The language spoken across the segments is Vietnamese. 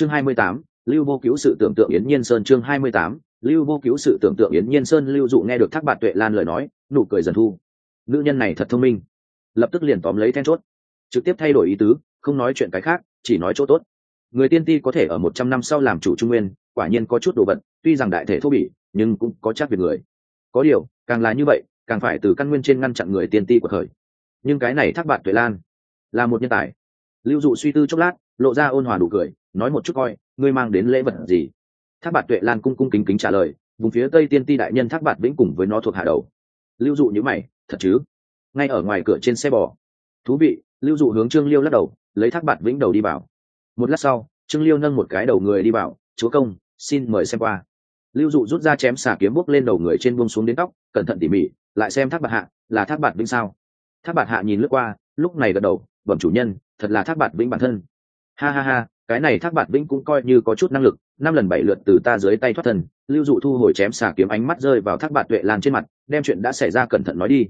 chương hai mươi tám, lưu vô cứu sự tưởng tượng yến nhiên sơn. Chương hai mươi tám, lưu vô cứu sự tưởng tượng yến nhiên sơn. Lưu dụ nghe được thác bạt tuệ lan lời nói, nụ cười dần thu. Nữ nhân này thật thông minh. Lập tức liền tóm lấy then chốt. Trực tiếp thay đổi ý tứ, không nói chuyện cái khác, chỉ nói chỗ tốt. Người tiên ti có thể ở một trăm năm sau làm chủ trung nguyên, quả nhiên có chút đồ vật, tuy rằng đại thể thô bỉ, nhưng cũng có chắc việc người. Có điều, càng là như vậy, càng phải từ căn nguyên trên ngăn chặn người tiên ti của thời. Nhưng cái này thác bạn tuệ lan là một nhân tài. Lưu dụ suy tư chốc lát, lộ ra ôn hòa đủ cười nói một chút coi, ngươi mang đến lễ vật gì? Thác bạt tuệ lan cung cung kính kính trả lời, vùng phía tây tiên ti đại nhân thác bạt vĩnh cùng với nó thuộc hạ đầu. Lưu dụ nhữ mày, thật chứ? Ngay ở ngoài cửa trên xe bò. Thú vị, lưu dụ hướng trương liêu lắc đầu, lấy thác bạt vĩnh đầu đi vào. Một lát sau, trương liêu nâng một cái đầu người đi vào, chúa công, xin mời xem qua. Lưu dụ rút ra chém xà kiếm bốc lên đầu người trên buông xuống đến tóc, cẩn thận tỉ mỉ, lại xem thác bạt hạ, là thác bạt vĩnh sao? Thác bạt hạ nhìn lướt qua, lúc này gật đầu, bẩm chủ nhân, thật là thác bạt vĩnh bản thân. Ha ha ha cái này thác bạt vĩnh cũng coi như có chút năng lực, năm lần bảy lượt từ ta dưới tay thoát thần lưu dụ thu hồi chém xà kiếm ánh mắt rơi vào thác bạt tuệ lan trên mặt, đem chuyện đã xảy ra cẩn thận nói đi.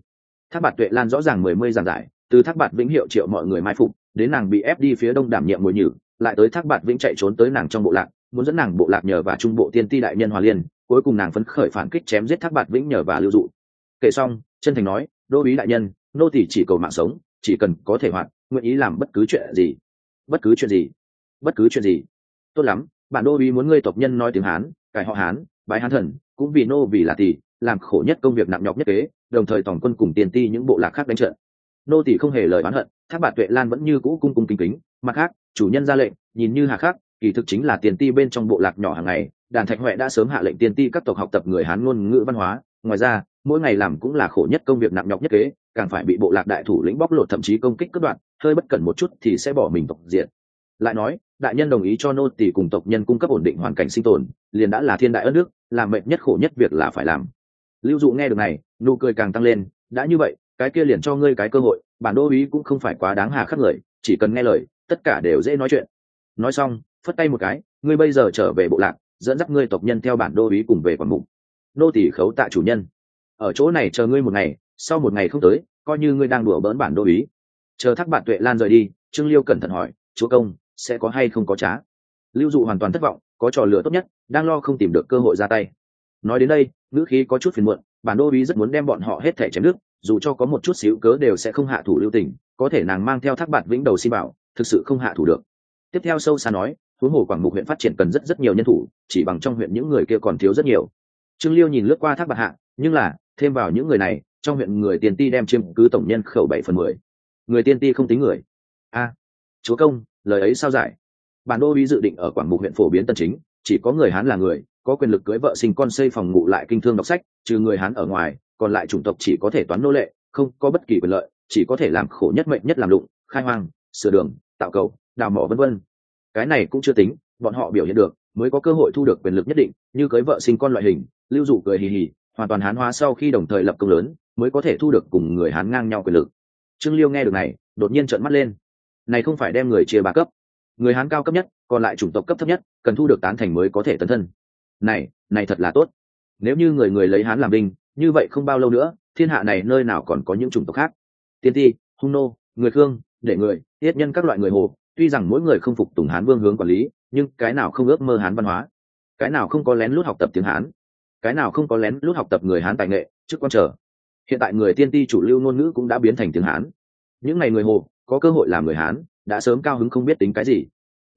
Thác bạt tuệ lan rõ ràng mười mươi giảng giải, từ thác bạt vĩnh hiệu triệu mọi người mai phục, đến nàng bị ép đi phía đông đảm nhiệm mồi nhử, lại tới thác bạt vĩnh chạy trốn tới nàng trong bộ lạc, muốn dẫn nàng bộ lạc nhờ và trung bộ tiên ti đại nhân hòa liên, cuối cùng nàng phấn khởi phản kích chém giết thác bạt vĩnh nhờ và lưu dụ. Kể xong, chân thành nói, đô ý đại nhân, nô tỷ chỉ cầu mạng sống, chỉ cần có thể hoạt, nguyện ý làm bất cứ chuyện gì. Bất cứ chuyện gì? Bất cứ chuyện gì. Tốt lắm bản đô uy muốn ngươi tộc nhân nói tiếng hán cải họ hán, bái hán thần, cũng vì nô vì là tỷ, làm khổ nhất công việc nặng nhọc nhất kế, đồng thời tổng quân cùng tiền ti những bộ lạc khác đánh trận. Nô tỷ không hề lời oán hận, thác bạt tuệ lan vẫn như cũ cung cung kính kính. Mặt khác, chủ nhân ra lệnh, nhìn như hà khắc, kỳ thực chính là tiền ti bên trong bộ lạc nhỏ hàng ngày, đàn thạch huệ đã sớm hạ lệnh tiền ti các tộc học tập người hán ngôn ngữ văn hóa. Ngoài ra, mỗi ngày làm cũng là khổ nhất công việc nặng nhọc nhất kế, càng phải bị bộ lạc đại thủ lĩnh bóc lột thậm chí công kích cướp đoạn hơi bất cẩn một chút thì sẽ bỏ mình tộc diện lại nói, đại nhân đồng ý cho nô tỷ cùng tộc nhân cung cấp ổn định hoàn cảnh sinh tồn, liền đã là thiên đại ân nước làm mệnh nhất khổ nhất việc là phải làm. Lưu dụ nghe được này, nụ cười càng tăng lên, đã như vậy, cái kia liền cho ngươi cái cơ hội, bản đô ý cũng không phải quá đáng hà khắc người, chỉ cần nghe lời, tất cả đều dễ nói chuyện. Nói xong, phất tay một cái, ngươi bây giờ trở về bộ lạc, dẫn dắt ngươi tộc nhân theo bản đô ý cùng về quảng mục. Nô tỷ khấu tạ chủ nhân. Ở chỗ này chờ ngươi một ngày, sau một ngày không tới, coi như ngươi đang đùa bỡn bản đô ý. Chờ thác bạn tuệ lan rời đi, trương liêu cẩn thận hỏi, chúa công sẽ có hay không có trá. Lưu dụ hoàn toàn thất vọng, có trò lửa tốt nhất, đang lo không tìm được cơ hội ra tay. Nói đến đây, ngữ khí có chút phiền muộn, bản đô uý rất muốn đem bọn họ hết thẻ chém nước dù cho có một chút xíu cớ đều sẽ không hạ thủ lưu tình, có thể nàng mang theo thác bạt vĩnh đầu xin bảo, thực sự không hạ thủ được. Tiếp theo sâu xa nói, huống hồ quảng mục huyện phát triển cần rất rất nhiều nhân thủ, chỉ bằng trong huyện những người kia còn thiếu rất nhiều. Trương liêu nhìn lướt qua thác bạc hạ, nhưng là, thêm vào những người này, trong huyện người tiền ti đem chiếm cứ tổng nhân khẩu bảy phần mười. Người tiên ti không tính người. A chúa công, lời ấy sao giải? Bản đô uý dự định ở quảng mục huyện phổ biến tân chính, chỉ có người hán là người, có quyền lực cưới vợ sinh con xây phòng ngụ lại kinh thương đọc sách, trừ người hán ở ngoài, còn lại chủng tộc chỉ có thể toán nô lệ, không có bất kỳ quyền lợi, chỉ có thể làm khổ nhất mệnh nhất làm lụng khai hoang, sửa đường, tạo cầu, đào mỏ vân vân. Cái này cũng chưa tính, bọn họ biểu hiện được, mới có cơ hội thu được quyền lực nhất định, như cưới vợ sinh con loại hình, lưu dụ cười hì hì, hoàn toàn hán hóa sau khi đồng thời lập công lớn, mới có thể thu được cùng người hán ngang nhau quyền lực. Trương liêu nghe được này, đột nhiên trợn mắt lên này không phải đem người chia ba cấp. Người hán cao cấp nhất, còn lại chủng tộc cấp thấp nhất, cần thu được tán thành mới có thể tấn thân. Này này thật là tốt. Nếu như người người lấy hán làm binh, như vậy không bao lâu nữa, thiên hạ này nơi nào còn có những chủng tộc khác? Tiên ti, hung nô, người khương để người, tiết nhân các loại người hồ, tuy rằng mỗi người không phục tùng hán vương hướng quản lý, nhưng cái nào không ước mơ hán văn hóa? Cái nào không có lén lút học tập tiếng hán? Cái nào không có lén lút học tập người hán tài nghệ trước quan trở? Hiện tại người tiên ti chủ lưu ngôn ngữ cũng đã biến thành tiếng hán. Những ngày người hồ có cơ hội làm người hán, đã sớm cao hứng không biết tính cái gì.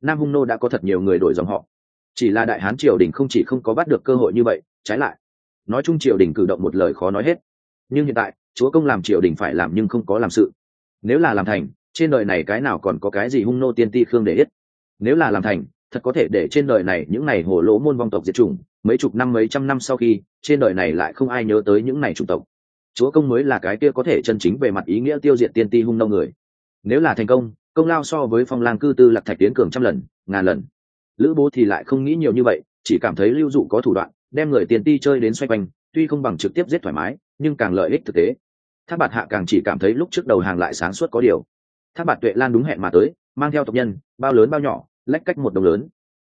Nam hung nô đã có thật nhiều người đổi dòng họ. Chỉ là đại hán triều đình không chỉ không có bắt được cơ hội như vậy, trái lại. Nói chung triều đình cử động một lời khó nói hết. Nhưng hiện tại, chúa công làm triều đình phải làm nhưng không có làm sự. Nếu là làm thành, trên đời này cái nào còn có cái gì hung nô tiên ti khương để hết nếu là làm thành, thật có thể để trên đời này những này hồ lỗ môn vong tộc diệt chủng, mấy chục năm mấy trăm năm sau khi, trên đời này lại không ai nhớ tới những này chủng tộc. Chúa công mới là cái kia có thể chân chính về mặt ý nghĩa tiêu diệt tiên ti hung nô người nếu là thành công công lao so với phong lang cư tư lạc thạch tiến cường trăm lần, ngàn lần. Lữ bố thì lại không nghĩ nhiều như vậy, chỉ cảm thấy lưu dụ có thủ đoạn, đem người tiền ti chơi đến xoay quanh, tuy không bằng trực tiếp giết thoải mái, nhưng càng lợi ích thực tế. Tháp bạt hạ càng chỉ cảm thấy lúc trước đầu hàng lại sáng suốt có điều. Tháp bạt tuệ lan đúng hẹn mà tới, mang theo tộc nhân, bao lớn bao nhỏ, lách cách một đồng lớn.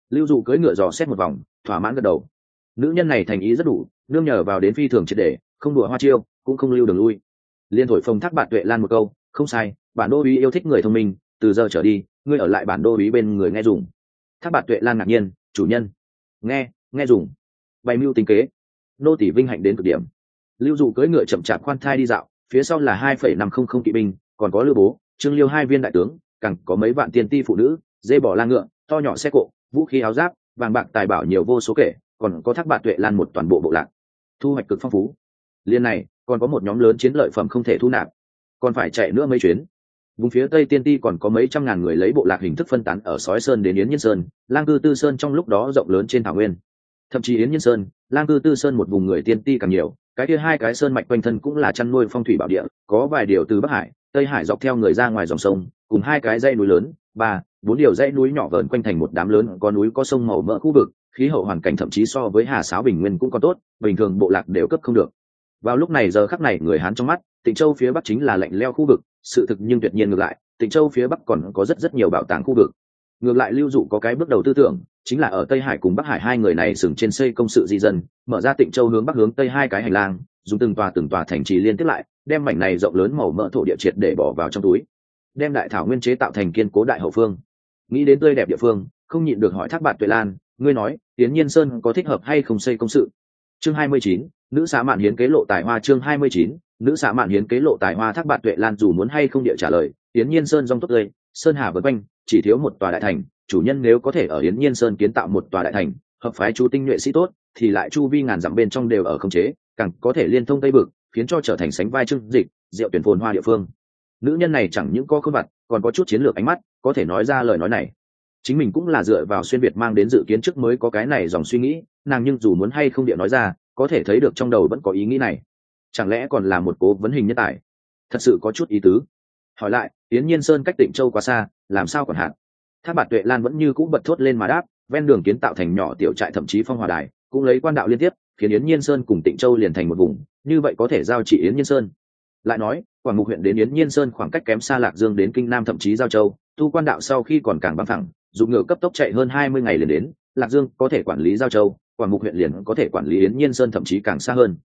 Lưu dụ cưỡi ngựa dò xét một vòng, thỏa mãn gật đầu. Nữ nhân này thành ý rất đủ, nương nhờ vào đến phi thường triệt để, không đùa hoa chiêu, cũng không lưu đường lui. Liên thổi phồng thác bạt tuệ lan một câu, không sai bản đô uý yêu thích người thông minh, từ giờ trở đi, ngươi ở lại bản đô uý bên người nghe dùng. Thác bạt tuệ lan ngạc nhiên, chủ nhân, nghe nghe dùng. Bày mưu tính kế. Nô tỷ vinh hạnh đến cực điểm. Lưu dụ cưỡi ngựa chậm chạp khoan thai đi dạo, phía sau là hai phẩy năm không không kỵ binh, còn có lưu bố, trương liêu hai viên đại tướng, càng có mấy vạn tiền ti phụ nữ, dê bỏ la ngựa, to nhỏ xe cộ, vũ khí áo giáp, vàng bạc tài bảo nhiều vô số kể, còn có thác bạt tuệ lan một toàn bộ bộ lạc. Thu hoạch cực phong phú. Liên này, còn có một nhóm lớn chiến lợi phẩm không thể thu nạp. Còn phải chạy nữa mấy chuyến vùng phía tây tiên ti còn có mấy trăm ngàn người lấy bộ lạc hình thức phân tán ở sói sơn đến yến nhân sơn, lang cư tư sơn trong lúc đó rộng lớn trên thảo nguyên. Thậm chí yến nhân sơn, lang cư tư sơn một vùng người tiên ti càng nhiều, cái kia hai cái sơn mạch quanh thân cũng là chăn nuôi phong thủy bảo địa, có vài điều từ bắc hải, tây hải dọc theo người ra ngoài dòng sông, cùng hai cái dãy núi lớn, ba, bốn điều dãy núi nhỏ vờn quanh thành một đám lớn, có núi có sông màu mỡ khu vực, khí hậu hoàn cảnh thậm chí so với hà sáo bình nguyên cũng có tốt, bình thường bộ lạc đều cấp không được. Vào lúc này giờ khắc này người hán trong mắt tịnh châu phía bắc chính là lạnh leo khu vực, sự thực nhưng tuyệt nhiên ngược lại, tịnh châu phía bắc còn có rất rất nhiều bảo tàng khu vực. Ngược lại lưu dụ có cái bước đầu tư tưởng, chính là ở tây hải cùng bắc hải hai người này sừng trên xây công sự di dân, mở ra tịnh châu hướng bắc hướng tây hai cái hành lang, dùng từng tòa từng tòa thành trì liên tiếp lại, đem mảnh này rộng lớn màu mỡ thổ địa triệt để bỏ vào trong túi, đem đại thảo nguyên chế tạo thành kiên cố đại hậu phương. Nghĩ đến tươi đẹp địa phương, không nhịn được hỏi thác bạn tuệ lan, ngươi nói tiến nhiên sơn có thích hợp hay không xây công sự? Chương hai mươi chín, nữ xã mạn hiến kế lộ tài hoa chương hai mươi chín nữ xã mạn hiến kế lộ tài hoa thác bạt tuệ lan dù muốn hay không địa trả lời, yến nhiên sơn rong tốt tươi, sơn hà vân quanh, chỉ thiếu một tòa đại thành, chủ nhân nếu có thể ở yến nhiên sơn kiến tạo một tòa đại thành, hợp phái chú tinh nhuệ sĩ tốt, thì lại chu vi ngàn dặm bên trong đều ở không chế, càng có thể liên thông tây bực khiến cho trở thành sánh vai trưng dịch diệu tuyển phồn hoa địa phương. Nữ nhân này chẳng những có khuôn mặt, còn có chút chiến lược ánh mắt, có thể nói ra lời nói này. Chính mình cũng là dựa vào xuyên việt mang đến dự kiến trước mới có cái này dòng suy nghĩ, nàng nhưng dù muốn hay không địa nói ra, có thể thấy được trong đầu vẫn có ý nghĩ này chẳng lẽ còn là một cố vấn hình nhân tài? Thật sự có chút ý tứ. Hỏi lại tiến nhiên sơn cách tịnh châu quá xa, làm sao còn hạn? Tháp bạt tuệ lan vẫn như cũ bật thốt lên mà đáp, ven đường kiến tạo thành nhỏ tiểu trại thậm chí phong hòa đài, cũng lấy quan đạo liên tiếp, khiến yến nhiên sơn cùng tịnh châu liền thành một vùng, như vậy có thể giao trị yến nhiên sơn. Lại nói, quảng mục huyện đến yến nhiên sơn khoảng cách kém xa lạc dương đến kinh nam thậm chí giao châu tu quan đạo sau khi còn càng băng thẳng dùng ngựa cấp tốc chạy hơn hai mươi ngày liền đến, lạc dương có thể quản lý giao châu, quảng mục huyện liền có thể quản lý yến nhiên sơn thậm chí càng xa hơn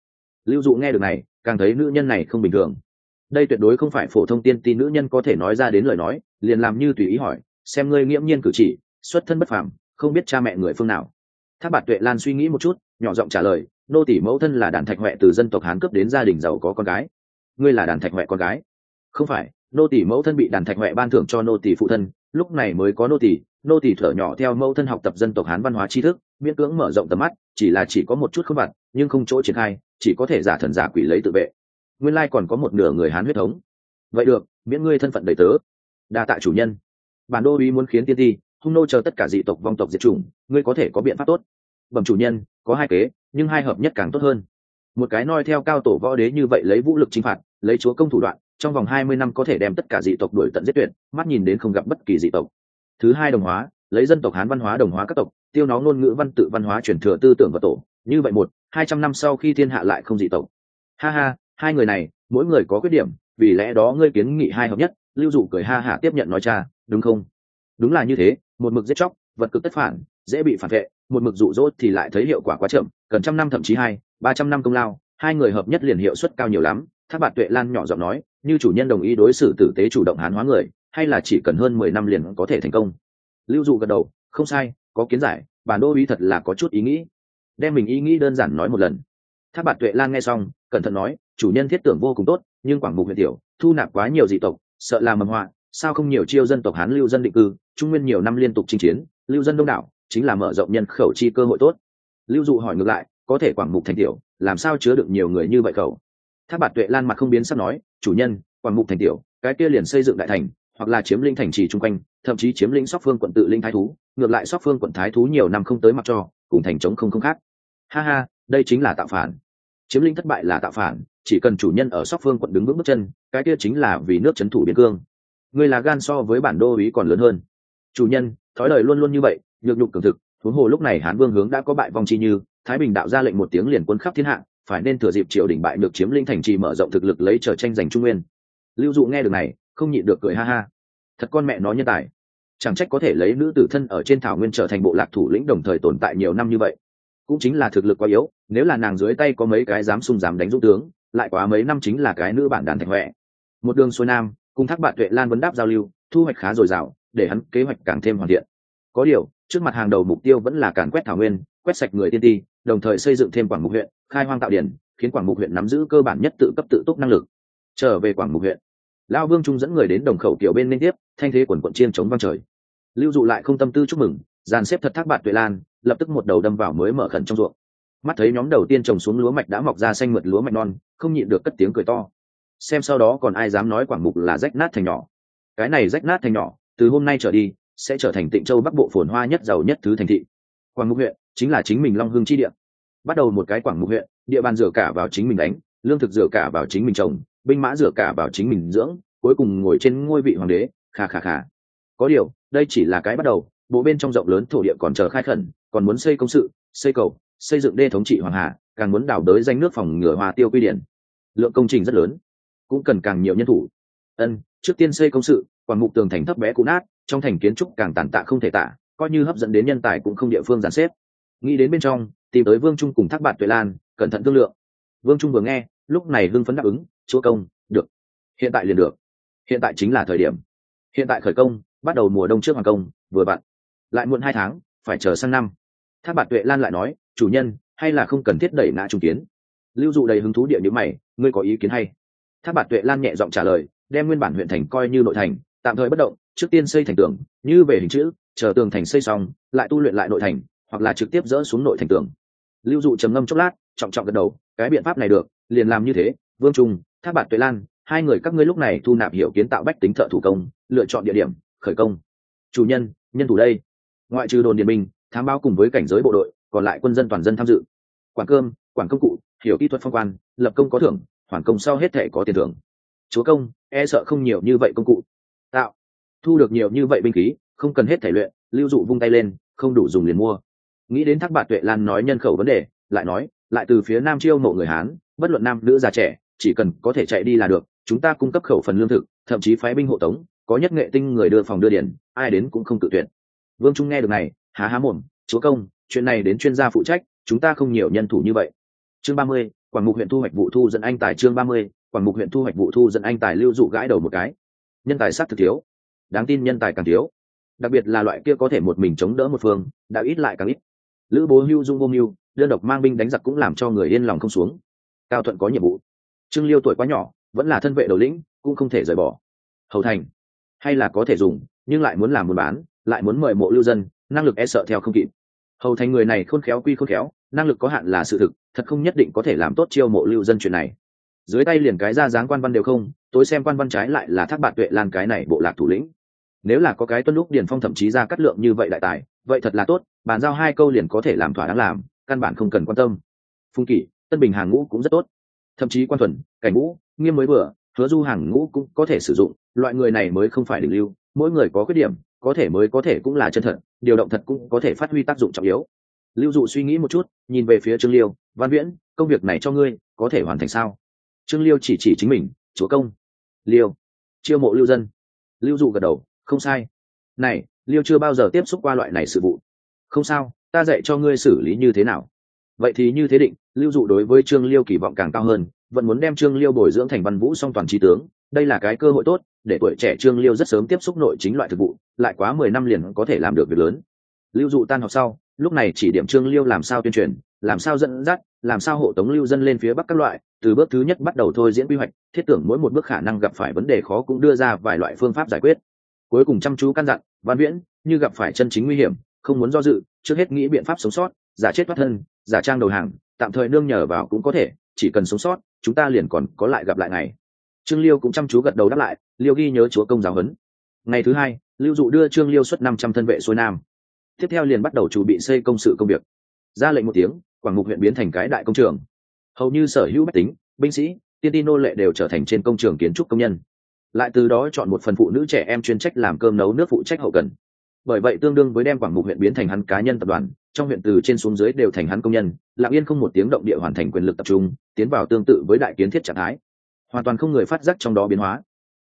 lưu dụ nghe được này, càng thấy nữ nhân này không bình thường. Đây tuyệt đối không phải phổ thông tiên ti nữ nhân có thể nói ra đến lời nói, liền làm như tùy ý hỏi, xem ngươi nghiễm nhiên cử chỉ, xuất thân bất phàm, không biết cha mẹ người phương nào. Tháp bạt tuệ lan suy nghĩ một chút, nhỏ giọng trả lời, nô tỷ mẫu thân là đàn thạch huệ từ dân tộc hán cướp đến gia đình giàu có con gái. Ngươi là đàn thạch huệ con gái. Không phải, nô tỷ mẫu thân bị đàn thạch huệ ban thưởng cho nô tỷ phụ thân, lúc này mới có nô tỷ. Nô tỷ thở nhỏ theo mẫu thân học tập dân tộc hán văn hóa tri thức, miễn cưỡng mở rộng tầm mắt, chỉ là chỉ có một chút không vặt, nhưng không chỗ triển khai chỉ có thể giả thần giả quỷ lấy tự vệ. Nguyên lai còn có một nửa người hán huyết thống. Vậy được, miễn ngươi thân phận đầy tớ. Đa tạ chủ nhân. Bản đô uý muốn khiến tiên ti, hung nô chờ tất cả dị tộc, vong tộc diệt chủng, ngươi có thể có biện pháp tốt. Bẩm chủ nhân, có hai kế, nhưng hai hợp nhất càng tốt hơn. Một cái noi theo cao tổ võ đế như vậy lấy vũ lực chinh phạt, lấy chúa công thủ đoạn, trong vòng hai mươi năm có thể đem tất cả dị tộc đuổi tận giết tuyệt, mắt nhìn đến không gặp bất kỳ dị tộc. Thứ hai đồng hóa, lấy dân tộc hán văn hóa đồng hóa các tộc, tiêu nó ngôn ngữ văn tự văn hóa truyền thừa tư tưởng và tổ. Như vậy một hai trăm năm sau khi thiên hạ lại không dị tộc. Ha ha, hai người này, mỗi người có khuyết điểm, vì lẽ đó ngươi kiến nghị hai hợp nhất. Lưu dụ cười ha hả tiếp nhận nói cha, đúng không? Đúng là như thế, một mực giết chóc, vật cực tất phản, dễ bị phản vệ, một mực dụ dỗ thì lại thấy hiệu quả quá chậm, cần trăm năm thậm chí hai, ba trăm năm công lao, hai người hợp nhất liền hiệu suất cao nhiều lắm. Thác bạt tuệ lan nhỏ giọng nói, như chủ nhân đồng ý đối xử tử tế chủ động hán hóa người, hay là chỉ cần hơn mười năm liền có thể thành công. Lưu dụ gật đầu, không sai, có kiến giải, bản đô ý thật là có chút ý nghĩ đem mình ý nghĩ đơn giản nói một lần. Thác bạt tuệ lan nghe xong, cẩn thận nói, chủ nhân thiết tưởng vô cùng tốt, nhưng quảng mục huyện tiểu, thu nạp quá nhiều dị tộc, sợ làm mầm họa, sao không nhiều chiêu dân tộc hán lưu dân định cư, trung nguyên nhiều năm liên tục chinh chiến, lưu dân đông đảo, chính là mở rộng nhân khẩu chi cơ hội tốt. Lưu dụ hỏi ngược lại, có thể quảng mục thành tiểu, làm sao chứa được nhiều người như vậy khẩu? Tháp bạt tuệ lan mặt không biến sắp nói, chủ nhân, quảng mục thành tiểu, cái kia liền xây dựng đại thành, hoặc là chiếm lĩnh thành trì chung quanh, thậm chí chiếm lĩnh sóc phương quận tự linh thái thú, ngược lại sóc phương quận thái thú nhiều năm không tới mặc cho cùng thành chống không không khác. Ha ha, đây chính là tạo phản. Chiếm lĩnh thất bại là tạo phản, chỉ cần chủ nhân ở sóc phương quận đứng vững bước chân, cái kia chính là vì nước c h ấ n thủ biên cương. Người là gan so với bản đô ý còn lớn hơn. Chủ nhân, thói lời luôn luôn như vậy, nhược nhục cường thực, huống hồ lúc này hán vương hướng đã có bại vong chi như, thái bình đạo ra lệnh một tiếng liền quân khắp thiên hạ, phải nên thừa dịp triều đình bại được chiếm lĩnh thành trì mở rộng thực lực lấy trở tranh giành trung nguyên. Lưu dụ nghe được này, không nhịn được cười ha ha. Thật con mẹ nó nhân tài chẳng trách có thể lấy nữ tử thân ở trên thảo nguyên trở thành bộ lạc thủ lĩnh đồng thời tồn tại nhiều năm như vậy. Cũng chính là thực lực quá yếu, nếu là nàng dưới tay có mấy cái dám sung dám đánh dũng tướng, lại quá mấy năm chính là cái nữ bản đàn thành huệ. Một đường xuôi nam, cùng thác bạn tuệ lan vấn đáp giao lưu, thu hoạch khá dồi dào, để hắn kế hoạch càng thêm hoàn thiện. Có điều, trước mặt hàng đầu mục tiêu vẫn là càn quét thảo nguyên, quét sạch người tiên ti, đồng thời xây dựng thêm quảng mục huyện, khai hoang tạo điển, khiến quảng mục huyện nắm giữ cơ bản nhất tự cấp tự túc năng lực. Trở về quảng mục huyện lao vương trung dẫn người đến đồng khẩu kiểu bên liên tiếp, thanh thế quần quận chiên chống vang trời lưu dụ lại không tâm tư chúc mừng, dàn xếp thật thác bạt tuệ lan, lập tức một đầu đâm vào mới mở khẩn trong ruộng. Mắt thấy nhóm đầu tiên trồng xuống lúa mạch đã mọc ra xanh mượt lúa mạch non, không nhịn được cất tiếng cười to. Xem sau đó còn ai dám nói quảng mục là rách nát thành nhỏ. Cái này rách nát thành nhỏ, từ hôm nay trở đi, sẽ trở thành tịnh châu bắc bộ phồn hoa nhất giàu nhất thứ thành thị. Quảng mục huyện chính là chính mình long hương chi địa. Bắt đầu một cái quảng mục huyện, địa bàn dựa cả vào chính mình đánh, lương thực dựa cả vào chính mình trồng, binh mã dựa cả vào chính mình dưỡng, cuối cùng ngồi trên ngôi vị hoàng đế khà khà khà có điều đây chỉ là cái bắt đầu, bộ bên trong rộng lớn thổ địa còn chờ khai khẩn, còn muốn xây công sự, xây cầu, xây dựng đê thống trị hoàng hà, càng muốn đào đới danh nước phòng ngừa hoa tiêu quy điển. Lượng công trình rất lớn, cũng cần càng nhiều nhân thủ. Ân, trước tiên xây công sự quản mục tường thành thấp bé cũ nát, trong thành kiến trúc càng tàn tạ không thể tả, coi như hấp dẫn đến nhân tài cũng không địa phương giàn xếp. Nghĩ đến bên trong, tìm tới vương trung cùng thác bạn tuệ lan, cẩn thận thương lượng. Vương trung vừa nghe, lúc này hưng phấn đáp ứng, chúa công, được. Hiện tại liền được. Hiện tại chính là thời điểm. Hiện tại khởi công bắt đầu mùa đông trước hoàng công, vừa bạn lại muộn hai tháng, phải chờ sang năm. Tháp bạt tuệ lan lại nói, chủ nhân, hay là không cần thiết đẩy ngã trung kiến? Lưu dụ đầy hứng thú địa nhữ mày, ngươi có ý kiến hay? Tháp bạt tuệ lan nhẹ giọng trả lời, đem nguyên bản huyện thành coi như nội thành, tạm thời bất động, trước tiên xây thành tường, như về hình chữ, chờ tường thành xây xong, lại tu luyện lại nội thành, hoặc là trực tiếp dỡ xuống nội thành tường. Lưu dụ trầm ngâm chốc lát, trọng trọng gật đầu, cái biện pháp này được, liền làm như thế, vương trung tháp bạt tuệ lan, hai người các ngươi lúc này thu nạp hiểu kiến tạo bách tính thợ thủ công, lựa chọn địa điểm khởi công. Chủ nhân nhân thủ đây. Ngoại trừ đồn điện binh, thám báo cùng với cảnh giới bộ đội, còn lại quân dân toàn dân tham dự. Quản cơm quản công cụ, hiểu kỹ thuật phong quan, lập công có thưởng, hoàn công sau hết thể có tiền thưởng. Chúa công e sợ không nhiều như vậy công cụ. Tạo. Thu được nhiều như vậy binh khí, không cần hết thể luyện, lưu dụ vung tay lên, không đủ dùng liền mua. Nghĩ đến thác bạt tuệ lan nói nhân khẩu vấn đề, lại nói, lại từ phía nam chiêu mộ người hán, bất luận nam nữ già trẻ, chỉ cần có thể chạy đi là được, chúng ta cung cấp khẩu phần lương thực, thậm chí phái binh hộ tống có nhất nghệ tinh người đưa phòng đưa điển ai đến cũng không tự tuyển vương trung nghe được này, há há mồm, chúa công, chuyện này đến chuyên gia phụ trách, chúng ta không nhiều nhân thủ như vậy. Chương ba mươi, quảng mục huyện thu hoạch vụ thu dẫn anh tài chương ba mươi, quảng mục huyện thu hoạch vụ thu dẫn anh tài lưu dụ gãi đầu một cái. Nhân tài sát thực thiếu, đáng tin nhân tài càng thiếu. Đặc biệt là loại kia có thể một mình chống đỡ một phương, đã ít lại càng ít. Lữ bố hưu dung vô mưu, đơn độc mang binh đánh giặc cũng làm cho người yên lòng không xuống. Cao thuận có nhiệm vụ. Trương liêu tuổi quá nhỏ, vẫn là thân vệ đầu lĩnh, cũng không thể rời bỏ. Hầu thành hay là có thể dùng, nhưng lại muốn làm buôn bán, lại muốn mời mộ lưu dân, năng lực e sợ theo không kịp. Hầu thành người này khôn khéo quy khôn khéo, năng lực có hạn là sự thực, thật không nhất định có thể làm tốt chiêu mộ lưu dân chuyện này. Dưới tay liền cái ra dáng quan văn đều không, tối xem quan văn trái lại là thác bạn tuệ lan cái này bộ lạc thủ lĩnh. Nếu là có cái tuân lúc điền phong thậm chí ra cắt lượng như vậy đại tài, vậy thật là tốt, bàn giao hai câu liền có thể làm thỏa đáng làm, căn bản không cần quan tâm. Phung kỷ, tân bình hàng ngũ cũng rất tốt. Thậm chí quan thuần, cảnh ngũ, nghiêm mới vừa, hứa du hàng ngũ cũng có thể sử dụng loại người này mới không phải đỉnh lưu, mỗi người có khuyết điểm, có thể mới có thể cũng là chân thật, điều động thật cũng có thể phát huy tác dụng trọng yếu. Lưu dụ suy nghĩ một chút, nhìn về phía trương liêu, văn viễn, công việc này cho ngươi, có thể hoàn thành sao? Trương liêu chỉ chỉ chính mình, chúa công. Liêu, chiêu mộ lưu dân. Lưu dụ gật đầu, không sai. Này, liêu chưa bao giờ tiếp xúc qua loại này sự vụ. Không sao, ta dạy cho ngươi xử lý như thế nào. Vậy thì như thế định, lưu dụ đối với trương liêu kỳ vọng càng cao hơn, vẫn muốn đem trương liêu bồi dưỡng thành văn vũ song toàn trí tướng, đây là cái cơ hội tốt để tuổi trẻ trương liêu rất sớm tiếp xúc nội chính loại thực vụ, lại quá mười năm liền có thể làm được việc lớn. Lưu dụ tan học sau, lúc này chỉ điểm trương liêu làm sao tuyên truyền, làm sao dẫn dắt, làm sao hộ tống lưu dân lên phía bắc các loại, từ bước thứ nhất bắt đầu thôi diễn quy hoạch, thiết tưởng mỗi một bước khả năng gặp phải vấn đề khó cũng đưa ra vài loại phương pháp giải quyết. Cuối cùng chăm chú căn dặn, văn viễn, như gặp phải chân chính nguy hiểm, không muốn do dự, trước hết nghĩ biện pháp sống sót, giả chết thoát thân, giả trang đầu hàng, tạm thời nương nhờ vào cũng có thể, chỉ cần sống sót, chúng ta liền còn có lại gặp lại ngày trương liêu cũng chăm chú gật đầu đáp lại, liêu ghi nhớ chúa công giáo huấn. Ngày thứ hai, lưu dụ đưa trương liêu xuất năm trăm thân vệ xuôi nam. Tiếp theo liền bắt đầu chuẩn bị xây công sự công việc. Ra lệnh một tiếng, quảng mục huyện biến thành cái đại công trường. Hầu như sở hữu bách tính, binh sĩ, tiên ti nô lệ đều trở thành trên công trường kiến trúc công nhân. Lại từ đó chọn một phần phụ nữ trẻ em chuyên trách làm cơm nấu nước phụ trách hậu cần. Bởi vậy tương đương với đem quảng mục huyện biến thành hắn cá nhân tập đoàn, trong huyện từ trên xuống dưới đều thành hắn công nhân lạng yên không một tiếng động địa hoàn thành quyền lực tập trung, tiến vào tương tự với đại kiến thiết trạng thái hoàn toàn không người phát giác trong đó biến hóa.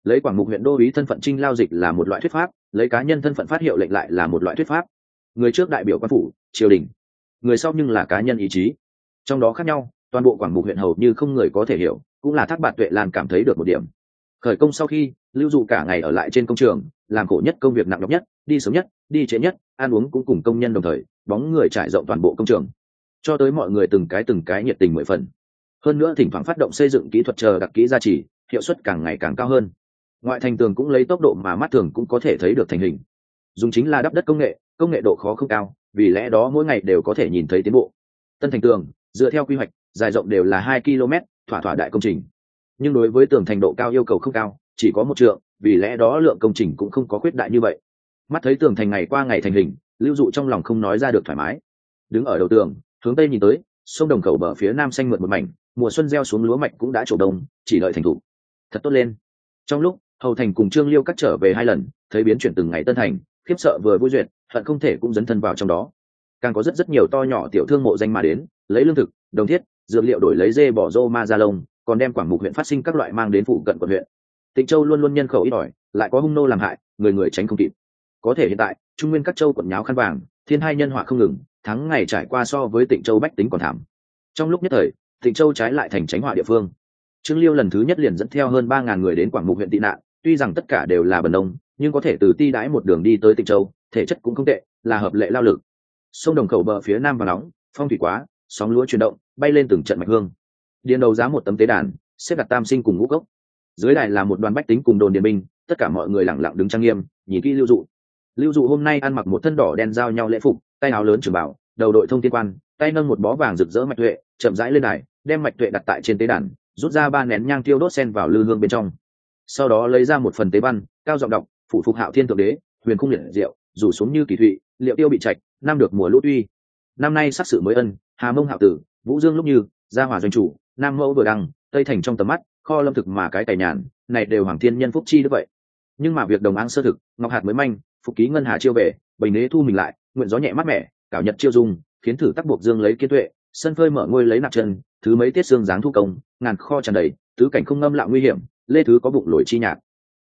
Lấy quảng mục huyện đô ý thân phận trinh lao dịch là một loại thuyết pháp, lấy cá nhân thân phận phát hiệu lệnh lại là một loại thuyết pháp. Người trước đại biểu quan phủ, triều đình, người sau nhưng là cá nhân ý chí. Trong đó khác nhau, toàn bộ quảng mục huyện hầu như không người có thể hiểu, cũng là thác bạt tuệ lan cảm thấy được một điểm. Khởi công sau khi, lưu dụ cả ngày ở lại trên công trường, làm khổ nhất công việc nặng nhọc nhất, đi sớm nhất, đi trễ nhất, ăn uống cũng cùng công nhân đồng thời, bóng người trải rộng toàn bộ công trường. Cho tới mọi người từng cái từng cái nhiệt tình mười phần hơn nữa thỉnh thoảng phát động xây dựng kỹ thuật chờ đặc kỹ gia trì, hiệu suất càng ngày càng cao hơn. Ngoại thành tường cũng lấy tốc độ mà mắt thường cũng có thể thấy được thành hình. Dùng chính là đắp đất công nghệ công nghệ độ khó không cao, vì lẽ đó mỗi ngày đều có thể nhìn thấy tiến bộ. Tân thành tường, dựa theo quy hoạch, dài rộng đều là hai km, thỏa thỏa đại công trình. Nhưng đối với tường thành độ cao yêu cầu không cao, chỉ có một trượng, vì lẽ đó lượng công trình cũng không có khuyết đại như vậy. Mắt thấy tường thành ngày qua ngày thành hình, lưu dụ trong lòng không nói ra được thoải mái. Đứng ở đầu tường, hướng tây nhìn tới, sông đồng khẩu bờ phía nam xanh mượt một mảnh mùa xuân gieo xuống lúa mạch cũng đã trổ đồng, chỉ đợi thành thủ thật tốt lên. Trong lúc hầu thành cùng trương liêu cắt trở về hai lần thấy biến chuyển từng ngày tân thành khiếp sợ vừa vui duyệt hận không thể cũng dấn thân vào trong đó. Càng có rất rất nhiều to nhỏ tiểu thương mộ danh mà đến lấy lương thực đồng thiết dược liệu đổi lấy dê bỏ rô ma ra lông còn đem quảng mục huyện phát sinh các loại mang đến phụ cận quận huyện. Tịnh châu luôn luôn nhân khẩu ít ỏi lại có hung nô làm hại người người tránh không kịp. Có thể hiện tại trung nguyên các châu quận nháo khăn vàng thiên hai nhân họa không ngừng thắng ngày trải qua so với tịnh châu bách tính còn thảm. Trong lúc nhất thời tịnh châu trái lại thành tránh họa địa phương. Trương liêu lần thứ nhất liền dẫn theo hơn ba ngàn người đến quảng mục huyện tị nạn, tuy rằng tất cả đều là bần nông, nhưng có thể từ ti đãi một đường đi tới tịnh châu, thể chất cũng không tệ, là hợp lệ lao lực. Sông đồng khẩu bờ phía nam và nóng, phong thủy quá, sóng lúa chuyển động, bay lên từng trận mạch hương. Điền đầu giá một tấm tế đàn, xếp đặt tam sinh cùng ngũ cốc. Dưới đài là một đoàn bách tính cùng đồn điền binh, tất cả mọi người lặng lặng đứng trang nghiêm, nhìn kỹ lưu dụ. Lưu dụ hôm nay ăn mặc một thân đỏ đen giao nhau lễ phục, tay áo lớn trường bảo, đầu đội thông tiên quan tay nâng một bó vàng rực rỡ mạch tuệ, chậm rãi lên đài, đem mạch tuệ đặt tại trên tế đàn, rút ra ba nén nhang tiêu đốt sen vào lư hương bên trong. Sau đó lấy ra một phần tế văn, cao giọng đọc phụ phục hạo thiên thượng đế, huyền khung liệt diệu, rủ xuống như kỳ thụy, liệu tiêu bị trạch, năm được mùa lũ tuy. Năm nay sắc sự mới ân, hà mông hạo tử, vũ dương lúc như, gia hòa doanh chủ, nam mẫu vừa đăng, tây thành trong tầm mắt, kho lâm thực mà cái tài nhàn, này đều hoàng thiên nhân phúc chi đức vậy. Nhưng mà việc đồng áng sơ thực, ngọc hạt mới manh, phục ký ngân hà chiêu về bầy nế thu mình lại, nguyện gió nhẹ mát mẻ, cảo nhật chiêu dung khiến thử tắc buộc dương lấy kiến tuệ, sân phơi mở ngôi lấy nạp chân, thứ mấy tiết xương dáng thu công, ngàn kho tràn đầy, tứ cảnh không ngâm lạo nguy hiểm, lê thứ có bụng lội chi nhạc.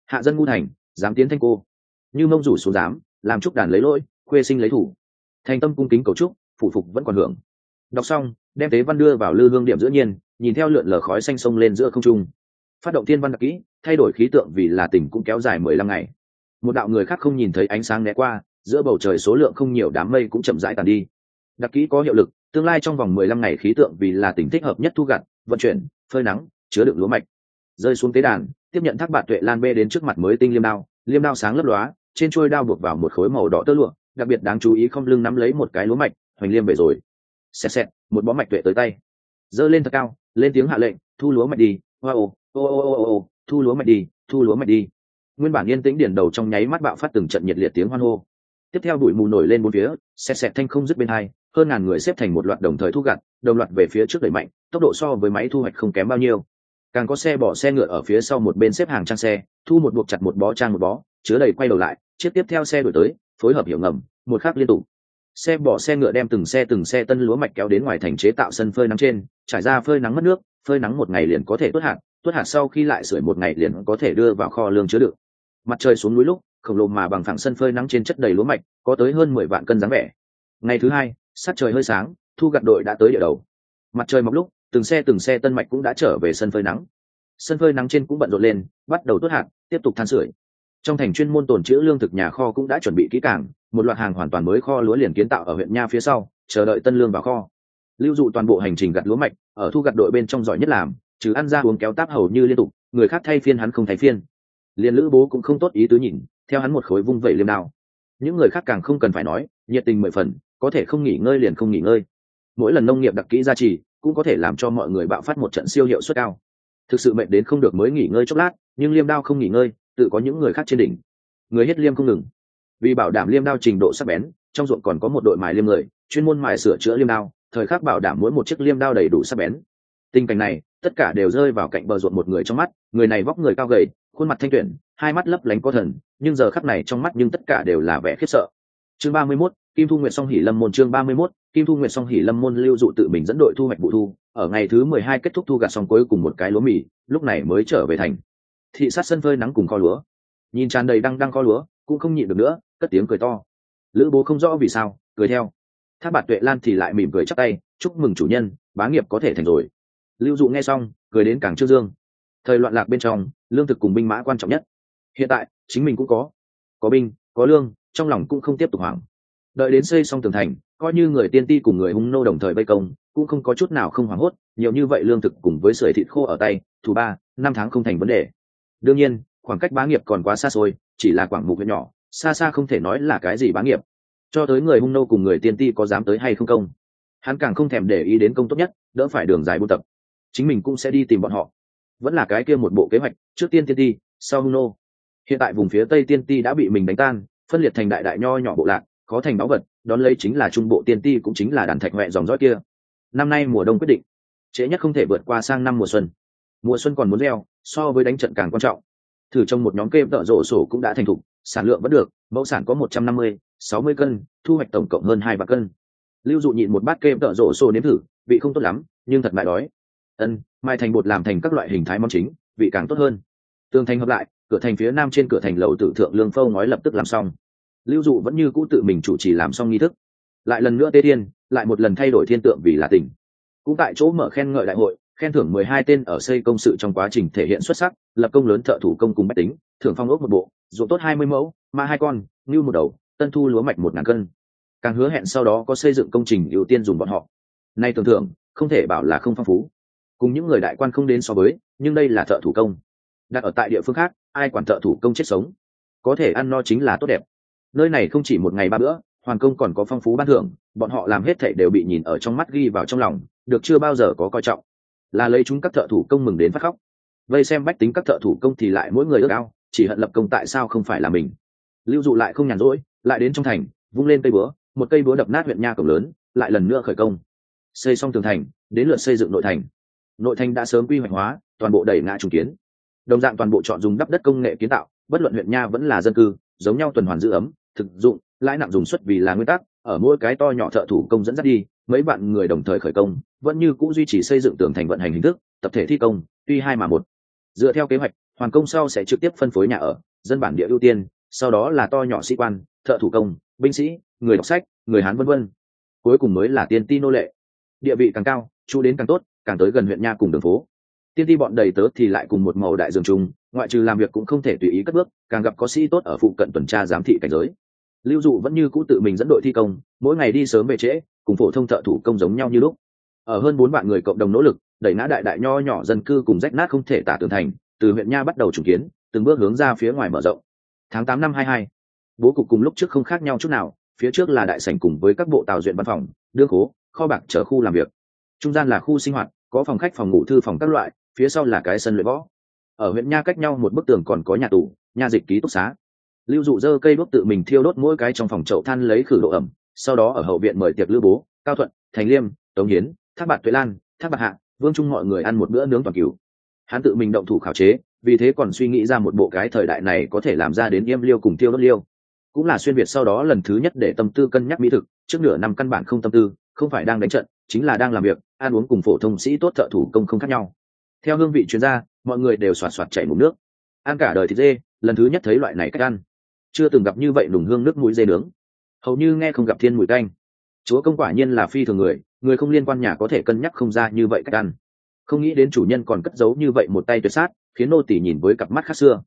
Hạ dân ngu thành, dám tiến thanh cô. Như mông rủ xuống dám, làm chúc đàn lấy lỗi, khuê sinh lấy thủ. Thành tâm cung kính cầu trúc phụ phục vẫn còn hưởng. Đọc xong, đem tế văn đưa vào lư hương điểm giữa nhiên, nhìn theo lượn lờ khói xanh sông lên giữa không trung. Phát động thiên văn đặc kỹ, thay đổi khí tượng vì là tỉnh cũng kéo dài mười lăm ngày. Một đạo người khác không nhìn thấy ánh sáng né qua, giữa bầu trời số lượng không nhiều đám mây cũng chậm rãi tàn đi đặc kỹ có hiệu lực, tương lai trong vòng mười lăm ngày khí tượng vì là tỉnh thích hợp nhất thu gặt, vận chuyển, phơi nắng, chứa đựng lúa mạch. Rơi xuống tế đàn, tiếp nhận thác bạt tuệ lan bê đến trước mặt mới tinh liêm đao liêm đao sáng lấp lóa, trên trôi đao buộc vào một khối màu đỏ tơ lụa, đặc biệt đáng chú ý không lưng nắm lấy một cái lúa mạch, hoành liêm về rồi. Xẹt xẹt, một bó mạch tuệ tới tay. Giơ lên thật cao, lên tiếng hạ lệnh, thu lúa mạch đi, hoa ô ô ô ô ô, thu lúa mạch đi, thu lúa mạch đi. Nguyên bản yên tĩnh điển đầu trong nháy mắt bạo phát từng trận nhiệt liệt tiếng hoan hô. Tiếp theo bụi mù nổi lên bốn phía, xẹt xẹt thanh không dứt bên hai hơn ngàn người xếp thành một loạt đồng thời thu gặt, đồng loạt về phía trước đẩy mạnh, tốc độ so với máy thu hoạch không kém bao nhiêu. Càng có xe bỏ xe ngựa ở phía sau một bên xếp hàng trang xe, thu một buộc chặt một bó trang một bó, chứa đầy quay đầu lại, chiếc tiếp theo xe đổi tới, phối hợp hiệu ngầm, một khắc liên tục. Xe bỏ xe ngựa đem từng xe từng xe tân lúa mạch kéo đến ngoài thành chế tạo sân phơi nắng trên, trải ra phơi nắng mất nước, phơi nắng một ngày liền có thể tuốt hạt tuốt hạt sau khi lại sưởi một ngày liền có thể đưa vào kho lương chứa đựng. Mặt trời xuống núi lúc, khổng lồ mà bằng phẳng sân phơi nắng trên chất đầy lúa mạch, có tới hơn mười vạn cân dáng vẻ. Ngày thứ hai sát trời hơi sáng, thu gặt đội đã tới địa đầu. Mặt trời mọc lúc, từng xe từng xe tân mạch cũng đã trở về sân phơi nắng. Sân phơi nắng trên cũng bận rộn lên, bắt đầu tuốt hạt, tiếp tục than sưởi trong thành chuyên môn tồn trữ lương thực nhà kho cũng đã chuẩn bị kỹ càng, một loạt hàng hoàn toàn mới kho lúa liền kiến tạo ở huyện nha phía sau, chờ đợi tân lương vào kho. Lưu dụ toàn bộ hành trình gặt lúa mạch, ở thu gặt đội bên trong giỏi nhất làm, trừ ăn ra uống kéo táp hầu như liên tục, người khác thay phiên hắn không thay phiên. Liền lữ bố cũng không tốt ý tứ nhìn, theo hắn một khối vung vẩy liêm đao. Những người khác càng không cần phải nói, nhiệt tình mười phần có thể không nghỉ ngơi liền không nghỉ ngơi. Mỗi lần nông nghiệp đặc kỹ gia trì cũng có thể làm cho mọi người bạo phát một trận siêu hiệu suất cao. Thực sự mệnh đến không được mới nghỉ ngơi chốc lát nhưng liêm đao không nghỉ ngơi tự có những người khác trên đỉnh. Người hết liêm không ngừng. Vì bảo đảm liêm đao trình độ sắc bén trong ruộng còn có một đội mài liêm người chuyên môn mài sửa chữa liêm đao thời khắc bảo đảm mỗi một chiếc liêm đao đầy đủ sắc bén. Tình cảnh này tất cả đều rơi vào cạnh bờ ruộng một người trong mắt người này vóc người cao gầy khuôn mặt thanh tuyển hai mắt lấp lánh có thần nhưng giờ khắc này trong mắt nhưng tất cả đều là vẻ khiếp sợ. Chương ba mươi 31, kim thu nguyệt song hỉ lâm môn chương ba mươi 31, kim thu nguyệt song hỉ lâm môn lưu dụ tự mình dẫn đội thu hoạch vụ thu ở ngày thứ mười hai kết thúc thu gặt xong cuối cùng một cái lúa mì lúc này mới trở về thành. Thị sát sân phơi nắng cùng kho lúa. Nhìn tràn đầy đang đang kho lúa cũng không nhịn được nữa cất tiếng cười to. Lữ bố không rõ vì sao cười theo. Tháp bạt tuệ lan thì lại mỉm cười chắp tay chúc mừng chủ nhân bá nghiệp có thể thành rồi. Lưu dụ nghe xong cười đến càng trương dương. Thời loạn lạc bên trong lương thực cùng binh mã quan trọng nhất. Hiện tại chính mình cũng có. Có binh có lương trong lòng cũng không tiếp tục hoảng đợi đến xây xong tường thành, coi như người tiên ti cùng người hung nô đồng thời vây công, cũng không có chút nào không hoảng hốt, nhiều như vậy lương thực cùng với sưởi thịt khô ở tay, thủ ba, năm tháng không thành vấn đề. Đương nhiên, khoảng cách bá nghiệp còn quá xa xôi, chỉ là quảng mục huyện nhỏ, xa xa không thể nói là cái gì bá nghiệp. Cho tới người hung nô cùng người tiên ti có dám tới hay không công, hắn càng không thèm để ý đến công tốt nhất, đỡ phải đường dài buôn tập. Chính mình cũng sẽ đi tìm bọn họ. Vẫn là cái kia một bộ kế hoạch, trước tiên tiên ti, sau hung nô. Hiện tại vùng phía tây tiên ti đã bị mình đánh tan, phân liệt thành đại đại nho nhỏ bộ lạc có thành báu vật, đón lấy chính là trung bộ tiên ti cũng chính là đàn thạch huệ dòng dõi kia. Năm nay mùa đông quyết định, trễ nhất không thể vượt qua sang năm mùa xuân. Mùa xuân còn muốn leo so với đánh trận càng quan trọng. Thử trong một nhóm kê tợ rổ sổ cũng đã thành thục, sản lượng vẫn được, mẫu sản có một trăm năm mươi, sáu mươi cân, thu hoạch tổng cộng hơn hai vạn cân. Lưu dụ nhịn một bát kê tợ rổ sổ nếm thử, vị không tốt lắm, nhưng thật mại đói. Ân, mai thành bột làm thành các loại hình thái món chính, vị càng tốt hơn. Tường thành hợp lại, cửa thành phía nam trên cửa thành lầu tử thượng lương phâu nói lập tức làm xong lưu dụ vẫn như cũ tự mình chủ trì làm xong nghi thức. Lại lần nữa tê thiên, lại một lần thay đổi thiên tượng vì là tỉnh. Cũng tại chỗ mở khen ngợi đại hội, khen thưởng mười hai tên ở xây công sự trong quá trình thể hiện xuất sắc, lập công lớn thợ thủ công cùng bách tính, thưởng phong ốc một bộ, ruộng tốt hai mươi mẫu, ma hai con, ngưu một đầu, tân thu lúa mạch một ngàn cân. Càng hứa hẹn sau đó có xây dựng công trình ưu tiên dùng bọn họ. Nay tưởng thưởng, không thể bảo là không phong phú. Cùng những người đại quan không đến so với, nhưng đây là thợ thủ công. Đặt ở tại địa phương khác, ai quản thợ thủ công chết sống? Có thể ăn no chính là tốt đẹp nơi này không chỉ một ngày ba bữa, hoàng công còn có phong phú ban thưởng, bọn họ làm hết thảy đều bị nhìn ở trong mắt ghi vào trong lòng, được chưa bao giờ có coi trọng. Là lấy chúng các thợ thủ công mừng đến phát khóc. Vây xem bách tính các thợ thủ công thì lại mỗi người ước ao, chỉ hận lập công tại sao không phải là mình. Lưu dụ lại không nhàn rỗi, lại đến trong thành, vung lên cây búa, một cây búa đập nát huyện nha cổng lớn, lại lần nữa khởi công. Xây xong tường thành, đến lượt xây dựng nội thành. Nội thành đã sớm quy hoạch hóa, toàn bộ đẩy ngã trùng kiến. Đồng dạng toàn bộ chọn dùng đắp đất công nghệ kiến tạo, bất luận huyện nha vẫn là dân cư, giống nhau tuần hoàn giữ ấm thực dụng, lãi nặng dùng suất vì là nguyên tắc, ở mỗi cái to nhỏ thợ thủ công dẫn dắt đi, mấy bạn người đồng thời khởi công, vẫn như cũ duy trì xây dựng tường thành vận hành hình thức, tập thể thi công, tuy hai mà một. Dựa theo kế hoạch, hoàn công sau sẽ trực tiếp phân phối nhà ở, dân bản địa ưu tiên, sau đó là to nhỏ sĩ quan, thợ thủ công, binh sĩ, người đọc sách, người hán vân vân. Cuối cùng mới là tiên ti nô lệ. Địa vị càng cao, chú đến càng tốt, càng tới gần huyện nha cùng đường phố. Tiên ti bọn đầy tớ thì lại cùng một màu đại dương chung ngoại trừ làm việc cũng không thể tùy ý cất bước, càng gặp có sĩ tốt ở phụ cận tuần tra giám thị cảnh giới. Lưu dụ vẫn như cũ tự mình dẫn đội thi công, mỗi ngày đi sớm về trễ, cùng phổ thông thợ thủ công giống nhau như lúc. Ở hơn bốn vạn người cộng đồng nỗ lực, đẩy ngã đại đại nho nhỏ dân cư cùng rách nát không thể tả tường thành, từ huyện nha bắt đầu trùng kiến, từng bước hướng ra phía ngoài mở rộng. Tháng tám năm hai hai, bố cục cùng lúc trước không khác nhau chút nào, phía trước là đại sảnh cùng với các bộ tàu duyện văn phòng đương khố kho bạc chở khu làm việc. Trung gian là khu sinh hoạt, có phòng khách, phòng ngủ, thư phòng các loại, phía sau là cái sân luyện võ ở huyện nha cách nhau một bức tường còn có nhà tù nhà dịch ký túc xá. Lưu dụ dơ cây đốt tự mình thiêu đốt mỗi cái trong phòng chậu than lấy khử độ ẩm, sau đó ở hậu viện mời tiệc lưu bố, cao thuận, thành liêm, tống hiến, thác bạc tuệ lan, thác bạc hạ, vương trung mọi người ăn một bữa nướng toàn cứu hắn tự mình động thủ khảo chế, vì thế còn suy nghĩ ra một bộ cái thời đại này có thể làm ra đến yêm liêu cùng tiêu đốt liêu. Cũng là xuyên việt sau đó lần thứ nhất để tâm tư cân nhắc mỹ thực, trước nửa năm căn bản không tâm tư, không phải đang đánh trận, chính là đang làm việc, ăn uống cùng phổ thông sĩ tốt thợ thủ công không khác nhau. Theo hương vị chuyên gia mọi người đều xoạt xoạt chảy mụn nước. Ăn cả đời thịt dê, lần thứ nhất thấy loại này cách ăn. Chưa từng gặp như vậy nùng hương nước mũi dê nướng. Hầu như nghe không gặp thiên mùi canh chúa công quả nhiên là phi thường người người không liên quan nhà có thể cân nhắc không ra như vậy cách ăn. Không nghĩ đến chủ nhân còn cất giấu như vậy một tay tuyệt sát, khiến nô tỉ nhìn với cặp mắt khác xưa.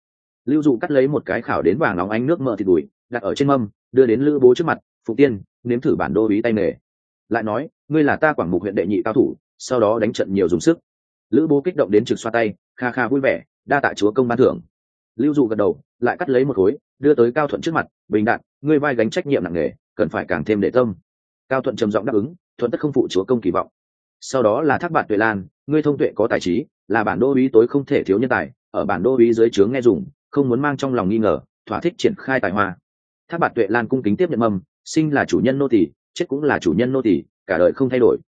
Lưu dụ cắt lấy một cái khảo đến vàng nóng ánh nước mỡ thịt đùi, đặt ở trên mâm, đưa đến lữ bố trước mặt, phụ tiên, nếm thử bản đô ý tay nghề. Lại nói, ngươi là ta quảng mục huyện đệ nhị cao thủ, sau đó đánh trận nhiều dùng sức. Lữ bố kích động đến trực xoa tay kha kha vui vẻ, đa tạ chúa công ban thưởng. Lưu dụ gật đầu, lại cắt lấy một khối, đưa tới cao thuận trước mặt, bình đạn, ngươi vai gánh trách nhiệm nặng nề, cần phải càng thêm để tâm. Cao thuận trầm giọng đáp ứng, thuận tất không phụ chúa công kỳ vọng. Sau đó là thác bạn tuệ lan, ngươi thông tuệ có tài trí, là bản đô uý tối không thể thiếu nhân tài, ở bản đô uý dưới trướng nghe dùng, không muốn mang trong lòng nghi ngờ, thỏa thích triển khai tài hoa. Thác bạn tuệ lan cung kính tiếp nhận mầm sinh là chủ nhân nô tỳ, chết cũng là chủ nhân nô tỳ, cả đời không thay đổi.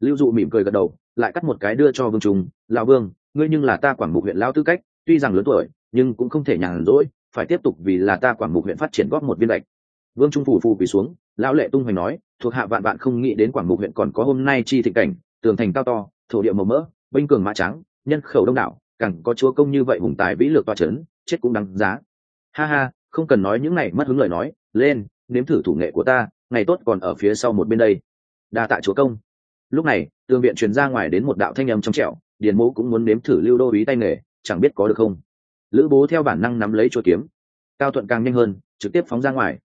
Lưu dụ mỉm cười gật đầu, lại cắt một cái đưa cho vương trung, lão vương ngươi nhưng là ta quảng mục huyện lao tư cách, tuy rằng lớn tuổi, nhưng cũng không thể nhàn rỗi, phải tiếp tục vì là ta quảng mục huyện phát triển góp một viên lệch vương trung phủ phù quỳ xuống, lão lệ tung hoành nói, thuộc hạ vạn bạn không nghĩ đến quảng mục huyện còn có hôm nay chi thịnh cảnh, tường thành cao to, thổ địa màu mỡ, binh cường mã trắng, nhân khẩu đông đảo, càng có chúa công như vậy hùng tài vĩ lược toa trấn chết cũng đáng giá. Ha ha, không cần nói những này, mất hứng lời nói, lên, nếm thử thủ nghệ của ta, ngày tốt còn ở phía sau một bên đây. Đa tạ chúa công. Lúc này, tường viện truyền ra ngoài đến một đạo thanh âm trong trẻo điền mũ cũng muốn nếm thử lưu đô ý tay nghề, chẳng biết có được không? Lữ bố theo bản năng nắm lấy chỗ kiếm. Cao thuận càng nhanh hơn, trực tiếp phóng ra ngoài.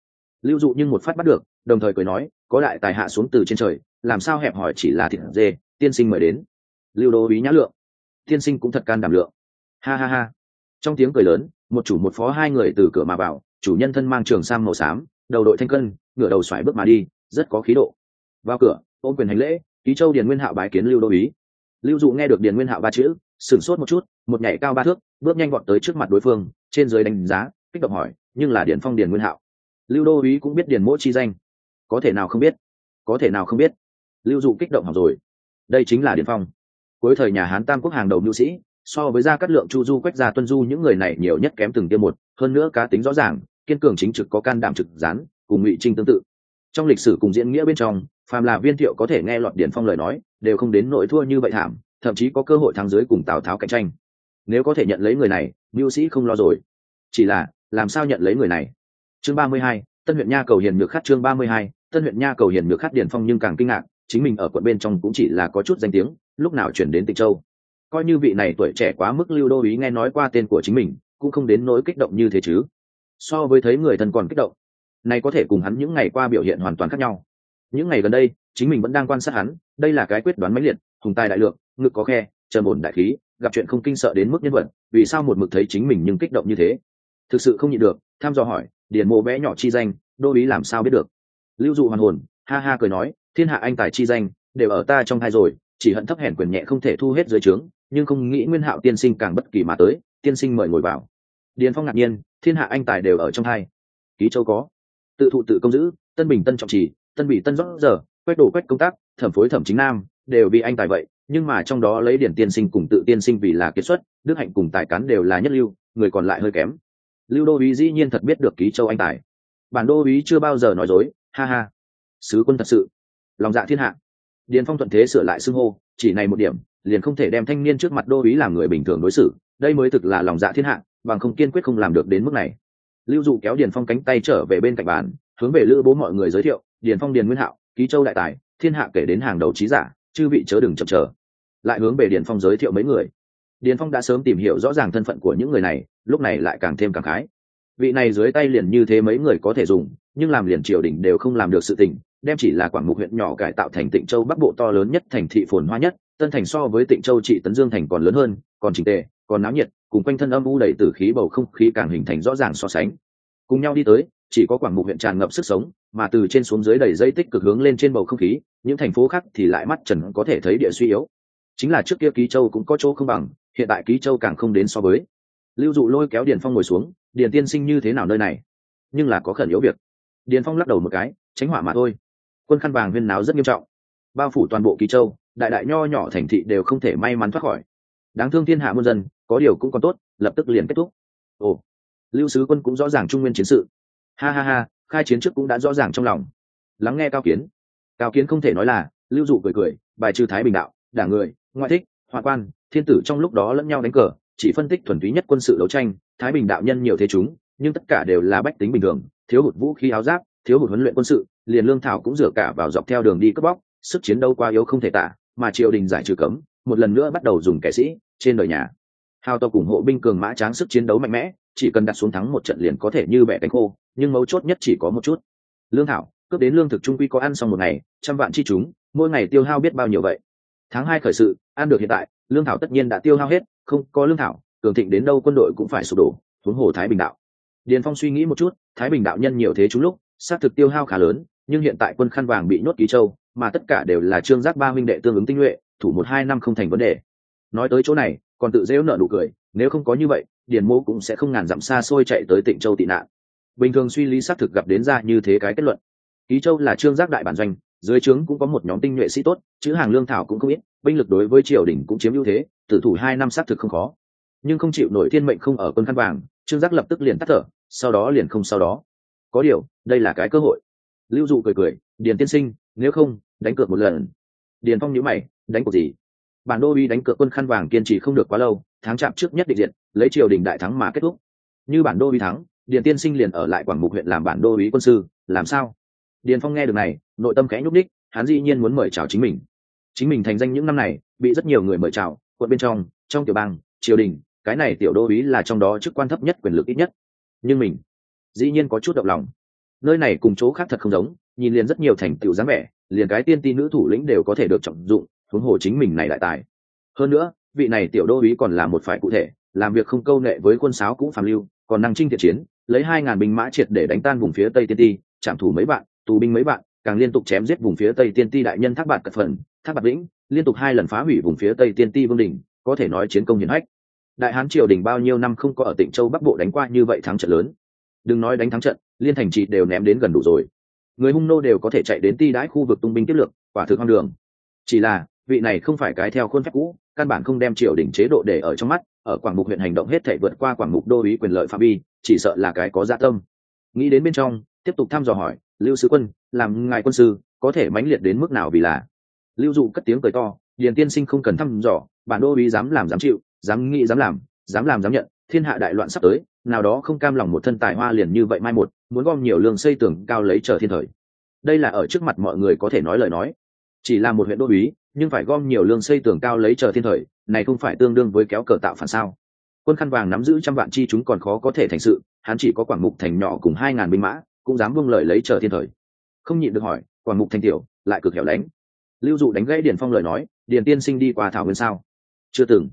Lưu dụ nhưng một phát bắt được, đồng thời cười nói, có đại tài hạ xuống từ trên trời, làm sao hẹp hỏi chỉ là thịt dê, tiên sinh mời đến. Lưu đô ý nhã lượng. Tiên sinh cũng thật can đảm lượng. Ha ha ha. Trong tiếng cười lớn, một chủ một phó hai người từ cửa mà vào, chủ nhân thân mang trường sang màu xám, đầu đội thanh cân, ngửa đầu xoài bước mà đi, rất có khí độ. Vào cửa, ôm quyền hành lễ, ký châu điền nguyên hạo bái kiến lưu đô ý lưu dụ nghe được điền nguyên hạo ba chữ, sửng sốt một chút, một nhảy cao ba thước, bước nhanh gọn tới trước mặt đối phương, trên dưới đánh giá, kích động hỏi, nhưng là điền phong, điền nguyên hạo? Lưu đô uý cũng biết điền mỗ chi danh. Có thể nào không biết? Có thể nào không biết? Lưu dụ kích động học rồi. Đây chính là điền phong. Cuối thời nhà hán tam quốc hàng đầu mưu sĩ, so với gia cát lượng, chu du, quách gia, tuân du những người này nhiều nhất kém từng tiêm một, hơn nữa cá tính rõ ràng, kiên cường chính trực, có can đảm trực gián, cùng ngụy trinh tương tự. Trong lịch sử cùng diễn nghĩa bên trong, phàm là viên thiệu có thể nghe lọt điển phong lời nói đều không đến nỗi thua như vậy thảm, thậm chí có cơ hội thắng dưới cùng tào tháo cạnh tranh. Nếu có thể nhận lấy người này mưu sĩ không lo rồi. Chỉ là, làm sao nhận lấy người này? Chương ba mươi hai, tân huyện nha cầu hiền được khát chương ba mươi hai, tân huyện nha cầu hiền được khát điển phong nhưng càng kinh ngạc, chính mình ở quận bên trong cũng chỉ là có chút danh tiếng, lúc nào chuyển đến tịch châu. Coi như vị này tuổi trẻ quá mức lưu đô ý nghe nói qua tên của chính mình, cũng không đến nỗi kích động như thế chứ. So với thấy người thân còn kích động, này có thể cùng hắn những ngày qua biểu hiện hoàn toàn khác nhau. Những ngày gần đây chính mình vẫn đang quan sát hắn, đây là cái quyết đoán mãnh liệt, hùng tài đại lượng, ngực có khe, trầm ổn đại khí, gặp chuyện không kinh sợ đến mức nhân vật, vì sao một mực thấy chính mình nhưng kích động như thế? Thực sự không nhịn được, tham dò hỏi, điền mộ bé nhỏ chi danh, đô ý làm sao biết được? Lưu dụ hoàn hồn, ha ha cười nói, thiên hạ anh tài chi danh, đều ở ta trong hai rồi, chỉ hận thấp hèn quyền nhẹ không thể thu hết dưới trướng, nhưng không nghĩ nguyên hạo tiên sinh càng bất kỳ mà tới, tiên sinh mời ngồi vào. Điền phong ngạc nhiên, thiên hạ anh tài đều ở trong hai. Ký châu có. Tự thụ tự công giữ, tân bình tân trọng trì, tân bị tân rót giờ quét đổ quét công tác, thẩm phối thẩm chính nam, đều vì anh tài vậy, nhưng mà trong đó lấy điển tiên sinh cùng tự tiên sinh vì là kiệt xuất, đức hạnh cùng tài cán đều là nhất lưu, người còn lại hơi kém. Lưu đô uý dĩ nhiên thật biết được ký châu anh tài. Bản đô uý chưa bao giờ nói dối, ha ha. Sứ quân thật sự. Lòng dạ thiên hạ. Điền phong thuận thế sửa lại xưng hô, chỉ này một điểm, liền không thể đem thanh niên trước mặt đô uý làm người bình thường đối xử, đây mới thực là lòng dạ thiên hạ, bằng không kiên quyết không làm được đến mức này. Lưu dụ kéo điền phong cánh tay trở về bên cạnh bàn, hướng về lữ bố mọi người giới thiệu, điền phong điền nguyên hạo ký châu đại tài, thiên hạ kể đến hàng đầu trí giả, chư vị chớ đừng chậm chờ. Lại hướng về điền phong giới thiệu mấy người. Điền phong đã sớm tìm hiểu rõ ràng thân phận của những người này, lúc này lại càng thêm càng khái. Vị này dưới tay liền như thế mấy người có thể dùng, nhưng làm liền triều đình đều không làm được sự tình, đem chỉ là quảng mục huyện nhỏ cải tạo thành tịnh châu bắc bộ to lớn nhất thành thị phồn hoa nhất, tân thành so với tịnh châu trị tấn dương thành còn lớn hơn, còn trình tề, còn náo nhiệt, cùng quanh thân âm u đầy tử khí bầu không khí càng hình thành rõ ràng so sánh. Cùng nhau đi tới, chỉ có quảng mục huyện tràn ngập sức sống mà từ trên xuống dưới đầy dây tích cực hướng lên trên bầu không khí, những thành phố khác thì lại mắt trần có thể thấy địa suy yếu. Chính là trước kia ký châu cũng có chỗ không bằng, hiện tại ký châu càng không đến so với. Lưu dụ lôi kéo điền phong ngồi xuống, điền tiên sinh như thế nào nơi này? Nhưng là có khẩn yếu việc. Điền phong lắc đầu một cái, tránh hỏa mà thôi. Quân khăn vàng huyên náo rất nghiêm trọng. Bao phủ toàn bộ ký châu, đại đại nho nhỏ thành thị đều không thể may mắn thoát khỏi. Đáng thương thiên hạ muôn dân, có điều cũng còn tốt, lập tức liền kết thúc. Ồ, lưu sứ quân cũng rõ ràng trung nguyên chiến sự. Ha ha ha khai chiến trước cũng đã rõ ràng trong lòng. Lắng nghe cao kiến. Cao kiến không thể nói là, lưu dụ cười cười, bài trừ thái bình đạo, đảng người, ngoại thích hoa quan, thiên tử trong lúc đó lẫn nhau đánh cờ, chỉ phân tích thuần túy nhất quân sự đấu tranh, thái bình đạo nhân nhiều thế chúng, nhưng tất cả đều là bách tính bình thường, thiếu hụt vũ khí áo giáp, thiếu hụt huấn luyện quân sự, liền lương thảo cũng dựa cả vào dọc theo đường đi cướp bóc, sức chiến đấu quá yếu không thể tả, mà triều đình giải trừ cấm, một lần nữa bắt đầu dùng kẻ sĩ, trên đời nhà. Hào tộc ủng hộ binh cường mã tráng sức chiến đấu mạnh mẽ, chỉ cần đặt xuống thắng một trận liền có thể như bẻ cánh khô nhưng mấu chốt nhất chỉ có một chút. Lương thảo, cướp đến lương thực trung quy có ăn xong một ngày, trăm vạn chi chúng, mỗi ngày tiêu hao biết bao nhiêu vậy? Tháng hai khởi sự, ăn được hiện tại, lương thảo tất nhiên đã tiêu hao hết, không có lương thảo, cường thịnh đến đâu quân đội cũng phải sụp đổ, huống hồ thái bình đạo. Điền phong suy nghĩ một chút, thái bình đạo nhân nhiều thế chúng lúc, xác thực tiêu hao khá lớn, nhưng hiện tại quân khăn vàng bị nhốt ký châu, mà tất cả đều là trương giác ba minh đệ tương ứng tinh nhuệ, thủ một hai năm không thành vấn đề. Nói tới chỗ này, còn tự dễu nợ nụ cười, nếu không có như vậy, điền mô cũng sẽ không ngàn dặm xa xôi chạy tới tịnh châu tị nạn bình thường suy lý xác thực gặp đến ra như thế cái kết luận. Ký châu là trương giác đại bản doanh, dưới trướng cũng có một nhóm tinh nhuệ sĩ tốt, chữ hàng lương thảo cũng không ít, binh lực đối với triều đình cũng chiếm ưu thế, tử thủ hai năm xác thực không khó. Nhưng không chịu nổi thiên mệnh không ở quân khăn vàng, trương giác lập tức liền tắt thở, sau đó liền không sau đó. Có điều, đây là cái cơ hội. Lưu dụ cười cười, điền tiên sinh, nếu không, đánh cược một lần. Điền phong nhữ mày, đánh cuộc gì? Bản đô uy đánh cược quân khăn vàng kiên trì không được quá lâu, tháng chạm trước nhất định diện, lấy triều đình đại thắng mà kết thúc. Như bản đô uy thắng điền tiên sinh liền ở lại quảng mục huyện làm bản đô ý quân sư, làm sao? Điền phong nghe được này, nội tâm khẽ nhúc đích hắn dĩ nhiên muốn mời chào chính mình. Chính mình thành danh những năm này, bị rất nhiều người mời chào, quận bên trong trong tiểu bang, triều đình, cái này tiểu đô ý là trong đó chức quan thấp nhất, quyền lực ít nhất. Nhưng mình, dĩ nhiên có chút động lòng. Nơi này cùng chỗ khác thật không giống, nhìn liền rất nhiều thành tựu dáng vẻ, liền cái tiên ti nữ thủ lĩnh đều có thể được trọng dụng, huống hồ chính mình này đại tài. Hơn nữa, vị này tiểu đô úy còn là một phải cụ thể, làm việc không câu nệ với quân sáo cũng phàm lưu, còn năng trinh thiện chiến lấy hai ngàn binh mã triệt để đánh tan vùng phía tây tiên ti, trảm thủ mấy bạn tù binh mấy bạn càng liên tục chém giết vùng phía tây tiên ti đại nhân thác bạt cật phần, thác bạt lĩnh liên tục hai lần phá hủy vùng phía tây tiên ti vương đình có thể nói chiến công hiển hách. Đại hán triều đình bao nhiêu năm không có ở tỉnh châu bắc bộ đánh qua như vậy thắng trận lớn. Đừng nói đánh thắng trận, liên thành trị đều ném đến gần đủ rồi. Người hung nô đều có thể chạy đến ti đãi khu vực tung binh tiếp lược, quả thực hoang đường. Chỉ là, vị này không phải cái theo khuôn phép cũ, căn bản không đem triều đình chế độ để ở trong mắt, ở quảng mục huyện hành động hết thể vượt qua quảng mục đô ý quyền lợi phạm vi chỉ sợ là cái có dạ tâm. Nghĩ đến bên trong, tiếp tục thăm dò hỏi, lưu sứ quân, làm ngài quân sư, có thể mãnh liệt đến mức nào vì là? Lưu dụ cất tiếng cười to, điền tiên sinh không cần thăm dò, bản đô úy dám làm dám chịu, dám nghĩ dám làm dám làm dám nhận, thiên hạ đại loạn sắp tới, nào đó không cam lòng một thân tài hoa liền như vậy mai một, muốn gom nhiều lương xây tường cao lấy chờ thiên thời. Đây là ở trước mặt mọi người có thể nói lời nói. Chỉ là một huyện đô uý, nhưng phải gom nhiều lương xây tường cao lấy chờ thiên thời, này không phải tương đương với kéo cờ tạo phản sao? Quân khăn vàng nắm giữ trăm vạn chi chúng còn khó có thể thành sự, hắn chỉ có quảng mục thành nhỏ cùng hai ngàn binh mã, cũng dám buông lời lấy chờ thiên thời. Không nhịn được hỏi, quảng mục thành tiểu, lại cực hẻo lánh. Lưu dụ đánh gãy điền phong lời nói, điền tiên sinh đi qua thảo nguyên sao? Chưa từng.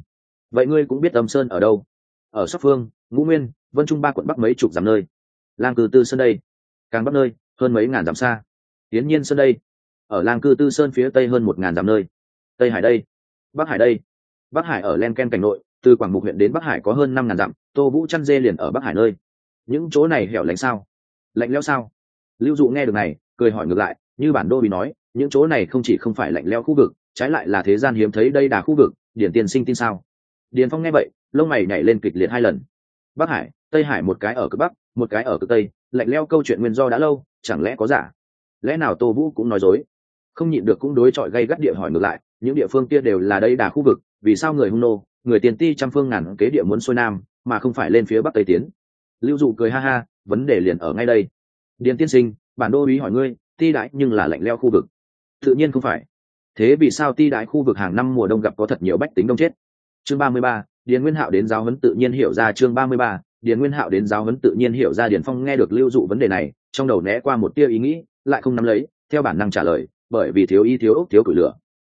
Vậy ngươi cũng biết âm sơn ở đâu? Ở sóc phương, ngũ nguyên, vân trung ba quận bắc mấy chục dặm nơi. Lang cư tư sơn đây. Càng bắc nơi, hơn mấy ngàn dặm xa. Tiến nhiên sơn đây. Ở lang cư tư sơn phía tây hơn một ngàn dặm nơi. Tây hải đây. Bắc hải đây. Bắc hải ở len ken cảnh nội từ quảng mục huyện đến bắc hải có hơn năm ngàn dặm, tô vũ chăn dê liền ở bắc hải nơi. Những chỗ này hẻo lánh sao? Lạnh lẽo sao? Lưu dụ nghe được này, cười hỏi ngược lại, như bản đô bị nói, những chỗ này không chỉ không phải lạnh lẽo khu vực, trái lại là thế gian hiếm thấy đây đà khu vực, điển tiên sinh tin sao? Điền phong nghe vậy, lông mày nhảy lên kịch liệt hai lần. Bắc hải, tây hải một cái ở cực bắc, một cái ở cực tây, lạnh leo câu chuyện nguyên do đã lâu, chẳng lẽ có giả? Lẽ nào tô vũ cũng nói dối? Không nhịn được cũng đối chọi gây gắt địa hỏi ngược lại, những địa phương kia đều là đây đà khu vực, vì sao người hung nô người tiền ti trăm phương ngàn kế địa muốn xuôi nam, mà không phải lên phía bắc tây tiến. Lưu dụ cười ha ha, vấn đề liền ở ngay đây. Điền tiên sinh, bản đô ý hỏi ngươi, ti đại nhưng là lạnh leo khu vực. Tự nhiên không phải. Thế vì sao ti đại khu vực hàng năm mùa đông gặp có thật nhiều bách tính đông chết? Chương ba mươi ba, điền nguyên hạo đến giáo huấn tự nhiên hiểu ra chương ba mươi ba, điền nguyên hạo đến giáo huấn tự nhiên hiểu ra điền phong nghe được lưu dụ vấn đề này, trong đầu né qua một tia ý nghĩ, lại không nắm lấy, theo bản năng trả lời, bởi vì thiếu y thiếu ốc thiếu củi lửa.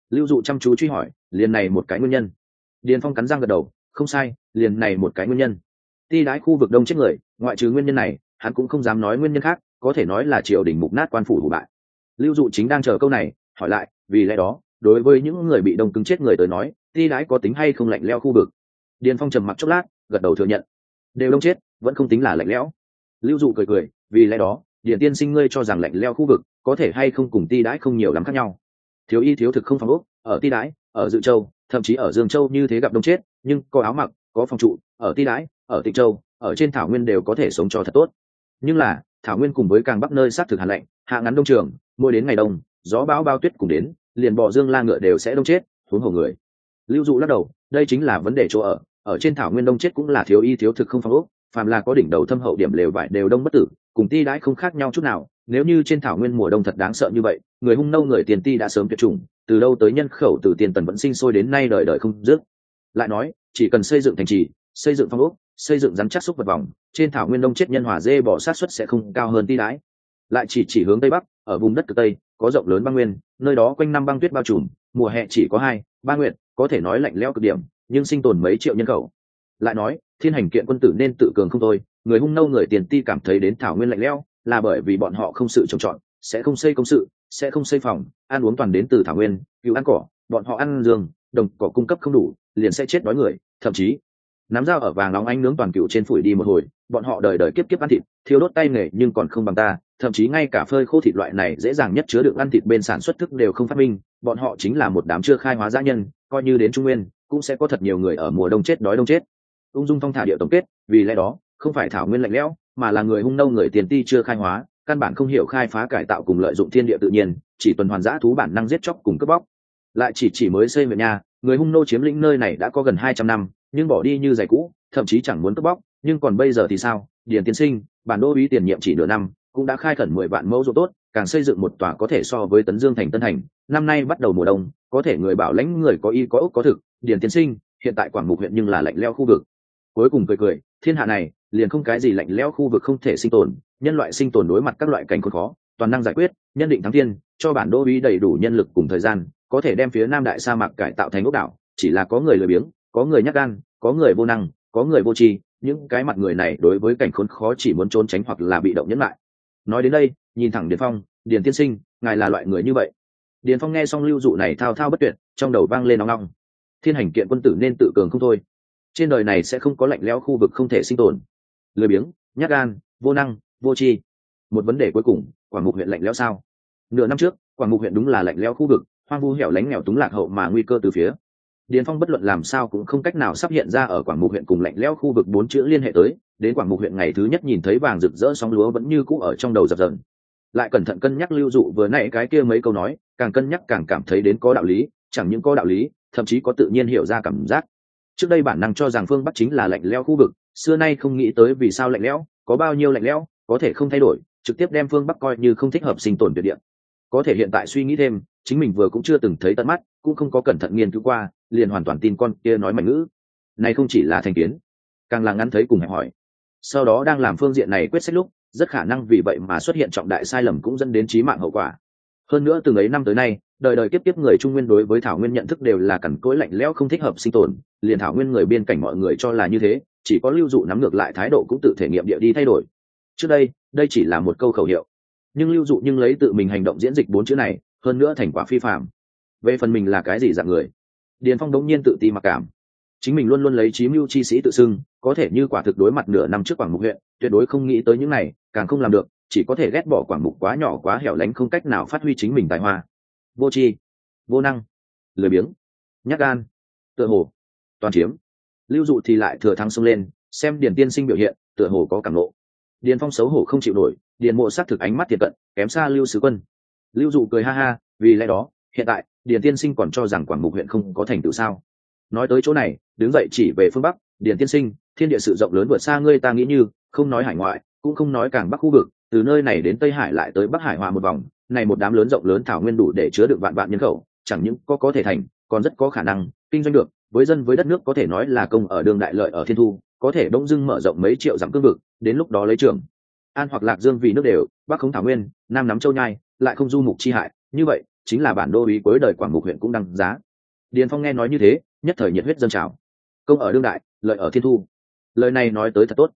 Lưu dụ chăm chú truy hỏi, liền này một cái nguyên nhân điền phong cắn răng gật đầu, không sai, liền này một cái nguyên nhân. Ti đái khu vực đông chết người, ngoại trừ nguyên nhân này, hắn cũng không dám nói nguyên nhân khác, có thể nói là triều đình mục nát quan phủ hủ bại. Lưu dụ chính đang chờ câu này, hỏi lại, vì lẽ đó, đối với những người bị đông cứng chết người tới nói, ti đái có tính hay không lạnh leo khu vực? Điền phong trầm mặc chốc lát, gật đầu thừa nhận. Đều đông chết, vẫn không tính là lạnh lẽo. Lưu dụ cười cười, vì lẽ đó điện tiên sinh ngươi cho rằng lạnh leo khu vực có thể hay không cùng ti đái không nhiều lắm khác nhau. Thiếu y thiếu thực không phòng ốc, ở ti đái, ở dự châu thậm chí ở dương châu như thế gặp đông chết, nhưng có áo mặc, có phòng trụ, ở ti đãi, ở tịnh châu, ở trên thảo nguyên đều có thể sống cho thật tốt. Nhưng là, thảo nguyên cùng với càng bắc nơi sát thực hàn lạnh, hạ ngắn đông trường, mỗi đến ngày đông, gió bão bao tuyết cùng đến, liền bọ dương la ngựa đều sẽ đông chết, huống hồ người. Lưu dụ lắc đầu, đây chính là vấn đề chỗ ở ở trên thảo nguyên đông chết cũng là thiếu y thiếu thực không phong ốc, phàm là có đỉnh đầu thâm hậu điểm lều vải đều đông bất tử, cùng ti đãi không khác nhau chút nào, nếu như trên thảo nguyên mùa đông thật đáng sợ như vậy, người hung nâu người tiền ti đã sớm tuyệt chủng từ đâu tới nhân khẩu từ tiền tần vẫn sinh sôi đến nay đời đời không dứt. Lại nói, chỉ cần xây dựng thành trì, xây dựng phong ốc, xây dựng rắn chắc xúc vật vòng, trên thảo nguyên đông chết nhân hỏa dê bỏ sát xuất sẽ không cao hơn tí đái lại chỉ chỉ hướng tây bắc, ở vùng đất cực tây, có rộng lớn băng nguyên, nơi đó quanh năm băng tuyết bao trùm, mùa hè chỉ có hai, ba nguyện có thể nói lạnh lẽo cực điểm, nhưng sinh tồn mấy triệu nhân khẩu. Lại nói, thiên hành kiện quân tử nên tự cường không thôi, người hung nâu người tiền ti cảm thấy đến thảo nguyên lạnh lẽo, là bởi vì bọn họ không sự trồng trọt, sẽ không xây công sự sẽ không xây phòng, ăn uống toàn đến từ thảo nguyên cứu ăn cỏ, bọn họ ăn giường đồng cỏ cung cấp không đủ, liền sẽ chết đói người, thậm chí, nắm dao ở vàng nóng ánh nướng toàn cựu trên phủi đi một hồi, bọn họ đời đời kiếp kiếp ăn thịt thiếu đốt tay nghề nhưng còn không bằng ta, thậm chí ngay cả phơi khô thịt loại này dễ dàng nhất chứa được ăn thịt bên sản xuất thức đều không phát minh, bọn họ chính là một đám chưa khai hóa gia nhân, coi như đến trung nguyên, cũng sẽ có thật nhiều người ở mùa đông chết đói đông chết. Ung dung thong thả địa tổng kết, vì lẽ đó, không phải thảo nguyên lạnh lẽo, mà là người hung nâu người tiền ti chưa khai hóa căn bản không hiểu khai phá cải tạo cùng lợi dụng thiên địa tự nhiên, chỉ tuần hoàn giã thú bản năng giết chóc cùng cướp bóc. Lại chỉ chỉ mới xây về nhà, người hung nô chiếm lĩnh nơi này đã có gần hai trăm năm, nhưng bỏ đi như giày cũ, thậm chí chẳng muốn cướp bóc, nhưng còn bây giờ thì sao? Điền tiên sinh, bản đô ý tiền nhiệm chỉ nửa năm, cũng đã khai khẩn mười vạn mẫu ruộng tốt, càng xây dựng một tòa có thể so với tấn dương thành tân thành. Năm nay bắt đầu mùa đông, có thể người bảo lãnh người có y có ốc có thực. Điền tiên sinh, hiện tại quảng mục huyện nhưng là lạnh leo khu vực. Cuối cùng cười cười, thiên hạ này liền không cái gì lạnh lẽo khu vực không thể sinh tồn, nhân loại sinh tồn đối mặt các loại cảnh khốn khó, toàn năng giải quyết, nhân định thắng thiên, cho bản đô uý đầy đủ nhân lực cùng thời gian, có thể đem phía nam đại sa mạc cải tạo thành ốc đảo, chỉ là có người lười biếng, có người nhắc gan, có người vô năng, có người vô tri, những cái mặt người này đối với cảnh khốn khó chỉ muốn trốn tránh hoặc là bị động nhẫn lại. Nói đến đây, nhìn thẳng điền phong, điền tiên sinh, ngài là loại người như vậy? Điền phong nghe xong lưu dụ này thao thao bất tuyệt, trong đầu vang lên nóng nóng thiên hành kiện quân tử nên tự cường không thôi. Trên đời này sẽ không có lạnh lẽo khu vực không thể sinh tồn lười biếng, nhát gan, vô năng, vô tri. Một vấn đề cuối cùng, quảng mục huyện lạnh lẽo sao? Nửa năm trước, quảng mục huyện đúng là lạnh lẽo khu vực, hoang vu hẻo lánh nghèo túng lạc hậu mà nguy cơ từ phía. Điền phong bất luận làm sao cũng không cách nào sắp hiện ra ở quảng mục huyện cùng lạnh lẽo khu vực bốn chữ liên hệ tới, đến quảng mục huyện ngày thứ nhất nhìn thấy vàng rực rỡ sóng lúa vẫn như cũ ở trong đầu dập dần lại cẩn thận cân nhắc lưu dụ vừa nãy cái kia mấy câu nói, càng cân nhắc càng cảm thấy đến có đạo lý, chẳng những có đạo lý, thậm chí có tự nhiên hiểu ra cảm giác. Trước đây bản năng cho rằng phương bắc chính là lạnh lẽo khu vực xưa nay không nghĩ tới vì sao lạnh lẽo, có bao nhiêu lạnh lẽo, có thể không thay đổi, trực tiếp đem phương bắc coi như không thích hợp sinh tồn tuyệt địa. Có thể hiện tại suy nghĩ thêm, chính mình vừa cũng chưa từng thấy tận mắt, cũng không có cẩn thận nghiên cứu qua, liền hoàn toàn tin con kia nói mạnh ngữ. Này không chỉ là thành kiến, càng là ngắn thấy cùng hẹp hỏi. Sau đó đang làm phương diện này quyết sách lúc, rất khả năng vì vậy mà xuất hiện trọng đại sai lầm cũng dẫn đến trí mạng hậu quả. Hơn nữa từng ấy năm tới nay đời đời kiếp kiếp người trung nguyên đối với thảo nguyên nhận thức đều là cằn cỗi lạnh lẽo không thích hợp sinh tồn, liền thảo nguyên người biên cảnh mọi người cho là như thế, chỉ có lưu dụ nắm ngược lại thái độ cũng tự thể nghiệm địa đi thay đổi. Trước đây đây chỉ là một câu khẩu hiệu. Nhưng lưu dụ nhưng lấy tự mình hành động diễn dịch bốn chữ này, hơn nữa thành quả phi phạm về phần mình là cái gì dạng người? Điền phong đống nhiên tự ti mặc cảm. Chính mình luôn luôn lấy trí mưu chi sĩ tự xưng, có thể như quả thực đối mặt nửa năm trước quảng mục huyện, tuyệt đối không nghĩ tới những này, càng không làm được, chỉ có thể ghét bỏ quảng mục quá nhỏ quá hẻo lánh không cách nào phát huy chính mình tài hoa vô tri, vô năng, lười biếng nhắc gan, tựa hồ, toàn chiếm. Lưu dụ thì lại thừa thắng xông lên, xem điền tiên sinh biểu hiện, tựa hồ có cảm nộ điền phong xấu hổ không chịu nổi, điền mộ s á c thực ánh mắt thiệt cận, kém xa lưu sứ quân. Lưu dụ cười ha ha, vì lẽ đó, hiện tại, điền tiên sinh còn cho rằng quảng mục huyện không có thành tựu sao. Nói tới chỗ này, đứng dậy chỉ về phương bắc, điền tiên sinh, thiên địa sự rộng lớn vượt xa ngươi ta nghĩ như, không nói hải ngoại, cũng không nói càng bắc khu vực, từ nơi này đến tây hải lại tới bắc hải hòa một vòng này một đám lớn rộng lớn thảo nguyên đủ để chứa được vạn vạn nhân khẩu, chẳng những có có thể thành, còn rất có khả năng kinh doanh được. Với dân, với đất nước có thể nói là công ở đường đại lợi ở thiên thu, có thể đông dưng mở rộng mấy triệu dặm cương vực, đến lúc đó lấy trường. An hoặc lạc dương vì nước đều, bắc không thảo nguyên, nam nắm châu nhai, lại không du mục chi hại. Như vậy, chính là bản đô ý cuối đời quảng mục huyện cũng đăng giá. Điền phong nghe nói như thế, nhất thời nhiệt huyết dân trào. Công ở đương đại, lợi ở thiên thu. Lời này nói tới thật tốt.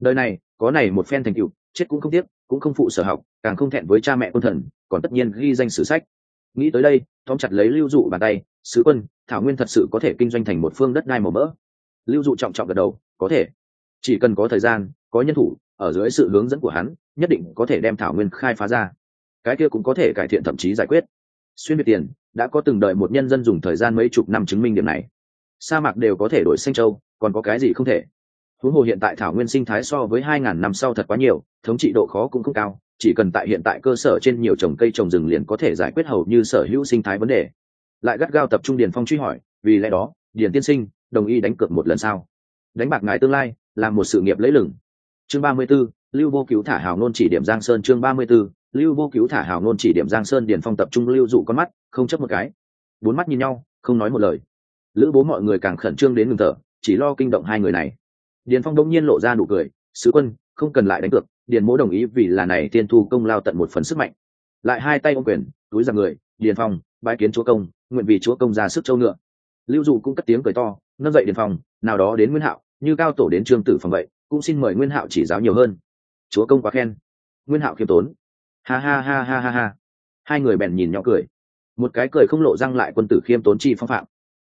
Đời này, có này một phen thành tựu chết cũng không tiếc, cũng không phụ sở học, càng không thẹn với cha mẹ quân thần, còn tất nhiên ghi danh sử sách. Nghĩ tới đây tóm chặt lấy lưu dụ bàn tay, sứ quân, thảo nguyên thật sự có thể kinh doanh thành một phương đất đai màu mỡ. Lưu dụ trọng trọng gật đầu, có thể. Chỉ cần có thời gian, có nhân thủ, ở dưới sự hướng dẫn của hắn, nhất định có thể đem thảo nguyên khai phá ra. Cái kia cũng có thể cải thiện thậm chí giải quyết. Xuyên việt tiền đã có từng đợi một nhân dân dùng thời gian mấy chục năm chứng minh điểm này. Sa mạc đều có thể đổi xanh châu, còn có cái gì không thể? Huống hồ hiện tại thảo nguyên sinh thái so với hai ngàn năm sau thật quá nhiều thống trị độ khó cũng không cao chỉ cần tại hiện tại cơ sở trên nhiều trồng cây trồng rừng liền có thể giải quyết hầu như sở hữu sinh thái vấn đề. Lại gắt gao tập trung điền phong truy hỏi vì lẽ đó điền tiên sinh đồng ý đánh cược một lần sau. Đánh bạc ngài tương lai là một sự nghiệp lấy lừng. Chương ba mươi 34, lưu vô cứu thả hào nôn chỉ điểm giang sơn. Chương ba mươi 34, lưu vô cứu thả hào nôn chỉ điểm giang sơn. Điền phong tập trung lưu dụ con mắt không chấp một cái. Bốn mắt nhìn nhau không nói một lời. Lữ bố mọi người càng khẩn trương đến ngừng thở chỉ lo kinh động hai người này điền phong đông nhiên lộ ra nụ cười, sứ quân, không cần lại đánh cược, điền mỗ đồng ý vì là này tiên thu công lao tận một phần sức mạnh. Lại hai tay ô quyền, túi ra người, điền phong, bái kiến chúa công, nguyện vì chúa công ra sức châu ngựa. Lưu dụ cũng cất tiếng cười to nâng dậy điền phong, nào đó đến nguyên hạo, như cao tổ đến trương tử phòng vậy, cũng xin mời nguyên hạo chỉ giáo nhiều hơn. Chúa công quá khen. Nguyên hạo khiêm tốn. Ha ha ha ha ha ha. Hai người bèn nhìn nhỏ cười. Một cái cười không lộ răng lại quân tử khiêm tốn chi phong phạm.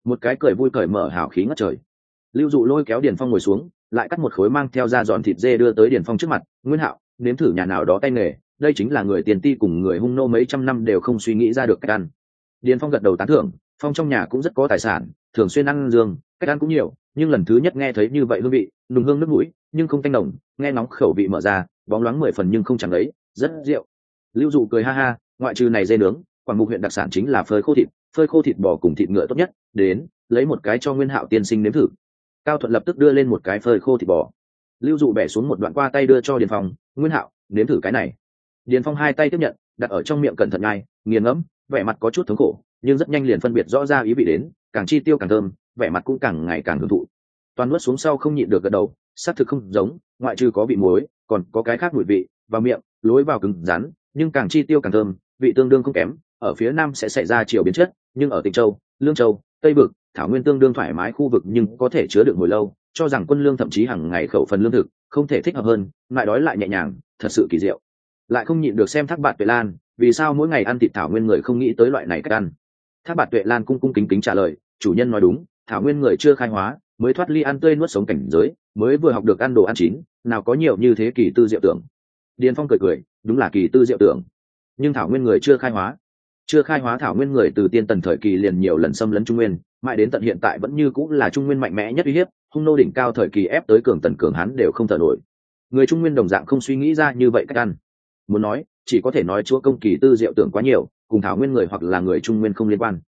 Một cái cười vui cởi mở hào khí ngất trời. Lưu dụ lôi kéo điền phong ngồi xuống lại cắt một khối mang theo ra dọn thịt dê đưa tới điền phong trước mặt, nguyên hạo, nếm thử nhà nào đó tay nghề, đây chính là người tiền ti cùng người hung nô mấy trăm năm đều không suy nghĩ ra được cách ăn. Điền phong gật đầu tán thưởng, phong trong nhà cũng rất có tài sản, thường xuyên ăn dương, cách ăn cũng nhiều, nhưng lần thứ nhất nghe thấy như vậy hương vị, nùng hương nước mũi, nhưng không tanh nồng nghe nóng khẩu vị mở ra, bóng loáng mười phần nhưng không chẳng lấy rất rượu. Lưu dụ cười ha ha, ngoại trừ này dê nướng, quảng mục huyện đặc sản chính là phơi khô thịt, phơi khô thịt bò cùng thịt ngựa tốt nhất, đến, lấy một cái cho nguyên hạo tiên sinh nếm thử cao thuận lập tức đưa lên một cái phơi khô thịt bò. Lưu dụ bẻ xuống một đoạn qua tay đưa cho điền phong, nguyên hạo, nếm thử cái này. Điền phong hai tay tiếp nhận, đặt ở trong miệng cẩn thận ngay, nghiền ngẫm, vẻ mặt có chút thống khổ, nhưng rất nhanh liền phân biệt rõ ra ý vị đến, càng chi tiêu càng thơm, vẻ mặt cũng càng ngày càng hưởng thụ. Toàn nuốt xuống sau không nhịn được gật đầu xác thực không giống, ngoại trừ có vị muối, còn có cái khác mùi vị, vào miệng, lối vào cứng rắn, nhưng càng chi tiêu càng thơm, vị tương đương không kém, ở phía nam sẽ xảy ra chiều biến chất, nhưng ở tịnh châu, lương châu, tây vực thảo nguyên tương đương thoải mái khu vực nhưng có thể chứa được hồi lâu, cho rằng quân lương thậm chí hàng ngày khẩu phần lương thực, không thể thích hợp hơn lại đói lại nhẹ nhàng, thật sự kỳ diệu. Lại không nhịn được xem thác bạt tuệ lan, vì sao mỗi ngày ăn thịt thảo nguyên người không nghĩ tới loại này cách ăn? Thác bạt tuệ lan cung cung kính kính trả lời, chủ nhân nói đúng, thảo nguyên người chưa khai hóa, mới thoát ly ăn tươi nuốt sống cảnh giới, mới vừa học được ăn đồ ăn chín, nào có nhiều như thế kỳ tư diệu tưởng. Điền phong cười cười, đúng là kỳ tư diệu tưởng. Nhưng thảo nguyên người chưa khai hóa chưa khai hóa thảo nguyên người từ tiên tần thời kỳ liền nhiều lần xâm lấn trung nguyên, mãi đến tận hiện tại vẫn như cũng là trung nguyên mạnh mẽ nhất uy hiếp, hung nô đỉnh cao thời kỳ ép tới cường tần cường hán đều không thở nổi. Người trung nguyên đồng dạng không suy nghĩ ra như vậy cách ăn. Muốn nói, chỉ có thể nói chúa công kỳ tư diệu tưởng quá nhiều, cùng thảo nguyên người hoặc là người trung nguyên không liên quan.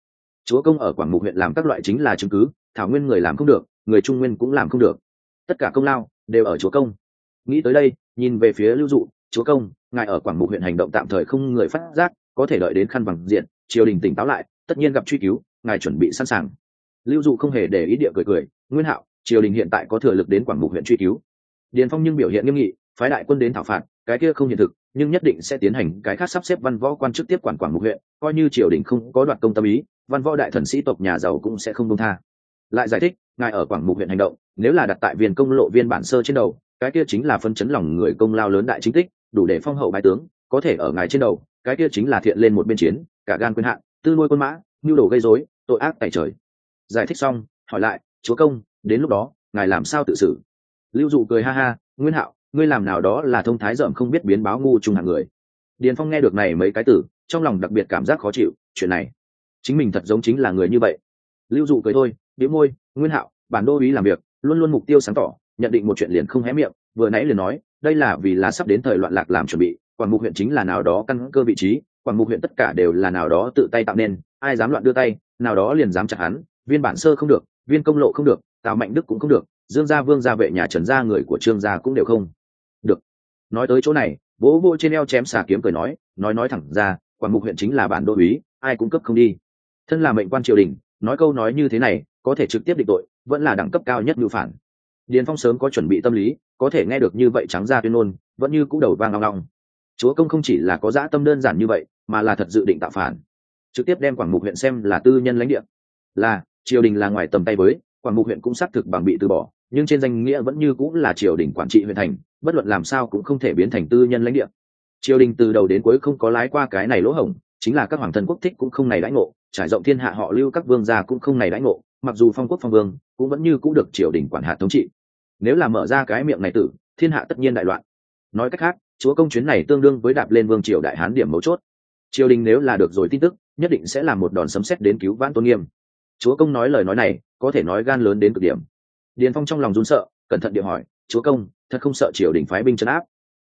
Chúa công ở quảng mục huyện làm các loại chính là chứng cứ, thảo nguyên người làm không được, người trung nguyên cũng làm không được. Tất cả công lao đều ở chúa công. Nghĩ tới đây, nhìn về phía lưu dụ, chúa công, ngài ở quảng mục huyện hành động tạm thời không người phát giác có thể đợi đến khăn bằng diện, triều đình tỉnh táo lại, tất nhiên gặp truy cứu, ngài chuẩn bị sẵn sàng. Lưu dụ không hề để ý địa cười cười, nguyên hạo, triều đình hiện tại có thừa lực đến quảng mục huyện truy cứu. Điền phong nhưng biểu hiện nghiêm nghị, phái đại quân đến thảo phạt, cái kia không hiện thực, nhưng nhất định sẽ tiến hành cái khác sắp xếp văn võ quan chức tiếp quản quảng mục huyện, coi như triều đình không có đoạt công tâm ý, văn võ đại thần sĩ tộc nhà giàu cũng sẽ không công tha. Lại giải thích, ngài ở quảng mục huyện hành động, nếu là đặt tại viên công lộ viên bản sơ trên đầu, cái kia chính là phân chấn lòng người công lao lớn đại chính tích, đủ để phong hậu bái tướng, có thể ở ngài trên đầu cái kia chính là thiện lên một bên chiến, cả gan quyền hạn, tư nuôi quân mã, nhu đồ gây rối, tội ác tại trời. Giải thích xong, hỏi lại, chúa công, đến lúc đó, ngài làm sao tự xử? Lưu dụ cười ha ha, nguyên hạo, ngươi làm nào đó là thông thái dởm không biết biến báo ngu trung hạng người. Điền phong nghe được này mấy cái tử, trong lòng đặc biệt cảm giác khó chịu, chuyện này, chính mình thật giống chính là người như vậy. Lưu dụ cười thôi biếu môi, nguyên hạo, bản đô ý làm việc, luôn luôn mục tiêu sáng tỏ, nhận định một chuyện liền không hé miệng, vừa nãy liền nói, đây là vì là sắp đến thời loạn lạc làm chuẩn bị quảng mục huyện chính là nào đó căn cơ vị trí, quảng mục huyện tất cả đều là nào đó tự tay tạo nên, ai dám loạn đưa tay, nào đó liền dám chặt hắn, viên bản sơ không được, viên công lộ không được, tào mạnh đức cũng không được, dương gia vương gia vệ nhà trần gia người của trương gia cũng đều không được. Nói tới chỗ này, vỗ vô trên eo chém xà kiếm cười nói nói nói thẳng ra, quảng mục huyện chính là bản đô úy ai cũng cấp không đi. Thân là mệnh quan triều đình, nói câu nói như thế này, có thể trực tiếp định tội, vẫn là đẳng cấp cao nhất ngữ phản. Điền phong sớm có chuẩn bị tâm lý, có thể nghe được như vậy trắng ra tuyên ngôn, vẫn như cũ đầu vang long long chúa công không chỉ là có dã tâm đơn giản như vậy, mà là thật dự định tạo phản. Trực tiếp đem quảng mục huyện xem là tư nhân lãnh địa. Là, triều đình là ngoài tầm tay với, quảng mục huyện cũng xác thực bằng bị từ bỏ, nhưng trên danh nghĩa vẫn như cũng là triều đình quản trị huyện thành, bất luận làm sao cũng không thể biến thành tư nhân lãnh địa. Triều đình từ đầu đến cuối không có lái qua cái này lỗ hổng, chính là các hoàng thân quốc thích cũng không này đãi ngộ, trải rộng thiên hạ họ lưu các vương gia cũng không này đãi ngộ, mặc dù phong quốc phong vương, cũng vẫn như cũng được triều đình quản hạt thống trị. Nếu là mở ra cái miệng này tử, thiên hạ tất nhiên đại loạn. Nói cách khác chúa công chuyến này tương đương với đạp lên vương triều đại hán điểm mấu chốt. Triều đình nếu là được rồi tin tức, nhất định sẽ là một đòn sấm xét đến cứu vãn tôn nghiêm. Chúa công nói lời nói này, có thể nói gan lớn đến cực điểm. Điền phong trong lòng run sợ, cẩn thận điệu hỏi, chúa công, thật không sợ triều đình phái binh trấn áp?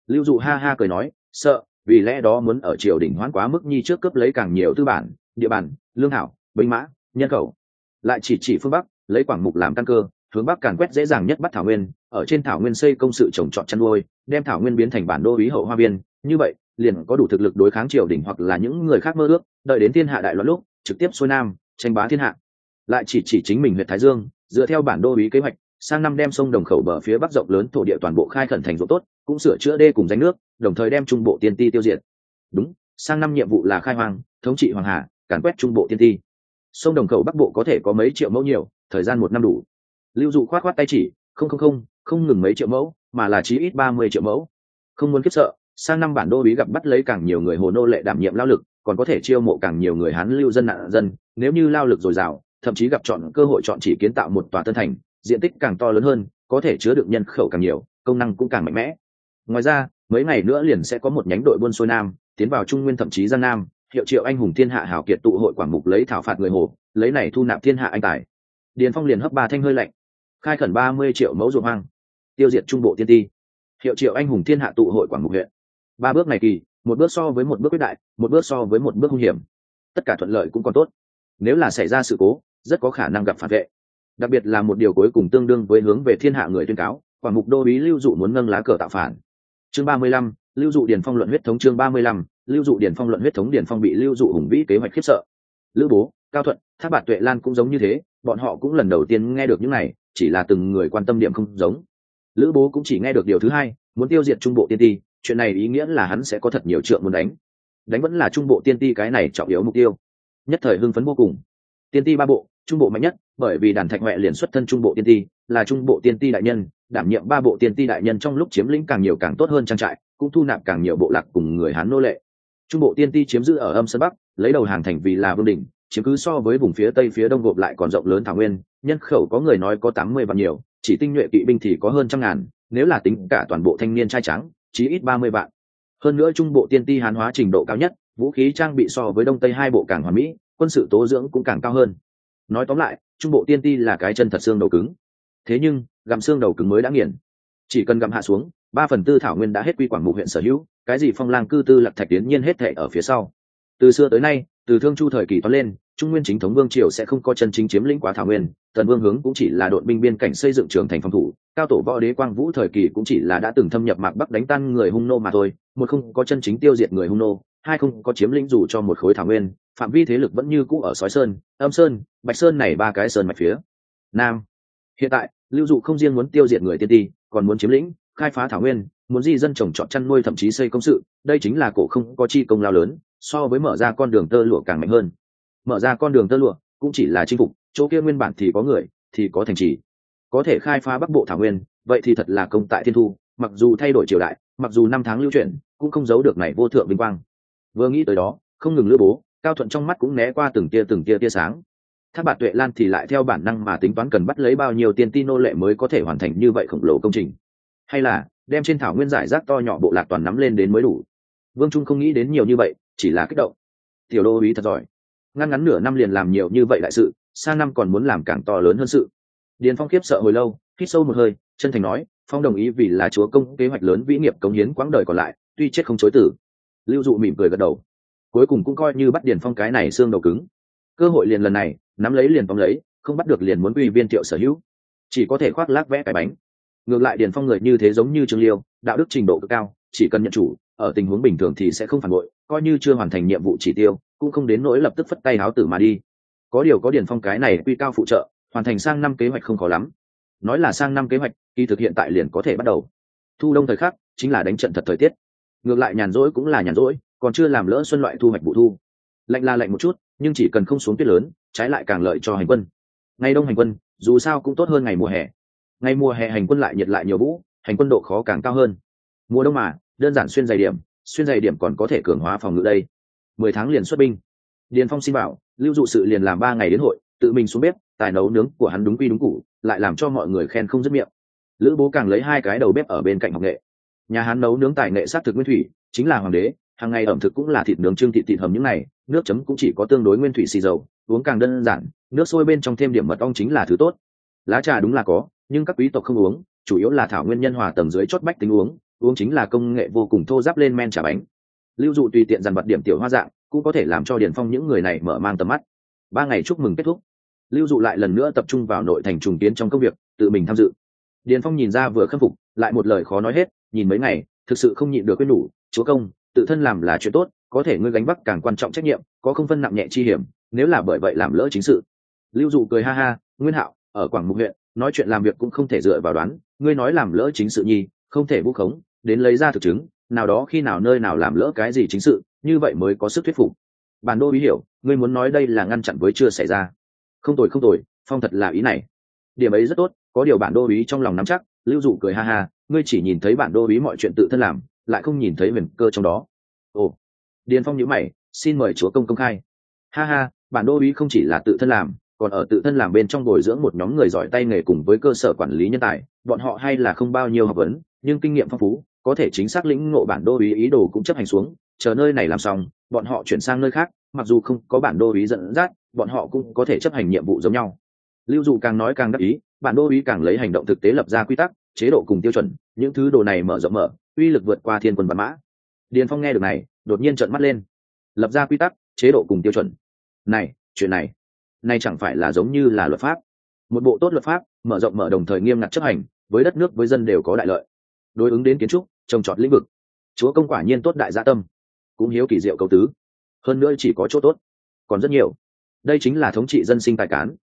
Lưu dụ ha ha cười nói, sợ, vì lẽ đó muốn ở triều đình hoãn quá mức nhi trước cướp lấy càng nhiều tư bản, địa bàn, lương hảo binh mã, nhân khẩu. Lại chỉ chỉ phương bắc, lấy quảng mục làm căn cơ hướng bắc càn quét dễ dàng nhất bắt thảo nguyên, ở trên thảo nguyên xây công sự trồng trọt chăn nuôi, đem thảo nguyên biến thành bản đô ý hậu hoa viên. Như vậy, liền có đủ thực lực đối kháng triều đình hoặc là những người khác mơ ước, đợi đến thiên hạ đại loạn lúc, trực tiếp xuôi nam, tranh bá thiên hạ. Lại chỉ chỉ chính mình huyện thái dương, dựa theo bản đô ý kế hoạch, sang năm đem sông đồng khẩu bờ phía bắc rộng lớn, thổ địa toàn bộ khai khẩn thành ruộng tốt, cũng sửa chữa đê cùng danh nước, đồng thời đem trung bộ tiên ti tiêu diệt. Đúng, sang năm nhiệm vụ là khai hoang, thống trị hoàng hà, càn quét trung bộ tiên ti. Sông đồng khẩu bắc bộ có thể có mấy triệu mẫu nhiều, thời gian một năm đủ lưu dụ khoát khoát tay chỉ, không không không không ngừng mấy triệu mẫu, mà là chí ít ba mươi triệu mẫu. Không muốn kiếp sợ, sang năm bản đô bí gặp bắt lấy càng nhiều người hồ nô lệ đảm nhiệm lao lực, còn có thể chiêu mộ càng nhiều người hán lưu dân nạn dân, nếu như lao lực dồi dào, thậm chí gặp chọn cơ hội chọn chỉ kiến tạo một tòa tân thành, diện tích càng to lớn hơn, có thể chứa được nhân khẩu càng nhiều, công năng cũng càng mạnh mẽ. Ngoài ra, mấy ngày nữa liền sẽ có một nhánh đội buôn xuôi nam, tiến vào trung nguyên thậm chí giang nam, hiệu triệu anh hùng thiên hạ hảo kiệt tụ hội quảng mục lấy thảo phạt người hồ, lấy này thu nạp thiên hạ anh tài. Điền phong liền hấp ba thanh hơi lạnh khai khẩn ba mươi triệu mẫu ruộng hoang, tiêu diệt trung bộ tiên ti. Hiệu triệu anh hùng thiên hạ tụ hội quảng mục huyện. Ba bước này kỳ, một bước so với một bước quyết đại, một bước so với một bước hung hiểm. Tất cả thuận lợi cũng còn tốt. Nếu là xảy ra sự cố, rất có khả năng gặp phản vệ. Đặc biệt là một điều cuối cùng tương đương với hướng về thiên hạ người tuyên cáo, quảng mục đô bí lưu dụ muốn nâng lá cờ tạo phản. Chương ba mươi lăm, lưu dụ điền phong luận huyết thống chương ba mươi lăm, lưu dụ điền phong luận huyết thống điền phong bị lưu dụ hùng vĩ kế hoạch khiếp sợ. Lữ bố, cao thuận tháp bạt tuệ lan cũng giống như thế, bọn họ cũng lần đầu tiên nghe được những này chỉ là từng người quan tâm điểm không giống. Lữ bố cũng chỉ nghe được điều thứ hai, muốn tiêu diệt trung bộ tiên ti, chuyện này ý nghĩa là hắn sẽ có thật nhiều trượng muốn đánh. Đánh vẫn là trung bộ tiên ti cái này trọng yếu mục tiêu. Nhất thời hưng phấn vô cùng. Tiên ti ba bộ, trung bộ mạnh nhất, bởi vì đàn thạch huệ liền xuất thân trung bộ tiên ti, là trung bộ tiên ti đại nhân, đảm nhiệm ba bộ tiên ti đại nhân trong lúc chiếm lĩnh càng nhiều càng tốt hơn trang trại, cũng thu nạp càng nhiều bộ lạc cùng người hán nô lệ. Trung bộ tiên ti chiếm giữ ở âm sơn bắc, lấy đầu hàng thành vì là vương đỉnh chiếm cứ so với vùng phía tây phía đông gộp lại còn rộng lớn thảo nguyên, nhân khẩu có người nói có tám mươi vạn nhiều, chỉ tinh nhuệ kỵ binh thì có hơn trăm ngàn, nếu là tính cả toàn bộ thanh niên trai trắng chí ít ba mươi vạn. Hơn nữa trung bộ tiên ti hán hóa trình độ cao nhất, vũ khí trang bị so với đông tây hai bộ càng hoàn mỹ, quân sự tố dưỡng cũng càng cao hơn. Nói tóm lại, trung bộ tiên ti là cái chân thật xương đầu cứng. Thế nhưng, gặm xương đầu cứng mới đã nghiền. Chỉ cần gặm hạ xuống, ba phần tư thảo nguyên đã hết quy quảng mục huyện sở hữu, cái gì phong lang cư tư lạc thạch tiến nhiên hết thệ ở phía sau. Từ xưa tới nay, từ thương chu thời kỳ toán lên trung nguyên chính thống vương triều sẽ không có chân chính chiếm lĩnh quá thảo nguyên tần vương hướng cũng chỉ là đội binh biên cảnh xây dựng trường thành phòng thủ, cao tổ võ đế quang vũ thời kỳ cũng chỉ là đã từng thâm nhập mạc bắc đánh tan người hung nô mà thôi, một không có chân chính tiêu diệt người hung nô, hai không có chiếm lĩnh dù cho một khối thảo nguyên, phạm vi thế lực vẫn như cũ ở sói sơn, âm sơn, bạch sơn này ba cái sơn mạch phía nam. Hiện tại, lưu dụ không riêng muốn tiêu diệt người tiên ti, còn muốn chiếm lĩnh, khai phá thảo nguyên, muốn di dân trồng trọt chăn nuôi thậm chí xây công sự, đây chính là cổ không có chi công lao lớn, so với mở ra con đường tơ lụa càng mạnh hơn mở ra con đường tơ lụa, cũng chỉ là chinh phục, chỗ kia nguyên bản thì có người, thì có thành trì. Có thể khai phá bắc bộ thảo nguyên, vậy thì thật là công tại thiên thu, mặc dù thay đổi triều đại, mặc dù năm tháng lưu truyền cũng không giấu được này vô thượng vinh quang. Vừa nghĩ tới đó, không ngừng lữ bố, cao thuận trong mắt cũng né qua từng tia từng tia tia sáng. Tháp bạt tuệ lan thì lại theo bản năng mà tính toán cần bắt lấy bao nhiêu tiền tin nô lệ mới có thể hoàn thành như vậy khổng lồ công trình. Hay là, đem trên thảo nguyên giải rác to nhỏ bộ lạc toàn nắm lên đến mới đủ. Vương trung không nghĩ đến nhiều như vậy, chỉ là kích động. Tiểu đô ý thật giỏi ngăn ngắn nửa năm liền làm nhiều như vậy đại sự sang năm còn muốn làm càng to lớn hơn sự. Điền phong khiếp sợ hồi lâu, hít sâu một hơi, chân thành nói, phong đồng ý vì là chúa công kế hoạch lớn vĩ nghiệp cống hiến quãng đời còn lại, tuy chết không chối tử lưu dụ mỉm cười gật đầu. Cuối cùng cũng coi như bắt điền phong cái này xương đầu cứng. Cơ hội liền lần này, nắm lấy liền phong lấy, không bắt được liền muốn uy viên thiệu sở hữu. Chỉ có thể khoác lác vẽ cái bánh. Ngược lại điền phong người như thế giống như trương liêu, đạo đức trình độ cực cao, chỉ cần nhận chủ, ở tình huống bình thường thì sẽ không phản bội, coi như chưa hoàn thành nhiệm vụ chỉ tiêu cũng không đến nỗi lập tức phất tay háo tử mà đi. Có điều có điền phong cái này quy cao phụ trợ, hoàn thành sang năm kế hoạch không khó lắm. Nói là sang năm kế hoạch, kỳ thực hiện tại liền có thể bắt đầu. Thu đông thời khắc, chính là đánh trận thật thời tiết. Ngược lại nhàn rỗi cũng là nhàn rỗi, còn chưa làm lỡ xuân loại thu hoạch vụ thu. Lạnh là lạnh một chút, nhưng chỉ cần không xuống tuyết lớn, trái lại càng lợi cho hành quân. Ngày đông hành quân, dù sao cũng tốt hơn ngày mùa hè. Ngày mùa hè hành quân lại nhiệt lại nhiều vũ, hành quân độ khó càng cao hơn. Mùa đông mà, đơn giản xuyên dày điểm, xuyên dày điểm còn có thể cường hóa phòng ngự đây mười tháng liền xuất binh. Điền phong xin bảo, lưu dụ sự liền làm ba ngày đến hội, tự mình xuống bếp, tài nấu nướng của hắn đúng quy đúng cụ lại làm cho mọi người khen không dứt miệng. Lữ bố càng lấy hai cái đầu bếp ở bên cạnh học nghệ. Nhà hắn nấu nướng tài nghệ sát thực nguyên thủy, chính là hoàng đế, hàng ngày ẩm thực cũng là thịt nướng trưng thịt thịt hầm những này, nước chấm cũng chỉ có tương đối nguyên thủy xì dầu, uống càng đơn giản, nước sôi bên trong thêm điểm mật ong chính là thứ tốt. Lá trà đúng là có, nhưng các quý tộc không uống, chủ yếu là thảo nguyên nhân hòa tầng dưới chót bách tính uống uống chính là công nghệ vô cùng thô giáp lên men trà bánh lưu dụ tùy tiện dằn vật điểm tiểu hoa dạng, cũng có thể làm cho điền phong những người này mở mang tầm mắt. Ba ngày chúc mừng kết thúc. Lưu dụ lại lần nữa tập trung vào nội thành trùng tiến trong công việc, tự mình tham dự. Điền phong nhìn ra vừa khâm phục, lại một lời khó nói hết, nhìn mấy ngày, thực sự không nhịn được quên đủ, chúa công, tự thân làm là chuyện tốt, có thể ngươi gánh vác càng quan trọng trách nhiệm, có không phân nặng nhẹ chi hiểm, nếu là bởi vậy làm lỡ chính sự. Lưu dụ cười ha ha, nguyên hạo, ở quảng mục huyện, nói chuyện làm việc cũng không thể dựa vào đoán, ngươi nói làm lỡ chính sự nhi, không thể vu khống, đến lấy ra thực chứng nào đó khi nào nơi nào làm lỡ cái gì chính sự, như vậy mới có sức thuyết phục. Bản đô ý hiểu, ngươi muốn nói đây là ngăn chặn với chưa xảy ra. Không tồi không tồi, phong thật là ý này. Điểm ấy rất tốt, có điều bản đô ý trong lòng nắm chắc, lưu dụ cười ha ha, ngươi chỉ nhìn thấy bản đô ý mọi chuyện tự thân làm, lại không nhìn thấy huyền cơ trong đó. Ồ. Điền phong nhữ mày, xin mời chúa công công khai. Ha ha, bản đô ý không chỉ là tự thân làm, còn ở tự thân làm bên trong bồi dưỡng một nhóm người giỏi tay nghề cùng với cơ sở quản lý nhân tài, bọn họ hay là không bao nhiêu học vấn, nhưng kinh nghiệm phong phú có thể chính xác lĩnh ngộ bản đô ý ý đồ cũng chấp hành xuống, chờ nơi này làm xong, bọn họ chuyển sang nơi khác, mặc dù không có bản đô ý dẫn dắt, bọn họ cũng có thể chấp hành nhiệm vụ giống nhau. Lưu dụ càng nói càng đắc ý, bản đô ý càng lấy hành động thực tế lập ra quy tắc, chế độ cùng tiêu chuẩn, những thứ đồ này mở rộng mở, uy lực vượt qua thiên quân văn mã. Điền phong nghe được này, đột nhiên trợn mắt lên. Lập ra quy tắc, chế độ cùng tiêu chuẩn. Này, chuyện này này chẳng phải là giống như là luật pháp. Một bộ tốt luật pháp, mở rộng mở đồng thời nghiêm ngặt chấp hành, với đất nước với dân đều có đại lợi. Đối ứng đến kiến trúc trồng trọt lĩnh vực. Chúa công quả nhiên tốt đại gia tâm, cũng hiếu kỳ diệu cầu tứ. Hơn nữa chỉ có chỗ tốt, còn rất nhiều. Đây chính là thống trị dân sinh tài cán.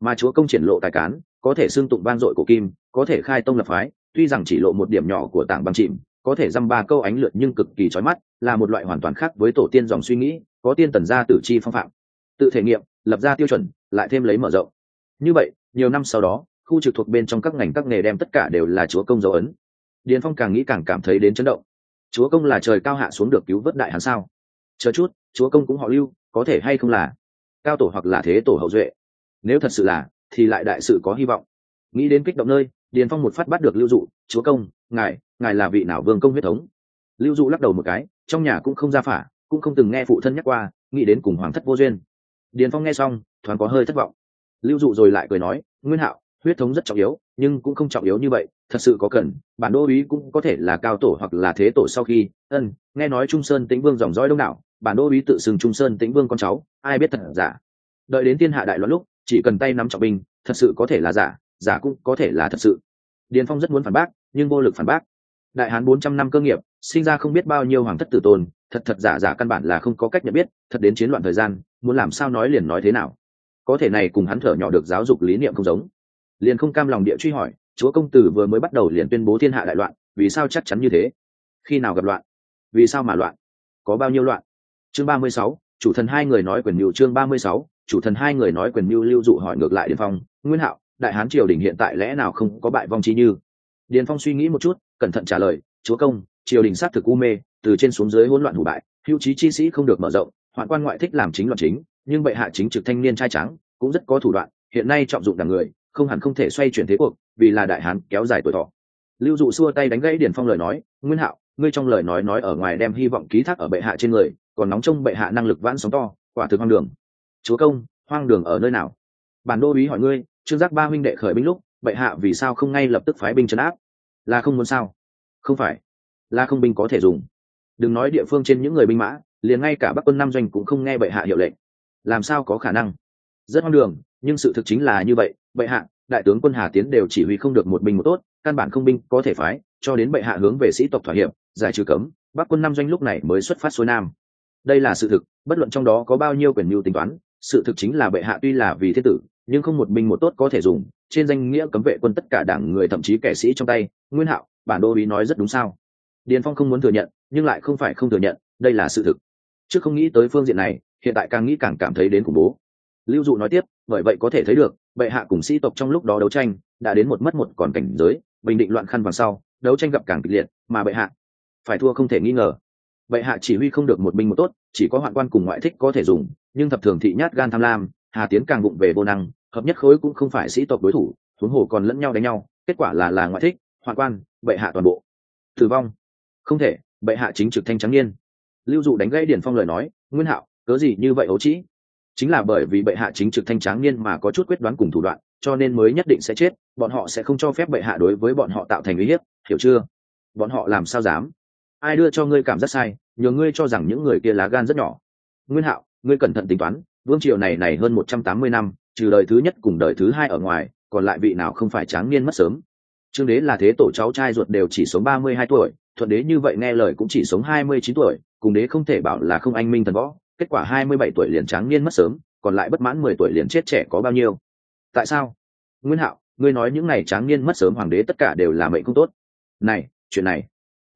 Mà chúa công triển lộ tài cán, có thể xương tụng vang dội của kim, có thể khai tông lập phái, tuy rằng chỉ lộ một điểm nhỏ của tảng băng chìm, có thể dăm ba câu ánh lượt nhưng cực kỳ trói mắt, là một loại hoàn toàn khác với tổ tiên dòng suy nghĩ, có tiên tần gia tử chi phong phạm. Tự thể nghiệm, lập ra tiêu chuẩn, lại thêm lấy mở rộng. Như vậy, nhiều năm sau đó, khu trực thuộc bên trong các ngành các nghề đem tất cả đều là chúa công dấu ấn điền phong càng nghĩ càng cảm thấy đến chấn động. Chúa công là trời cao hạ xuống được cứu vớt đại hắn sao? Chờ chút, chúa công cũng họ lưu, có thể hay không là cao tổ hoặc là thế tổ hậu duệ? Nếu thật sự là, thì lại đại sự có hy vọng. Nghĩ đến kích động nơi, điền phong một phát bắt được lưu dụ, chúa công, ngài ngài là vị nào vương công huyết thống? Lưu dụ lắc đầu một cái, trong nhà cũng không ra phả, cũng không từng nghe phụ thân nhắc qua, nghĩ đến cùng hoàng thất vô duyên. Điền phong nghe xong, thoáng có hơi thất vọng. Lưu dụ rồi lại cười nói, nguyên hạo, huyết thống rất trọng yếu, nhưng cũng không trọng yếu như vậy thật sự có cần, bản đô uý cũng có thể là cao tổ hoặc là thế tổ sau khi, ân, nghe nói trung sơn tĩnh vương dòng dõi đông đảo, bản đô uý tự xưng trung sơn tĩnh vương con cháu, ai biết thật giả. Đợi đến thiên hạ đại loạn lúc, chỉ cần tay nắm trọng binh, thật sự có thể là giả giả cũng có thể là thật sự. Điền phong rất muốn phản bác, nhưng vô lực phản bác. Đại hán bốn trăm năm cơ nghiệp, sinh ra không biết bao nhiêu hoàng thất tử tôn thật thật giả giả căn bản là không có cách nhận biết, thật đến chiến loạn thời gian, muốn làm sao nói liền nói thế nào. Có thể này cùng hắn thở nhỏ được giáo dục lý niệm không giống. Liền không cam lòng địa truy hỏi chúa công tử vừa mới bắt đầu liền tuyên bố thiên hạ đại loạn, vì sao chắc chắn như thế? Khi nào gặp loạn? Vì sao mà loạn? Có bao nhiêu loạn? Chương ba mươi sáu, chủ thần hai người nói quyền mưu chương ba mươi sáu, chủ thần hai người nói quyền mưu lưu dụ hỏi ngược lại điền phong, nguyên hạo, đại hán triều đình hiện tại lẽ nào không có bại vong chi như? Điền phong suy nghĩ một chút, cẩn thận trả lời, chúa công, triều đình xác thực u mê, từ trên xuống dưới hỗn loạn hủ bại, hữu trí chi sĩ không được mở rộng, hoạn quan ngoại thích làm chính loạn chính, nhưng bệ hạ chính trực thanh niên trai trắng, cũng rất có thủ đoạn, hiện nay trọng dụng đảng người không hẳn không thể xoay chuyển thế cuộc, vì là đại hán kéo dài tuổi thọ. Lưu dụ xua tay đánh gãy điển phong lời nói, nguyên hạo, ngươi trong lời nói nói ở ngoài đem hy vọng ký thác ở bệ hạ trên người, còn nóng trong bệ hạ năng lực vãn sóng to, quả thực hoang đường. Chúa công, hoang đường ở nơi nào? Bản đô úy hỏi ngươi, trương giác ba huynh đệ khởi binh lúc, bệ hạ vì sao không ngay lập tức phái binh trấn áp? Là không muốn sao? Không phải, là không binh có thể dùng. Đừng nói địa phương trên những người binh mã, liền ngay cả bắc quân nam doanh cũng không nghe bệ hạ hiệu lệnh. Làm sao có khả năng? Rất hoang đường, nhưng sự thực chính là như vậy bệ hạ, đại tướng quân hà tiến đều chỉ huy không được một binh một tốt, căn bản không binh có thể phái, cho đến bệ hạ hướng về sĩ tộc thỏa hiệp, giải trừ cấm, bắc quân năm doanh lúc này mới xuất phát xuôi nam. Đây là sự thực, bất luận trong đó có bao nhiêu quyền mưu tính toán, sự thực chính là bệ hạ tuy là vì thế tử, nhưng không một binh một tốt có thể dùng, trên danh nghĩa cấm vệ quân tất cả đảng người thậm chí kẻ sĩ trong tay, nguyên hạo, bản đô ý nói rất đúng sao? Điền phong không muốn thừa nhận, nhưng lại không phải không thừa nhận, đây là sự thực. Trước không nghĩ tới phương diện này, hiện tại càng nghĩ càng cảm thấy đến khủng bố. Lưu dụ nói tiếp, bởi vậy có thể thấy được bệ hạ cùng sĩ tộc trong lúc đó đấu tranh, đã đến một mất một còn cảnh giới, bình định loạn khăn vàng sau, đấu tranh gặp càng kịch liệt, mà bệ hạ phải thua không thể nghi ngờ. Bệ hạ chỉ huy không được một binh một tốt, chỉ có hoạn quan cùng ngoại thích có thể dùng, nhưng thập thường thị nhát gan tham lam, hà tiến càng bụng về vô năng, hợp nhất khối cũng không phải sĩ tộc đối thủ, huống hồ còn lẫn nhau đánh nhau, kết quả là là ngoại thích, hoạn quan, bệ hạ toàn bộ tử vong. Không thể, bệ hạ chính trực thanh trắng niên. Lưu dụ đánh gãy điển phong lời nói, nguyên hạo, cớ gì như vậy ấu trĩ? Chính là bởi vì bệ hạ chính trực thanh tráng niên mà có chút quyết đoán cùng thủ đoạn, cho nên mới nhất định sẽ chết, bọn họ sẽ không cho phép bệ hạ đối với bọn họ tạo thành uy hiếp, hiểu chưa? Bọn họ làm sao dám? Ai đưa cho ngươi cảm giác sai, nhờ ngươi cho rằng những người kia lá gan rất nhỏ. Nguyên hạo, ngươi cẩn thận tính toán, vương triều này này hơn một trăm tám mươi năm, trừ đời thứ nhất cùng đời thứ hai ở ngoài, còn lại vị nào không phải tráng niên mất sớm? Trương đế là thế tổ cháu trai ruột đều chỉ sống ba mươi hai tuổi, thuận đế như vậy nghe lời cũng chỉ sống hai mươi chín tuổi, cùng đế không thể bảo là không anh minh thần võ kết quả hai mươi bảy tuổi liền tráng niên mất sớm, còn lại bất mãn mười tuổi liền chết trẻ có bao nhiêu? Tại sao? Nguyên hạo, ngươi nói những ngày tráng niên mất sớm hoàng đế tất cả đều là mệnh không tốt. Này, chuyện này.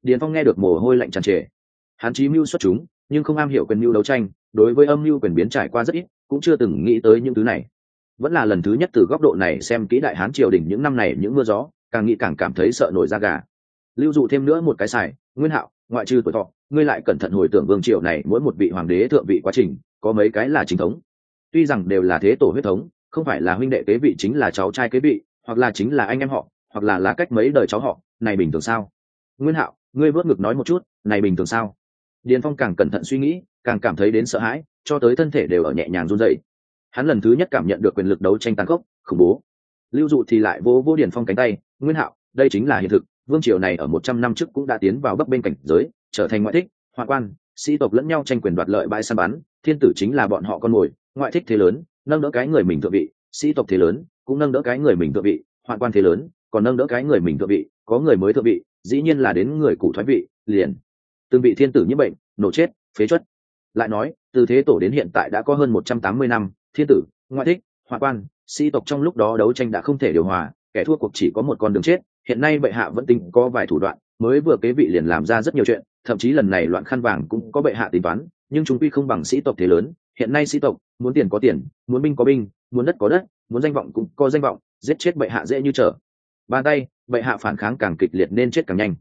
Điền phong nghe được mồ hôi lạnh tràn trề. Hắn chí mưu xuất chúng, nhưng không am hiểu quyền mưu đấu tranh, đối với âm mưu quyền biến trải qua rất ít, cũng chưa từng nghĩ tới những thứ này. Vẫn là lần thứ nhất từ góc độ này xem kỹ đại hán triều đình những năm này những mưa gió, càng nghĩ càng cảm thấy sợ nổi da gà. Lưu dụ thêm nữa một cái xài, nguyên hạo ngoại trừ tuổi thọ, ngươi lại cẩn thận hồi tưởng vương triều này mỗi một vị hoàng đế thượng vị quá trình, có mấy cái là chính thống. Tuy rằng đều là thế tổ huyết thống, không phải là huynh đệ kế vị chính là cháu trai kế vị, hoặc là chính là anh em họ, hoặc là là cách mấy đời cháu họ, này bình thường sao? Nguyên hạo, ngươi vớt ngực nói một chút, này bình thường sao? Điền phong càng cẩn thận suy nghĩ, càng cảm thấy đến sợ hãi, cho tới thân thể đều ở nhẹ nhàng run dậy hắn lần thứ nhất cảm nhận được quyền lực đấu tranh tàn khốc, khủng bố. Lưu dụ thì lại vô vô điền phong cánh tay, nguyên hạo, đây chính là hiện thực vương triều này ở một trăm năm trước cũng đã tiến vào bấp bên cảnh giới, trở thành ngoại thích hoạn quan, sĩ tộc lẫn nhau tranh quyền đoạt lợi bãi săn bắn, thiên tử chính là bọn họ con mồi, ngoại thích thế lớn, nâng đỡ cái người mình thượng vị, sĩ tộc thế lớn, cũng nâng đỡ cái người mình thượng vị hoạn quan thế lớn, còn nâng đỡ cái người mình thượng vị, có người mới thượng vị, dĩ nhiên là đến người cụ thoái vị, liền. Từng bị thiên tử nhiễm bệnh, nổ chết, phế chuất. Lại nói, từ thế tổ đến hiện tại đã có hơn một trăm tám mươi năm, thiên tử, ngoại thích hoạn quan, sĩ tộc trong lúc đó đấu tranh đã không thể điều hòa, kẻ thua cuộc chỉ có một con đường chết hiện nay bệ hạ vẫn tính có vài thủ đoạn, mới vừa kế vị liền làm ra rất nhiều chuyện, thậm chí lần này loạn khăn vàng cũng có bệ hạ tính toán, nhưng chúng quy không bằng sĩ tộc thế lớn, hiện nay sĩ tộc, muốn tiền có tiền, muốn binh có binh, muốn đất có đất, muốn danh vọng cũng có danh vọng, giết chết bệ hạ dễ như trở. Bàn tay, bệ hạ phản kháng càng kịch liệt nên chết càng nhanh.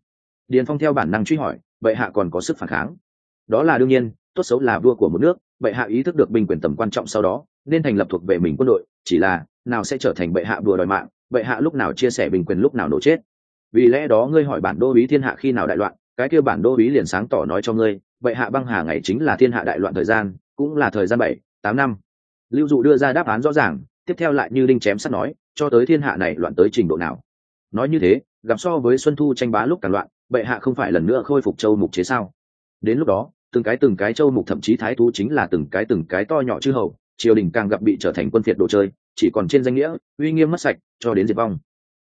Điền phong theo bản năng truy hỏi, bệ hạ còn có sức phản kháng? Đó là đương nhiên, tốt xấu là vua của một nước, bệ hạ ý thức được binh quyền tầm quan trọng sau đó, nên thành lập thuộc về mình quân đội, chỉ là, nào sẽ trở thành bệ hạ vừa đòi mạng bệ hạ lúc nào chia sẻ bình quyền lúc nào nổ chết? Vì lẽ đó ngươi hỏi bản đô ý thiên hạ khi nào đại loạn, cái kia bản đô ý liền sáng tỏ nói cho ngươi bệ hạ băng hà ngày chính là thiên hạ đại loạn thời gian, cũng là thời gian bảy, tám năm. Lưu dụ đưa ra đáp án rõ ràng, tiếp theo lại như đinh chém sắt nói, cho tới thiên hạ này loạn tới trình độ nào? Nói như thế, gặp so với xuân thu tranh bá lúc càng loạn bệ hạ không phải lần nữa khôi phục châu mục chế sao? Đến lúc đó, từng cái từng cái châu mục thậm chí thái thú chính là từng cái từng cái to nhỏ chư hầu, triều đình càng gặp bị trở thành quân phiệt đồ chơi chỉ còn trên danh nghĩa, uy nghiêm mất sạch, cho đến diệt vong.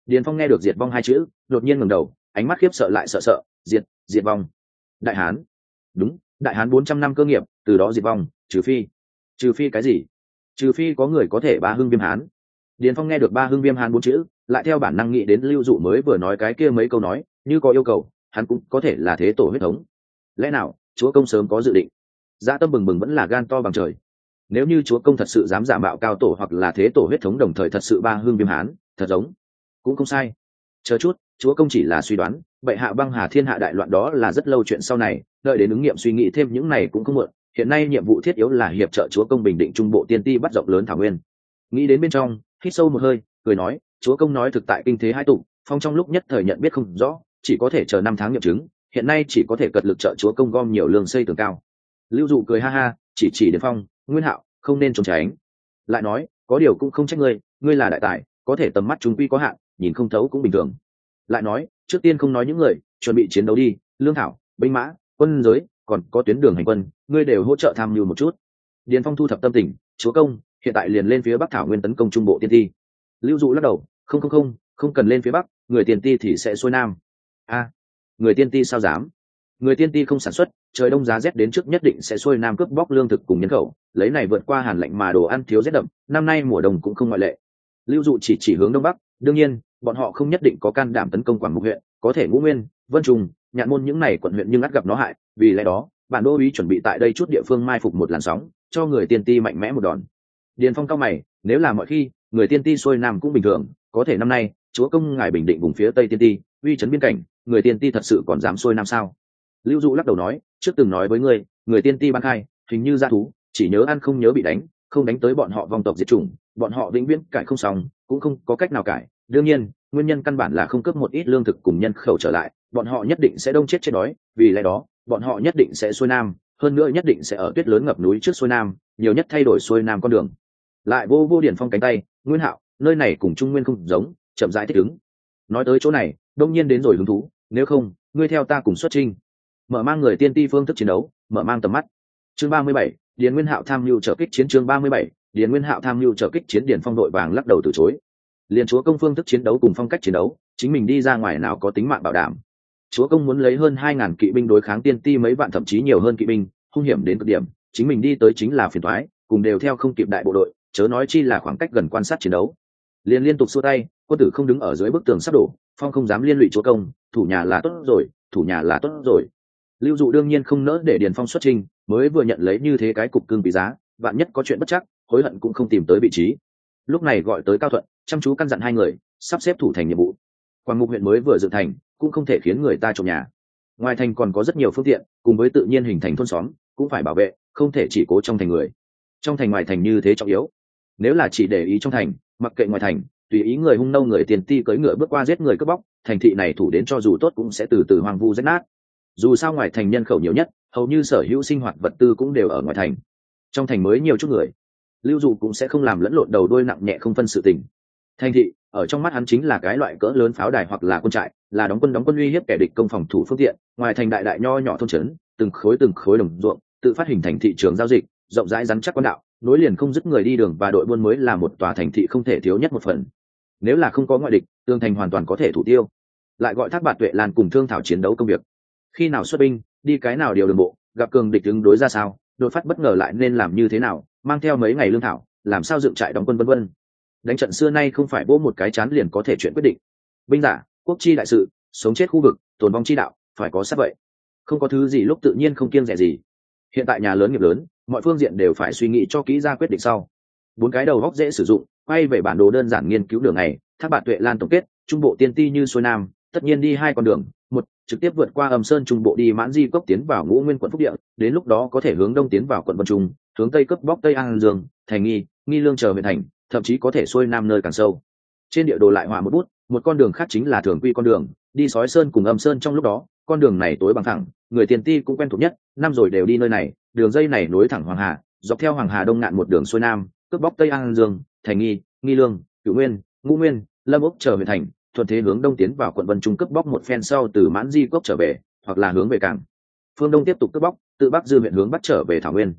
Điền phong nghe được diệt vong hai chữ, đột nhiên ngẩng đầu, ánh mắt khiếp sợ lại sợ sợ, diệt diệt vong. Đại hán. Đúng, đại hán bốn trăm năm cơ nghiệp, từ đó diệt vong, trừ phi trừ phi cái gì? Trừ phi có người có thể ba hưng viêm hán. Điền phong nghe được ba hưng viêm hán bốn chữ, lại theo bản năng nghĩ đến lưu dụ mới vừa nói cái kia mấy câu nói, như có yêu cầu, hắn cũng có thể là thế tổ huyết thống. Lẽ nào, chúa công sớm có dự định? Dã tâm bừng bừng vẫn là gan to bằng trời nếu như chúa công thật sự dám giả mạo cao tổ hoặc là thế tổ huyết thống đồng thời thật sự ba hương viêm hán, thật giống. Cũng không sai. Chờ chút, chúa công chỉ là suy đoán, bệ hạ băng hà thiên hạ đại loạn đó là rất lâu chuyện sau này, đợi đến ứng nghiệm suy nghĩ thêm những này cũng không muộn. Hiện nay nhiệm vụ thiết yếu là hiệp trợ chúa công bình định trung bộ tiên ti bắt rộng lớn thảo nguyên. Nghĩ đến bên trong, hít sâu một hơi, cười nói, chúa công nói thực tại kinh thế hai tụng phong trong lúc nhất thời nhận biết không rõ, chỉ có thể chờ năm tháng nghiệm chứng, hiện nay chỉ có thể cật lực trợ chúa công gom nhiều lương xây tường cao. Lưu dụ cười ha ha, chỉ chỉ đến phong nguyên hạo, không nên trốn tránh. Lại nói, có điều cũng không trách ngươi ngươi là đại tài, có thể tầm mắt chúng quy có hạn, nhìn không thấu cũng bình thường. Lại nói, trước tiên không nói những người, chuẩn bị chiến đấu đi, lương thảo binh mã, quân giới, còn có tuyến đường hành quân, ngươi đều hỗ trợ tham mưu một chút. Điền phong thu thập tâm tình, chúa công, hiện tại liền lên phía bắc thảo nguyên tấn công trung bộ tiên ti. Lưu dụ lắc đầu, không không không không cần lên phía bắc, người tiền ti thì sẽ xuôi nam. A, người tiên ti sao dám? Người tiên ti không sản xuất, trời đông giá rét đến trước nhất định sẽ xuôi nam cướp bóc lương thực cùng nhân khẩu, lấy này vượt qua hàn lạnh mà đồ ăn thiếu rét đậm, năm nay mùa đông cũng không ngoại lệ. Lưu dụ chỉ chỉ hướng đông bắc, đương nhiên, bọn họ không nhất định có can đảm tấn công quảng mục huyện, có thể ngũ nguyên, vân trùng nhạn môn những này quận huyện nhưng ắt gặp nó hại, vì lẽ đó, bản đô uý chuẩn bị tại đây chút địa phương mai phục một làn sóng, cho người tiên ti mạnh mẽ một đòn. Điền phong cao mày, nếu là mọi khi, người tiên ti xuôi nam cũng bình thường, có thể năm nay, chúa công ngài bình định vùng phía tây tiên ti, uy chấn biên cảnh, người tiên ti thật sự còn dám xuôi nam sao? Lưu dụ lắc đầu nói, trước từng nói với ngươi, người tiên ti ban khai, hình như ra thú, chỉ nhớ ăn không nhớ bị đánh, không đánh tới bọn họ vong tộc diệt chủng, bọn họ vĩnh viễn cải không xong, cũng không có cách nào cải. Đương nhiên, nguyên nhân căn bản là không cướp một ít lương thực cùng nhân khẩu trở lại, bọn họ nhất định sẽ đông chết chết đói, vì lẽ đó, bọn họ nhất định sẽ xuôi nam, hơn nữa nhất định sẽ ở tuyết lớn ngập núi trước xuôi nam, nhiều nhất thay đổi xuôi nam con đường. Lại vô vô điển phong cánh tay, nguyên hạo, nơi này cùng trung nguyên không giống, chậm rãi thích ứng. Nói tới chỗ này, đông nhiên đến rồi hứng thú, nếu không, ngươi theo ta cùng xuất trinh mở mang người tiên ti phương thức chiến đấu, mở mang tầm mắt. Chương ba mươi bảy, điền nguyên hạo tham mưu trở kích chiến chương ba mươi bảy, điền nguyên hạo tham mưu trở kích chiến điền phong đội vàng lắc đầu từ chối. Liền chúa công phương thức chiến đấu cùng phong cách chiến đấu, chính mình đi ra ngoài nào có tính mạng bảo đảm. Chúa công muốn lấy hơn hai ngàn kỵ binh đối kháng tiên ti mấy vạn thậm chí nhiều hơn kỵ binh, hung hiểm đến cực điểm, chính mình đi tới chính là phiền thoái cùng đều theo không kịp đại bộ đội, chớ nói chi là khoảng cách gần quan sát chiến đấu. Liền liên tục xua tay, quân tử không đứng ở dưới bức tường sắp đổ, phong không dám liên lụy chúa công, thủ nhà là tốt rồi, thủ nhà là tốt rồi lưu dụ đương nhiên không nỡ để điền phong xuất trình, mới vừa nhận lấy như thế cái cục cưng bị giá, vạn nhất có chuyện bất chắc, hối hận cũng không tìm tới vị trí. Lúc này gọi tới cao thuận, chăm chú căn dặn hai người, sắp xếp thủ thành nhiệm vụ. Quảng mục huyện mới vừa dựng thành, cũng không thể khiến người ta trộm nhà. Ngoài thành còn có rất nhiều phương tiện, cùng với tự nhiên hình thành thôn xóm, cũng phải bảo vệ, không thể chỉ cố trong thành người. Trong thành ngoài thành như thế trọng yếu. Nếu là chỉ để ý trong thành, mặc kệ ngoài thành, tùy ý người hung nâu người tiền ti cưỡi ngựa bước qua giết người cướp bóc, thành thị này thủ đến cho dù tốt cũng sẽ từ từ hoang vu rách nát dù sao ngoài thành nhân khẩu nhiều nhất, hầu như sở hữu sinh hoạt vật tư cũng đều ở ngoài thành. Trong thành mới nhiều chút người, lưu dụ cũng sẽ không làm lẫn lộn đầu đôi nặng nhẹ không phân sự tình. Thành thị, ở trong mắt hắn chính là cái loại cỡ lớn pháo đài hoặc là quân trại, là đóng quân đóng quân uy hiếp kẻ địch công phòng thủ phương tiện, ngoài thành đại đại nho nhỏ thôn trấn, từng khối từng khối đồng ruộng, tự phát hình thành thị trường giao dịch, rộng rãi rắn chắc quan đạo, nối liền không dứt người đi đường và đội buôn mới là một tòa thành thị không thể thiếu nhất một phần. Nếu là không có ngoại địch tương thành hoàn toàn có thể thủ tiêu. Lại gọi thác bạt tuệ lan cùng thương thảo chiến đấu công việc khi nào xuất binh, đi cái nào điều đường bộ, gặp cường địch ứng đối ra sao, đột phát bất ngờ lại nên làm như thế nào, mang theo mấy ngày lương thảo, làm sao dựng trại đóng quân vân vân. Đánh trận xưa nay không phải vỗ một cái chán liền có thể chuyện quyết định. Binh giả, quốc chi đại sự, sống chết khu vực, tồn vong chi đạo, phải có sắp vậy. Không có thứ gì lúc tự nhiên không kiêng rẻ gì. Hiện tại nhà lớn nghiệp lớn, mọi phương diện đều phải suy nghĩ cho kỹ ra quyết định sau. Bốn cái đầu góc dễ sử dụng, quay về bản đồ đơn giản nghiên cứu đường này, thác bạn tuệ lan tổng kết, trung bộ tiên ti như xuôi nam, tất nhiên đi hai con đường một, trực tiếp vượt qua âm sơn trung bộ đi mãn di cốc tiến vào ngũ nguyên quận phúc địa, đến lúc đó có thể hướng đông tiến vào quận vân trung, hướng tây cướp bóc tây an dương, thành nghi nghi lương chờ huyện thành, thậm chí có thể xuôi nam nơi càng sâu. Trên địa đồ lại hỏa một bút, một con đường khác chính là thường quy con đường, đi sói sơn cùng âm sơn trong lúc đó, con đường này tối bằng thẳng, người tiền ti cũng quen thuộc nhất, năm rồi đều đi nơi này, đường dây này nối thẳng hoàng hà, dọc theo hoàng hà đông ngạn một đường xuôi nam, cướp bóc tây an dương, thành nghi nghi lương, cửu nguyên, ngũ nguyên, lâm úc chờ huyện thành thuận thế hướng đông tiến vào quận vân trung cướp bóc một phen sau từ mãn di cốc trở về, hoặc là hướng về cảng. Phương đông tiếp tục cướp bóc, tự bắc dư huyện hướng bắt trở về thảo nguyên.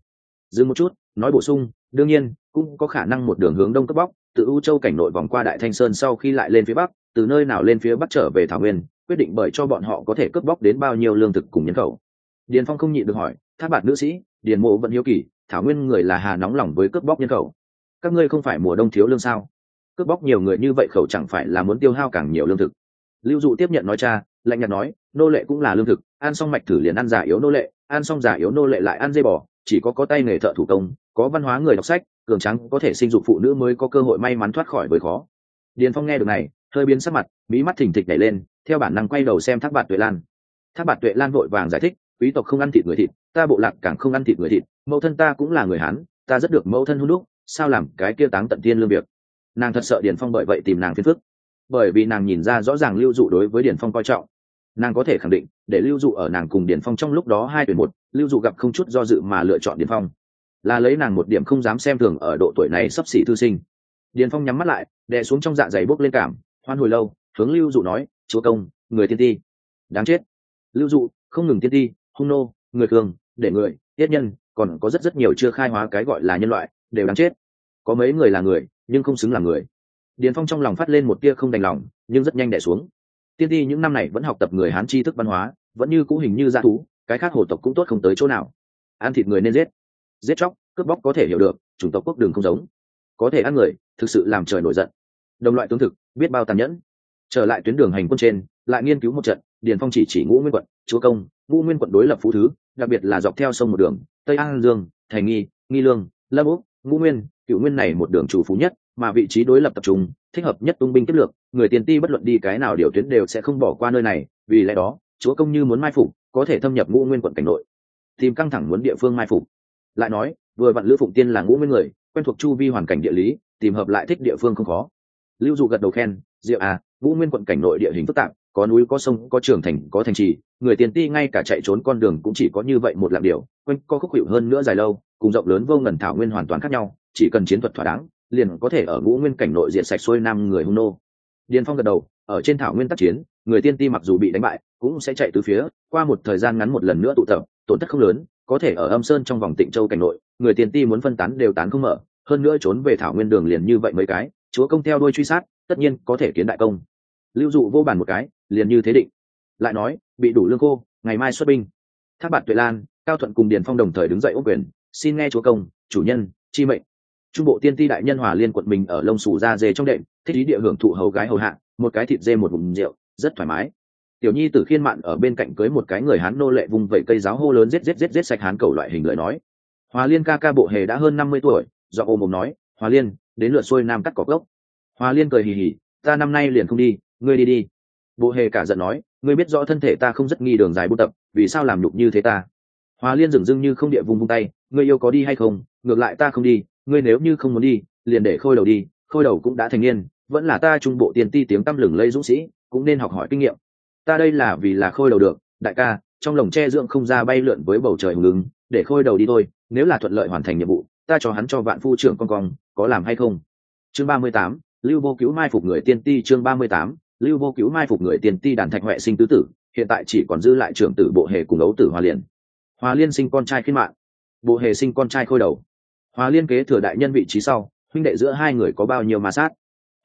Dừng một chút, nói bổ sung, đương nhiên, cũng có khả năng một đường hướng đông cướp bóc, từ u châu cảnh nội vòng qua đại thanh sơn sau khi lại lên phía bắc, từ nơi nào lên phía bắc trở về thảo nguyên, quyết định bởi cho bọn họ có thể cướp bóc đến bao nhiêu lương thực cùng nhân khẩu. Điền phong không nhịn được hỏi, tháp bạt nữ sĩ, điền mộ vẫn hiếu kỳ, thảo nguyên người là hà nóng lòng với cướp bóc nhân khẩu. Các ngươi không phải mùa đông thiếu lương sao? Cướp bóc nhiều người như vậy khẩu chẳng phải là muốn tiêu hao càng nhiều lương thực. Lưu dụ tiếp nhận nói cha, lạnh nhạt nói, nô lệ cũng là lương thực, ăn xong mạch thử liền ăn giả yếu nô lệ, ăn xong giả yếu nô lệ lại ăn dây bò, chỉ có có tay nghề thợ thủ công, có văn hóa người đọc sách, cường trắng có thể sinh dục phụ nữ mới có cơ hội may mắn thoát khỏi với khó. Điền phong nghe được này, hơi biến sắc mặt mỹ mắt thình thịch nhảy lên, theo bản năng quay đầu xem thác bạt tuệ lan. Thác bạt tuệ lan vội vàng giải thích, quý tộc không ăn thịt người thịt, ta bộ lạc càng không ăn thịt người thịt, mẫu thân ta cũng là người hán, ta rất được mẫu thân hôn đúc, sao làm cái kia táng tận tiên lương việc? Nàng thật sợ điền phong bởi vậy tìm nàng phiền phức. Bởi vì nàng nhìn ra rõ ràng lưu dụ đối với điền phong coi trọng. Nàng có thể khẳng định, để lưu dụ ở nàng cùng điền phong trong lúc đó hai tuyển một, lưu dụ gặp không chút do dự mà lựa chọn điền phong. Là lấy nàng một điểm không dám xem thường ở độ tuổi này sắp xỉ thư sinh. Điền phong nhắm mắt lại, đè xuống trong dạ dày bốc lên cảm, hoan hồi lâu, hướng lưu dụ nói, chúa công, người tiên ti. Đáng chết. Lưu dụ, không ngừng tiên ti, hung nô, người cường, để người, tiết nhân, còn có rất rất nhiều chưa khai hóa cái gọi là nhân loại, đều đáng chết. Có mấy người là người nhưng không xứng làm người. Điền phong trong lòng phát lên một tia không đành lòng, nhưng rất nhanh đẻ xuống. Tiên ti những năm này vẫn học tập người hán tri thức văn hóa, vẫn như cũ hình như g thú, cái khác hồ tộc cũng tốt không tới chỗ nào. Ăn thịt người nên giết. Giết chóc, cướp bóc có thể hiểu được, chủng tộc quốc đường không giống. Có thể ăn người, thực sự làm trời nổi giận. Đồng loại tướng thực, biết bao tàn nhẫn. Trở lại tuyến đường hành quân trên, lại nghiên cứu một trận, điền phong chỉ chỉ ngũ nguyên quận, chúa công, ngũ nguyên quận đối lập phú thứ, đặc biệt là dọc theo sông một đường, tây an dương, thành nghi nghi lương, lâm úc, ngũ nguyên cựu nguyên này một đường chủ phú nhất, mà vị trí đối lập tập trung, thích hợp nhất tung binh kết lược, người tiền ti bất luận đi cái nào điều tuyến đều sẽ không bỏ qua nơi này, vì lẽ đó, chúa công như muốn mai phục, có thể thâm nhập ngũ nguyên quận cảnh nội. Tìm căng thẳng muốn địa phương mai phục. Lại nói, vừa vặn lữ phụng tiên là ngũ nguyên người, quen thuộc chu vi hoàn cảnh địa lý, tìm hợp lại thích địa phương không khó. Lưu dụ gật đầu khen, diệu à ngũ nguyên quận cảnh nội địa hình phức tạp, có núi, có sông, có trường thành, có thành trì, người tiền ti ngay cả chạy trốn con đường cũng chỉ có như vậy một lạc điều quanh co khúc hiệu hơn nữa dài lâu, cùng rộng lớn vô ngần thảo nguyên hoàn toàn khác nhau chỉ cần chiến thuật thỏa đáng, liền có thể ở ngũ nguyên cảnh nội diện sạch xuôi năm người hung nô. Điền phong gật đầu, ở trên thảo nguyên tác chiến, người tiên ti mặc dù bị đánh bại, cũng sẽ chạy từ phía, qua một thời gian ngắn một lần nữa tụ tập, tổn thất không lớn, có thể ở âm sơn trong vòng tịnh châu cảnh nội, người tiên ti muốn phân tán đều tán không mở, hơn nữa trốn về thảo nguyên đường liền như vậy mấy cái, chúa công theo đuôi truy sát, tất nhiên có thể kiến đại công. Lưu dụ vô bàn một cái, liền như thế định. Lại nói, bị đủ lương khô, ngày mai xuất binh. Tháp bạt tuệ lan, cao thuận cùng điền phong đồng thời đứng dậy ốc quyền, xin nghe chúa công, chủ nhân, chi mệnh trung bộ tiên ti đại nhân hòa liên quận mình ở lông sủ ra dê trong đệm, thích ý địa hưởng thụ hầu gái hầu hạ, một cái thịt dê một vùng rượu, rất thoải mái. Tiểu nhi tử khiên mạn ở bên cạnh cưới một cái người hán nô lệ vùng vẩy cây giáo hô lớn rết rết rết rết sạch hán cầu loại hình lời nói. Hòa liên ca ca bộ hề đã hơn năm mươi tuổi do ôm ôm nói, hòa liên, đến lượt xuôi nam cắt cỏ gốc. Hòa liên cười hì hì, ta năm nay liền không đi, ngươi đi đi. Bộ hề cả giận nói, ngươi biết rõ thân thể ta không rất nghi đường dài buôn tập, vì sao làm nhục như thế ta? Hòa liên dừng dưng như không địa vung vung tay, ngươi yêu có đi hay không? Ngược lại ta không đi ngươi nếu như không muốn đi, liền để khôi đầu đi, khôi đầu cũng đã thành niên, vẫn là ta trung bộ tiền ti tiếng tăm lừng lây dũng sĩ, cũng nên học hỏi kinh nghiệm. Ta đây là vì là khôi đầu được, đại ca, trong lồng tre dưỡng không ra bay lượn với bầu trời hùng để khôi đầu đi thôi, nếu là thuận lợi hoàn thành nhiệm vụ, ta cho hắn cho vạn phu trưởng con cong, có làm hay không? Chương ba mươi tám, lưu vô cứu mai phục người tiên ti chương ba mươi tám, lưu vô cứu mai phục người tiên ti đàn thạch huệ sinh tứ tử, hiện tại chỉ còn dư lại trưởng tử bộ hề cùng ấu tử hòa liên. hòa liên sinh con trai khiên mạng. Bộ hề sinh con trai khôi đầu hòa liên kế thừa đại nhân vị trí sau huynh đệ giữa hai người có bao nhiêu ma sát?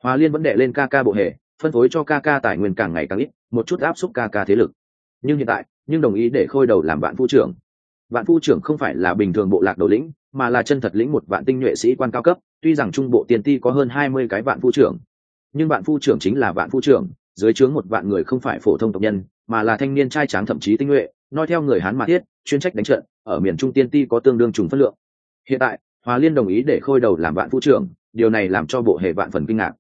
Hòa liên vẫn đệ lên ca ca bộ hệ, phân phối cho ca ca tài nguyên càng ngày càng ít một chút áp suất ca ca thế lực. Nhưng hiện tại nhưng đồng ý để khôi đầu làm bạn phu trưởng. Vạn phu trưởng không phải là bình thường bộ lạc đầu lĩnh mà là chân thật lĩnh một vạn tinh nhuệ sĩ quan cao cấp tuy rằng trung bộ tiền ti có hơn hai mươi cái vạn phu trưởng. Nhưng vạn phu trưởng chính là vạn phu trưởng dưới trướng một vạn người không phải phổ thông tộc nhân mà là thanh niên trai tráng thậm chí tinh nhuệ nói theo người hán mà thiết chuyên trách đánh trận ở miền trung tiên ti có tương đương trùng phân lượng. Hiện tại hòa liên đồng ý để khôi đầu làm vạn phu trưởng, điều này làm cho bộ hệ vạn phần kinh ngạc.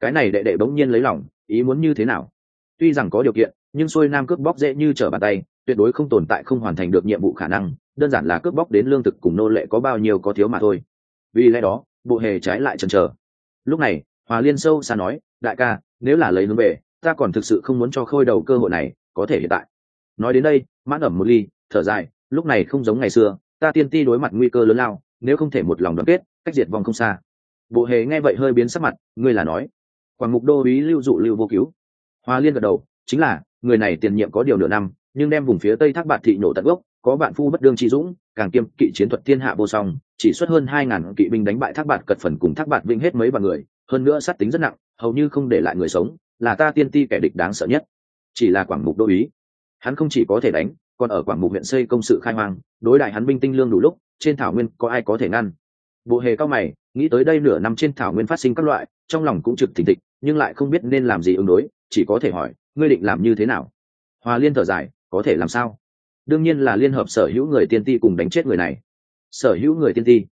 Cái này đệ đệ bỗng nhiên lấy lòng, ý muốn như thế nào? Tuy rằng có điều kiện, nhưng xuôi nam cướp bóc dễ như trở bàn tay, tuyệt đối không tồn tại không hoàn thành được nhiệm vụ khả năng, đơn giản là cướp bóc đến lương thực cùng nô lệ có bao nhiêu có thiếu mà thôi. Vì lẽ đó, bộ hề trái lại chần chờ. Lúc này hòa liên sâu xa nói, đại ca, nếu là lấy hướng về, ta còn thực sự không muốn cho khôi đầu cơ hội này có thể hiện tại. Nói đến đây, mãn ẩm một ly, thở dài, lúc này không giống ngày xưa, ta tiên ti đối mặt nguy cơ lớn lao nếu không thể một lòng đoàn kết, cách diệt vong không xa. Bộ hề nghe vậy hơi biến sắc mặt, ngươi là nói. Quảng mục đô ý lưu dụ lưu vô cứu. Hoa liên gật đầu, chính là, người này tiền nhiệm có điều nửa năm, nhưng đem vùng phía tây thác bạt thị nổ tận gốc, có bạn phu bất đương trí dũng, càng kiêm kỵ chiến thuật thiên hạ vô song, chỉ xuất hơn hai ngàn kỵ binh đánh bại thác bạt cật phần cùng thác bạt vinh hết mấy vạn người, hơn nữa sát tính rất nặng, hầu như không để lại người sống, là ta tiên ti kẻ địch đáng sợ nhất. Chỉ là quảng mục đô ý hắn không chỉ có thể đánh, còn ở quảng mục huyện xây công sự khai hoang, đối đại hắn binh tinh lương đủ lúc trên thảo nguyên có ai có thể ngăn? Bộ hề cao mày, nghĩ tới đây nửa năm trên thảo nguyên phát sinh các loại, trong lòng cũng trực thình thịch, nhưng lại không biết nên làm gì ứng đối, chỉ có thể hỏi, ngươi định làm như thế nào? Hòa liên thở dài, có thể làm sao? Đương nhiên là liên hợp sở hữu người tiên ti cùng đánh chết người này. Sở hữu người tiên ti?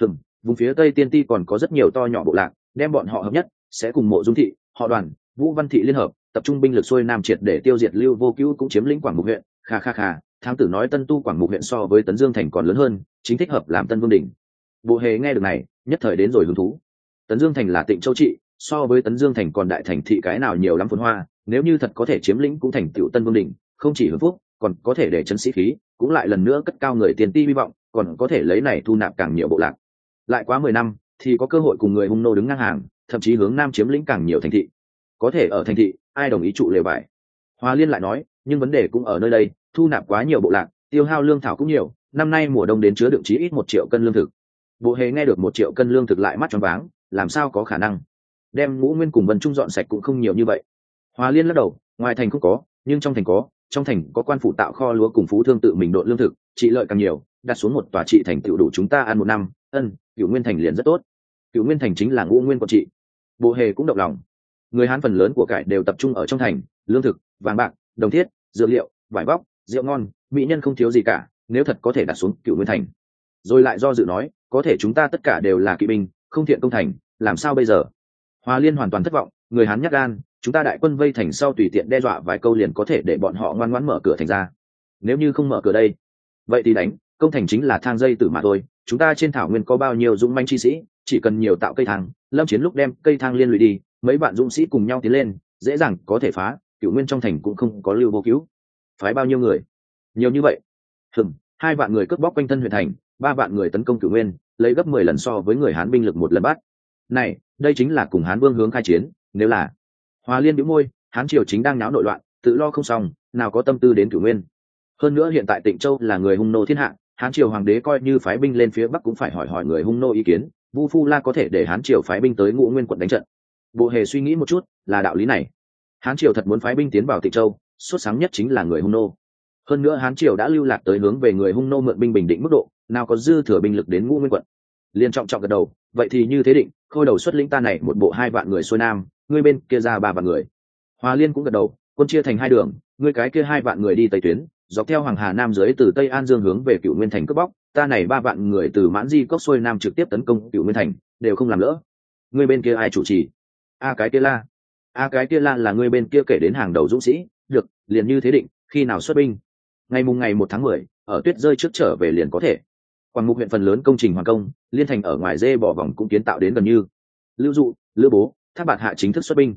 Hừm, vùng phía tây tiên ti còn có rất nhiều to nhỏ bộ lạc, đem bọn họ hợp nhất, sẽ cùng mộ dung thị, họ đoàn, vũ văn thị liên hợp, tập trung binh lực xuôi nam triệt để tiêu diệt lưu vô cứu cũng chiếm lĩnh quảng mục huyện. Kha kha kha thám tử nói tân tu quảng mục huyện so với tấn dương thành còn lớn hơn, chính thích hợp làm tân vương đình bộ hề nghe được này, nhất thời đến rồi hứng thú. Tấn dương thành là tịnh châu trị, so với tấn dương thành còn đại thành thị cái nào nhiều lắm phồn hoa, nếu như thật có thể chiếm lĩnh cũng thành tựu tân vương đình không chỉ hưng phúc, còn có thể để chân sĩ khí, cũng lại lần nữa cất cao người tiền ti hy vọng, còn có thể lấy này thu nạp càng nhiều bộ lạc. Lại quá mười năm, thì có cơ hội cùng người hung nô đứng ngang hàng, thậm chí hướng nam chiếm lĩnh càng nhiều thành thị. Có thể ở thành thị, ai đồng ý trụ lều vải hoa liên lại nói, nhưng vấn đề cũng ở nơi đây, thu nạp quá nhiều bộ lạc, tiêu hao lương thảo cũng nhiều, năm nay mùa đông đến chứa đựng chí ít một triệu cân lương thực. Bộ hề nghe được một triệu cân lương thực lại mắt tròn váng, làm sao có khả năng? Đem ngũ nguyên cùng vân trung dọn sạch cũng không nhiều như vậy. Hoa liên lắc đầu, ngoài thành không có, nhưng trong thành có, trong thành có quan phủ tạo kho lúa cùng phú thương tự mình đội lương thực, trị lợi càng nhiều, đặt xuống một tòa trị thành tựu đủ chúng ta ăn một năm, ân, cửu nguyên thành liền rất tốt. Cửu nguyên thành chính là ngũ nguyên quận trị. Bộ hề cũng động lòng. Người hán phần lớn của cải đều tập trung ở trong thành, lương thực vàng bạc, đồng thiết, dược liệu, vải vóc, rượu ngon, mỹ nhân không thiếu gì cả, nếu thật có thể đặt xuống cựu nguyên thành. Rồi lại do dự nói, có thể chúng ta tất cả đều là kỵ binh, không thiện công thành, làm sao bây giờ? Hoa liên hoàn toàn thất vọng, người hán nhắc gan, chúng ta đại quân vây thành sau tùy tiện đe dọa vài câu liền có thể để bọn họ ngoan ngoãn mở cửa thành ra. Nếu như không mở cửa đây, vậy thì đánh, công thành chính là thang dây tử mà thôi, chúng ta trên thảo nguyên có bao nhiêu dũng manh chi sĩ, chỉ cần nhiều tạo cây thang, lâm chiến lúc đem cây thang liên lụy đi, mấy bạn dũng sĩ cùng nhau tiến lên, dễ dàng có thể phá cựu nguyên trong thành cũng không có lưu vô cứu. Phái bao nhiêu người? Nhiều như vậy. Hừm, hai vạn người cướp bóc quanh thân huyện thành, ba vạn người tấn công cửu nguyên, lấy gấp mười lần so với người hán binh lực một lần bắt. Này, đây chính là cùng hán vương hướng khai chiến, nếu là hòa liên bĩu môi, hán triều chính đang náo nội loạn, tự lo không xong, nào có tâm tư đến cửu nguyên. Hơn nữa hiện tại tịnh châu là người hung nô thiên hạ, hán triều hoàng đế coi như phái binh lên phía bắc cũng phải hỏi hỏi người hung nô ý kiến, vu phu la có thể để hán triều phái binh tới ngũ nguyên quận đánh trận. Bộ hề suy nghĩ một chút, là đạo lý này hán triều thật muốn phái binh tiến vào tịnh châu xuất sáng nhất chính là người hung nô. Hơn nữa hán triều đã lưu lạc tới hướng về người hung nô mượn binh bình định mức độ, nào có dư thừa binh lực đến ngũ nguyên quận. Liên trọng trọng gật đầu, vậy thì như thế định, khôi đầu xuất lĩnh ta này một bộ hai vạn người xuôi nam, ngươi bên kia ra ba vạn người. Hòa liên cũng gật đầu, quân chia thành hai đường, ngươi cái kia hai vạn người đi tây tuyến, dọc theo hoàng hà nam dưới từ tây an dương hướng về cựu nguyên thành cướp bóc, ta này ba vạn người từ mãn di cốc xuôi nam trực tiếp tấn công cựu nguyên thành, đều không làm lỡ. Ngươi bên kia ai chủ trì? A cái kia la a cái kia la là người bên kia kể đến hàng đầu dũng sĩ, được, liền như thế định, khi nào xuất binh? Ngày mùng ngày một tháng mười, ở tuyết rơi trước trở về liền có thể. Quảng mục huyện phần lớn công trình hoàn công, liên thành ở ngoài dê bỏ vòng cũng kiến tạo đến gần như. Lưu dụ, lữ bố tháp bạt hạ chính thức xuất binh.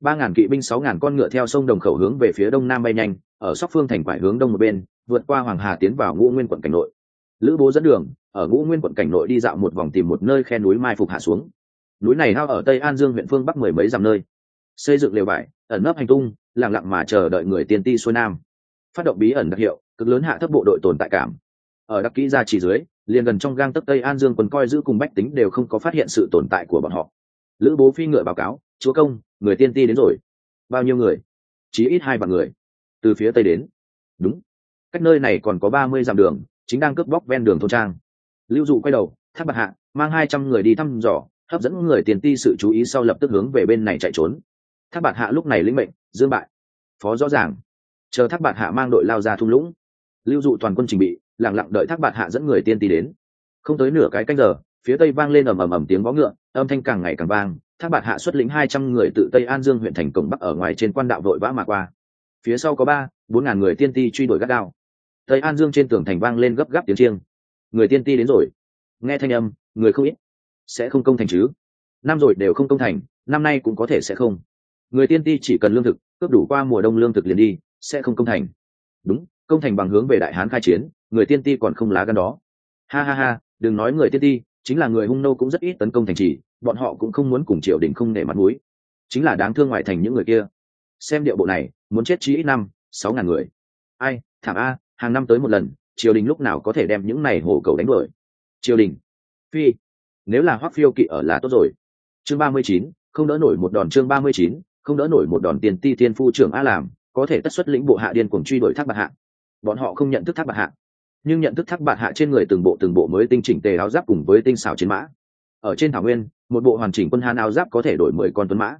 Ba ngàn kỵ binh, sáu ngàn con ngựa theo sông đồng khẩu hướng về phía đông nam bay nhanh, ở sóc phương thành quải hướng đông một bên, vượt qua hoàng hà tiến vào ngũ nguyên quận cảnh nội. Lữ bố dẫn đường, ở ngũ nguyên quận cảnh nội đi dạo một vòng tìm một nơi khe núi mai phục hạ xuống. Núi này hao ở tây an dương huyện phương bắc mười mấy dặm nơi xây dựng lều vải ẩn nấp hành tung, lặng lặng mà chờ đợi người tiên ti xuôi nam. Phát động bí ẩn đặc hiệu, cực lớn hạ thấp bộ đội tồn tại cảm. Ở đặc kỹ ra chỉ dưới, liền gần trong gang tấc tây an dương quân coi giữ cùng bách tính đều không có phát hiện sự tồn tại của bọn họ. Lữ bố phi ngựa báo cáo, chúa công, người tiên ti đến rồi. Bao nhiêu người? Chí ít hai vạn người. Từ phía tây đến. Đúng. Cách nơi này còn có ba mươi dặm đường, chính đang cướp bóc ven đường thôn trang. Lưu dụ quay đầu, tháp bạc hạ, mang hai trăm người đi thăm dò, hấp dẫn người tiền ti sự chú ý sau lập tức hướng về bên này chạy trốn tháp bạc hạ lúc này lĩnh mệnh, dương bại. Phó rõ ràng. Chờ thác bạt hạ mang đội lao ra thung lũng. Lưu dụ toàn quân trình bị lẳng lặng đợi thác bạt hạ dẫn người tiên ti đến. Không tới nửa cái canh giờ, phía tây vang lên ầm ầm ầm tiếng vó ngựa, âm thanh càng ngày càng vang. Thác bạt hạ xuất lĩnh hai trăm người tự tây an dương huyện thành cổng bắc ở ngoài trên quan đạo vội vã mà qua. Phía sau có ba, bốn ngàn người tiên ti truy đuổi gắt gao. Tây an dương trên tường thành vang lên gấp gáp tiếng chiêng. Người tiên ti đến rồi. Nghe thanh âm, người không ít. Sẽ không công thành chứ? Năm rồi đều không công thành, năm nay cũng có thể sẽ không người tiên ti chỉ cần lương thực, cướp đủ qua mùa đông lương thực liền đi, sẽ không công thành. Đúng, công thành bằng hướng về đại hán khai chiến, người tiên ti còn không lá gan đó. Ha ha ha, đừng nói người tiên ti, chính là người hung nô cũng rất ít tấn công thành trì, bọn họ cũng không muốn cùng triều đình không nể mặt mũi. Chính là đáng thương ngoại thành những người kia. Xem điệu bộ này, muốn chết chí ít năm, sáu ngàn người. Ai, thảm a, hàng năm tới một lần, triều đình lúc nào có thể đem những này hổ cầu đánh đuổi? Triều đình. Phi. Nếu là hoắc phiêu kỵ ở là tốt rồi. Chương ba mươi chín, không đỡ nổi một đòn chương ba mươi chín không đỡ nổi một đòn tiền ti thiên phu trưởng a làm, có thể tất xuất lĩnh bộ hạ điên cuồng truy đuổi thác bạc hạ. Bọn họ không nhận thức thác bạc hạ, nhưng nhận thức thác bạc hạ trên người từng bộ từng bộ mới tinh chỉnh tề áo giáp cùng với tinh xảo chiến mã. Ở trên thảo nguyên, một bộ hoàn chỉnh quân hán áo giáp có thể đổi mười con tuấn mã.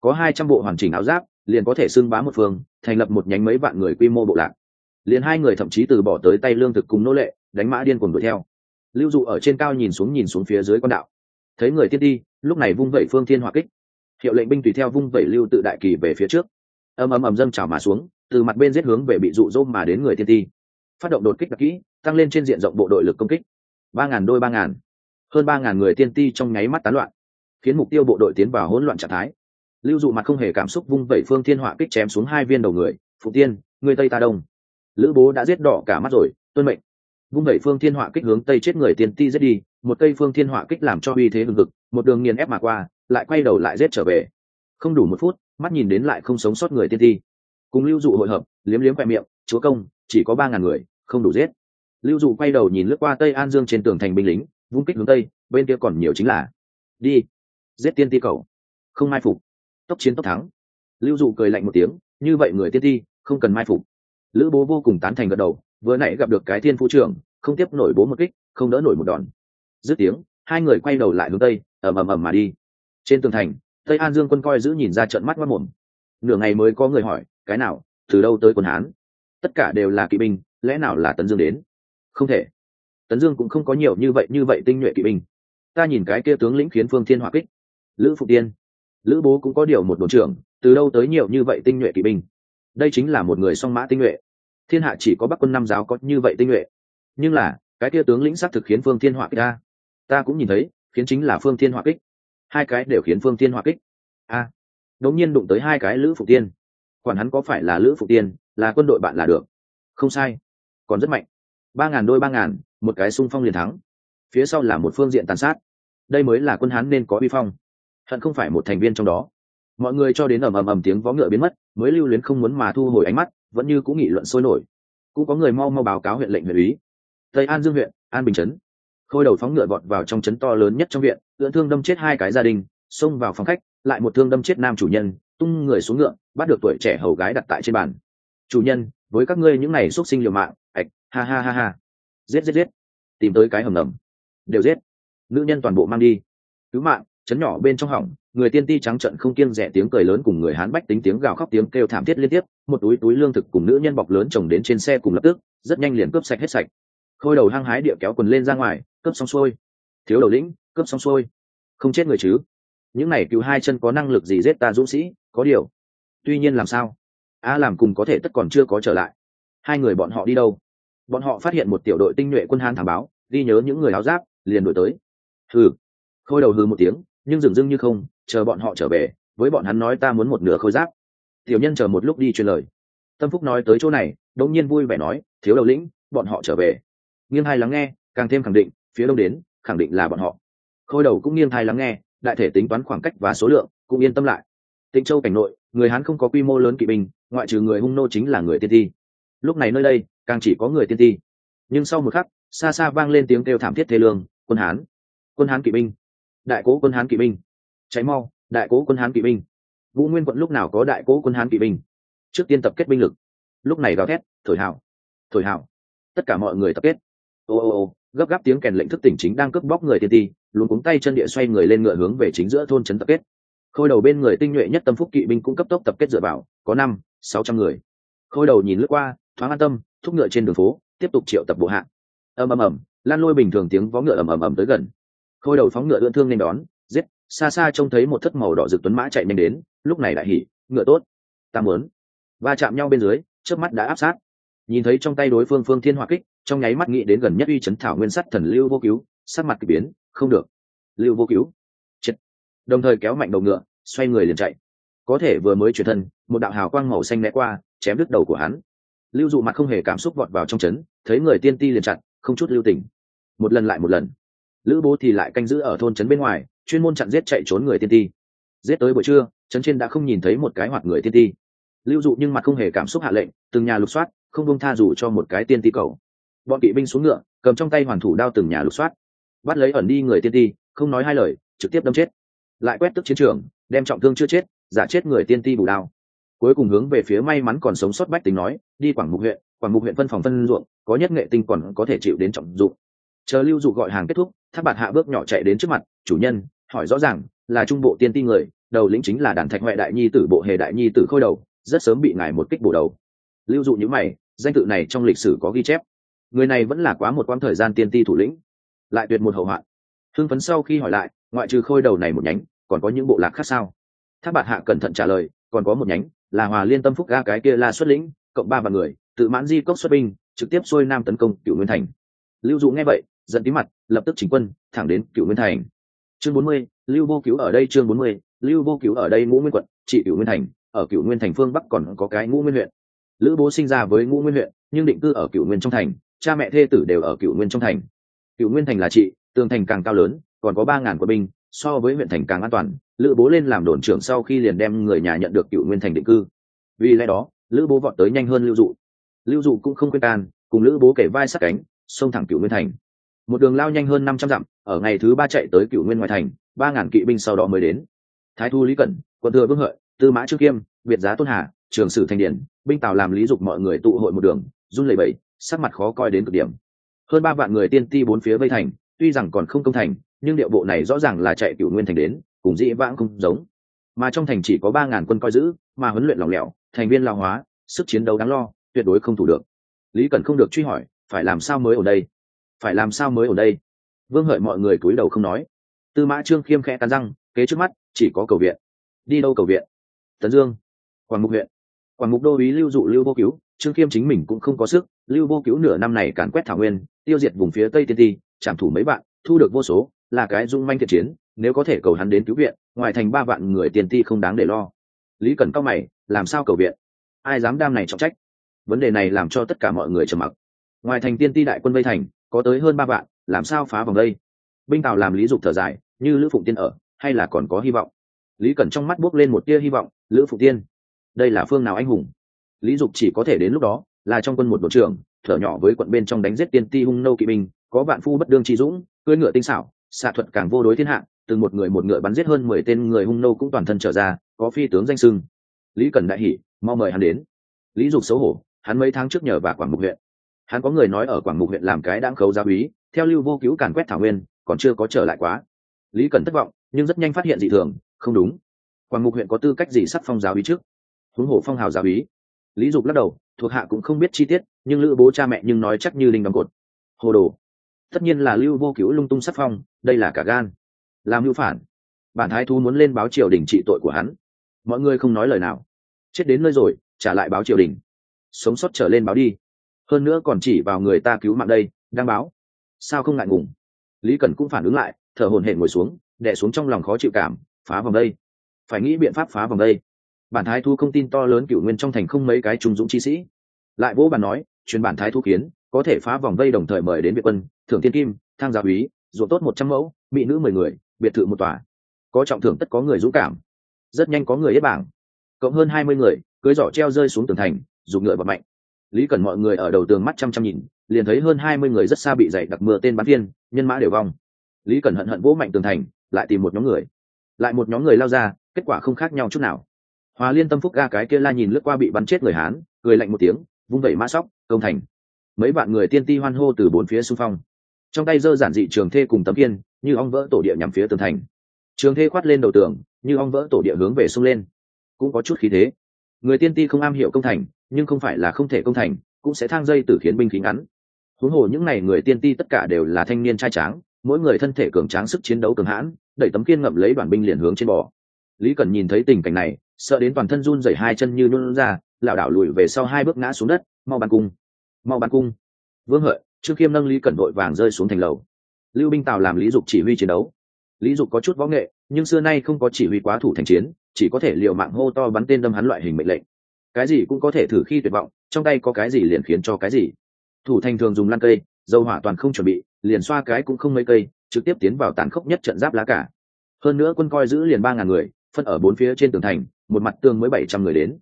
Có hai trăm bộ hoàn chỉnh áo giáp, liền có thể xưng bá một phương, thành lập một nhánh mấy vạn người quy mô bộ lạc. Liền hai người thậm chí từ bỏ tới tay lương thực cùng nô lệ, đánh mã điên cuồng đuổi theo. Lưu dụ ở trên cao nhìn xuống nhìn xuống phía dưới con đạo. Thấy người tiên đi lúc này vung vẩy phương thiên hỏa kích hiệu lệnh binh tùy theo vung vẩy lưu tự đại kỳ về phía trước. Ầm ầm ầm dâng trào mà xuống, từ mặt bên giết hướng về bị dụ dỗ mà đến người tiên ti. Phát động đột kích đặc kỹ, tăng lên trên diện rộng bộ đội lực công kích. Ba ngàn đôi ba ngàn. Hơn ba ngàn người tiên ti trong nháy mắt tán loạn, khiến mục tiêu bộ đội tiến vào hỗn loạn trạng thái. Lưu dụ mặt không hề cảm xúc vung vẩy phương thiên hỏa kích chém xuống hai viên đầu người, phụ tiên, người tây ta đông. Lữ bố đã giết đỏ cả mắt rồi, tuân mệnh. Vung vẩy phương thiên hỏa kích hướng tây chết người tiên ti giết đi, một cây phương thiên hỏa kích làm cho uy thế hừng hực, một đường nghiền ép mà qua lại quay đầu lại giết trở về. Không đủ một phút, mắt nhìn đến lại không sống sót người tiên ti cùng lưu dụ hội hợp, liếm liếm khoe miệng, chúa công, chỉ có ba ngàn người, không đủ giết. Lưu dụ quay đầu nhìn lướt qua tây an dương trên tường thành binh lính, vung kích hướng tây, bên kia còn nhiều chính là, đi, giết tiên ti cầu không mai phục. Tốc chiến tốc thắng. Lưu dụ cười lạnh một tiếng, như vậy người tiên ti không cần mai phục. Lữ bố vô cùng tán thành gật đầu, vừa nãy gặp được cái thiên phu trưởng, không tiếp nổi bố một kích, không đỡ nổi một đòn. Dứt tiếng, hai người quay đầu lại hướng tây, ầm ầm ầm mà đi trên tường thành, tây an dương quân coi giữ nhìn ra trận mắt mất mồm nửa ngày mới có người hỏi, cái nào? Từ đâu tới quân hán? Tất cả đều là kỵ binh, lẽ nào là tấn dương đến? Không thể. Tấn dương cũng không có nhiều như vậy như vậy tinh nhuệ kỵ binh. Ta nhìn cái kia tướng lĩnh khiến phương thiên hỏa kích. Lữ phụ tiên. Lữ bố cũng có điều một đồn trưởng, từ đâu tới nhiều như vậy tinh nhuệ kỵ binh? Đây chính là một người song mã tinh nhuệ. Thiên hạ chỉ có bắc quân năm giáo có như vậy tinh nhuệ. Nhưng là, cái kia tướng lĩnh xác thực khiến phương thiên hỏa kích ta. Ta cũng nhìn thấy, khiến chính là phương thiên hỏa kích hai cái đều khiến phương tiên hỏa kích. A à, đống nhiên đụng tới hai cái lữ phụ tiên. Quản hắn có phải là lữ phụ tiên là quân đội bạn là được? Không sai còn rất mạnh. Ba ngàn đôi ba ngàn một cái xung phong liền thắng. Phía sau là một phương diện tàn sát. Đây mới là quân hán nên có uy phong. Hận không phải một thành viên trong đó. Mọi người cho đến ầm ầm ầm tiếng vó ngựa biến mất mới lưu luyến không muốn mà thu hồi ánh mắt vẫn như cũng nghị luận sôi nổi. Cũng có người mau mau báo cáo huyện lệnh huyện úy tây an dương huyện an bình chấn. khôi đầu phóng ngựa vọt vào trong trấn to lớn nhất trong viện ưỡn thương đâm chết hai cái gia đình, xông vào phòng khách, lại một thương đâm chết nam chủ nhân, tung người xuống ngựa, bắt được tuổi trẻ hầu gái đặt tại trên bàn. Chủ nhân, với các ngươi những này xuất sinh liều mạng, ạch, ha ha ha ha. Giết giết giết. Tìm tới cái hầm ngầm. Đều giết. Nữ nhân toàn bộ mang đi. Cứu mạng. Chấn nhỏ bên trong hỏng người tiên ti trắng trận không kiêng rẻ tiếng cười lớn cùng người hán bách tính tiếng gào khóc tiếng kêu thảm thiết liên tiếp, một túi túi lương thực cùng nữ nhân bọc lớn chồng đến trên xe cùng lập tức, rất nhanh liền cướp sạch hết sạch. Khôi đầu hăng hái địa kéo quần lên ra ngoài, cướp xong xuôi thiếu đầu lĩnh, cướp xong xuôi. Không chết người chứ? Những này cứu hai chân có năng lực gì giết ta dũng sĩ? Có điều. Tuy nhiên làm sao? A làm cùng có thể tất còn chưa có trở lại. Hai người bọn họ đi đâu? Bọn họ phát hiện một tiểu đội tinh nhuệ quân hán thảm báo, ghi nhớ những người áo giáp, liền đổi tới. Hừ. Khôi đầu hừ một tiếng, nhưng dừng dưng như không, chờ bọn họ trở về, với bọn hắn nói ta muốn một nửa khôi giáp. Tiểu nhân chờ một lúc đi truyền lời. Tâm phúc nói tới chỗ này, đống nhiên vui vẻ nói, thiếu đầu lĩnh, bọn họ trở về. Nghiêng hai lắng nghe, càng thêm khẳng định, phía đông đến khẳng định là bọn họ. Khôi đầu cũng nghiêng thai lắng nghe, đại thể tính toán khoảng cách và số lượng, cũng yên tâm lại. Tịnh châu cảnh nội, người hán không có quy mô lớn kỵ binh, ngoại trừ người hung nô chính là người tiên ti. Lúc này nơi đây, càng chỉ có người tiên ti. Nhưng sau một khắc, xa xa vang lên tiếng kêu thảm thiết thế lương, quân hán! Quân hán kỵ binh! Đại cố quân hán kỵ binh! Cháy mau, đại cố quân hán kỵ binh! Vũ nguyên quận lúc nào có đại cố quân hán kỵ binh? Trước tiên tập kết binh lực. Lúc này gào thét, thổi hào! Thổi hào! Tất cả mọi người tập kết! Ô ô ô! Gấp gáp tiếng kèn lệnh thức tỉnh chính đang cướp bóc người tiên ti luôn cuống tay chân địa xoay người lên ngựa hướng về chính giữa thôn trấn tập kết. Khôi đầu bên người tinh nhuệ nhất tâm phúc kỵ binh cũng cấp tốc tập kết dựa vào, có năm, sáu trăm người. Khôi đầu nhìn lướt qua, thoáng an tâm, thúc ngựa trên đường phố, tiếp tục triệu tập bộ hạ. Ầm ầm ầm, lan lôi bình thường tiếng vó ngựa ầm ầm ầm tới gần. Khôi đầu phóng ngựa ưỡn thương nên đón, giết, xa xa trông thấy một thất màu đỏ rực tuấn mã chạy nhanh đến, lúc này lại hỉ, ngựa tốt. Ta muốn. Va chạm nhau bên dưới trước mắt đã áp sát. Nhìn thấy trong tay đối phương phương thiên hỏa kích trong nháy mắt nghĩ đến gần nhất uy chấn thảo nguyên sắt thần lưu vô cứu, sắc mặt kỳ biến, không được. Lưu vô cứu. Chết. Đồng thời kéo mạnh đầu ngựa, xoay người liền chạy. Có thể vừa mới chuyển thân, một đạo hào quang màu xanh né qua, chém đứt đầu của hắn. Lưu dụ mặt không hề cảm xúc vọt vào trong trấn thấy người tiên ti liền chặt không chút lưu tình. Một lần lại một lần. Lữ bố thì lại canh giữ ở thôn trấn bên ngoài, chuyên môn chặn giết chạy trốn người tiên ti. Giết tới buổi trưa trấn trên đã không nhìn thấy một cái hoạt người tiên ti. Lưu dụ nhưng mặt không hề cảm xúc hạ lệnh, từng nhà lục soát, không buông tha dù cho một cái tiên ti cầu bọn kỵ binh xuống ngựa, cầm trong tay hoàn thủ đao từng nhà lục soát. Bắt lấy ẩn đi người tiên ti, không nói hai lời, trực tiếp đâm chết. Lại quét tức chiến trường, đem trọng thương chưa chết, giả chết người tiên ti bù đao. Cuối cùng hướng về phía may mắn còn sống sót bách tính nói, đi quảng mục huyện, quảng mục huyện phân phòng phân ruộng, có nhất nghệ tinh còn có thể chịu đến trọng dụng. Chờ lưu dụ gọi hàng kết thúc tháp bạt hạ bước nhỏ chạy đến trước mặt, chủ nhân, hỏi rõ ràng, là trung bộ tiên ti người, đầu lĩnh chính là đàn thạch huệ đại nhi tử, bộ hề đại nhi tử khôi đầu, rất sớm bị ngài một kích bổ đầu. Lưu dụ những mày, danh tự này trong lịch sử có ghi chép người này vẫn là quá một quãng thời gian tiên ti thủ lĩnh, lại tuyệt một hậu hoạn. Hưng phấn sau khi hỏi lại, ngoại trừ khôi đầu này một nhánh, còn có những bộ lạc khác sao? Tháp bạt hạ cẩn thận trả lời, còn có một nhánh, là hòa liên tâm phúc ga cái kia la xuất lĩnh, cộng ba và người, tự mãn di cốc xuất binh, trực tiếp xuôi nam tấn công cựu nguyên thành. Lưu dụ nghe vậy, giận tí mặt, lập tức chỉnh quân, thẳng đến cựu nguyên thành. Chương bốn mươi, lưu vô cứu ở đây chương bốn mươi, lưu vô cứu ở đây ngũ nguyên quận trị cựu nguyên thành, ở cựu nguyên thành phương bắc còn có cái ngũ nguyên huyện. Lữ bố sinh ra với ngũ nguyên huyện, nhưng định cư ở cựu nguyên trong thành cha mẹ thê tử đều ở cựu nguyên trong thành. Cựu nguyên thành là trị, tường thành càng cao lớn, còn có ba ngàn quân binh, so với huyện thành càng an toàn, lữ bố lên làm đồn trưởng sau khi liền đem người nhà nhận được cựu nguyên thành định cư. Vì lẽ đó, lữ bố vọt tới nhanh hơn lưu dụ. Lưu dụ cũng không quên can, cùng lữ bố kể vai sát cánh, xông thẳng cựu nguyên thành. Một đường lao nhanh hơn năm trăm dặm, ở ngày thứ ba chạy tới cựu nguyên ngoại thành, ba ngàn kỵ binh sau đó mới đến. Thái thu lý cẩn, quân thừa vương hợi, tư mã trương kiêm việt giá tôn hà, trường sử thành điển, binh tào làm lý dục mọi người tụ hội một đường, run lẩy bẩy sắc mặt khó coi đến cực điểm. Hơn ba vạn người tiên ti bốn phía vây thành, tuy rằng còn không công thành, nhưng điệu bộ này rõ ràng là chạy cựu nguyên thành đến, cùng dĩ vãng không giống. Mà trong thành chỉ có ba ngàn quân coi giữ, mà huấn luyện lỏng lẻo, thành viên lao hóa, sức chiến đấu đáng lo, tuyệt đối không thủ được. Lý cần không được truy hỏi, phải làm sao mới ở đây? Phải làm sao mới ở đây? Vương hợi mọi người cúi đầu không nói. Tư mã trương khiêm khẽ cắn răng, kế trước mắt, chỉ có cầu viện. Đi đâu cầu viện? Tấn dương, quảng mục huyện. Quảng mục đô ý lưu dụ lưu vô cứu, trương khiêm chính mình cũng không có sức lưu vô cứu nửa năm này càn quét thảo nguyên, tiêu diệt vùng phía tây tiên ti, trảm thủ mấy bạn thu được vô số, là cái dung manh thiện chiến, nếu có thể cầu hắn đến cứu viện, ngoài thành ba vạn người tiền ti không đáng để lo. Lý cần cao mày, làm sao cầu viện? Ai dám đam này trọng trách? Vấn đề này làm cho tất cả mọi người trầm mặc. Ngoài thành tiên ti đại quân vây thành, có tới hơn ba vạn, làm sao phá vòng đây? Binh tào làm lý dục thở dài, như lữ phụng tiên ở, hay là còn có hy vọng? Lý cẩn trong mắt buốc lên một tia hy vọng, lữ phụng tiên, đây là phương nào anh hùng? Lý dục chỉ có thể đến lúc đó là trong quân một đội trưởng, thở nhỏ với quận bên trong đánh giết tiên ti hung nô kỵ binh, có vạn phu bất đương chi dũng, cưỡi ngựa tinh xảo, xạ thuật càng vô đối thiên hạ, từng một người một ngựa bắn giết hơn mười tên người hung nô cũng toàn thân trở ra, có phi tướng danh sưng. Lý cần đại hỉ, mau mời hắn đến. Lý dục xấu hổ, hắn mấy tháng trước nhờ vào quảng mục huyện. Hắn có người nói ở quảng mục huyện làm cái đáng khấu gia úy, theo lưu vô cứu càn quét thảo nguyên, còn chưa có trở lại quá. Lý cần thất vọng, nhưng rất nhanh phát hiện dị thường, không đúng. Quảng mục huyện có tư cách gì sắc phong giáo úy trước? Huống hồ phong hào giáo úy. Lý dục lắc đầu thuộc hạ cũng không biết chi tiết, nhưng lữ bố cha mẹ nhưng nói chắc như linh đóng cột. Hồ đồ. Tất nhiên là lưu vô cứu lung tung sắc phong, đây là cả gan. Làm mưu phản. Bản thái thú muốn lên báo triều đình trị tội của hắn. Mọi người không nói lời nào. Chết đến nơi rồi, trả lại báo triều đình. Sống sót trở lên báo đi. Hơn nữa còn chỉ vào người ta cứu mạng đây, đang báo. Sao không ngại ngùng? Lý cần cũng phản ứng lại, thở hồn hển ngồi xuống, đè xuống trong lòng khó chịu cảm, phá vòng đây. Phải nghĩ biện pháp phá vòng đây bản thái thu không tin to lớn cựu nguyên trong thành không mấy cái trung dũng chi sĩ. Lại vỗ bàn nói, truyền bản thái thu kiến, có thể phá vòng vây đồng thời mời đến biệt quân, thưởng thiên kim, thang gia úy, ruộng tốt một trăm mẫu, mỹ nữ mười người, biệt thự một tòa. Có trọng thưởng tất có người dũng cảm. Rất nhanh có người hết bảng. Cộng hơn hai mươi người, cưới giỏ treo rơi xuống tường thành, dùng ngựa bật mạnh. Lý cần mọi người ở đầu tường mắt chăm chăm nhìn, liền thấy hơn hai mươi người rất xa bị dày đặc mưa tên bắn thiên nhân mã đều vong. Lý cần hận hận vỗ mạnh tường thành, lại tìm một nhóm người. Lại một nhóm người lao ra, kết quả không khác nhau chút nào hòa liên tâm phúc ga cái kia la nhìn lướt qua bị bắn chết người hán, cười lạnh một tiếng, vung vẩy mã sóc, công thành. Mấy bạn người tiên ti hoan hô từ bốn phía xung phong. Trong tay dơ giản dị trường thê cùng tấm kiên, như ong vỡ tổ địa nhằm phía tường thành. Trường thê khoát lên đầu tường, như ong vỡ tổ địa hướng về sông lên. Cũng có chút khí thế. Người tiên ti không am hiểu công thành, nhưng không phải là không thể công thành, cũng sẽ thang dây tử khiến binh khí ngắn. Huống hồ những n à y người tiên ti tất cả đều là thanh niên trai tráng, mỗi người thân thể cường tráng sức chiến đấu cường hãn, đẩy tấm kiên ngậm lấy đoàn binh liền hướng trên bò. Lý cần nhìn thấy tình cảnh này sợ đến toàn thân run rẩy hai chân như luôn ra, lảo đảo lùi về sau hai bước ngã xuống đất, mau bàn cung, mau bàn cung. Vương hợi, trương khiêm nâng lý cẩn vội vàng rơi xuống thành lầu. Lưu binh tào làm lý dục chỉ huy chiến đấu. Lý dục có chút võ nghệ, nhưng xưa nay không có chỉ huy quá thủ thành chiến, chỉ có thể l i ề u mạng hô to bắn tên đâm hắn loại hình mệnh lệnh. Cái gì cũng có thể thử khi tuyệt vọng, trong tay có cái gì liền khiến cho cái gì. Thủ thành thường dùng lan cây, dầu hỏa toàn không chuẩn bị, liền xoa cái cũng không mấy cây, trực tiếp tiến vào tàn khốc nhất trận giáp lá cả. Hơn nữa quân coi giữ liền ba ngàn người, phân ở bốn phía trên tường thành một mặt tường mới bảy trăm người đến.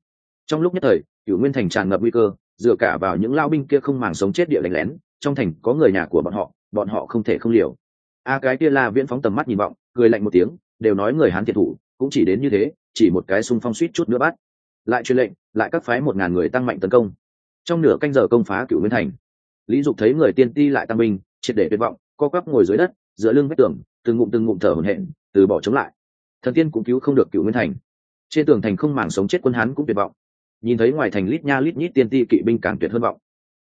Trong lúc nhất thời cựu nguyên thành tràn ngập nguy cơ, dựa cả vào những lao binh kia không màng sống chết địa đánh lén, trong thành có người nhà của bọn họ bọn họ không thể không liều. A à, cái kia la viễn phóng tầm mắt nhìn vọng, cười lạnh một tiếng, đều nói người hán thiệt thủ, cũng chỉ đến như thế, chỉ một cái xung phong suýt chút nữa bắt. Lại truyền lệnh, lại các phái một ngàn người tăng mạnh tấn công. Trong nửa canh giờ công phá cựu nguyên thành, lý dục thấy người tiên ti lại tăng binh, triệt để tuyệt vọng, co quắp ngồi dưới đất giữa lưng vách tường, từng ngụm từng ngụm thở hổn hển, từ bỏ chống lại. Thần tiên cũng cứu không được cựu nguyên thành trên tường thành không màng sống chết quân hán cũng tuyệt vọng. Nhìn thấy ngoài thành lít nha lít nhít tiên ti kỵ binh càng tuyệt hơn vọng.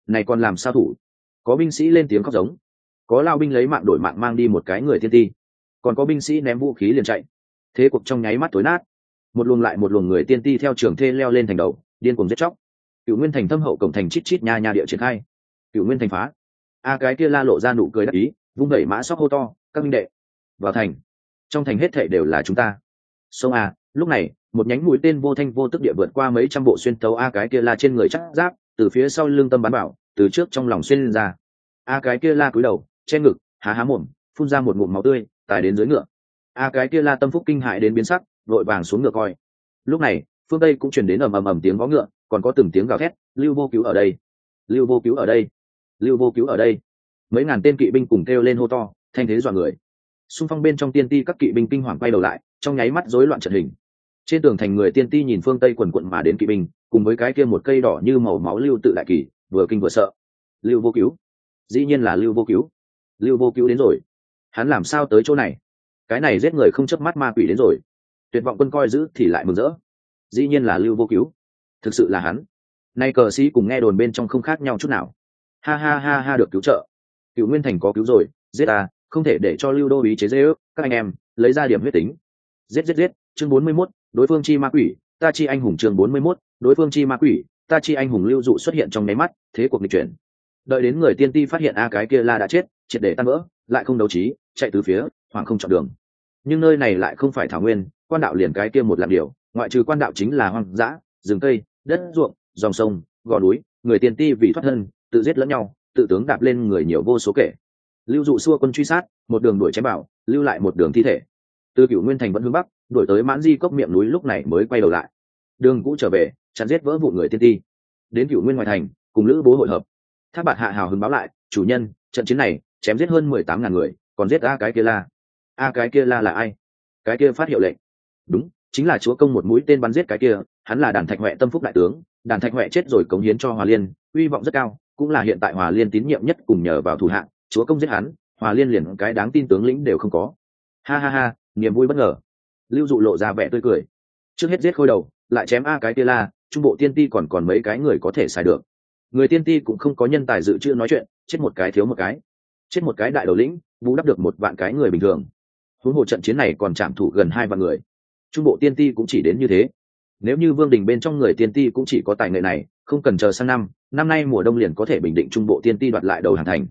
Này còn làm sao thủ? Có binh sĩ lên tiếng khóc giống. Có lao binh lấy mạng đổi mạng mang đi một cái người tiên ti. Còn có binh sĩ ném vũ khí liền chạy. Thế cuộc trong nháy mắt tối nát. Một luồng lại một luồng người tiên ti theo trường thê leo lên thành đầu, điên cùng giết chóc. Cựu nguyên thành thâm hậu cổng thành chít chít nha nha địa triển khai. Cựu nguyên thành phá. A cái kia la lộ ra nụ cười đắc ý, vung đẩy mã sóc hô to, các minh đệ, vào thành. Trong thành hết thệ đều là chúng ta. Sông a, lúc này một nhánh mũi tên vô thanh vô tức địa vượt qua mấy trăm bộ xuyên tấu a cái kia la trên người chắc giáp, từ phía sau lưng tâm bắn bảo, từ trước trong lòng xuyên lên ra. A cái kia la cúi đầu, che ngực, há há mồm, phun ra một ngụm máu tươi tài đến dưới ngựa. A cái kia la tâm phúc kinh hại đến biến sắc, vội vàng xuống ngựa coi. Lúc này, phương tây cũng chuyển đến ầm ầm ầm tiếng vó ngựa, còn có từng tiếng gào thét, lưu vô cứu ở đây! Lưu vô cứu ở đây! Lưu vô cứu ở đây! Mấy ngàn tên kỵ binh cùng kêu lên hô to, thanh thế dọa người. Xung phong bên trong tiên ti các kỵ binh kinh hoàng quay đầu lại, trong nháy mắt rối loạn trận hình trên tường thành người tiên ti nhìn phương tây quần quận mà đến kỵ binh, cùng với cái kia một cây đỏ như màu máu lưu tự đại kỳ, vừa kinh vừa sợ. Lưu vô cứu. Dĩ nhiên là lưu vô cứu. Lưu vô cứu đến rồi. Hắn làm sao tới chỗ này? Cái này giết người không chớp mắt ma quỷ đến rồi. Tuyệt vọng quân coi giữ thì lại mừng rỡ. Dĩ nhiên là lưu vô cứu. Thực sự là hắn. Nay cờ sĩ cùng nghe đồn bên trong không khác nhau chút nào. Ha ha ha ha được cứu trợ. Cựu nguyên thành có cứu rồi. Giết ta, không thể để cho lưu đô ý chế dễ ước các anh em, lấy ra điểm huyết tính. Giết giết giết. Chương bốn mươi mốt đối phương chi ma quỷ ta chi anh hùng chương bốn mươi 41, đối phương chi ma quỷ ta chi anh hùng lưu dụ xuất hiện trong nháy mắt thế cuộc nghịch chuyển. Đợi đến người tiên ti phát hiện a cái kia la đã chết triệt để tan vỡ lại không đấu trí chạy từ phía hoàng không chọn đường. Nhưng nơi này lại không phải thảo nguyên quan đạo liền cái kia một làm điều ngoại trừ quan đạo chính là hoang dã rừng cây đất ruộng dòng sông gò núi người tiên ti vì thoát thân tự giết lẫn nhau tự tướng đạp lên người nhiều vô số kể. Lưu dụ xua quân truy sát một đường đuổi chém bảo lưu lại một đường thi thể từ cựu nguyên thành vẫn hướng bắc, đuổi tới mãn di cốc miệng núi lúc này mới quay đầu lại. Đường cũ trở về, chặn giết vỡ vụ người tiên ti. Đến cựu nguyên ngoài thành, cùng lữ bố hội hợp. Tháp bạt hạ hào hứng báo lại, chủ nhân, trận chiến này chém giết hơn mười tám ngàn người, còn giết a cái kia la. A cái kia la là ai? Cái kia phát hiệu lệnh. Đúng, chính là chúa công một mũi tên bắn giết cái kia, hắn là đàn thạch huệ tâm phúc đại tướng, đàn thạch huệ chết rồi cống hiến cho hòa liên, uy vọng rất cao, cũng là hiện tại hòa liên tín nhiệm nhất cùng nhờ vào thủ hạng chúa công giết hắn, hòa liên liền cái đáng tin tướng lĩnh đều không có. Ha ha ha niềm vui bất ngờ. Lưu dụ lộ ra vẻ tươi cười. Trước hết giết khôi đầu, lại chém a cái tia la, trung bộ tiên ti còn còn mấy cái người có thể xài được. Người tiên ti cũng không có nhân tài dự trữ nói chuyện, chết một cái thiếu một cái. Chết một cái đại đầu lĩnh, bù đắp được một vạn cái người bình thường. Huống hồ trận chiến này còn chạm thủ gần hai vạn người. Trung bộ tiên ti cũng chỉ đến như thế. Nếu như vương đình bên trong người tiên ti cũng chỉ có tài nghệ này, không cần chờ sang năm năm nay mùa đông liền có thể bình định trung bộ tiên ti đoạt lại đầu hàng thành.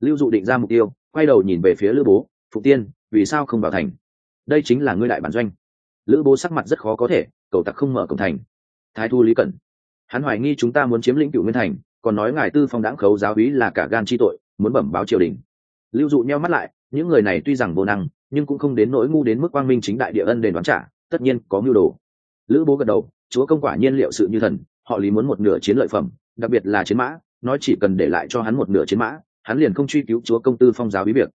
Lưu dụ định ra mục tiêu, quay đầu nhìn về phía lữ bố phụ tiên, vì sao không vào thành? Đây chính là ngươi đại bản doanh. Lữ bố sắc mặt rất khó có thể, cầu tặc không mở cổng thành. Thái thu lý cẩn. Hắn hoài nghi chúng ta muốn chiếm lĩnh cựu nguyên thành, còn nói ngài tư phong đáng khấu giáo hí là cả gan chi tội, muốn bẩm báo triều đình. Lưu dụ nheo mắt lại, những người này tuy rằng vô năng, nhưng cũng không đến nỗi ngu đến mức quang minh chính đại địa ân đền đoán trả, tất nhiên có mưu đồ. Lữ bố gật đầu, chúa công quả nhiên liệu sự như thần, họ lý muốn một nửa chiến lợi phẩm, đặc biệt là chiến mã, nói chỉ cần để lại cho hắn một nửa chiến mã, hắn liền không truy cứu chúa công tư phong giáo bí việc.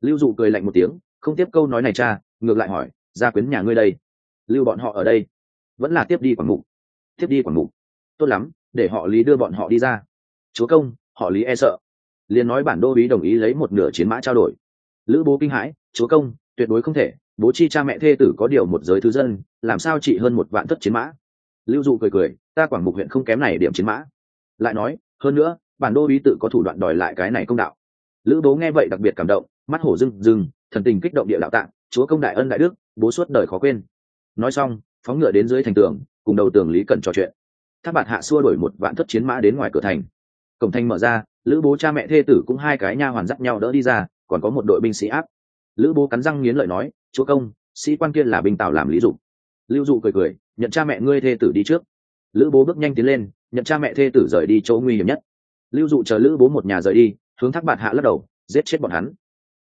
Lưu dụ cười lạnh một tiếng không tiếp câu nói này cha, ngược lại hỏi, gia quyến nhà ngươi đây? Lưu bọn họ ở đây? Vẫn là tiếp đi quảng mục. Tiếp đi quảng mục? Tốt lắm, để họ lý đưa bọn họ đi ra. Chúa công, họ lý e sợ. Liền nói bản đô ý đồng ý lấy một nửa chiến mã trao đổi. Lữ bố kinh hãi, chúa công, tuyệt đối không thể, bố chi cha mẹ thê tử có điều một giới thứ dân, làm sao trị hơn một vạn thất chiến mã? Lưu dụ cười cười, ta quảng mục huyện không kém này điểm chiến mã. Lại nói, hơn nữa, bản đô ý tự có thủ đoạn đòi lại cái này công đạo. Lữ bố nghe vậy đặc biệt cảm động, mắt hổ rưng rừng thần tình kích động địa đạo tạng, chúa công đại ân đại đức, bố suốt đời khó quên. Nói xong, phóng ngựa đến dưới thành tường, cùng đầu tường lý cần trò chuyện. Tháp bạt hạ xua đổi một vạn thất chiến mã đến ngoài cửa thành. Cổng thành mở ra, lữ bố cha mẹ thê tử cũng hai cái nha hoàn dắt nhau đỡ đi ra, còn có một đội binh sĩ áp. Lữ bố cắn răng nghiến lợi nói, chúa công, sĩ quan kia là binh tào làm lý dục. Lưu dụ cười cười, nhận cha mẹ ngươi thê tử đi trước. Lữ bố bước nhanh tiến lên, nhận cha mẹ thê tử rời đi chỗ nguy hiểm nhất. Lưu dụ chờ lữ bố một nhà rời đi, hướng thác bạt hạ lắc đầu, giết chết bọn hắn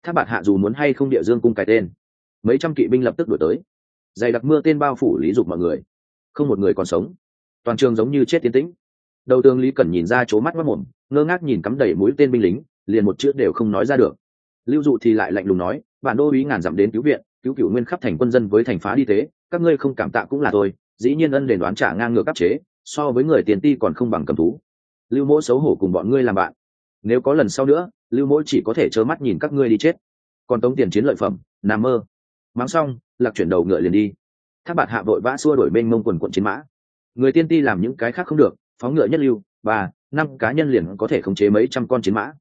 thác bạt hạ dù muốn hay không địa dương cung cái tên. Mấy trăm kỵ binh lập tức đuổi tới. Dày đặc mưa tên bao phủ lý dục mọi người. Không một người còn sống. Toàn trường giống như chết tiến tĩnh. Đầu tướng lý cần nhìn ra chỗ mắt mất mồm, ngơ ngác nhìn cắm đầy mũi tên binh lính, liền một chữ đều không nói ra được. Lưu dụ thì lại lạnh lùng nói, bản đô ý ngàn dặm đến cứu viện, cứu cựu nguyên khắp thành quân dân với thành phá đi tế các ngươi không cảm tạ cũng là thôi. dĩ nhiên ân đền đoán trả ngang ngược áp chế, so với người tiền ti còn không bằng cầm thú. Lưu mỗ xấu hổ cùng bọn ngươi làm bạn. Nếu có lần sau nữa lưu mỗi chỉ có thể trơ mắt nhìn các ngươi đi chết. Còn tống tiền chiến lợi phẩm, nằm mơ. Mắng xong, lạc chuyển đầu ngựa liền đi. Tháp bạt hạ vội vã xua đổi bên mông quần quận chiến mã. Người tiên ti làm những cái khác không được, phóng ngựa nhất lưu và năm cá nhân liền có thể khống chế mấy trăm con chiến mã.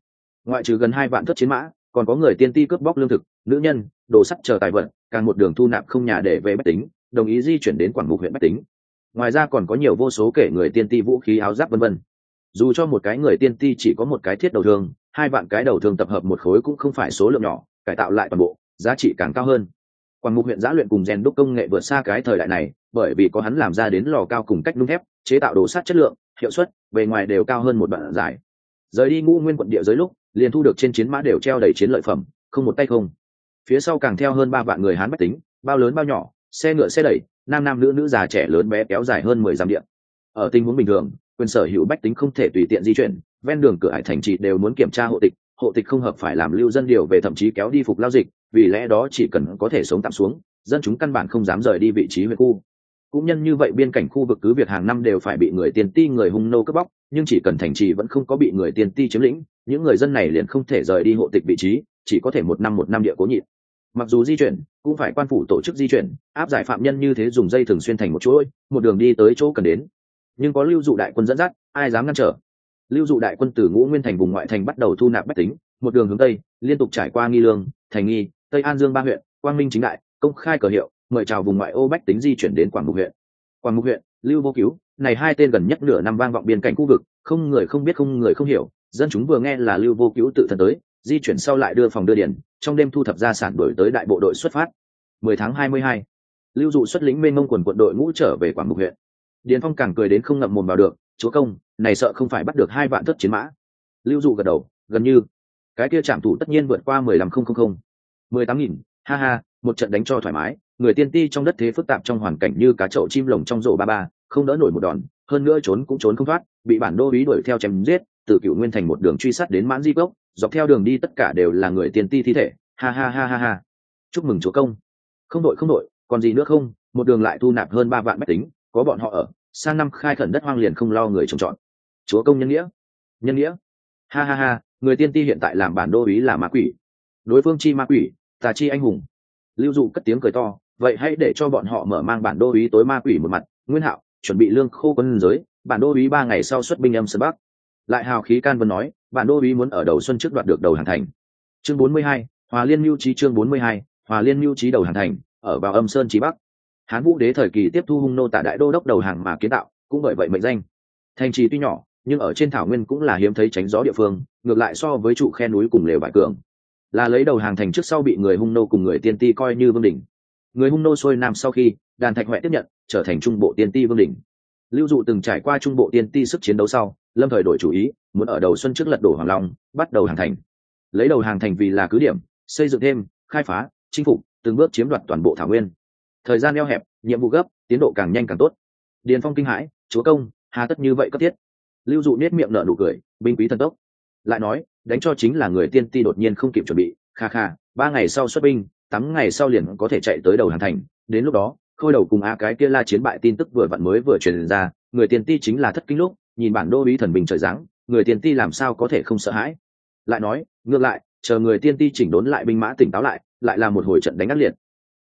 Ngoại trừ gần hai vạn thất chiến mã, còn có người tiên ti cướp bóc lương thực, nữ nhân, đồ sắt chờ tài vật, càng một đường thu nạp không nhà để về bách tính, đồng ý di chuyển đến quảng mục huyện bách tính. Ngoài ra còn có nhiều vô số kể người tiên ti vũ khí áo giáp vân vân. Dù cho một cái người tiên ti chỉ có một cái thiết đầu thương hai vạn cái đầu thường tập hợp một khối cũng không phải số lượng nhỏ, cải tạo lại toàn bộ, giá trị càng cao hơn. Quảng mục huyện giã luyện cùng rèn đúc công nghệ vượt xa cái thời đại này, bởi vì có hắn làm ra đến lò cao cùng cách nung thép, chế tạo đồ sắt chất lượng, hiệu suất, bề ngoài đều cao hơn một đoạn giải rời đi ngũ nguyên quận địa giới lúc, liền thu được trên chiến mã đều treo đầy chiến lợi phẩm, không một tay không. Phía sau càng theo hơn ba vạn người hán bách tính, bao lớn bao nhỏ, xe ngựa xe đẩy, nam nam nữ nữ già trẻ lớn bé kéo dài hơn mười dặm điện ở tình huống bình thường, quyền sở hữu bách tính không thể tùy tiện di chuyển ven đường cửa hải thành trị đều muốn kiểm tra hộ tịch hộ tịch không hợp phải làm lưu dân điều về thậm chí kéo đi phục lao dịch, vì lẽ đó chỉ cần có thể sống tạm xuống, dân chúng căn bản không dám rời đi vị trí huyện khu. Cũng nhân như vậy biên cảnh khu vực cứ việc hàng năm đều phải bị người tiền ti, người hung nô cướp bóc, nhưng chỉ cần thành trì vẫn không có bị người tiền ti chiếm lĩnh, những người dân này liền không thể rời đi hộ tịch vị trí, chỉ có thể một năm một năm địa cố nhịn. Mặc dù di chuyển, cũng phải quan phủ tổ chức di chuyển, áp giải phạm nhân như thế dùng dây thường xuyên thành một chuỗi, một đường đi tới chỗ cần đến. Nhưng có lưu dụ đại quân dẫn dắt, ai dám ngăn trở? Lưu dụ đại quân từ ngũ nguyên thành vùng ngoại thành bắt đầu thu nạp bách tính, một đường hướng tây, liên tục trải qua nghi lương, thành nghi, tây an dương ba huyện, quang minh chính đại, công khai cờ hiệu, mời chào vùng ngoại ô bách tính di chuyển đến quảng mục huyện quảng mục huyện, lưu vô cứu, này hai tên gần nhất nửa năm vang vọng biên cảnh khu vực, không người không biết, không người không hiểu, dân chúng vừa nghe là lưu vô cứu tự thân tới, di chuyển sau lại đưa phòng đưa điển trong đêm thu thập gia sản đổi tới đại bộ đội xuất phát 10 tháng 22. lưu dụ xuất lĩnh mênh mông quần quận đội ngũ trở về quảng mục huyện điền phong càng cười đến không ngậm mồm vào được chúa công, này sợ không phải bắt được hai vạn thất chiến mã. Lưu dụ gật đầu, gần như. Cái kia trạm thủ tất nhiên vượt qua mười lăm không không không. Mười tám nghìn, ha ha, một trận đánh cho thoải mái. Người tiên ti trong đất thế phức tạp trong hoàn cảnh như cá chậu chim lồng trong rổ ba ba, không đỡ nổi một đòn, hơn nữa trốn cũng trốn không thoát, bị bản đô ý đuổi theo chém giết, từ cựu nguyên thành một đường truy sát đến mãn di cốc, dọc theo đường đi tất cả đều là người tiên ti thi thể. Ha ha ha ha ha. Chúc mừng chúa công. Không đội không đội, còn gì nữa không? Một đường lại thu nạp hơn ba vạn bách tính, có bọn họ ở sang năm khai khẩn đất hoang liền không lo người trồng trọt. Chúa công nhân nghĩa. Nhân nghĩa. Ha ha ha người tiên ti hiện tại làm bản đô ý là ma quỷ. Đối phương chi ma quỷ tà chi anh hùng. Lưu dụ cất tiếng cười to vậy hãy để cho bọn họ mở mang bản đô ý tối ma quỷ một mặt. Nguyên hạo chuẩn bị lương khô quân giới bản đô ý ba ngày sau xuất binh âm sơn bắc. Lại hào khí can vân nói bản đô ý muốn ở đầu xuân trước đoạt được đầu hàng thành. Chương 42, hòa liên mưu trí chương 42, hòa liên mưu trí đầu hàng thành ở vào âm sơn trí bắc hán vũ đế thời kỳ tiếp thu hung nô tại đại đô đốc đầu hàng mà kiến tạo, cũng bởi vậy mệnh danh. Thành trì tuy nhỏ, nhưng ở trên thảo nguyên cũng là hiếm thấy tránh gió địa phương, ngược lại so với trụ khe núi cùng lều bại cường. Là lấy đầu hàng thành trước sau bị người hung nô cùng người tiên ti coi như vương đỉnh. Người hung nô xuôi nam sau khi, đàn thạch huệ tiếp nhận, trở thành trung bộ tiên ti vương đỉnh. Lưu dụ từng trải qua trung bộ tiên ti sức chiến đấu sau, lâm thời đổi chủ ý, muốn ở đầu xuân trước lật đổ hoàng long, bắt đầu hàng thành. Lấy đầu hàng thành vì là cứ điểm, xây dựng thêm, khai phá, chinh phục, từng bước chiếm đoạt toàn bộ thảo nguyên thời gian eo hẹp, nhiệm vụ gấp, tiến độ càng nhanh càng tốt. Điền phong kinh hãi, chúa công, hà tất như vậy cấp thiết. Lưu dụ nết miệng nở nụ cười, binh quý thần tốc. Lại nói, đánh cho chính là người tiên ti đột nhiên không kịp chuẩn bị, kha kha, ba ngày sau xuất binh, tám ngày sau liền có thể chạy tới đầu hàng thành. Đến lúc đó, khôi đầu cùng a cái kia la chiến bại tin tức vừa vặn mới vừa truyền ra, người tiên ti chính là thất kinh lúc, nhìn bản đô bí thần bình trời giáng, người tiên ti làm sao có thể không sợ hãi? Lại nói, ngược lại, chờ người tiên ti chỉnh đốn lại binh mã tỉnh táo lại lại là một hồi trận đánh ác liệt.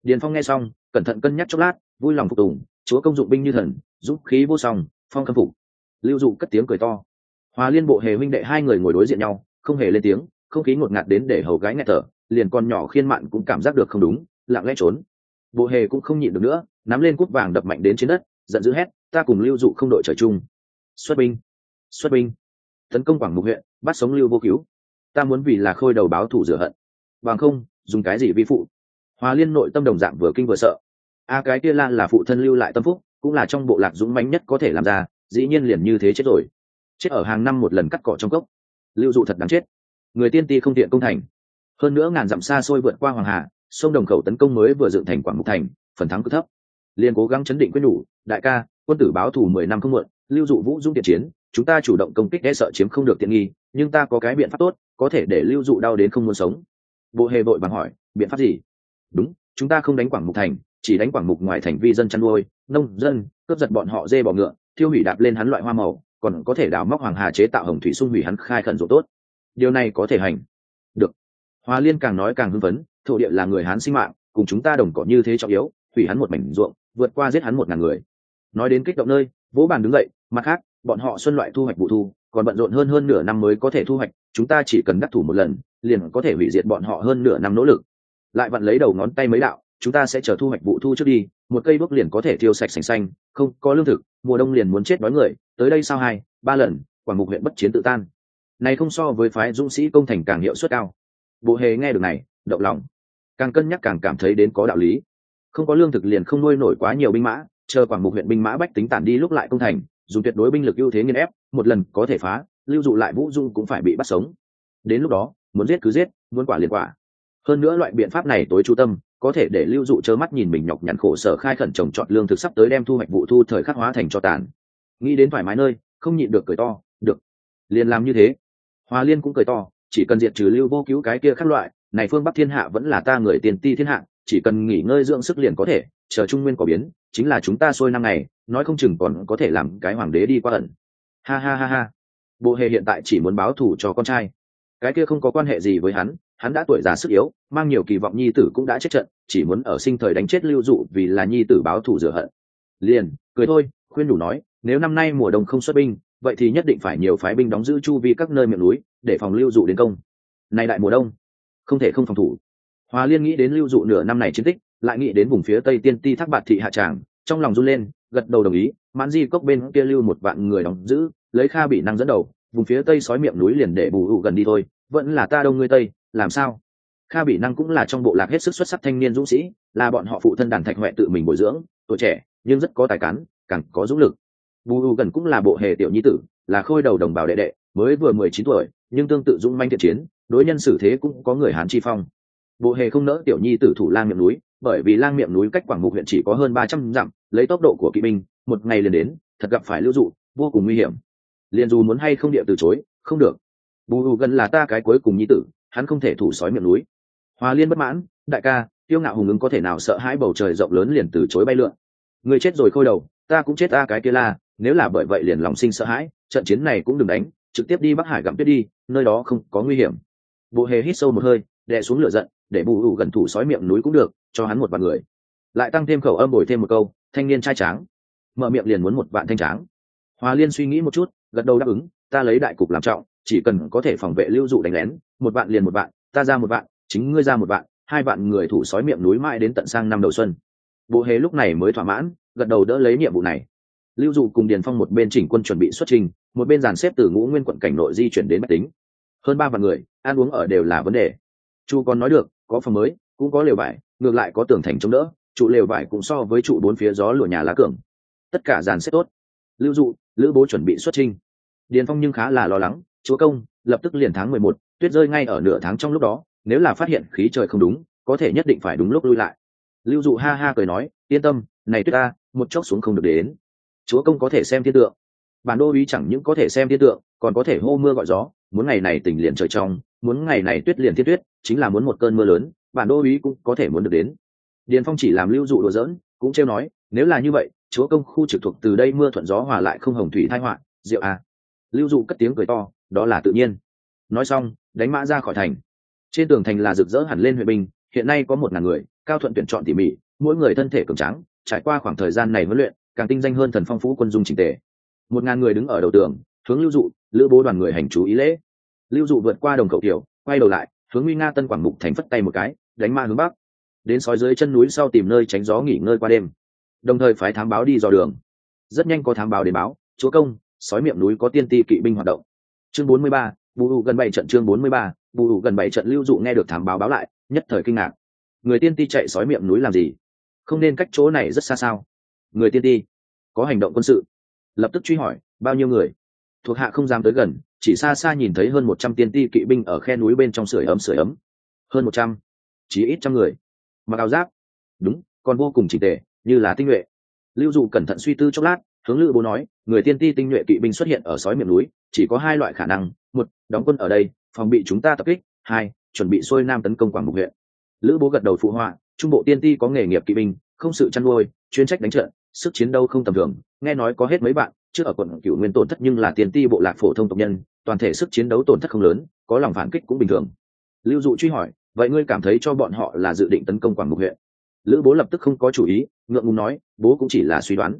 Điền phong nghe xong cẩn thận cân nhắc chốc lát, vui lòng phục tùng, chúa công dụng binh như thần giúp khí vô song, phong khâm phục. Lưu dụ cất tiếng cười to. Hòa liên bộ hề huynh đệ hai người ngồi đối diện nhau, không hề lên tiếng, không khí ngột ngạt đến để hầu gái nghẹt thở, liền con nhỏ khiên mạn cũng cảm giác được không đúng, lặng lẽ trốn. Bộ hề cũng không nhịn được nữa, nắm lên cúp vàng đập mạnh đến trên đất, giận dữ hét, ta cùng lưu dụ không đội trời chung. Xuất binh xuất binh. Tấn công quảng mục huyện, bắt sống lưu vô cứu. Ta muốn vì là khôi đầu báo thủ rửa hận. Bằng không, dùng cái gì vi phụ? Hòa liên nội tâm đồng dạng vừa kinh vừa sợ a cái kia lan là phụ thân lưu lại tâm phúc, cũng là trong bộ lạc dũng mãnh nhất có thể làm ra, dĩ nhiên liền như thế chết rồi. Chết ở hàng năm một lần cắt cỏ trong cốc. Lưu dụ thật đáng chết. Người tiên ti không tiện công thành. Hơn nữa ngàn dặm xa xôi vượt qua hoàng hà, sông đồng khẩu tấn công mới vừa dựng thành quảng mục thành, phần thắng cứ thấp. Liền cố gắng chấn định quyết nhủ, đại ca, quân tử báo thù mười năm không muộn, lưu dụ vũ dung tiện chiến, chúng ta chủ động công kích e sợ chiếm không được tiện nghi, nhưng ta có cái biện pháp tốt, có thể để lưu dụ đau đến không muốn sống. Bộ hề vội vàng hỏi, biện pháp gì? Đúng, chúng ta không đánh quảng mục thành chỉ đánh quảng mục ngoài thành vi dân chăn nuôi, nông dân, cướp giật bọn họ dê bò ngựa, thiêu hủy đạp lên hắn loại hoa màu, còn có thể đào móc hoàng hà chế tạo hồng thủy sung hủy hắn khai khẩn ruộng tốt. Điều này có thể hành. Được. Hoa liên càng nói càng hưng phấn, thổ địa là người hán sinh mạng, cùng chúng ta đồng cỏ như thế trọng yếu, hủy hắn một mảnh ruộng, vượt qua giết hắn một ngàn người. Nói đến kích động nơi vỗ bàn đứng dậy, mặt khác, bọn họ xuân loại thu hoạch vụ thu, còn bận rộn hơn hơn nửa năm mới có thể thu hoạch, chúng ta chỉ cần đắc thủ một lần, liền có thể hủy diệt bọn họ hơn nửa năm nỗ lực. Lại vặn lấy đầu ngón tay mấy đạo chúng ta sẽ chờ thu hoạch vụ thu trước đi, một cây bước liền có thể thiêu sạch sành xanh, không, có lương thực, mùa đông liền muốn chết đói người, tới đây sao hai, ba lần, quảng mục huyện bất chiến tự tan. Này không so với phái dũng sĩ công thành càng hiệu suất cao. Bộ hề nghe được này, động lòng. Càng cân nhắc càng cảm thấy đến có đạo lý. Không có lương thực liền không nuôi nổi quá nhiều binh mã, chờ quảng mục huyện binh mã bách tính tản đi lúc lại công thành, dùng tuyệt đối binh lực ưu thế nghiên ép, một lần có thể phá, lưu dụ lại vũ dung cũng phải bị bắt sống. Đến lúc đó, muốn giết cứ giết, muốn quả liền quả. Hơn nữa loại biện pháp này tối chú tâm có thể để lưu dụ trơ mắt nhìn mình nhọc nhằn khổ sở khai khẩn trồng trọt lương thực sắp tới đem thu hoạch vụ thu thời khắc hóa thành cho tàn. Nghĩ đến thoải mái nơi, không nhịn được cười to, được, liền làm như thế. Hoa liên cũng cười to, chỉ cần diệt trừ lưu vô cứu cái kia khác loại, này phương bắc thiên hạ vẫn là ta người tiền ti thiên hạ, chỉ cần nghỉ ngơi dưỡng sức liền có thể, chờ trung nguyên có biến, chính là chúng ta xuôi năm ngày, nói không chừng còn có thể làm cái hoàng đế đi qua ẩn. Ha ha ha ha. Bộ hề hiện tại chỉ muốn báo thù cho con trai. Cái kia không có quan hệ gì với hắn hắn đã tuổi già sức yếu, mang nhiều kỳ vọng nhi tử cũng đã chết trận, chỉ muốn ở sinh thời đánh chết lưu dụ vì là nhi tử báo thù rửa hận. Liền, cười thôi, khuyên đủ nói, nếu năm nay mùa đông không xuất binh, vậy thì nhất định phải nhiều phái binh đóng giữ chu vi các nơi miệng núi, để phòng lưu dụ đến công. Nay đại mùa đông, không thể không phòng thủ. Hòa liên nghĩ đến lưu dụ nửa năm này chiến tích, lại nghĩ đến vùng phía tây tiên ti thác bạt thị hạ tràng, trong lòng run lên, gật đầu đồng ý, mãn di cốc bên kia lưu một vạn người đóng giữ, lấy kha bị năng dẫn đầu, vùng phía tây sói miệng núi liền để bù hụ gần đi thôi, vẫn là ta đông ngươi tây làm sao? Kha bị năng cũng là trong bộ lạc hết sức xuất sắc thanh niên dũng sĩ, là bọn họ phụ thân đàn thạch huệ tự mình bồi dưỡng, tuổi trẻ, nhưng rất có tài cán, càng có dũng lực. Bù U gần cũng là bộ hề tiểu nhi tử, là khôi đầu đồng bào đệ đệ, mới vừa mười chín tuổi, nhưng tương tự dũng manh thiện chiến, đối nhân xử thế cũng có người hán chi phong. Bộ hề không nỡ tiểu nhi tử thủ lang miệng núi, bởi vì lang miệng núi cách quảng mục huyện chỉ có hơn ba trăm dặm, lấy tốc độ của kỵ binh, một ngày liền đến, thật gặp phải lưu dụ, vô cùng nguy hiểm. Liền dù muốn hay không địa từ chối, không được. Bù U gần là ta cái cuối cùng nhi tử hắn không thể thủ sói miệng núi. Hòa liên bất mãn, đại ca, tiêu ngạo hùng ứng có thể nào sợ hãi bầu trời rộng lớn liền từ chối bay lượn? Người chết rồi khôi đầu, ta cũng chết ta cái kia la, nếu là bởi vậy liền lòng sinh sợ hãi, trận chiến này cũng đừng đánh, trực tiếp đi bắc hải gặm tuyết đi, nơi đó không có nguy hiểm. Bộ hề hít sâu một hơi, đè xuống lửa giận, để bù hù gần thủ sói miệng núi cũng được, cho hắn một vạn người. Lại tăng thêm khẩu âm bồi thêm một câu, thanh niên trai tráng. Mở miệng liền muốn một vạn thanh tráng. Hòa liên suy nghĩ một chút, gật đầu đáp ứng, ta lấy đại cục làm trọng chỉ cần có thể phòng vệ lưu dụ đánh lén, một vạn liền một vạn, ta ra một vạn, chính ngươi ra một vạn, hai vạn người thủ sói miệng núi mãi đến tận sang năm đầu xuân. Bộ hề lúc này mới thỏa mãn, gật đầu đỡ lấy nhiệm vụ này. Lưu dụ cùng điền phong một bên chỉnh quân chuẩn bị xuất trình, một bên dàn xếp từ ngũ nguyên quận cảnh nội di chuyển đến máy tính. Hơn ba vạn người, ăn uống ở đều là vấn đề. Chu còn nói được, có phòng mới, cũng có lều vải, ngược lại có tường thành chống đỡ, trụ lều vải cũng so với trụ bốn phía gió lửa nhà lá cường. Tất cả dàn xếp tốt. Lưu dụ, lữ bố chuẩn bị xuất trình. Điền phong nhưng khá là lo lắng chúa công, lập tức liền tháng mười một, tuyết rơi ngay ở nửa tháng trong lúc đó, nếu là phát hiện khí trời không đúng, có thể nhất định phải đúng lúc lui lại. Lưu dụ ha ha cười nói, yên tâm, này tuyết ta, một chốc xuống không được đến. Chúa công có thể xem thiên tượng. Bản đô uý chẳng những có thể xem thiên tượng, còn có thể hô mưa gọi gió, muốn ngày này tỉnh liền trời trong, muốn ngày này tuyết liền thiên tuyết, chính là muốn một cơn mưa lớn, bản đô uý cũng có thể muốn được đến. Điền phong chỉ làm lưu dụ đùa giỡn, cũng trêu nói, nếu là như vậy, chúa công khu trực thuộc từ đây mưa thuận gió hòa lại không hồng thủy thai họa diệu à. Lưu dụ cất tiếng cười to đó là tự nhiên. Nói xong, đánh mã ra khỏi thành. Trên tường thành là rực rỡ hẳn lên huyện binh, hiện nay có một ngàn người, cao thuận tuyển chọn tỉ mỉ, mỗi người thân thể cường tráng, trải qua khoảng thời gian này huấn luyện, càng tinh danh hơn thần phong phú quân dung trình tề. Một ngàn người đứng ở đầu tường, hướng lưu dụ, lữ bố đoàn người hành chú ý lễ. Lưu dụ vượt qua đồng cầu tiểu, quay đầu lại, hướng nguy nga tân quảng mục thành phất tay một cái, đánh ma hướng bắc. Đến sói dưới chân núi sau tìm nơi tránh gió nghỉ ngơi qua đêm. Đồng thời phái thám báo đi dò đường. Rất nhanh có thám báo đến báo, chúa công, sói miệng núi có tiên ti kỵ binh hoạt động chương 43, bù đủ gần bảy trận chương 43, bù đủ gần bảy trận lưu dụ nghe được thám báo báo lại nhất thời kinh ngạc. Người tiên ti chạy sói miệng núi làm gì? Không nên cách chỗ này rất xa sao? Người tiên ti có hành động quân sự. Lập tức truy hỏi bao nhiêu người? Thuộc hạ không dám tới gần chỉ xa xa nhìn thấy hơn một trăm tiên ti kỵ binh ở khe núi bên trong sưởi ấm sưởi ấm. Hơn một trăm chỉ ít trăm người. Mặc áo giáp. Đúng còn vô cùng chỉnh tề như là tinh nhuệ. Lưu dụ cẩn thận suy tư chốc lát hướng lữ bố nói, người tiên ti tinh nhuệ kỵ binh xuất hiện ở sói miệng núi, chỉ có hai loại khả năng, một, đóng quân ở đây, phòng bị chúng ta tập kích, hai, chuẩn bị xuôi nam tấn công quảng mục huyện. Lữ bố gật đầu phụ họa, trung bộ tiên ti có nghề nghiệp kỵ binh, không sự chăn nuôi, chuyên trách đánh trận, sức chiến đấu không tầm thường, nghe nói có hết mấy bạn trước ở quận cửu nguyên tổn thất nhưng là tiên ti bộ lạc phổ thông tộc nhân, toàn thể sức chiến đấu tổn thất không lớn, có lòng phản kích cũng bình thường. Lưu dụ truy hỏi, vậy ngươi cảm thấy cho bọn họ là dự định tấn công quảng mục huyện? Lữ bố lập tức không có chủ ý, ngượng ngùng nói, bố cũng chỉ là suy đoán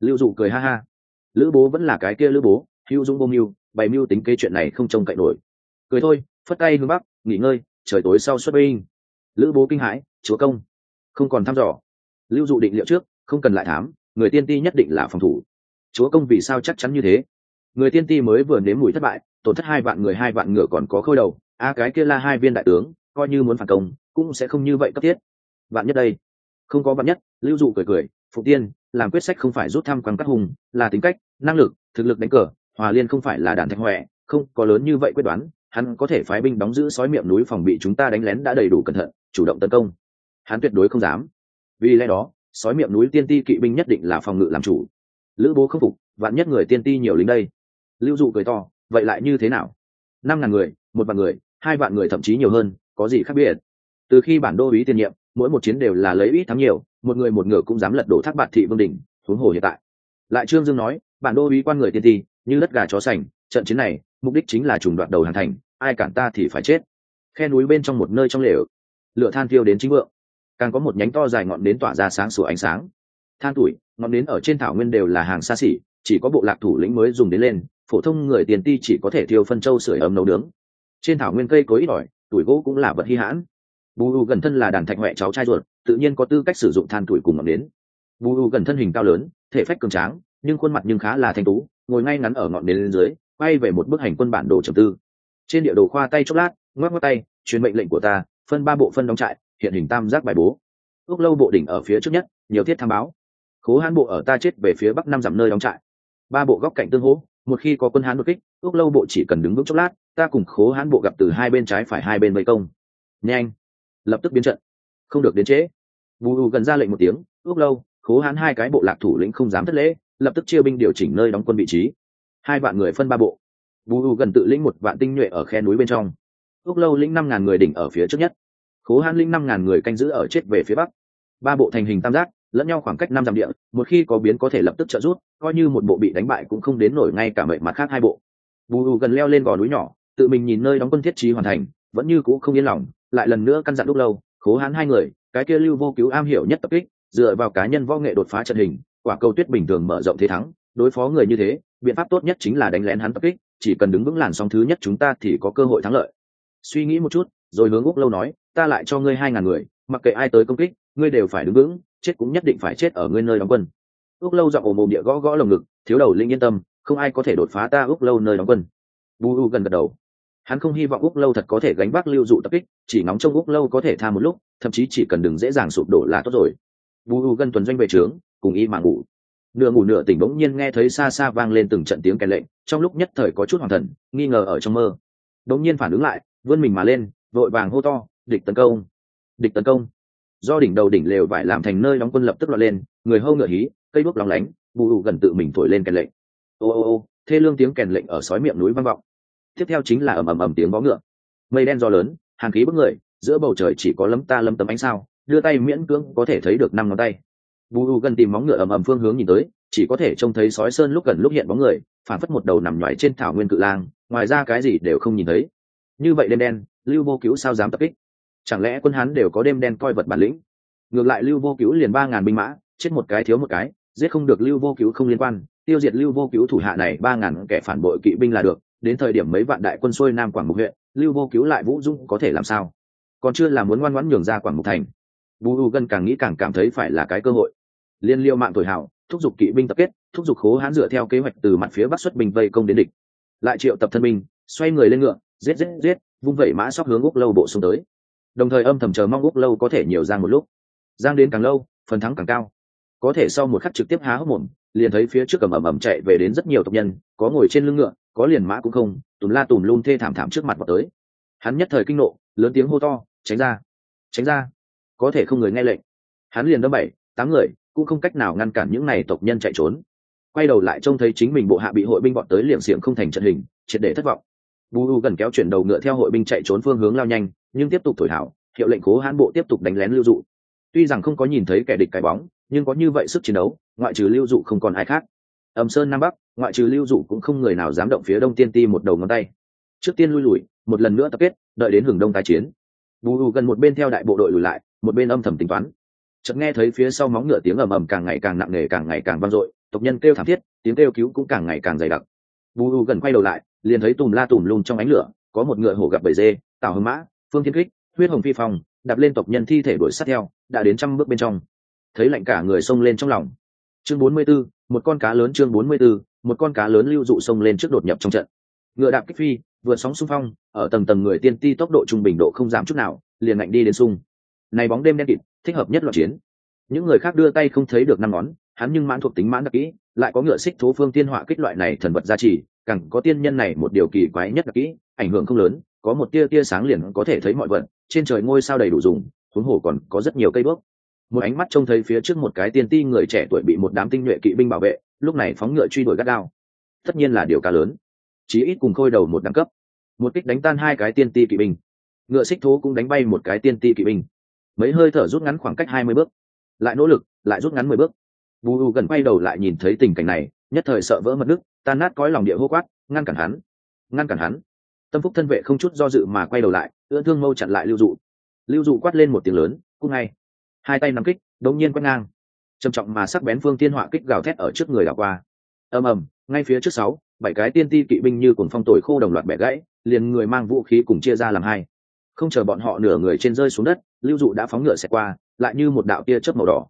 lưu dụ cười ha ha. Lữ bố vẫn là cái kia lữ bố, hữu dũng vô mưu, bày mưu tính kế chuyện này không trông cậy nổi. Cười thôi, phất tay hướng bắc, nghỉ ngơi, trời tối sau xuất binh. Lữ bố kinh hãi, chúa công, không còn thăm dò. Lưu dụ định liệu trước, không cần lại thám, người tiên ti nhất định là phòng thủ. Chúa công vì sao chắc chắn như thế? Người tiên ti mới vừa nếm mùi thất bại, tổn thất hai vạn người, hai vạn ngựa còn có khôi đầu. A, cái kia là hai viên đại tướng, coi như muốn phản công, cũng sẽ không như vậy cấp thiết. Vạn nhất đây. Không có vạn nhất. Lưu dụ cười cười phụ tiên làm quyết sách không phải rút thăm quan các hùng, là tính cách, năng lực, thực lực đánh cờ, hòa liên không phải là đàn thanh huệ không có lớn như vậy quyết đoán, hắn có thể phái binh đóng giữ sói miệng núi phòng bị chúng ta đánh lén đã đầy đủ cẩn thận, chủ động tấn công. Hắn tuyệt đối không dám. Vì lẽ đó, sói miệng núi tiên ti kỵ binh nhất định là phòng ngự làm chủ. Lữ bố không phục, vạn nhất người tiên ti nhiều lính đây. Lưu dụ cười to, vậy lại như thế nào? Năm ngàn người, một vạn người, hai vạn người thậm chí nhiều hơn, có gì khác biệt? Từ khi bản đô ý tiền nhiệm mỗi một chiến đều là lấy ít thắng nhiều, một người một ngựa cũng dám lật đổ thác bạt thị vương đình huống hồ hiện tại. Lại trương dương nói, bản đô ý quan người tiên ti, như đất gà chó sành, trận chiến này, mục đích chính là trùng đoạt đầu hàng thành, ai cản ta thì phải chết. Khe núi bên trong một nơi trong lều, lửa than thiêu đến chính vượng. Càng có một nhánh to dài ngọn đến tỏa ra sáng sủa ánh sáng. Than tuổi, ngọn đến ở trên thảo nguyên đều là hàng xa xỉ, chỉ có bộ lạc thủ lĩnh mới dùng đến lên, phổ thông người tiền ti chỉ có thể thiêu phân châu sưởi ấm nấu nướng. Trên thảo nguyên cây cối ít ỏi, tuổi gỗ cũng là vật hy hãn bù u gần thân là đàn thạch huệ cháu trai ruột, tự nhiên có tư cách sử dụng than tuổi cùng ngọn đến bù u gần thân hình cao lớn, thể phách cường tráng, nhưng khuôn mặt nhưng khá là thanh tú, ngồi ngay ngắn ở ngọn nến lên dưới, quay về một bức hành quân bản đồ trầm tư. Trên địa đồ khoa tay chốc lát, ngoắc ngoắc tay, truyền mệnh lệnh của ta, phân ba bộ phân đóng trại, hiện hình tam giác bài bố. Ước lâu bộ đỉnh ở phía trước nhất, nhiều thiết tham báo. Khố hán bộ ở ta chết về phía bắc năm dặm nơi đóng trại. Ba bộ góc cạnh tương hỗ, một khi có quân hán đột kích, ước lâu bộ chỉ cần đứng vững chốc lát, ta cùng khố hán bộ gặp từ hai bên trái phải hai bên vây công. Nhanh! Lập tức biến trận. Không được đến trễ. Bù U gần ra lệnh một tiếng, ước lâu, khố hán hai cái bộ lạc thủ lĩnh không dám thất lễ, lập tức chia binh điều chỉnh nơi đóng quân vị trí. Hai vạn người phân ba bộ. Bù U gần tự lĩnh một vạn tinh nhuệ ở khe núi bên trong. Ước lâu lĩnh năm ngàn người đỉnh ở phía trước nhất. Khố hán lĩnh năm ngàn người canh giữ ở chết về phía bắc. Ba bộ thành hình tam giác, lẫn nhau khoảng cách năm dặm địa, một khi có biến có thể lập tức trợ rút coi như một bộ bị đánh bại cũng không đến nổi ngay cả mệnh mặt khác hai bộ. Bù U gần leo lên gò núi nhỏ, tự mình nhìn nơi đóng quân thiết trí hoàn thành, vẫn như cũ không yên lòng lại lần nữa căn dặn lúc lâu, khố hán hai người, cái kia lưu vô cứu am hiểu nhất tập kích, dựa vào cá nhân võ nghệ đột phá trận hình, quả cầu tuyết bình thường mở rộng thế thắng, đối phó người như thế, biện pháp tốt nhất chính là đánh lén hắn tập kích, chỉ cần đứng vững làn sóng thứ nhất chúng ta thì có cơ hội thắng lợi. Suy nghĩ một chút, rồi hướng úc lâu nói, ta lại cho ngươi hai ngàn người, mặc kệ ai tới công kích, ngươi đều phải đứng vững, chết cũng nhất định phải chết ở ngươi nơi đóng quân. Úc lâu dọc ổ ồm địa gõ gõ lồng ngực, thiếu đầu linh yên tâm, không ai có thể đột phá ta úc lâu nơi đóng quân. Bu u gần gật đầu hắn không hy vọng úc lâu thật có thể gánh vác lưu dụ tập kích, chỉ nóng trong úc lâu có thể tha một lúc, thậm chí chỉ cần đừng dễ dàng sụp đổ là tốt rồi. Bu u gần tuần doanh về trướng, cùng y mà ngủ. Nửa ngủ nửa tỉnh bỗng nhiên nghe thấy xa xa vang lên từng trận tiếng kèn lệnh, trong lúc nhất thời có chút hoàng thần, nghi ngờ ở trong mơ. Bỗng nhiên phản ứng lại, vươn mình mà lên, vội vàng hô to, địch tấn công! Địch tấn công! Do đỉnh đầu đỉnh lều vải làm thành nơi đóng quân lập tức lọt lên, người hâu ngựa hí, cây đuốc lóng lánh bù u gần tự mình thổi lên kèn lệnh. Ô ô ô, thê lương tiếng kèn lệnh ở sói miệng núi vang vọng tiếp theo chính là ầm ầm ầm tiếng vó ngựa. Mây đen gió lớn, hàng khí bức người, giữa bầu trời chỉ có lấm ta lấm tấm ánh sao, đưa tay miễn cưỡng có thể thấy được năm ngón tay. Bù u gần tìm móng ngựa ầm ầm phương hướng nhìn tới, chỉ có thể trông thấy sói sơn lúc gần lúc hiện bóng người, phản phất một đầu nằm nhoài trên thảo nguyên cự lang, ngoài ra cái gì đều không nhìn thấy. Như vậy đêm đen, lưu vô cứu sao dám tập kích? Chẳng lẽ quân hán đều có đêm đen coi vật bản lĩnh? Ngược lại lưu vô cứu liền ba ngàn binh mã, chết một cái thiếu một cái, giết không được lưu vô cứu không liên quan, tiêu diệt lưu vô cứu thủ hạ này ba ngàn kẻ phản bội kỵ binh là được đến thời điểm mấy vạn đại quân xuôi nam quảng mục huyện, lưu vô cứu lại vũ dung có thể làm sao? Còn chưa là muốn ngoan ngoãn nhường ra quảng mục thành. Bù u gần càng nghĩ càng cảm thấy phải là cái cơ hội. Liên liêu mạng tuổi hảo, thúc giục kỵ binh tập kết, thúc giục khố hãn dựa theo kế hoạch từ mặt phía bắc xuất binh vây công đến địch. Lại triệu tập thân binh, xoay người lên ngựa, giết giết giết, vung vẩy mã sóc hướng úc lâu bộ xuống tới. Đồng thời âm thầm chờ mong úc lâu có thể nhiều giang một lúc. Giang đến càng lâu, phần thắng càng cao. Có thể sau một khắc trực tiếp há hốc mồm liền thấy phía trước cầm ẩm ẩm chạy về đến rất nhiều tộc nhân, có ngồi trên lưng ngựa, có liền mã cũng không, tùm la tùm luôn thê thảm thảm trước mặt vào tới. Hắn nhất thời kinh nộ, lớn tiếng hô to, tránh ra tránh ra, có thể không người nghe lệnh. Hắn liền đâm bảy, tám người, cũng không cách nào ngăn cản những này tộc nhân chạy trốn. Quay đầu lại trông thấy chính mình bộ hạ bị hội binh bọn tới liệm xiềng không thành trận hình, triệt để thất vọng. Bù u gần kéo chuyển đầu ngựa theo hội binh chạy trốn phương hướng lao nhanh, nhưng tiếp tục thổi thảo hiệu lệnh cố hãn bộ tiếp tục đánh lén lưu dụ tuy rằng không có nhìn thấy kẻ địch cái bóng, nhưng có như vậy sức chiến đấu, ngoại trừ lưu dụ không còn ai khác. Ẩm sơn nam bắc, ngoại trừ lưu dụ cũng không người nào dám động phía đông tiên ti một đầu ngón tay. Trước tiên lui lùi, một lần nữa tập kết, đợi đến hưởng đông tái chiến. Bù u gần một bên theo đại bộ đội lùi lại, một bên âm thầm tính toán. Chợt nghe thấy phía sau móng ngựa tiếng ầm ầm càng ngày càng nặng nề, càng ngày càng vang dội, tộc nhân kêu thảm thiết, tiếng kêu cứu cũng càng ngày càng dày đặc. Bù u gần quay đầu lại, liền thấy tùm la tùm lùn trong ánh lửa, có một ngựa hổ gặp bầy dê, tào hưng mã, phương thiên kích, huyết hồng phi phong đạp lên tộc nhân thi thể đuổi sát theo đã đến trăm bước bên trong. Thấy lạnh cả người xông lên trong lòng. Chương bốn mươi 44, một con cá lớn chương bốn mươi 44, một con cá lớn lưu dụ xông lên trước đột nhập trong trận. Ngựa đạp kích phi vượt sóng xung phong ở tầng tầng người tiên ti tốc độ trung bình độ không giảm chút nào liền ngạnh đi đến sung. Này bóng đêm đen kịt thích hợp nhất loạt chiến. Những người khác đưa tay không thấy được năm ngón hắn nhưng mãn thuộc tính mãn đặc kỹ lại có ngựa xích thố phương tiên họa kích loại này thần vật gia trì càng có tiên nhân này một điều kỳ quái nhất đặc kỹ ảnh hưởng không lớn có một tia tia sáng liền có thể thấy mọi vật, trên trời ngôi sao đầy đủ dùng, huống hồ còn có rất nhiều cây bước. Một ánh mắt trông thấy phía trước một cái tiên ti người trẻ tuổi bị một đám tinh nhuệ kỵ binh bảo vệ, lúc này phóng ngựa truy đuổi gắt đao tất nhiên là điều ca lớn. Chí ít cùng khôi đầu một đẳng cấp. Một kích đánh tan hai cái tiên ti kỵ binh. Ngựa xích thố cũng đánh bay một cái tiên ti kỵ binh. Mấy hơi thở rút ngắn khoảng cách hai mươi bước. Lại nỗ lực, lại rút ngắn mười bước. Bù u gần quay đầu lại nhìn thấy tình cảnh này, nhất thời sợ vỡ mất nước tan nát cõi lòng địa hô quát, ngăn cản hắn, ngăn cản hắn tâm phúc thân vệ không chút do dự mà quay đầu lại ưa thương mâu chặn lại lưu dụ. Lưu dụ quát lên một tiếng lớn cung ngay! Hai tay nắm kích, đống nhiên quét ngang. Trầm trọng mà sắc bén phương tiên họa kích gào thét ở trước người đảo qua. Ầm ầm, ngay phía trước sáu, bảy cái tiên ti kỵ binh như cùng phong tồi khô đồng loạt bẻ gãy, liền người mang vũ khí cùng chia ra làm hai. Không chờ bọn họ nửa người trên rơi xuống đất, lưu dụ đã phóng ngựa xẹt qua, lại như một đạo tia chớp màu đỏ.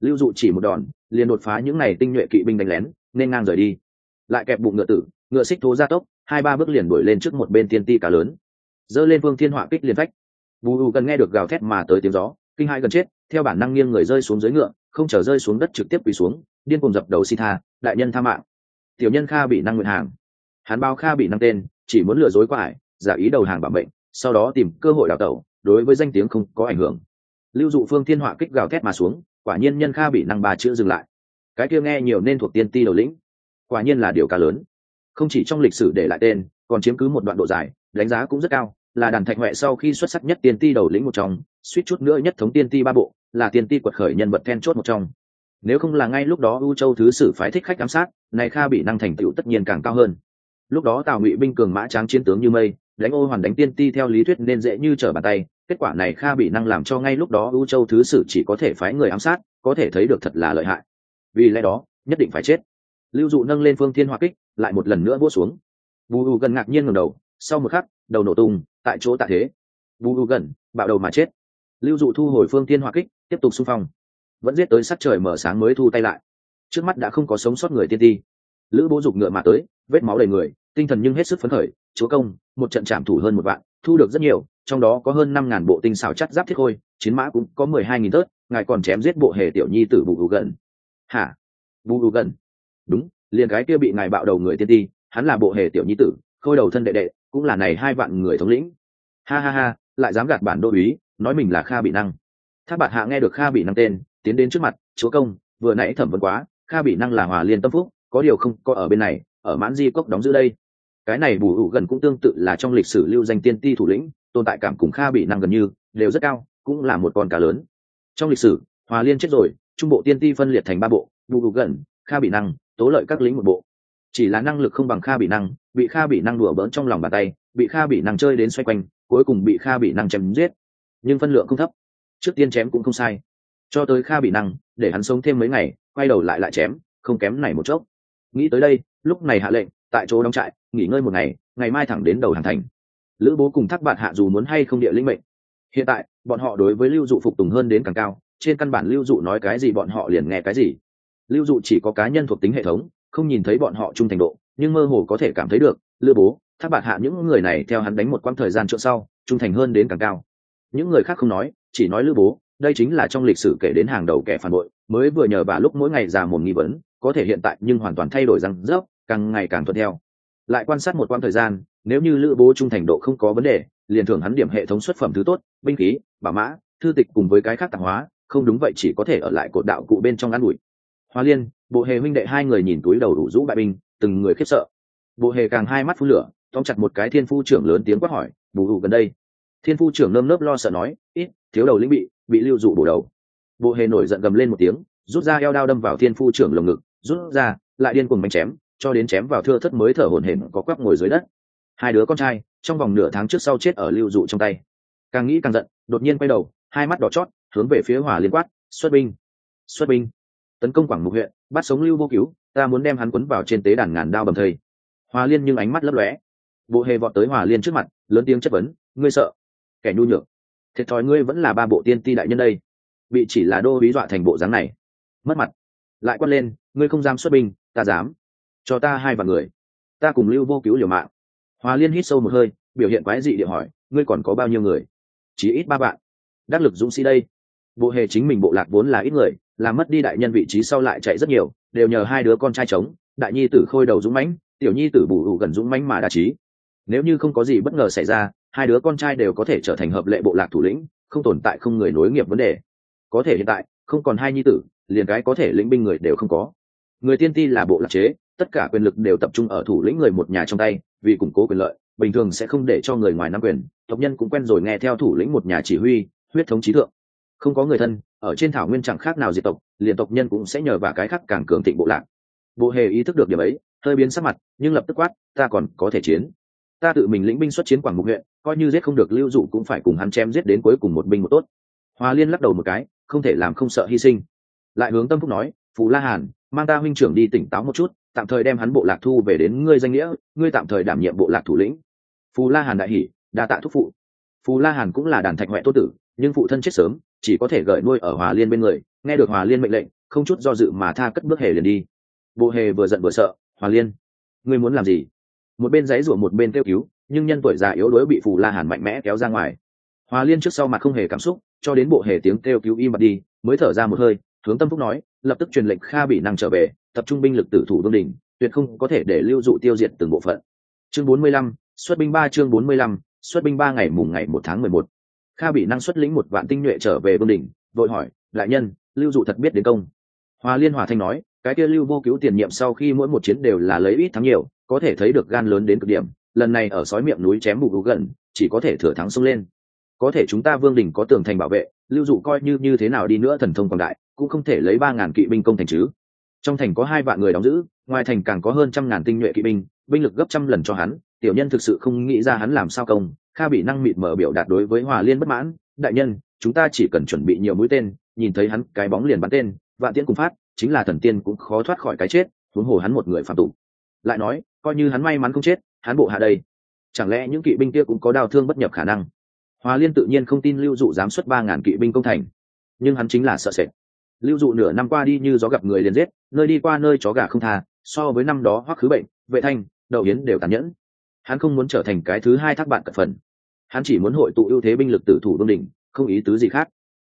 Lưu dụ chỉ một đòn, liền đột phá những này tinh nhuệ kỵ binh đánh lén, nên ngang rời đi lại kẹp bụng ngựa tử, ngựa xích thố ra tốc, hai ba bước liền đuổi lên trước một bên tiên ti cá lớn. Dơ lên vương thiên họa kích liền phách. Bù u cần nghe được gào thét mà tới tiếng gió, kinh hai gần chết, theo bản năng nghiêng người rơi xuống dưới ngựa, không trở rơi xuống đất trực tiếp quỳ xuống, điên cùng dập đầu xin tha, đại nhân tha mạng. Tiểu nhân kha bị năng nguyện hàng. Hắn bao kha bị năng tên, chỉ muốn lừa dối qua ải, giả ý đầu hàng bảo mệnh sau đó tìm cơ hội đào tẩu, đối với danh tiếng không có ảnh hưởng. Lưu dụ phương thiên họa kích gào thét mà xuống, quả nhiên nhân kha bị năng ba chữ dừng lại. Cái kia nghe nhiều nên thuộc tiên ti đầu lĩnh quả nhiên là điều cá lớn. Không chỉ trong lịch sử để lại tên, còn chiếm cứ một đoạn độ dài, đánh giá cũng rất cao, là đàn thạch huệ sau khi xuất sắc nhất tiên ti đầu lĩnh một trong, suýt chút nữa nhất thống tiên ti ba bộ, là tiên ti quật khởi nhân vật then chốt một trong. Nếu không là ngay lúc đó u châu thứ sử phái thích khách ám sát, này kha bị năng thành tựu tất nhiên càng cao hơn. Lúc đó tào ngụy binh cường mã tráng chiến tướng như mây, đánh ô hoàn đánh tiên ti theo lý thuyết nên dễ như trở bàn tay, kết quả này kha bị năng làm cho ngay lúc đó u châu thứ sử chỉ có thể phái người ám sát, có thể thấy được thật là lợi hại. Vì lẽ đó, nhất định phải chết lưu dụ nâng lên phương thiên hoa kích, lại một lần nữa vỗ xuống. Bù u gần ngạc nhiên ngầm đầu, sau một khắc, đầu nổ tung, tại chỗ tạ thế. Bù u gần, bạo đầu mà chết. Lưu dụ thu hồi phương thiên hoa kích, tiếp tục xung phong. Vẫn giết tới sắc trời mở sáng mới thu tay lại. Trước mắt đã không có sống sót người tiên ti. Lữ bố dục ngựa mà tới, vết máu đầy người, tinh thần nhưng hết sức phấn khởi, chúa công, một trận trảm thủ hơn một vạn, thu được rất nhiều, trong đó có hơn năm ngàn bộ tinh xảo chắt giáp thiết khôi, chiến mã cũng có mười hai nghìn tớt, ngài còn chém giết bộ hề tiểu nhi tử bù gù gần. Hả? Bù gù gần đúng, liền cái kia bị ngài bạo đầu người tiên ti, hắn là bộ hề tiểu nhi tử, khôi đầu thân đệ đệ, cũng là này hai vạn người thống lĩnh. Ha ha ha, lại dám gạt bản đô uý nói mình là kha bị năng. Tháp bạt hạ nghe được kha bị năng tên, tiến đến trước mặt, chúa công, vừa nãy thẩm vấn quá, kha bị năng là hòa liên tâm phúc, có điều không có ở bên này, ở mãn di cốc đóng giữ đây. Cái này bù ủ gần cũng tương tự là trong lịch sử lưu danh tiên ti thủ lĩnh, tồn tại cảm cùng kha bị năng gần như, đều rất cao, cũng là một con cá lớn. Trong lịch sử, hòa liên chết rồi, trung bộ tiên ti phân liệt thành ba bộ, bù ủ gần, kha bị năng tố lợi các lính một bộ. Chỉ là năng lực không bằng kha bị năng, bị kha bị năng đùa bỡn trong lòng bàn tay, bị kha bị năng chơi đến xoay quanh, cuối cùng bị kha bị năng chém giết. Nhưng phân lượng không thấp. Trước tiên chém cũng không sai. Cho tới kha bị năng, để hắn sống thêm mấy ngày, quay đầu lại lại chém, không kém này một chốc. Nghĩ tới đây, lúc này hạ lệnh, tại chỗ đóng trại, nghỉ ngơi một ngày ngày mai thẳng đến đầu hàng thành. Lữ bố cùng thác bạn hạ dù muốn hay không địa linh mệnh. Hiện tại, bọn họ đối với lưu dụ phục tùng hơn đến càng cao, trên căn bản lưu dụ nói cái gì bọn họ liền nghe cái gì lưu dụ chỉ có cá nhân thuộc tính hệ thống, không nhìn thấy bọn họ trung thành độ, nhưng mơ hồ có thể cảm thấy được lữ bố tháp bạc hạ những người này theo hắn đánh một quãng thời gian trượng sau, trung thành hơn đến càng cao. Những người khác không nói, chỉ nói lữ bố, đây chính là trong lịch sử kể đến hàng đầu kẻ phản bội, mới vừa nhờ bà lúc mỗi ngày già một nghi vấn, có thể hiện tại nhưng hoàn toàn thay đổi răng rớp, càng ngày càng thuận theo. Lại quan sát một quãng thời gian, nếu như lữ bố trung thành độ không có vấn đề, liền thưởng hắn điểm hệ thống xuất phẩm thứ tốt, binh khí, bảo mã, thư tịch cùng với cái khác tạp hóa, không đúng vậy chỉ có thể ở lại cột đạo cụ bên trong ăn bụi hoa liên, bộ hề huynh đệ hai người nhìn túi đầu đủ rũ bại binh, từng người khiếp sợ. Bộ hề càng hai mắt phun lửa, tóm chặt một cái thiên phu trưởng lớn tiếng quát hỏi, bù hụ gần đây? Thiên phu trưởng nơm nớp lo sợ nói, ít, thiếu đầu lĩnh bị bị lưu dụ bổ đầu. Bộ hề nổi giận gầm lên một tiếng, rút ra eo đao đâm vào thiên phu trưởng lồng ngực, rút ra, lại điên cuồng bánh chém, cho đến chém vào thưa thất mới thở hổn hển, có quắp ngồi dưới đất. Hai đứa con trai, trong vòng nửa tháng trước sau chết ở lưu dụ trong tay. Càng nghĩ càng giận, đột nhiên quay đầu, hai mắt đỏ chót, hướng về phía hỏa liên quát, xuất binh xuất binh tấn công quảng mục huyện, bắt sống lưu vô cứu, ta muốn đem hắn quấn vào trên tế đàn ngàn đao bầm thây. Hòa liên nhưng ánh mắt lấp lóe. Bộ hề vọt tới hòa liên trước mặt, lớn tiếng chất vấn, ngươi sợ? Kẻ nhu nhược. Thiệt thòi ngươi vẫn là ba bộ tiên ti đại nhân đây. Bị chỉ là đô bí dọa thành bộ dáng này. Mất mặt. Lại quát lên, ngươi không dám xuất binh, ta dám. Cho ta hai vạn người. Ta cùng lưu vô cứu liều mạng. Hòa liên hít sâu một hơi, biểu hiện quái dị địa hỏi, ngươi còn có bao nhiêu người? Chỉ ít ba bạn đắc lực dũng sĩ đây bộ hề chính mình bộ lạc vốn là ít người, làm mất đi đại nhân vị trí sau lại chạy rất nhiều, đều nhờ hai đứa con trai chống, đại nhi tử khôi đầu dũng mãnh, tiểu nhi tử bù đủ gần dũng mãnh mà đa trí. Nếu như không có gì bất ngờ xảy ra, hai đứa con trai đều có thể trở thành hợp lệ bộ lạc thủ lĩnh, không tồn tại không người nối nghiệp vấn đề. Có thể hiện tại, không còn hai nhi tử, liền cái có thể lĩnh binh người đều không có. Người tiên ti là bộ lạc chế, tất cả quyền lực đều tập trung ở thủ lĩnh người một nhà trong tay, vì củng cố quyền lợi, bình thường sẽ không để cho người ngoài nắm quyền, tộc nhân cũng quen rồi nghe theo thủ lĩnh một nhà chỉ huy, huyết thống trí thượng không có người thân, ở trên thảo nguyên chẳng khác nào diệt tộc, liền tộc nhân cũng sẽ nhờ vào cái khác càng cường thịnh bộ lạc. Bộ hề ý thức được điểm ấy, hơi biến sắc mặt, nhưng lập tức quát, ta còn có thể chiến. Ta tự mình lĩnh binh xuất chiến quảng mục huyện, coi như giết không được lưu dụ cũng phải cùng hắn chém giết đến cuối cùng một binh một tốt. Hòa liên lắc đầu một cái, không thể làm không sợ hy sinh. Lại hướng tâm phúc nói, phù la hàn, mang ta huynh trưởng đi tỉnh táo một chút, tạm thời đem hắn bộ lạc thu về đến ngươi danh nghĩa, ngươi tạm thời đảm nhiệm bộ lạc thủ lĩnh. Phù la hàn đại hỉ, đa tạ thúc phụ. Phù la hàn cũng là đàn thạch huệ tô tử, nhưng phụ thân chết sớm chỉ có thể gởi nuôi ở hòa liên bên người nghe được hòa liên mệnh lệnh không chút do dự mà tha cất bước hề liền đi. Bộ hề vừa giận vừa sợ hòa liên ngươi muốn làm gì? Một bên giấy rủa một bên kêu cứu nhưng nhân tuổi già yếu đuối bị phù la hàn mạnh mẽ kéo ra ngoài. Hòa liên trước sau mặt không hề cảm xúc cho đến bộ hề tiếng kêu cứu im bặt đi mới thở ra một hơi hướng tâm phúc nói lập tức truyền lệnh kha bị năng trở về tập trung binh lực tử thủ vương đình tuyệt không có thể để lưu dụ tiêu diệt từng bộ phận. Chương 45, xuất binh ba chương 45, xuất binh ba ngày mùng ngày một tháng mười một kha bị năng xuất lĩnh một vạn tinh nhuệ trở về vương đình vội hỏi, đại nhân, lưu dụ thật biết đến công? Hòa liên hòa thanh nói, cái kia lưu vô cứu tiền nhiệm sau khi mỗi một chiến đều là lấy ít thắng nhiều, có thể thấy được gan lớn đến cực điểm, lần này ở sói miệng núi chém bụng gần, chỉ có thể thừa thắng xông lên. Có thể chúng ta vương đình có tường thành bảo vệ, lưu dụ coi như như thế nào đi nữa thần thông quảng đại, cũng không thể lấy ba ngàn kỵ binh công thành chứ. Trong thành có hai vạn người đóng giữ, ngoài thành càng có hơn trăm ngàn tinh nhuệ kỵ binh binh lực gấp trăm lần cho hắn, tiểu nhân thực sự không nghĩ ra hắn làm sao công kha bị năng mịt mở biểu đạt đối với hòa liên bất mãn, đại nhân, chúng ta chỉ cần chuẩn bị nhiều mũi tên, nhìn thấy hắn cái bóng liền bắn tên, vạn tiễn cùng phát, chính là thần tiên cũng khó thoát khỏi cái chết, huống hồ hắn một người phạm tụ lại nói, coi như hắn may mắn không chết, hắn bộ hạ đây, chẳng lẽ những kỵ binh kia cũng có đào thương bất nhập khả năng? Hòa liên tự nhiên không tin lưu dụ dám xuất ba ngàn kỵ binh công thành, nhưng hắn chính là sợ sệt. Lưu dụ nửa năm qua đi như gió gặp người liền giết, nơi đi qua nơi chó gà không tha, so với năm đó hoắc khứ bệnh, vệ thanh, đậu hiến đều tàn nhẫn. Hắn không muốn trở thành cái thứ hai thác bạn cận phần hắn chỉ muốn hội tụ ưu thế binh lực tử thủ vương đỉnh, không ý tứ gì khác.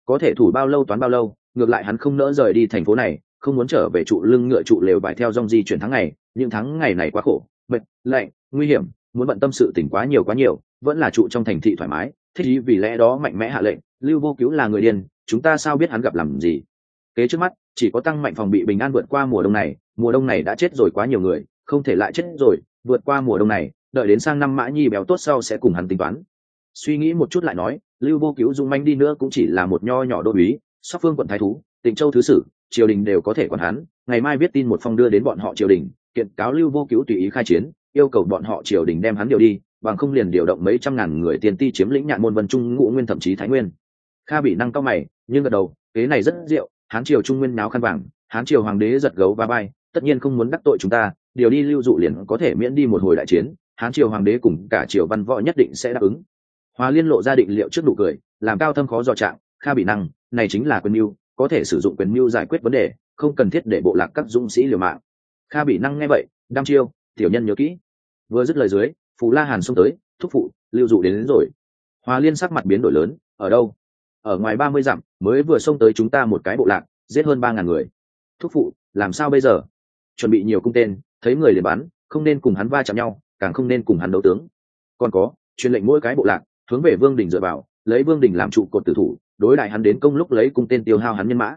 Có thể thủ bao lâu toán bao lâu, ngược lại hắn không nỡ rời đi thành phố này, không muốn trở về trụ lưng ngựa trụ lều bài theo dòng di chuyển tháng ngày, những tháng ngày này quá khổ, mệt, lạnh, nguy hiểm, muốn bận tâm sự tỉnh quá nhiều quá nhiều, vẫn là trụ trong thành thị thoải mái, thích ý vì lẽ đó mạnh mẽ hạ lệnh, lưu vô cứu là người điên, chúng ta sao biết hắn gặp làm gì? Kế trước mắt, chỉ có tăng mạnh phòng bị bình an vượt qua mùa đông này, mùa đông này đã chết rồi quá nhiều người, không thể lại chết rồi, vượt qua mùa đông này, đợi đến sang năm mã nhi béo tốt sau sẽ cùng hắn tính toán suy nghĩ một chút lại nói, lưu vô cứu dung manh đi nữa cũng chỉ là một nho nhỏ đô uý, sóc phương quận thái thú, tịnh châu thứ sử, triều đình đều có thể còn hắn, ngày mai viết tin một phong đưa đến bọn họ triều đình, kiện cáo lưu vô cứu tùy ý khai chiến, yêu cầu bọn họ triều đình đem hắn điều đi, bằng không liền điều động mấy trăm ngàn người tiền ti chiếm lĩnh nhạn môn vân trung ngũ nguyên thậm chí thái nguyên. Kha bị năng cao mày, nhưng gật đầu, kế này rất diệu hán triều trung nguyên náo khăn vàng, hán triều hoàng đế giật gấu và bay, tất nhiên không muốn đắc tội chúng ta, điều đi lưu dụ liền có thể miễn đi một hồi đại chiến, hán triều hoàng đế cùng cả triều văn võ nhất định sẽ đáp ứng hòa liên lộ ra định liệu trước đủ cười làm cao thâm khó dò trạng kha bị năng này chính là quyền mưu có thể sử dụng quyền mưu giải quyết vấn đề không cần thiết để bộ lạc các dũng sĩ liều mạng. Kha bị năng nghe vậy đăm chiêu tiểu nhân nhớ kỹ. Vừa dứt lời dưới phù la hàn xông tới thúc phụ lưu dụ đến, đến rồi. Hòa liên sắc mặt biến đổi lớn ở đâu? Ở ngoài ba mươi dặm mới vừa xông tới chúng ta một cái bộ lạc giết hơn ba ngàn người. Thúc phụ làm sao bây giờ? Chuẩn bị nhiều cung tên thấy người liền bắn không nên cùng hắn va chạm nhau càng không nên cùng hắn đấu tướng. Còn có truyền lệnh mỗi cái bộ lạc hướng về vương đình dựa vào, lấy vương đình làm trụ cột tử thủ, đối đại hắn đến công lúc lấy cung tên tiêu hao hắn nhân mã.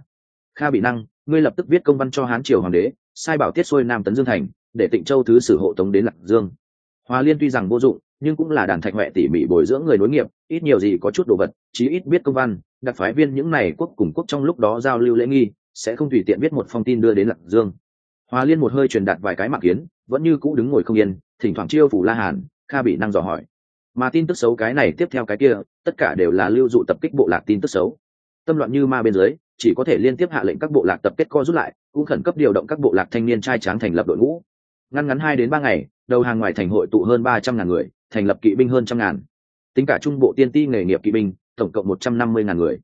Kha bị năng, ngươi lập tức viết công văn cho hán triều hoàng đế, sai bảo tiết xuôi nam tấn dương thành, để tịnh châu thứ sử hộ tống đến lạc dương. Hòa liên tuy rằng vô dụng, nhưng cũng là đàn thạch huệ tỉ mỉ bồi dưỡng người nối nghiệp, ít nhiều gì có chút đồ vật, chí ít biết công văn, đặc phái viên những này quốc cùng quốc trong lúc đó giao lưu lễ nghi, sẽ không tùy tiện biết một phong tin đưa đến lạc dương. Hòa liên một hơi truyền đạt vài cái mặc kiến, vẫn như cũ đứng ngồi không yên, thỉnh thoảng chiêu phủ la hàn, kha bị năng dò hỏi mà tin tức xấu cái này tiếp theo cái kia, tất cả đều là lưu dụ tập kích bộ lạc tin tức xấu. Tâm loạn như ma bên dưới, chỉ có thể liên tiếp hạ lệnh các bộ lạc tập kết co rút lại, cũng khẩn cấp điều động các bộ lạc thanh niên trai tráng thành lập đội ngũ. Ngăn ngắn hai đến ba ngày, đầu hàng ngoài thành hội tụ hơn ba trăm ngàn người, thành lập kỵ binh hơn trăm ngàn. Tính cả trung bộ tiên ti nghề nghiệp kỵ binh, tổng cộng một trăm năm mươi ngàn người.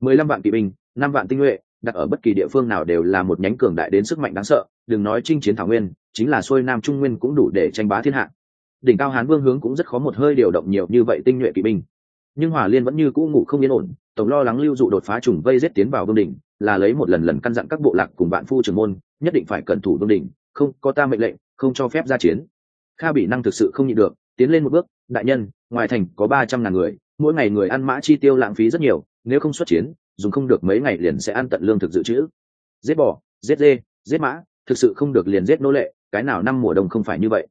Mười lăm vạn kỵ binh, năm vạn tinh nhuệ, đặt ở bất kỳ địa phương nào đều là một nhánh cường đại đến sức mạnh đáng sợ. Đừng nói chinh chiến thảo nguyên, chính là xuôi nam trung nguyên cũng đủ để tranh bá thiên hạ đỉnh cao hán vương hướng cũng rất khó một hơi điều động nhiều như vậy tinh nhuệ kỵ binh. Nhưng hỏa liên vẫn như cũ ngủ không yên ổn, tổng lo lắng lưu dụ đột phá trùng vây giết tiến vào vương đỉnh, là lấy một lần lần căn dặn các bộ lạc cùng bạn phu trưởng môn, nhất định phải cẩn thủ vương đỉnh, không, có ta mệnh lệnh, không cho phép ra chiến. Kha bị năng thực sự không nhịn được, tiến lên một bước, đại nhân, ngoài thành có ba trăm ngàn người, mỗi ngày người ăn mã chi tiêu lãng phí rất nhiều, nếu không xuất chiến, dùng không được mấy ngày liền sẽ ăn tận lương thực dự trữ. Giết bò, giết dê, giết mã, thực sự không được liền giết nô lệ, cái nào năm mùa đông không phải như vậy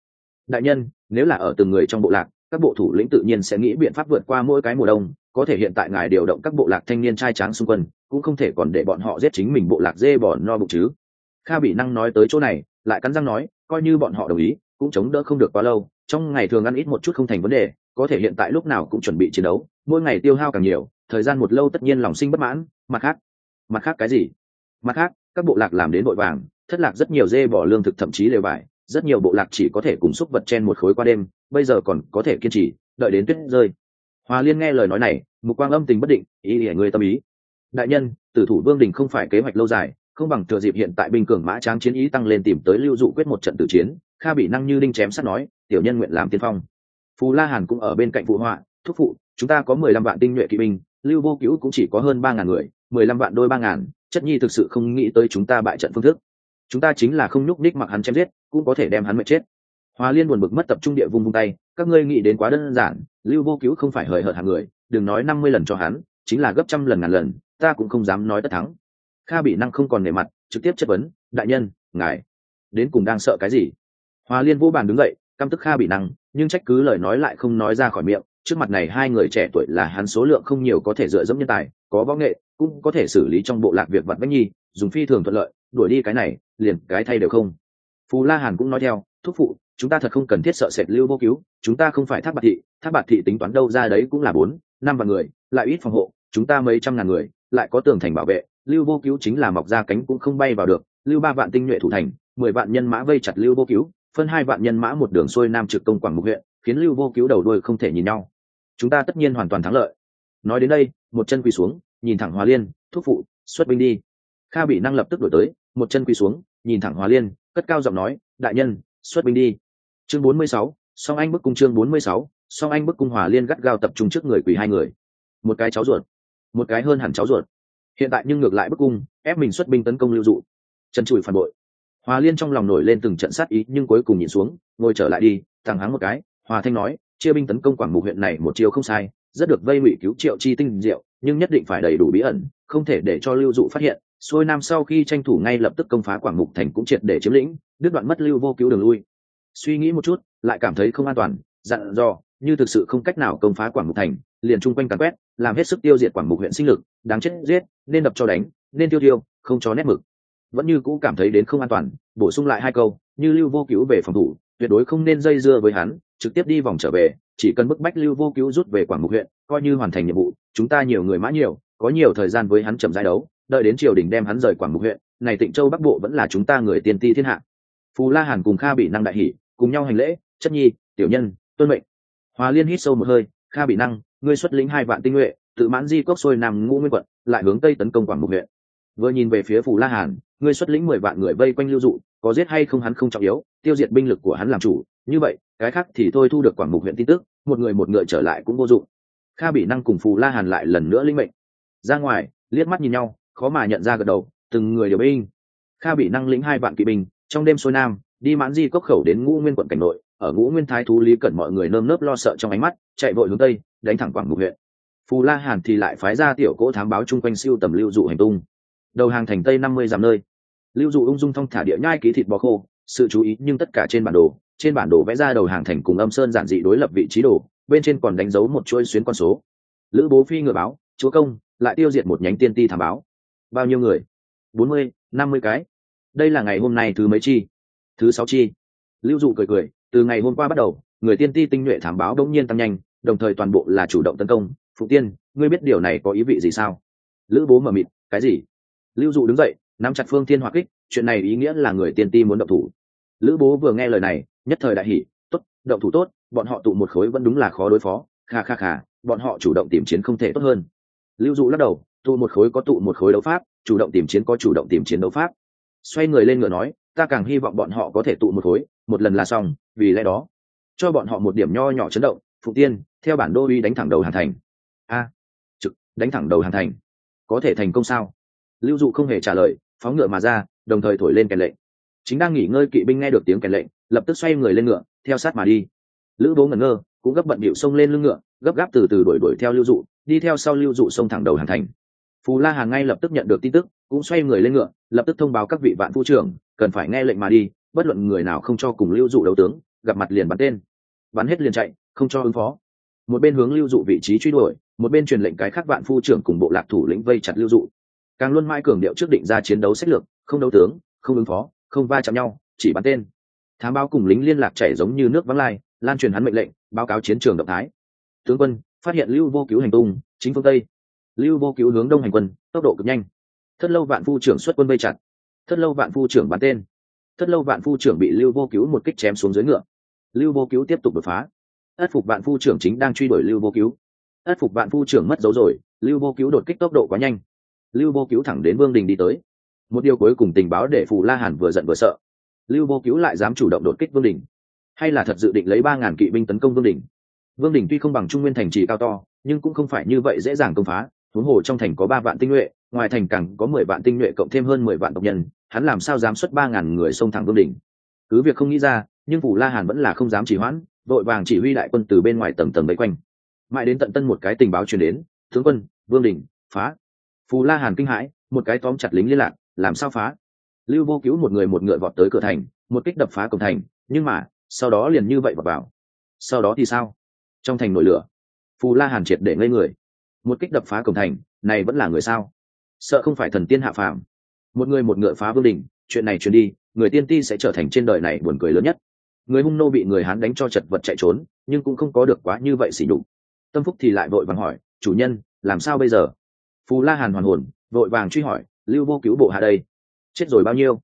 đại nhân, nếu là ở từng người trong bộ lạc, các bộ thủ lĩnh tự nhiên sẽ nghĩ biện pháp vượt qua mỗi cái mùa đông, có thể hiện tại ngài điều động các bộ lạc thanh niên trai tráng xung quanh cũng không thể còn để bọn họ giết chính mình bộ lạc dê bò no bụng chứ. Kha bị năng nói tới chỗ này, lại cắn răng nói, coi như bọn họ đồng ý, cũng chống đỡ không được quá lâu, trong ngày thường ăn ít một chút không thành vấn đề, có thể hiện tại lúc nào cũng chuẩn bị chiến đấu, mỗi ngày tiêu hao càng nhiều, thời gian một lâu tất nhiên lòng sinh bất mãn, mặt khác mặt khác cái gì? Mặt khác, các bộ lạc làm đến vội vàng, thất lạc rất nhiều dê bỏ lương thực thậm chí lều vải rất nhiều bộ lạc chỉ có thể cùng xúc vật chen một khối qua đêm, bây giờ còn có thể kiên trì, đợi đến tuyết rơi. Hòa liên nghe lời nói này, mục quang âm tình bất định, ý ỉa người tâm ý. Đại nhân, tử thủ vương đình không phải kế hoạch lâu dài, không bằng thừa dịp hiện tại binh cường mã tráng chiến ý tăng lên tìm tới lưu dụ quyết một trận tử chiến, kha bị năng như đinh chém sắt nói, tiểu nhân nguyện làm tiên phong. Phù la hàn cũng ở bên cạnh phụ họa, thúc phụ, chúng ta có mười lăm vạn tinh nhuệ kỵ binh, lưu vô cứu cũng chỉ có hơn ba ngàn người, mười lăm vạn đôi ba ngàn, chất nhi thực sự không nghĩ tới chúng ta bại trận phương thức chúng ta chính là không nhúc ních mặc hắn chém giết, cũng có thể đem hắn mệt chết. Hòa liên buồn bực mất tập trung địa vung vung tay, các ngươi nghĩ đến quá đơn giản, lưu vô cứu không phải hời hợt hàng người, đừng nói năm mươi lần cho hắn, chính là gấp trăm lần ngàn lần, ta cũng không dám nói tất thắng. Kha bị năng không còn nề mặt, trực tiếp chất vấn, đại nhân, ngài đến cùng đang sợ cái gì? Hòa liên vô bàn đứng dậy, căm tức kha bị năng, nhưng trách cứ lời nói lại không nói ra khỏi miệng, trước mặt này hai người trẻ tuổi là hắn số lượng không nhiều có thể dựa dẫm nhân tài, có võ nghệ, cũng có thể xử lý trong bộ lạc việc vặt bách nhi, dùng phi thường thuận lợi đuổi đi cái này, liền cái thay đều không. Phù la hàn cũng nói theo, thúc phụ, chúng ta thật không cần thiết sợ sệt lưu vô cứu, chúng ta không phải thác bạc thị, thác bạc thị tính toán đâu ra đấy cũng là bốn, năm vạn người, lại ít phòng hộ, chúng ta mấy trăm ngàn người, lại có tường thành bảo vệ, lưu vô cứu chính là mọc ra cánh cũng không bay vào được, lưu ba vạn tinh nhuệ thủ thành, mười vạn nhân mã vây chặt lưu vô cứu, phân hai vạn nhân mã một đường xuôi nam trực công quảng mục huyện, khiến lưu vô cứu đầu đuôi không thể nhìn nhau. Chúng ta tất nhiên hoàn toàn thắng lợi. Nói đến đây, một chân quỳ xuống, nhìn thẳng hòa liên, thúc phụ, xuất binh đi. Kha bị năng lập tức đổi tới một chân quỳ xuống, nhìn thẳng hòa liên, cất cao giọng nói, đại nhân, xuất binh đi. Chương bốn mươi sáu, song anh bức cung chương bốn mươi sáu, song anh bức cung hòa liên gắt gao tập trung trước người quỳ hai người. Một cái cháu ruột, một cái hơn hẳn cháu ruột. Hiện tại nhưng ngược lại bức cung, ép mình xuất binh tấn công lưu dụ. Chân chùi phản bội. Hòa liên trong lòng nổi lên từng trận sát ý, nhưng cuối cùng nhìn xuống, ngồi trở lại đi, thẳng hắng một cái, hòa thanh nói, chia binh tấn công quảng mục huyện này một chiều không sai, rất được vây ngụy cứu triệu chi tinh diệu, nhưng nhất định phải đầy đủ bí ẩn, không thể để cho lưu dụ phát hiện xuôi nam sau khi tranh thủ ngay lập tức công phá quảng mục thành cũng triệt để chiếm lĩnh, đứt đoạn mất lưu vô cứu đường lui. Suy nghĩ một chút, lại cảm thấy không an toàn, dặn dò, như thực sự không cách nào công phá quảng mục thành, liền chung quanh càn quét, làm hết sức tiêu diệt quảng mục huyện sinh lực, đáng chết, giết, nên đập cho đánh, nên tiêu tiêu, không cho nét mực. Vẫn như cũ cảm thấy đến không an toàn, bổ sung lại hai câu, như lưu vô cứu về phòng thủ, tuyệt đối không nên dây dưa với hắn, trực tiếp đi vòng trở về, chỉ cần bức bách lưu vô cứu rút về quảng mục huyện, coi như hoàn thành nhiệm vụ, chúng ta nhiều người mã nhiều, có nhiều thời gian với hắn chậm giải đấu đợi đến triều đình đem hắn rời quảng mục huyện, này tịnh châu bắc bộ vẫn là chúng ta người tiên ti thiên hạ. Phù la hàn cùng kha bị năng đại hỷ, cùng nhau hành lễ, chất nhi, tiểu nhân, tuân mệnh. Hòa liên hít sâu một hơi, kha bị năng, ngươi xuất lĩnh hai vạn tinh nhuệ, tự mãn di cốc xuôi nằm ngũ nguyên quận, lại hướng tây tấn công quảng mục huyện. Vừa nhìn về phía phù la hàn, ngươi xuất lĩnh mười vạn người vây quanh lưu dụ, có giết hay không hắn không trọng yếu, tiêu diệt binh lực của hắn làm chủ, như vậy, cái khác thì thôi thu được quảng mục huyện tin tức, một người một ngựa trở lại cũng vô dụng. Kha bị năng cùng phù la hàn lại lần nữa linh mệnh. Ra ngoài, liếc mắt nhìn nhau khó mà nhận ra gật đầu, từng người đều binh. Kha bị năng lĩnh hai vạn kỵ binh, trong đêm xuôi nam, đi mãn di cốc khẩu đến ngũ nguyên quận cảnh nội, ở ngũ nguyên thái thú lý cẩn mọi người nơm nớp lo sợ trong ánh mắt, chạy vội hướng tây, đánh thẳng quảng mục huyện. Phù la hàn thì lại phái ra tiểu cỗ thám báo chung quanh siêu tầm lưu dụ hành tung. Đầu hàng thành tây năm mươi dặm nơi. Lưu dụ ung dung thong thả địa nhai ký thịt bò khô, sự chú ý nhưng tất cả trên bản đồ, trên bản đồ vẽ ra đầu hàng thành cùng âm sơn giản dị đối lập vị trí đồ, bên trên còn đánh dấu một chuỗi xuyến con số. Lữ bố phi ngựa báo, chúa công, lại tiêu diệt một nhánh tiên ti thám báo bao nhiêu người? Bốn mươi, năm mươi cái. Đây là ngày hôm nay thứ mấy chi? Thứ sáu chi. Lưu dụ cười cười, từ ngày hôm qua bắt đầu, người tiên ti tinh nhuệ thám báo đống nhiên tăng nhanh, đồng thời toàn bộ là chủ động tấn công. Phụ tiên, ngươi biết điều này có ý vị gì sao? Lữ bố mở mịt, cái gì? Lưu dụ đứng dậy, nắm chặt phương tiên hoa kích, chuyện này ý nghĩa là người tiên ti muốn động thủ. Lữ bố vừa nghe lời này, nhất thời đại hỷ tốt, động thủ tốt, bọn họ tụ một khối vẫn đúng là khó đối phó, kha kha kha, bọn họ chủ động tìm chiến không thể tốt hơn. Lưu dụ lắc đầu tụ một khối có tụ một khối đấu pháp, chủ động tìm chiến có chủ động tìm chiến đấu pháp. Xoay người lên ngựa nói, ta càng hy vọng bọn họ có thể tụ một khối, một lần là xong, vì lẽ đó, cho bọn họ một điểm nho nhỏ chấn động, phụ tiên, theo bản đô uy đánh thẳng đầu hàn thành. A, trực, đánh thẳng đầu hàn thành, có thể thành công sao? Lưu dụ không hề trả lời, phóng ngựa mà ra, đồng thời thổi lên kèn lệnh. Chính đang nghỉ ngơi kỵ binh nghe được tiếng kèn lệnh, lập tức xoay người lên ngựa, theo sát mà đi. Lữ bố ngẩn ngơ, cũng gấp bận bịu xông lên lưng ngựa, gấp gáp từ từ đuổi đuổi theo lưu dụ, đi theo sau lưu dụ xông thẳng đầu hàn thành phù la hàng ngay lập tức nhận được tin tức, cũng xoay người lên ngựa, lập tức thông báo các vị vạn phu trưởng, cần phải nghe lệnh mà đi, bất luận người nào không cho cùng lưu dụ đấu tướng, gặp mặt liền bắn tên. Bắn hết liền chạy, không cho ứng phó. Một bên hướng lưu dụ vị trí truy đuổi, một bên truyền lệnh cái khác vạn phu trưởng cùng bộ lạc thủ lĩnh vây chặt lưu dụ. Càng luôn mãi cường điệu trước định ra chiến đấu sách lược, không đấu tướng, không ứng phó, không va chạm nhau, chỉ bắn tên. Thám báo cùng lính liên lạc chảy giống như nước vắng lai, lan truyền hắn mệnh lệnh, báo cáo chiến trường động thái. Tướng quân, phát hiện lưu vô cứu hành tung, chính phương tây lưu vô cứu hướng đông hành quân, tốc độ cực nhanh. Thất lâu vạn phu trưởng xuất quân vây chặt. Thất lâu vạn phu trưởng bắn tên. Thất lâu vạn phu trưởng bị lưu vô cứu một kích chém xuống dưới ngựa. Lưu vô cứu tiếp tục đột phá. Ất phục vạn phu trưởng chính đang truy đuổi lưu vô cứu. Ất phục vạn phu trưởng mất dấu rồi, lưu vô cứu đột kích tốc độ quá nhanh. Lưu vô cứu thẳng đến vương đình đi tới. Một điều cuối cùng tình báo để phù la hàn vừa giận vừa sợ. Lưu vô cứu lại dám chủ động đột kích vương đình. Hay là thật dự định lấy ba ngàn kỵ binh tấn công vương đình? Vương đình tuy không bằng trung nguyên thành trì cao to, nhưng cũng không phải như vậy dễ dàng công phá huống hồ trong thành có ba vạn tinh nhuệ, ngoài thành càng có mười vạn tinh nhuệ cộng thêm hơn mười vạn tộc nhân, hắn làm sao dám xuất ba ngàn người xông thẳng vương đỉnh? Cứ việc không nghĩ ra, nhưng phủ la hàn vẫn là không dám chỉ hoãn, vội vàng chỉ huy đại quân từ bên ngoài tầng tầng vây quanh. Mãi đến tận tân một cái tình báo truyền đến, tướng quân, vương đình phá. Phù la hàn kinh hãi, một cái tóm chặt lính liên lạc, làm sao phá? Lưu vô cứu một người một ngựa vọt tới cửa thành, một kích đập phá cổng thành, nhưng mà, sau đó liền như vậy vào vào. Sau đó thì sao? Trong thành nổi lửa. Phù la hàn triệt để ngây người một kích đập phá cổng thành, này vẫn là người sao? Sợ không phải thần tiên hạ phàm. Một người một ngựa phá vương đình chuyện này truyền đi, người tiên ti sẽ trở thành trên đời này buồn cười lớn nhất. Người hung nô bị người hán đánh cho chật vật chạy trốn, nhưng cũng không có được quá như vậy xỉ đục tâm phúc thì lại vội vàng hỏi, chủ nhân, làm sao bây giờ? Phù la hàn hoàn hồn, vội vàng truy hỏi, lưu vô cứu bộ hạ đây, chết rồi bao nhiêu?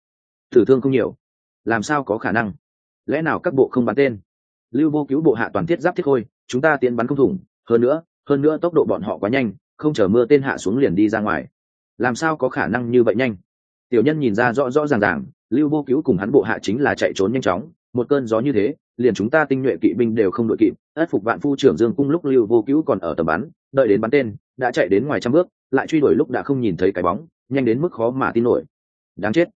Tử thương không nhiều. Làm sao có khả năng? Lẽ nào các bộ không bắn tên? Lưu vô cứu bộ hạ toàn thiết giáp thiết khôi, chúng ta tiến bắn không thủng, hơn nữa hơn nữa tốc độ bọn họ quá nhanh, không chờ mưa tên hạ xuống liền đi ra ngoài. Làm sao có khả năng như vậy nhanh? Tiểu nhân nhìn ra rõ rõ ràng ràng, lưu vô cứu cùng hắn bộ hạ chính là chạy trốn nhanh chóng, một cơn gió như thế, liền chúng ta tinh nhuệ kỵ binh đều không đội kịp, ất phục vạn phu trưởng dương cung lúc lưu vô cứu còn ở tầm bắn, đợi đến bắn tên, đã chạy đến ngoài trăm bước, lại truy đuổi lúc đã không nhìn thấy cái bóng, nhanh đến mức khó mà tin nổi. Đáng chết.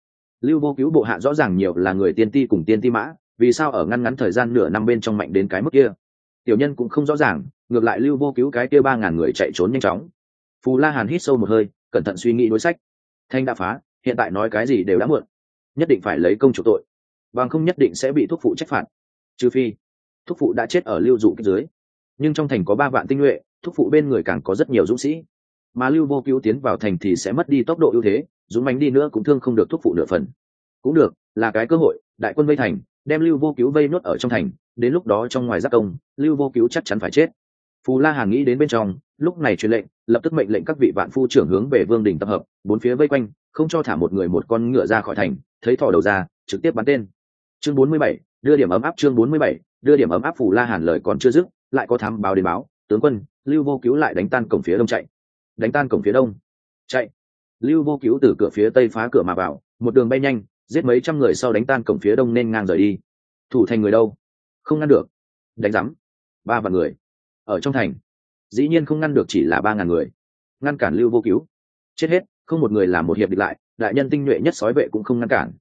Lưu vô cứu bộ hạ rõ ràng nhiều là người tiên ti cùng tiên ti mã, vì sao ở ngăn ngắn thời gian nửa năm bên trong mạnh đến cái mức kia? Tiểu nhân cũng không rõ ràng, ngược lại lưu vô cứu cái kia ba ngàn người chạy trốn nhanh chóng. Phù la hàn hít sâu một hơi, cẩn thận suy nghĩ đối sách. Thanh đã phá, hiện tại nói cái gì đều đã muộn. Nhất định phải lấy công chủ tội, bằng không nhất định sẽ bị thuốc phụ trách phạt. Trừ phi thuốc phụ đã chết ở lưu dụ kích dưới. Nhưng trong thành có ba vạn tinh nhuệ thuốc phụ bên người càng có rất nhiều dũng sĩ. Mà lưu vô cứu tiến vào thành thì sẽ mất đi tốc độ ưu thế, dũng mánh đi nữa cũng thương không được thuốc phụ nửa phần. Cũng được, là cái cơ hội, đại quân vây thành, đem lưu vô cứu vây nuốt ở trong thành đến lúc đó trong ngoài giác công, lưu vô cứu chắc chắn phải chết. Phù la hàn nghĩ đến bên trong, lúc này truyền lệnh, lập tức mệnh lệnh các vị vạn phu trưởng hướng về vương đình tập hợp, bốn phía vây quanh, không cho thả một người một con ngựa ra khỏi thành, thấy thỏ đầu ra, trực tiếp bắn tên. Chương bốn mươi bảy, đưa điểm ấm áp chương bốn mươi bảy, đưa điểm ấm áp phù la hàn lời còn chưa dứt, lại có thám báo đến báo, tướng quân, lưu vô cứu lại đánh tan cổng phía đông chạy. Đánh tan cổng phía đông. Chạy. Lưu vô cứu từ cửa phía tây phá cửa mà vào, một đường bay nhanh, giết mấy trăm người sau đánh tan cổng phía đông nên ngang rời đi. Thủ thành người đâu? Không ngăn được. Đánh rắm ba vạn người. Ở trong thành. Dĩ nhiên không ngăn được chỉ là ba ngàn người. Ngăn cản lưu vô cứu. Chết hết, không một người làm một hiệp địch lại, đại nhân tinh nhuệ nhất sói vệ cũng không ngăn cản.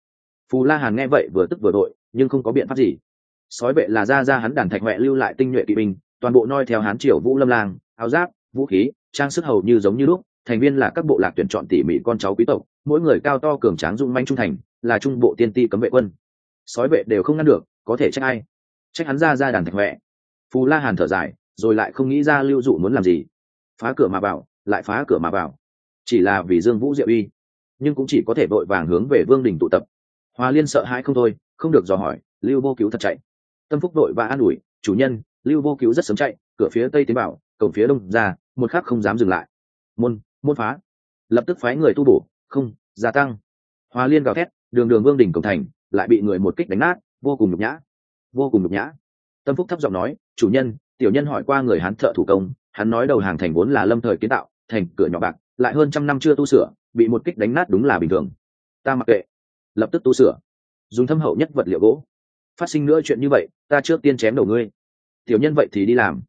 Phù la hàn nghe vậy vừa tức vừa đội, nhưng không có biện pháp gì. Sói vệ là ra ra hắn đàn thạch huệ lưu lại tinh nhuệ kỵ binh, toàn bộ noi theo hán triều vũ lâm lang, áo giáp, vũ khí, trang sức hầu như giống như lúc, thành viên là các bộ lạc tuyển chọn tỉ mỉ con cháu quý tộc, mỗi người cao to cường tráng dung manh trung thành, là trung bộ tiên ti cấm vệ quân. Sói vệ đều không ngăn được, có thể trách ai? Trách hắn ra ra đàn thạch huệ phù la hàn thở dài, rồi lại không nghĩ ra lưu dụ muốn làm gì. Phá cửa mà vào, lại phá cửa mà vào. Chỉ là vì dương vũ diệu uy. Nhưng cũng chỉ có thể vội vàng hướng về vương đình tụ tập. Hoa liên sợ hãi không thôi, không được dò hỏi, lưu vô cứu thật chạy. Tâm phúc đội và an ủi, chủ nhân, lưu vô cứu rất sớm chạy, cửa phía tây tiến bảo cổng phía đông ra, một khắc không dám dừng lại. Môn môn phá. Lập tức phái người tu bổ, không, gia tăng. Hoa liên gào thét, đường đường vương đình cổng thành, lại bị người một kích đánh nát, vô cùng nhục nhã vô cùng nhục nhã. Tâm phúc thấp giọng nói, chủ nhân, tiểu nhân hỏi qua người hán thợ thủ công, hắn nói đầu hàng thành vốn là lâm thời kiến tạo, thành cửa nhỏ bạc, lại hơn trăm năm chưa tu sửa, bị một kích đánh nát đúng là bình thường. Ta mặc kệ. Lập tức tu sửa. Dùng thâm hậu nhất vật liệu gỗ. Phát sinh nữa chuyện như vậy, ta trước tiên chém đầu ngươi. Tiểu nhân vậy thì đi làm.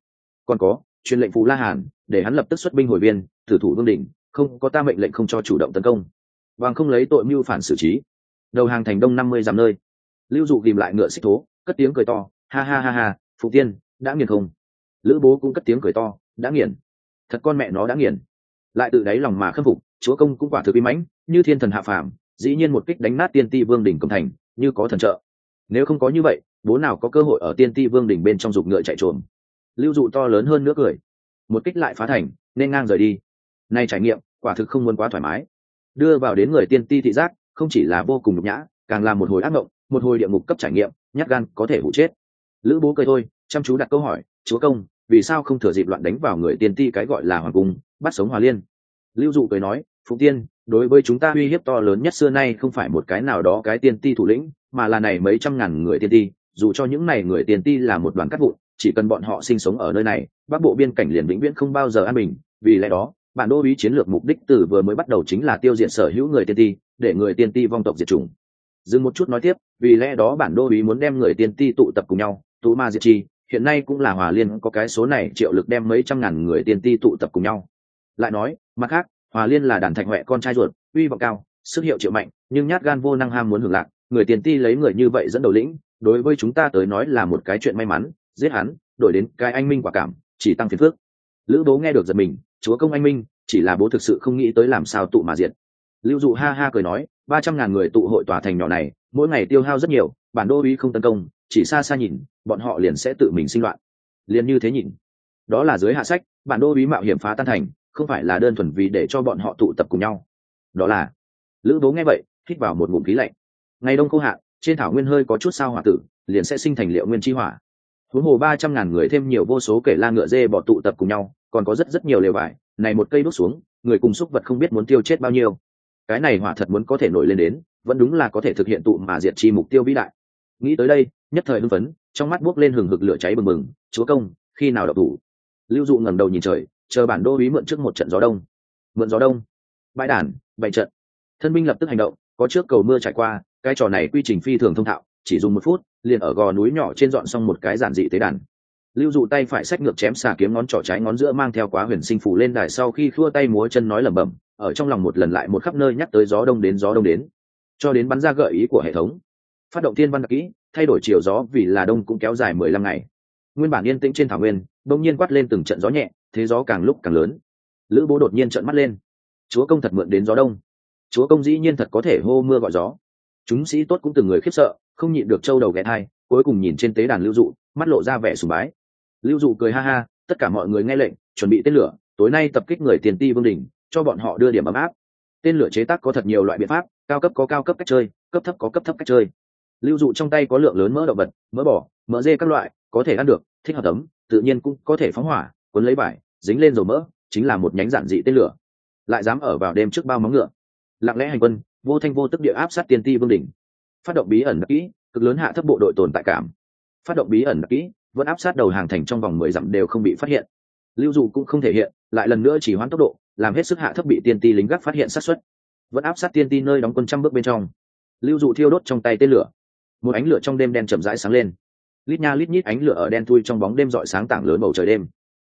Còn có, truyền lệnh phù la hàn, để hắn lập tức xuất binh hồi viên thử thủ vương đỉnh, không có ta mệnh lệnh không cho chủ động tấn công. Bằng không lấy tội mưu phản xử trí. Đầu hàng thành đông năm mươi dặm nơi. Lưu dụ tìm lại ngựa xích thố cất tiếng cười to, ha ha ha ha, phụ tiên, đã nghiền không? Lữ bố cũng cất tiếng cười to, đã nghiền. Thật con mẹ nó đã nghiền. Lại tự đáy lòng mà khâm phục, chúa công cũng quả thực uy mãnh, như thiên thần hạ phàm, dĩ nhiên một kích đánh nát tiên ti vương đỉnh cầm thành, như có thần trợ. Nếu không có như vậy, bố nào có cơ hội ở tiên ti vương đỉnh bên trong dục ngựa chạy trộm lưu dụ to lớn hơn nữa cười. Một kích lại phá thành, nên ngang rời đi. Nay trải nghiệm, quả thực không muốn quá thoải mái. Đưa vào đến người tiên ti thị giác, không chỉ là vô cùng nhục nhã, càng là một hồi ác mộng, một hồi địa ngục cấp trải nghiệm nhát gan có thể hụ chết. Lữ bố cười thôi, chăm chú đặt câu hỏi, chúa công, vì sao không thừa dịp loạn đánh vào người tiên ti cái gọi là hoàng cung, bắt sống hòa liên? Lưu dụ cười nói phụ tiên, đối với chúng ta uy hiếp to lớn nhất xưa nay không phải một cái nào đó cái tiên ti thủ lĩnh, mà là này mấy trăm ngàn người tiên ti, dù cho những này người tiên ti là một đoàn cắt vụn, chỉ cần bọn họ sinh sống ở nơi này, bắc bộ biên cảnh liền vĩnh viễn không bao giờ an bình. Vì lẽ đó, bản đô ý chiến lược mục đích từ vừa mới bắt đầu chính là tiêu diệt sở hữu người tiên ti, để người tiên ti vong tộc diệt chủng dừng một chút nói tiếp, vì lẽ đó bản đô ý muốn đem người tiên ti tụ tập cùng nhau, tụ ma diệt chi, hiện nay cũng là hòa liên, có cái số này triệu lực đem mấy trăm ngàn người tiên ti tụ tập cùng nhau. Lại nói, mặt khác, hòa liên là đàn thạch huệ con trai ruột, uy vọng cao, sức hiệu triệu mạnh, nhưng nhát gan vô năng ham muốn hưởng lạc, người tiền ti lấy người như vậy dẫn đầu lĩnh, đối với chúng ta tới nói là một cái chuyện may mắn, giết hắn, đổi đến cái anh minh quả cảm, chỉ tăng phiền phước. Lữ bố nghe được giật mình, chúa công anh minh, chỉ là bố thực sự không nghĩ tới làm sao tụ mà diệt. Lưu dụ ha ha cười nói ba trăm ngàn người tụ hội tòa thành nhỏ này mỗi ngày tiêu hao rất nhiều bản đô uy không tấn công chỉ xa xa nhìn bọn họ liền sẽ tự mình sinh loạn. Liền như thế nhìn. Đó là dưới hạ sách bản đô uy mạo hiểm phá tan thành không phải là đơn thuần vì để cho bọn họ tụ tập cùng nhau. Đó là lữ bố nghe vậy hít vào một ngụm khí lạnh. Ngày đông khô hạ, trên thảo nguyên hơi có chút sao hỏa tử liền sẽ sinh thành liệu nguyên chi hỏa. Huống hồ ba trăm ngàn người thêm nhiều vô số kể la ngựa dê bỏ tụ tập cùng nhau còn có rất rất nhiều lều vải này một cây đốt xuống người cùng xúc vật không biết muốn tiêu chết bao nhiêu cái này hỏa thật muốn có thể nổi lên đến vẫn đúng là có thể thực hiện tụ mà diệt chi mục tiêu vĩ đại. Nghĩ tới đây nhất thời hưng phấn trong mắt buốc lên hừng hực lửa cháy bừng bừng chúa công khi nào đậu thủ? Lưu dụ ngẩng đầu nhìn trời chờ bản đô ý mượn trước một trận gió đông. Mượn gió đông? Bãi đản, bảy trận. Thân binh lập tức hành động có trước cầu mưa trải qua cái trò này quy trình phi thường thông thạo chỉ dùng một phút liền ở gò núi nhỏ trên dọn xong một cái giản dị tế đàn lưu dụ tay phải sách ngược chém xà kiếm ngón trỏ trái ngón giữa mang theo quá huyền sinh phủ lên đài sau khi khua tay múa chân nói lẩm bẩm, ở trong lòng một lần lại một khắp nơi nhắc tới gió đông đến gió đông đến. Cho đến bắn ra gợi ý của hệ thống. Phát động thiên văn đặc kỹ, thay đổi chiều gió vì là đông cũng kéo dài mười lăm ngày. Nguyên bản yên tĩnh trên thảo nguyên đông nhiên quát lên từng trận gió nhẹ, thế gió càng lúc càng lớn. Lữ bố đột nhiên trợn mắt lên. Chúa công thật mượn đến gió đông. Chúa công dĩ nhiên thật có thể hô mưa gọi gió. Chúng sĩ tốt cũng từng người khiếp sợ, không nhịn được trâu đầu ghé thai cuối cùng nhìn trên tế đàn lưu dụ, mắt lộ ra vẻ sùng bái lưu dụ cười ha ha, tất cả mọi người nghe lệnh, chuẩn bị tên lửa, tối nay tập kích người tiền ti vương đình cho bọn họ đưa điểm ấm áp. Tên lửa chế tác có thật nhiều loại biện pháp, cao cấp có cao cấp cách chơi, cấp thấp có cấp thấp cách chơi. Lưu dụ trong tay có lượng lớn mỡ động vật, mỡ bò, mỡ dê các loại, có thể ăn được, thích hợp tấm tự nhiên cũng có thể phóng hỏa, cuốn lấy vải, dính lên dầu mỡ, chính là một nhánh giản dị tên lửa. Lại dám ở vào đêm trước bao móng ngựa. Lặng lẽ hành quân, vô thanh vô tức địa áp sát tiên ti vương đỉnh. Phát động bí ẩn kỹ, cực lớn hạ thấp bộ đội tồn tại cảm. Phát động bí ẩn kỹ vẫn áp sát đầu hàng thành trong vòng mười dặm đều không bị phát hiện. Lưu dụ cũng không thể hiện, lại lần nữa chỉ hoãn tốc độ, làm hết sức hạ thấp bị tiên ti lính gác phát hiện sát xuất vẫn áp sát tiên ti nơi đóng quân trăm bước bên trong. Lưu dụ thiêu đốt trong tay tên lửa. Một ánh lửa trong đêm đen chậm rãi sáng lên. Lít nha lít nhít ánh lửa ở đen thui trong bóng đêm rọi sáng tảng lớn bầu trời đêm.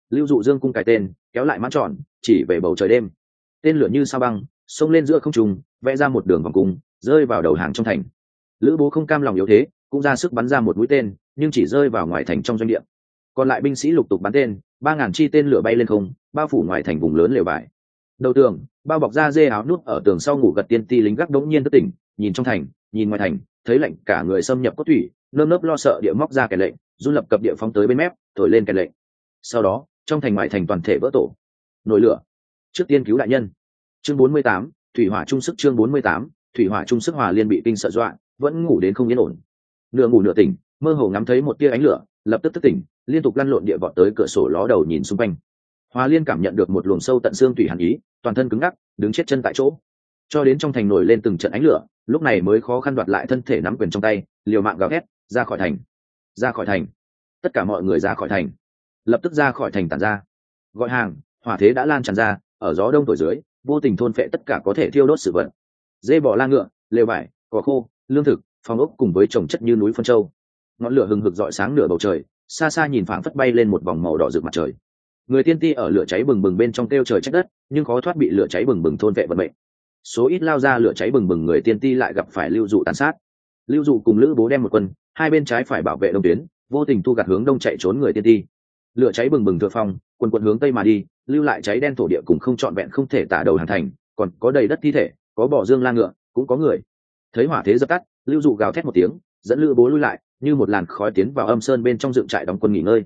Lưu dụ dương cung cài tên, kéo lại mãn tròn, chỉ về bầu trời đêm. Tên lửa như sao băng, xông lên giữa không trùng vẽ ra một đường vòng cung, rơi vào đầu hàng trong thành. Lữ bố không cam lòng yếu thế cũng ra sức bắn ra một mũi tên nhưng chỉ rơi vào ngoài thành trong doanh địa. Còn lại binh sĩ lục tục bắn tên ba ngàn chi tên lửa bay lên không bao phủ ngoài thành vùng lớn lều vải đầu tường bao bọc da dê áo nút ở tường sau ngủ gật tiên ti lính gác đống nhiên thất tỉnh nhìn trong thành nhìn ngoài thành thấy lệnh cả người xâm nhập cốt thủy nơm nớp lo sợ địa móc ra kẻ lệnh run lập cập địa phóng tới bên mép thổi lên kẻ lệnh. Sau đó trong thành ngoài thành toàn thể vỡ tổ. Nổi lửa. Trước tiên cứu đại nhân. Chương 48, thủy hỏa trung sức chương 48, thủy hỏa trung sức hòa liên bị kinh sợ dọa vẫn ngủ đến không yên ổn nửa ngủ nửa tỉnh, mơ hồ ngắm thấy một tia ánh lửa, lập tức thức tỉnh, liên tục lăn lộn địa vọt tới cửa sổ ló đầu nhìn xung quanh. Hoa liên cảm nhận được một luồng sâu tận xương thủy hàn ý, toàn thân cứng ngắc, đứng chết chân tại chỗ. Cho đến trong thành nổi lên từng trận ánh lửa, lúc này mới khó khăn đoạt lại thân thể nắm quyền trong tay, liều mạng gào thét, ra khỏi thành! Ra khỏi thành! Tất cả mọi người ra khỏi thành. Lập tức ra khỏi thành tàn ra. Gọi hàng, hỏa thế đã lan tràn ra, ở gió đông thổi dưới, vô tình thôn phệ tất cả có thể thiêu đốt sự vật. Dê bỏ la ngựa, lều vải, cỏ khô, lương thực phòng ốc cùng với trồng chất như núi phân châu. Ngọn lửa hừng hực dọi sáng nửa bầu trời, xa xa nhìn phảng phất bay lên một vòng màu đỏ rực mặt trời. Người tiên ti ở lửa cháy bừng bừng bên trong kêu trời trách đất, nhưng khó thoát bị lửa cháy bừng bừng thôn vệ vận mệnh. Số ít lao ra lửa cháy bừng bừng người tiên ti lại gặp phải lưu dụ tàn sát. Lưu dụ cùng lữ bố đem một quân, hai bên trái phải bảo vệ đông tuyến, vô tình thu gạt hướng đông chạy trốn người tiên ti. Lửa cháy bừng bừng thượng phong quân quận hướng tây mà đi, lưu lại cháy đen thổ địa cùng không trọn vẹn không thể tả đầu hàng thành, còn có đầy đất thi thể, có bỏ dương la ngựa, cũng có người. Thấy hỏa thế dập tắt lưu dụ gào thét một tiếng, dẫn lữ bố lui lại, như một làn khói tiến vào âm sơn bên trong dựng trại đóng quân nghỉ ngơi.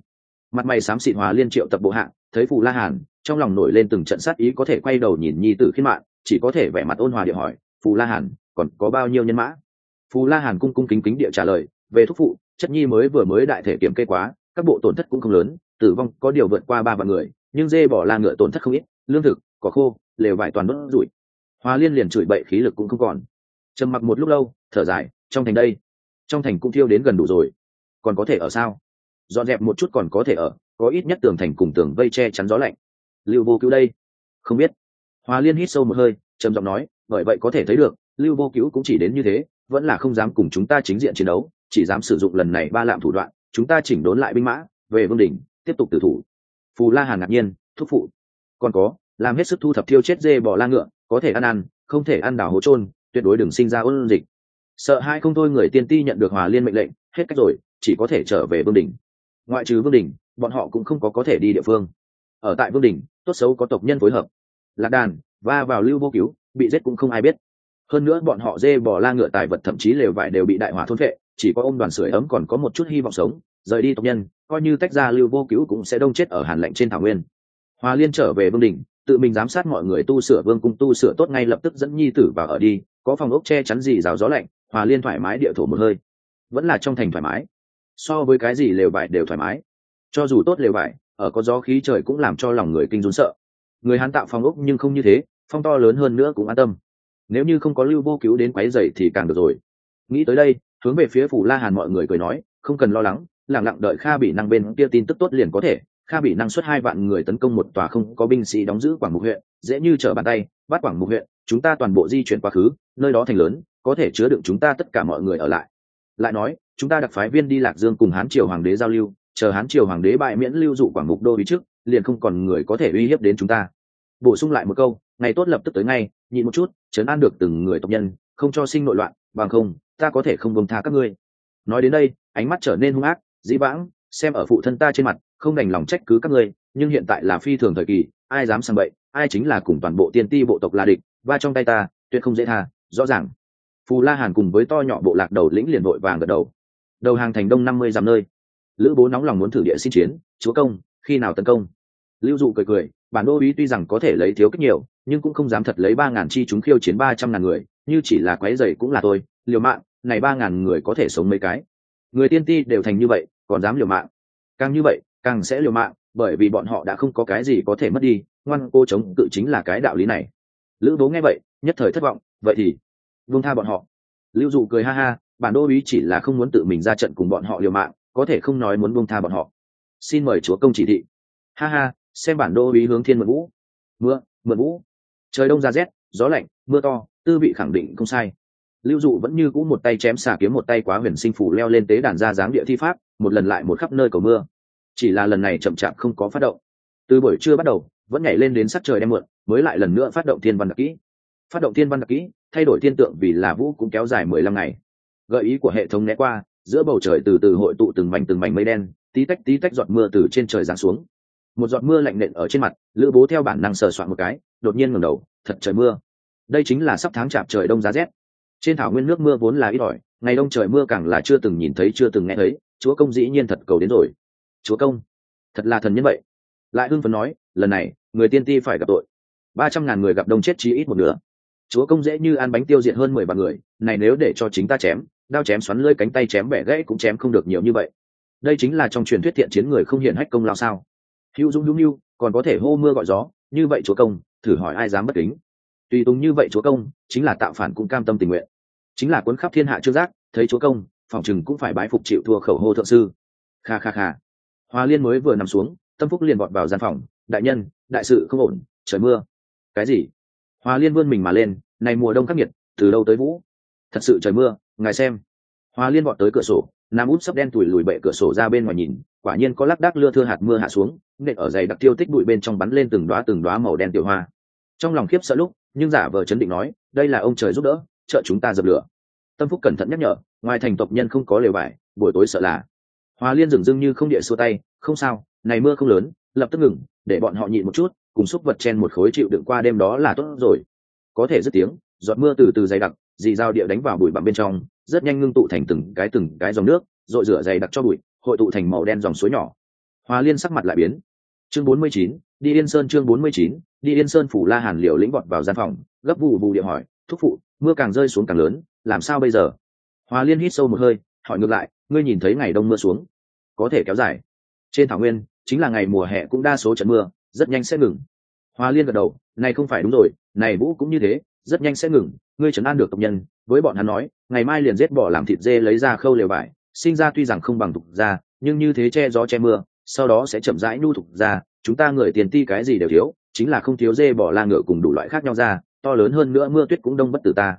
Mặt mày xám xịn hòa liên triệu tập bộ hạng thấy phù la hàn, trong lòng nổi lên từng trận sát ý có thể quay đầu nhìn nhi tử khiên mạng, chỉ có thể vẻ mặt ôn hòa địa hỏi, phù la hàn, còn có bao nhiêu nhân mã? Phù la hàn cung cung kính kính địa trả lời, về thúc phụ, chất nhi mới vừa mới đại thể kiểm kê quá, các bộ tổn thất cũng không lớn, tử vong có điều vượt qua ba vạn người, nhưng dê bỏ la ngựa tổn thất không ít, lương thực, cỏ khô, lều vải toàn đốt rủi. Hoa liên liền chửi bậy, khí lực cũng không còn trầm mặc một lúc lâu, thở dài, trong thành đây, trong thành cũng thiêu đến gần đủ rồi. Còn có thể ở sao? Dọn dẹp một chút còn có thể ở, có ít nhất tường thành cùng tường vây che chắn gió lạnh. Lưu vô cứu đây? Không biết. Hoa liên hít sâu một hơi, trầm giọng nói, bởi vậy có thể thấy được, lưu vô cứu cũng chỉ đến như thế, vẫn là không dám cùng chúng ta chính diện chiến đấu, chỉ dám sử dụng lần này ba lạm thủ đoạn, chúng ta chỉnh đốn lại binh mã, về vương đỉnh, tiếp tục tử thủ. Phù la hàn ngạc nhiên, thúc phụ. Còn có, làm hết sức thu thập thiêu chết dê bỏ la ngựa, có thể ăn ăn, không thể ăn đảo hố trôn tuyệt đối đừng sinh ra ôn dịch. Sợ hai không thôi người tiên ti nhận được hòa liên mệnh lệnh, hết cách rồi, chỉ có thể trở về vương đình ngoại trừ vương đình bọn họ cũng không có có thể đi địa phương. Ở tại vương đình tốt xấu có tộc nhân phối hợp. Lạc đàn, va vào lưu vô cứu, bị giết cũng không ai biết. Hơn nữa bọn họ dê bỏ la ngựa tài vật thậm chí lều vải đều bị đại hỏa thôn vệ chỉ có ôm đoàn sưởi ấm còn có một chút hy vọng sống, rời đi tộc nhân, coi như tách ra lưu vô cứu cũng sẽ đông chết ở hàn lạnh trên thảo nguyên. Hòa liên trở về vương đình tự mình giám sát mọi người tu sửa vương cung tu sửa tốt ngay lập tức dẫn nhi tử vào ở đi, có phòng ốc che chắn gì rào gió lạnh, hòa liên thoải mái địa thổ một hơi. Vẫn là trong thành thoải mái. So với cái gì lều vải đều thoải mái. Cho dù tốt lều vải, ở có gió khí trời cũng làm cho lòng người kinh rún sợ. Người hán tạo phòng ốc nhưng không như thế, phong to lớn hơn nữa cũng an tâm. Nếu như không có lưu vô cứu đến quáy dậy thì càng được rồi. Nghĩ tới đây, hướng về phía phủ la hàn mọi người cười nói, không cần lo lắng lẳng lặng đợi kha bị năng bên kia tin tức tốt liền có thể kha bị năng suất hai vạn người tấn công một tòa không có binh sĩ đóng giữ quảng mục huyện, dễ như trở bàn tay, bắt quảng mục huyện, chúng ta toàn bộ di chuyển quá khứ, nơi đó thành lớn, có thể chứa đựng chúng ta tất cả mọi người ở lại. Lại nói, chúng ta đặc phái viên đi lạc dương cùng hán triều hoàng đế giao lưu, chờ hán triều hoàng đế bại miễn lưu dụ quảng mục đô ý trước, liền không còn người có thể uy hiếp đến chúng ta. Bổ sung lại một câu, ngày tốt lập tức tới ngay, nhịn một chút chấn an được từng người tộc nhân, không cho sinh nội loạn, bằng không, ta có thể không bông tha các ngươi. Nói đến đây, ánh mắt trở nên hung ác, dĩ vãng xem ở phụ thân ta trên mặt, không đành lòng trách cứ các ngươi, nhưng hiện tại là phi thường thời kỳ, ai dám sang bậy, ai chính là cùng toàn bộ tiên ti bộ tộc là địch và trong tay ta, tuyệt không dễ tha, rõ ràng. Phù la hàn cùng với to nhỏ bộ lạc đầu lĩnh liền vội vàng gật đầu. Đầu hàng thành đông năm mươi dặm nơi. Lữ bố nóng lòng muốn thử địa xin chiến, chúa công, khi nào tấn công? Lưu dụ cười cười, bản đô uý tuy rằng có thể lấy thiếu cách nhiều, nhưng cũng không dám thật lấy ba ngàn chi chúng khiêu chiến ba trăm ngàn người, như chỉ là quái dày cũng là tôi, liều mạng, này ba ngàn người có thể sống mấy cái. Người tiên ti đều thành như vậy còn dám liều mạng. Càng như vậy, càng sẽ liều mạng, bởi vì bọn họ đã không có cái gì có thể mất đi, ngoan cô chống cự chính là cái đạo lý này. Lữ bố nghe vậy, nhất thời thất vọng, vậy thì vương tha bọn họ. Lưu dụ cười ha ha, bản đô ý chỉ là không muốn tự mình ra trận cùng bọn họ liều mạng, có thể không nói muốn buông tha bọn họ. Xin mời chúa công chỉ thị. Ha ha, xem bản đô ý hướng thiên mượn vũ. Mưa, mượn vũ. Trời đông ra rét, gió lạnh, mưa to, tư vị khẳng định không sai lưu dụ vẫn như cũ một tay chém xà kiếm một tay quá huyền sinh phủ leo lên tế đàn ra dáng địa thi pháp, một lần lại một khắp nơi cầu mưa. Chỉ là lần này chậm chạp không có phát động. Từ buổi trưa bắt đầu, vẫn nhảy lên đến sắc trời đem mượn mới lại lần nữa phát động thiên văn đặc kỹ. Phát động thiên văn đặc kỹ, thay đổi thiên tượng vì là vũ cũng kéo dài mười lăm ngày. Gợi ý của hệ thống né qua, giữa bầu trời từ từ hội tụ từng mảnh từng mảnh mây đen, tí tách tí tách giọt mưa từ trên trời giáng xuống. Một giọt mưa lạnh nện ở trên mặt, lữ bố theo bản năng sờ soạn một cái, đột nhiên ngẩng đầu, thật trời mưa. Đây chính là sắp tháng chạp trời đông giá rét trên thảo nguyên nước mưa vốn là ít ỏi, ngày đông trời mưa càng là chưa từng nhìn thấy, chưa từng nghe thấy, chúa công dĩ nhiên thật cầu đến rồi. Chúa công, thật là thần nhân vậy. Lại hưng phấn nói, lần này, người tiên ti phải gặp tội. Ba trăm ngàn người gặp đông chết chí ít một nửa. Chúa công dễ như ăn bánh tiêu diệt hơn mười vạn người, này nếu để cho chính ta chém, đao chém xoắn lưỡi cánh tay chém bẻ gãy cũng chém không được nhiều như vậy. Đây chính là trong truyền thuyết thiện chiến người không hiện hách công lao sao? Hữu dũng hữu như còn có thể hô mưa gọi gió, như vậy chúa công, thử hỏi ai dám bất kính? Tùy tùng như vậy chúa công, chính là tạo phản cũng cam tâm tình nguyện chính là cuốn khắp thiên hạ chưa giác, thấy chúa công, phòng chừng cũng phải bái phục chịu thua khẩu hô thượng sư. Kha kha kha. Hoa liên mới vừa nằm xuống, tâm phúc liền vọt vào gian phòng, đại nhân, đại sự không ổn, trời mưa. Cái gì? Hoa liên vươn mình mà lên, này mùa đông khắc nghiệt, từ đâu tới vũ? Thật sự trời mưa, ngài xem. Hoa liên vọt tới cửa sổ, nam út sắp đen tủi lùi bệ cửa sổ ra bên ngoài nhìn, quả nhiên có lác đác lưa thưa hạt mưa hạ xuống, nện ở dày đặc tiêu tích bụi bên trong bắn lên từng đoá từng đoá màu đen tiểu hoa. Trong lòng khiếp sợ lúc, nhưng giả vờ chấn định nói, đây là ông trời giúp đỡ trợ chúng ta dập lửa. Tâm phúc cẩn thận nhắc nhở ngoài thành tộc nhân không có lều vải buổi tối sợ là. Hoa liên dừng dưng như không địa xua tay không sao này mưa không lớn lập tức ngừng để bọn họ nhịn một chút cùng xúc vật chen một khối chịu đựng qua đêm đó là tốt rồi. Có thể dứt tiếng giọt mưa từ từ dày đặc dì dao địa đánh vào bụi bặm bên trong rất nhanh ngưng tụ thành từng cái từng cái dòng nước rồi rửa dày đặc cho bụi hội tụ thành màu đen dòng suối nhỏ. Hoa liên sắc mặt lại biến. Chương 49, đi yên sơn chương 49, đi yên sơn phủ la hàn liều lĩnh vọt vào gian phòng gấp vụ vụ điện hỏi thúc phụ mưa càng rơi xuống càng lớn, làm sao bây giờ? Hoa liên hít sâu một hơi, hỏi ngược lại, ngươi nhìn thấy ngày đông mưa xuống, có thể kéo dài. Trên thảo nguyên, chính là ngày mùa hè cũng đa số trận mưa, rất nhanh sẽ ngừng. Hoa liên gật đầu, này không phải đúng rồi, này vũ cũng như thế, rất nhanh sẽ ngừng, ngươi trấn an được tộc nhân. Với bọn hắn nói, ngày mai liền giết bỏ làm thịt dê lấy ra khâu lều vải, sinh ra tuy rằng không bằng thục ra nhưng như thế che gió che mưa, sau đó sẽ chậm rãi nhu thục ra chúng ta người tiền ti cái gì đều thiếu, chính là không thiếu dê bỏ la ngựa cùng đủ loại khác nhau ra to lớn hơn nữa mưa tuyết cũng đông bất tử ta.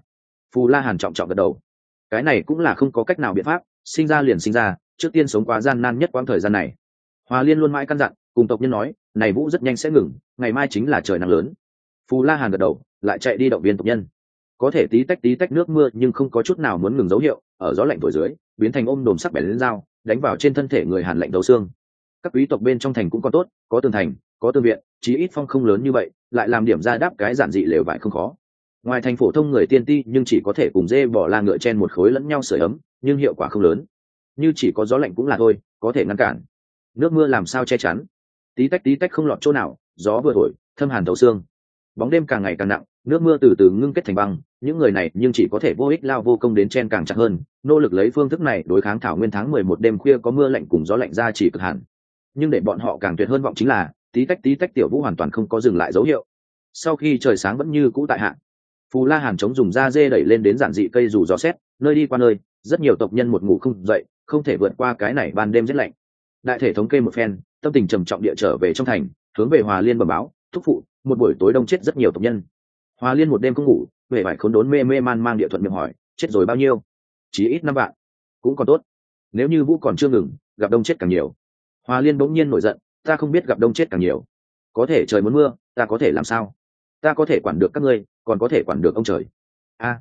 Phù la hàn trọng trọng gật đầu. Cái này cũng là không có cách nào biện pháp, sinh ra liền sinh ra, trước tiên sống quá gian nan nhất quãng thời gian này. Hòa liên luôn mãi căn dặn, cùng tộc nhân nói, này vũ rất nhanh sẽ ngừng, ngày mai chính là trời nắng lớn. Phù la hàn gật đầu, lại chạy đi động viên tộc nhân. Có thể tí tách tí tách nước mưa nhưng không có chút nào muốn ngừng dấu hiệu, ở gió lạnh thổi dưới, biến thành ôm đồm sắc bẻ lên dao, đánh vào trên thân thể người hàn lạnh đầu xương. Các quý tộc bên trong thành cũng còn tốt, có tường thành có tương viện, chí ít phong không lớn như vậy, lại làm điểm ra đáp cái giản dị lều vải không khó. Ngoài thành phổ thông người tiên ti nhưng chỉ có thể cùng dê bỏ la ngựa chen một khối lẫn nhau sưởi ấm, nhưng hiệu quả không lớn. Như chỉ có gió lạnh cũng là thôi, có thể ngăn cản. Nước mưa làm sao che chắn? Tí tách tí tách không lọt chỗ nào, gió vừa thổi, thâm hàn thấu xương. Bóng đêm càng ngày càng nặng, nước mưa từ từ ngưng kết thành băng, những người này nhưng chỉ có thể vô ích lao vô công đến chen càng chặt hơn, nỗ lực lấy phương thức này đối kháng thảo nguyên tháng mười một đêm khuya có mưa lạnh cùng gió lạnh ra chỉ cực hẳn nhưng để bọn họ càng tuyệt hơn vọng chính là tí tách tí tách tiểu vũ hoàn toàn không có dừng lại dấu hiệu. Sau khi trời sáng vẫn như cũ tại hạn phù la hàn chống dùng da dê đẩy lên đến giản dị cây dù gió xét, nơi đi qua nơi, rất nhiều tộc nhân một ngủ không dậy, không thể vượt qua cái này ban đêm rét lạnh. Đại thể thống kê một phen, tâm tình trầm trọng địa trở về trong thành, hướng về hòa liên bờ báo, thúc phụ, một buổi tối đông chết rất nhiều tộc nhân. Hòa liên một đêm không ngủ về phải khốn đốn mê mê man mang địa thuận miệng hỏi, chết rồi bao nhiêu? Chỉ ít năm bạn cũng còn tốt. Nếu như vũ còn chưa ngừng, gặp đông chết càng nhiều. Hòa liên bỗng nhiên nổi giận ta không biết gặp đông chết càng nhiều. Có thể trời muốn mưa, ta có thể làm sao? Ta có thể quản được các ngươi, còn có thể quản được ông trời. A,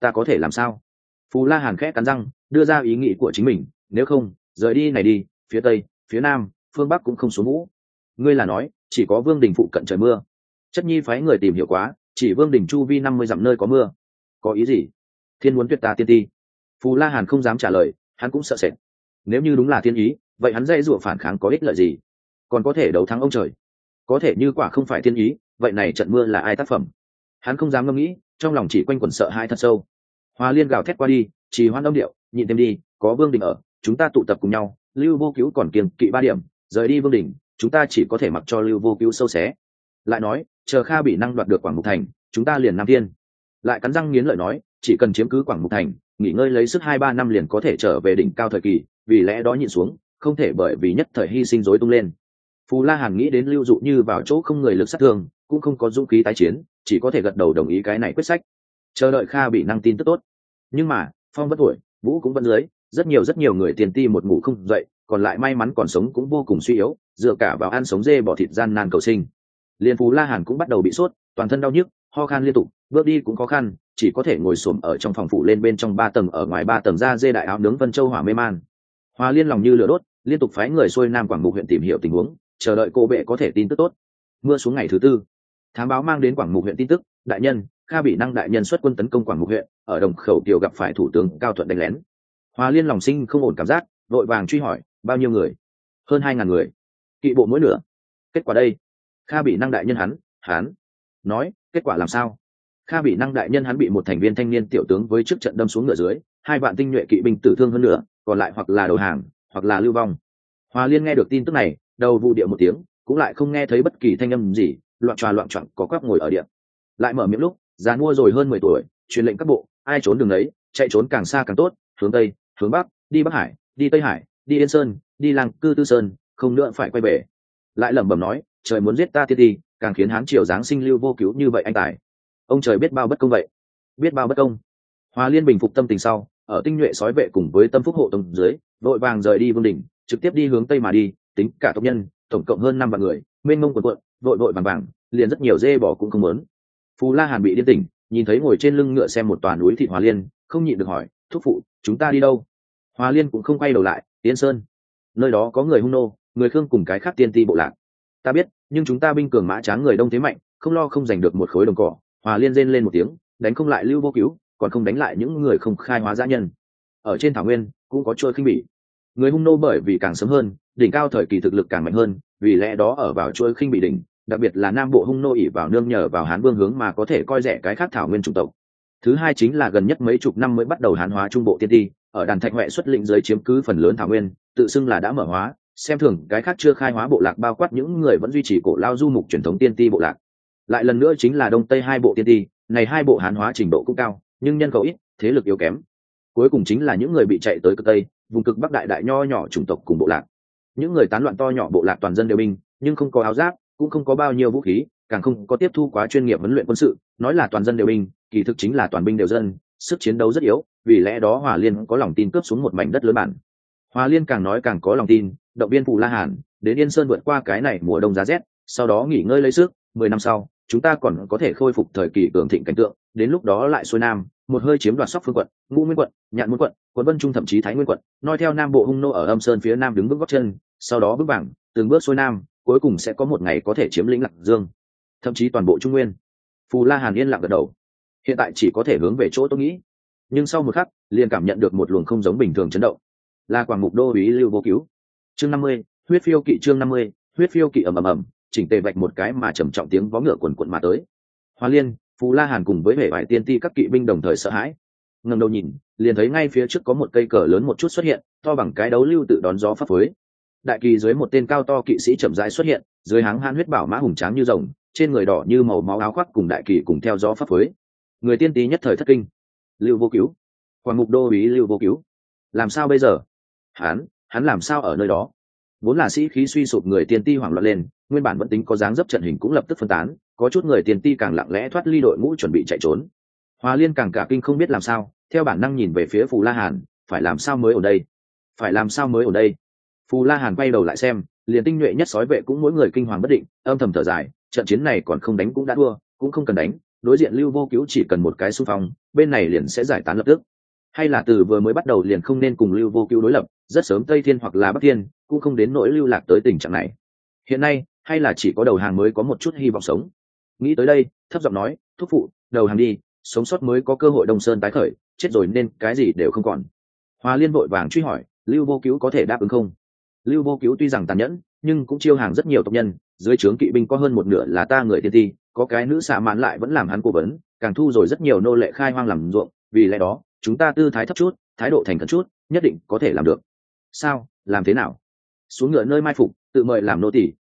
ta có thể làm sao? Phù la hàn khẽ cắn răng, đưa ra ý nghĩ của chính mình, nếu không, rời đi này đi, phía tây, phía nam, phương bắc cũng không xuống ngũ. Ngươi là nói, chỉ có vương đình phụ cận trời mưa. Chất nhi phái người tìm hiểu quá, chỉ vương đình chu vi năm mươi dặm nơi có mưa. Có ý gì? Thiên muốn tuyệt ta tiên ti. Phù la hàn không dám trả lời, hắn cũng sợ sệt. Nếu như đúng là thiên ý, vậy hắn dễ dụa phản kháng có ích lợi gì? Còn có thể đấu thắng ông trời. Có thể như quả không phải thiên ý, vậy này trận mưa là ai tác phẩm? Hắn không dám ngẫm nghĩ, trong lòng chỉ quanh quẩn sợ hai thật sâu. Hoa liên gào thét qua đi chỉ hoan âm điệu, nhịn thêm đi, có vương đình ở, chúng ta tụ tập cùng nhau, lưu vô cứu còn kiềng kỵ ba điểm, rời đi vương đình chúng ta chỉ có thể mặc cho lưu vô cứu sâu xé. Lại nói, chờ kha bị năng đoạt được quảng mục thành, chúng ta liền nam thiên. Lại cắn răng nghiến lợi nói, chỉ cần chiếm cứ quảng mục thành, nghỉ ngơi lấy sức hai ba năm liền có thể trở về đỉnh cao thời kỳ, vì lẽ đó nhịn xuống, không thể bởi vì nhất thời hy sinh rối tung lên phù la hàn nghĩ đến lưu dụ như vào chỗ không người lực sát thương, cũng không có dũng khí tái chiến, chỉ có thể gật đầu đồng ý cái này quyết sách. Chờ đợi kha bị năng tin tức tốt. Nhưng mà, phong vẫn tuổi, vũ cũng vẫn dưới, rất nhiều rất nhiều người tiền ti một ngủ không dậy, còn lại may mắn còn sống cũng vô cùng suy yếu, dựa cả vào ăn sống dê bỏ thịt gian nan cầu sinh. Liền phú la hàn cũng bắt đầu bị sốt, toàn thân đau nhức, ho khan liên tục, bước đi cũng khó khăn, chỉ có thể ngồi xổm ở trong phòng phủ lên bên trong ba tầng ở ngoài ba tầng ra dê đại áo nướng vân châu hỏa mê man. Hoa liên lòng như lửa đốt, liên tục phái người xuôi nam quảng mục huyện tìm hiểu tình huống chờ đợi cô bệ có thể tin tức tốt. Mưa xuống ngày thứ tư. Thám báo mang đến quảng mục huyện tin tức, đại nhân, kha bị năng đại nhân xuất quân tấn công quảng mục huyện, ở đồng khẩu kiều gặp phải thủ tướng cao thuận đánh lén. Hòa liên lòng sinh không ổn cảm giác, vội vàng truy hỏi, bao nhiêu người? Hơn hai ngàn người. Kỵ bộ mỗi nửa. Kết quả đây. Kha bị năng đại nhân hắn hắn. Nói, kết quả làm sao? Kha bị năng đại nhân hắn bị một thành viên thanh niên tiểu tướng với trước trận đâm xuống ngựa dưới, hai bạn tinh nhuệ kỵ binh tử thương hơn nữa còn lại hoặc là đầu hàng, hoặc là lưu vong. Hòa liên nghe được tin tức này đầu vụ địa một tiếng, cũng lại không nghe thấy bất kỳ thanh âm gì, loạn tròa loạn trọn có quắp ngồi ở điện. Lại mở miệng lúc, già mua rồi hơn mười tuổi, truyền lệnh các bộ, ai trốn đường đấy, chạy trốn càng xa càng tốt, hướng tây, hướng bắc, đi bắc hải, đi tây hải, đi yên sơn, đi làng cư tư sơn, không nữa phải quay về. Lại lẩm bẩm nói, trời muốn giết ta tiên đi, càng khiến hán triều giáng sinh lưu vô cứu như vậy anh tài. Ông trời biết bao bất công vậy. Biết bao bất công. Hòa liên bình phục tâm tình sau, ở tinh nhuệ sói vệ cùng với tâm phúc hộ tông dưới, vội vàng rời đi vương đỉnh trực tiếp đi hướng tây mà đi tính cả tộc nhân, tổng cộng hơn năm vạn người, mênh mông quần quận vội vội vàng vàng, liền rất nhiều dê bỏ cũng không lớn phù la hàn bị điên tỉnh, nhìn thấy ngồi trên lưng ngựa xem một tòa núi thịt hòa liên, không nhịn được hỏi, thúc phụ, chúng ta đi đâu? Hòa liên cũng không quay đầu lại tiến sơn. Nơi đó có người hung nô, người khương cùng cái khác tiên ti bộ lạc. Ta biết, nhưng chúng ta binh cường mã tráng người đông thế mạnh, không lo không giành được một khối đồng cỏ. Hòa liên rên lên một tiếng, đánh không lại lưu vô cứu, còn không đánh lại những người không khai hóa giã nhân. Ở trên thảo nguyên, cũng có trôi khinh bỉ. Người hung nô bởi vì càng sớm hơn đỉnh cao thời kỳ thực lực càng mạnh hơn, vì lẽ đó ở vào chuỗi khinh bị đỉnh, đặc biệt là nam bộ hung nô ỉ vào nương nhờ vào hán vương hướng mà có thể coi rẻ cái khác thảo nguyên chủng tộc. Thứ hai chính là gần nhất mấy chục năm mới bắt đầu hán hóa trung bộ tiên ti, ở đàn thạch huệ xuất lĩnh giới chiếm cứ phần lớn thảo nguyên, tự xưng là đã mở hóa, xem thường cái khác chưa khai hóa bộ lạc bao quát những người vẫn duy trì cổ lao du mục truyền thống tiên ti bộ lạc. Lại lần nữa chính là đông tây hai bộ tiên ti, này hai bộ hán hóa trình độ cũng cao, nhưng nhân khẩu ít, thế lực yếu kém. Cuối cùng chính là những người bị chạy tới cực tây, vùng cực bắc đại đại nho nhỏ chủng tộc cùng bộ lạc những người tán loạn to nhỏ bộ lạc toàn dân đều binh, nhưng không có áo giáp, cũng không có bao nhiêu vũ khí, càng không có tiếp thu quá chuyên nghiệp huấn luyện quân sự. Nói là toàn dân đều binh, kỳ thực chính là toàn binh đều dân, sức chiến đấu rất yếu, vì lẽ đó hòa liên có lòng tin cướp xuống một mảnh đất lớn bản. Hòa liên càng nói càng có lòng tin, động viên phụ la hàn, đến yên sơn vượt qua cái này mùa đông giá rét, sau đó nghỉ ngơi lấy sức, mười năm sau, chúng ta còn có thể khôi phục thời kỳ cường thịnh cảnh tượng, đến lúc đó lại xuôi nam, một hơi chiếm đoạt sóc phương quận, ngũ nguyên quận, nhạn muốn quận quận vân trung thậm chí thái nguyên quận, noi theo nam bộ hung nô ở âm sơn phía nam đứng bước góc chân sau đó bước vàng, từng bước xuôi nam, cuối cùng sẽ có một ngày có thể chiếm lĩnh lạc dương, thậm chí toàn bộ trung nguyên. Phù la hàn yên lặng gật đầu. Hiện tại chỉ có thể hướng về chỗ tôi nghĩ. Nhưng sau một khắc, liền cảm nhận được một luồng không giống bình thường chấn động. Là quảng mục đô ý lưu vô cứu. Chương năm mươi, huyết phiêu kỵ chương năm mươi, huyết phiêu kỵ ầm ầm ầm, chỉnh tề vạch một cái mà trầm trọng tiếng vó ngựa quần quận mà tới. Hoa liên, phù la hàn cùng với hệ vải tiên ti các kỵ binh đồng thời sợ hãi. Ngầm đầu nhìn, liền thấy ngay phía trước có một cây cờ lớn một chút xuất hiện, to bằng cái đấu lưu tự đón gió pháp phới đại kỳ dưới một tên cao to kỵ sĩ chậm rãi xuất hiện, dưới háng han huyết bảo mã hùng tráng như rồng, trên người đỏ như màu máu áo khoác cùng đại kỳ cùng theo gió pháp phới. Người tiên tý nhất thời thất kinh. Lưu vô cứu. Quảng mục đô ý lưu vô cứu. Làm sao bây giờ? Hắn hắn làm sao ở nơi đó? Vốn là sĩ khí suy sụp người tiên ti hoảng loạn lên, nguyên bản vẫn tính có dáng dấp trận hình cũng lập tức phân tán, có chút người tiên ti càng lặng lẽ thoát ly đội ngũ chuẩn bị chạy trốn. Hòa liên càng cả kinh không biết làm sao, theo bản năng nhìn về phía phù la hàn, phải làm sao mới ở đây? Phải làm sao mới ở đây? Phù la hàn quay đầu lại xem, liền tinh nhuệ nhất sói vệ cũng mỗi người kinh hoàng bất định, âm thầm thở dài, trận chiến này còn không đánh cũng đã thua, cũng không cần đánh, đối diện lưu vô cứu chỉ cần một cái xung phong, bên này liền sẽ giải tán lập tức. Hay là từ vừa mới bắt đầu liền không nên cùng lưu vô cứu đối lập, rất sớm tây thiên hoặc là bắc thiên, cũng không đến nỗi lưu lạc tới tình trạng này. Hiện nay, hay là chỉ có đầu hàng mới có một chút hy vọng sống. Nghĩ tới đây, thấp giọng nói, thúc phụ, đầu hàng đi, sống sót mới có cơ hội đông sơn tái khởi, chết rồi nên cái gì đều không còn. Hoa liên vội vàng truy hỏi, lưu vô cứu có thể đáp ứng không? Lưu vô cứu tuy rằng tàn nhẫn, nhưng cũng chiêu hàng rất nhiều tộc nhân, dưới trướng kỵ binh có hơn một nửa là ta người tiên ti, có cái nữ xạ mạn lại vẫn làm hắn cố vấn, càng thu rồi rất nhiều nô lệ khai hoang làm ruộng, vì lẽ đó, chúng ta tư thái thấp chút, thái độ thành khẩn chút, nhất định có thể làm được. Sao? Làm thế nào? Xuống ngựa nơi mai phục, tự mời làm nô tỷ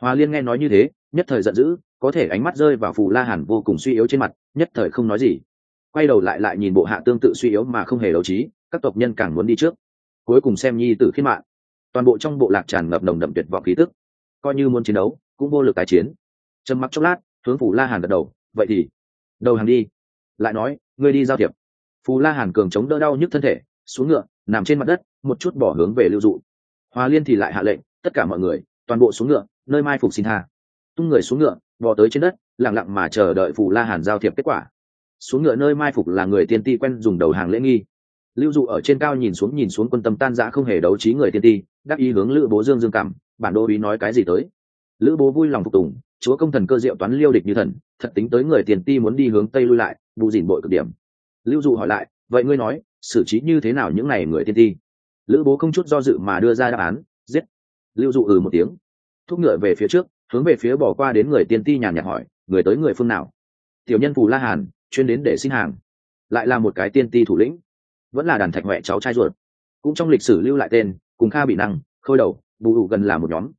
hòa liên nghe nói như thế, nhất thời giận dữ, có thể ánh mắt rơi vào phù la hàn vô cùng suy yếu trên mặt, nhất thời không nói gì. Quay đầu lại lại nhìn bộ hạ tương tự suy yếu mà không hề đấu trí, các tộc nhân càng muốn đi trước. Cuối cùng xem nhi tử khiết mạng toàn bộ trong bộ lạc tràn ngập nồng đậm tuyệt vọng khí tức, coi như muốn chiến đấu, cũng vô lực tái chiến. Trầm mặc chốc lát, hướng phủ la hàn gật đầu, vậy thì, đầu hàng đi. Lại nói, ngươi đi giao thiệp. Phù la hàn cường chống đỡ đau nhức thân thể, xuống ngựa, nằm trên mặt đất, một chút bỏ hướng về lưu dụ. Hòa liên thì lại hạ lệnh, tất cả mọi người, toàn bộ xuống ngựa, nơi mai phục xin tha. Tung người xuống ngựa bỏ tới trên đất lẳng lặng mà chờ đợi phù la hàn giao thiệp kết quả. Xuống ngựa nơi mai phục là người tiên ti quen dùng đầu hàng lễ nghi lưu dụ ở trên cao nhìn xuống nhìn xuống quân tâm tan dã không hề đấu trí người tiên ti, đắc ý hướng lữ bố dương dương cảm, bản đô ý nói cái gì tới? Lữ bố vui lòng phục tùng, chúa công thần cơ diệu toán liêu địch như thần, thật tính tới người tiền ti muốn đi hướng tây lui lại bù dìn bội cực điểm. Lưu dụ hỏi lại, vậy ngươi nói, xử trí như thế nào những n à y người tiên ti? Lữ bố không chút do dự mà đưa ra đáp án, giết. Lưu dụ ừ một tiếng, thúc ngựa về phía trước, hướng về phía bỏ qua đến người tiên ti nhàn nhạt hỏi, người tới người phương nào? Tiểu nhân phù la hàn, chuyên đến để xin hàng. Lại là một cái tiên ti thủ lĩnh vẫn là đàn thạch huệ cháu trai ruột. Cũng trong lịch sử lưu lại tên, cùng kha bị năng, khôi đầu, bù ủ gần là một nhóm.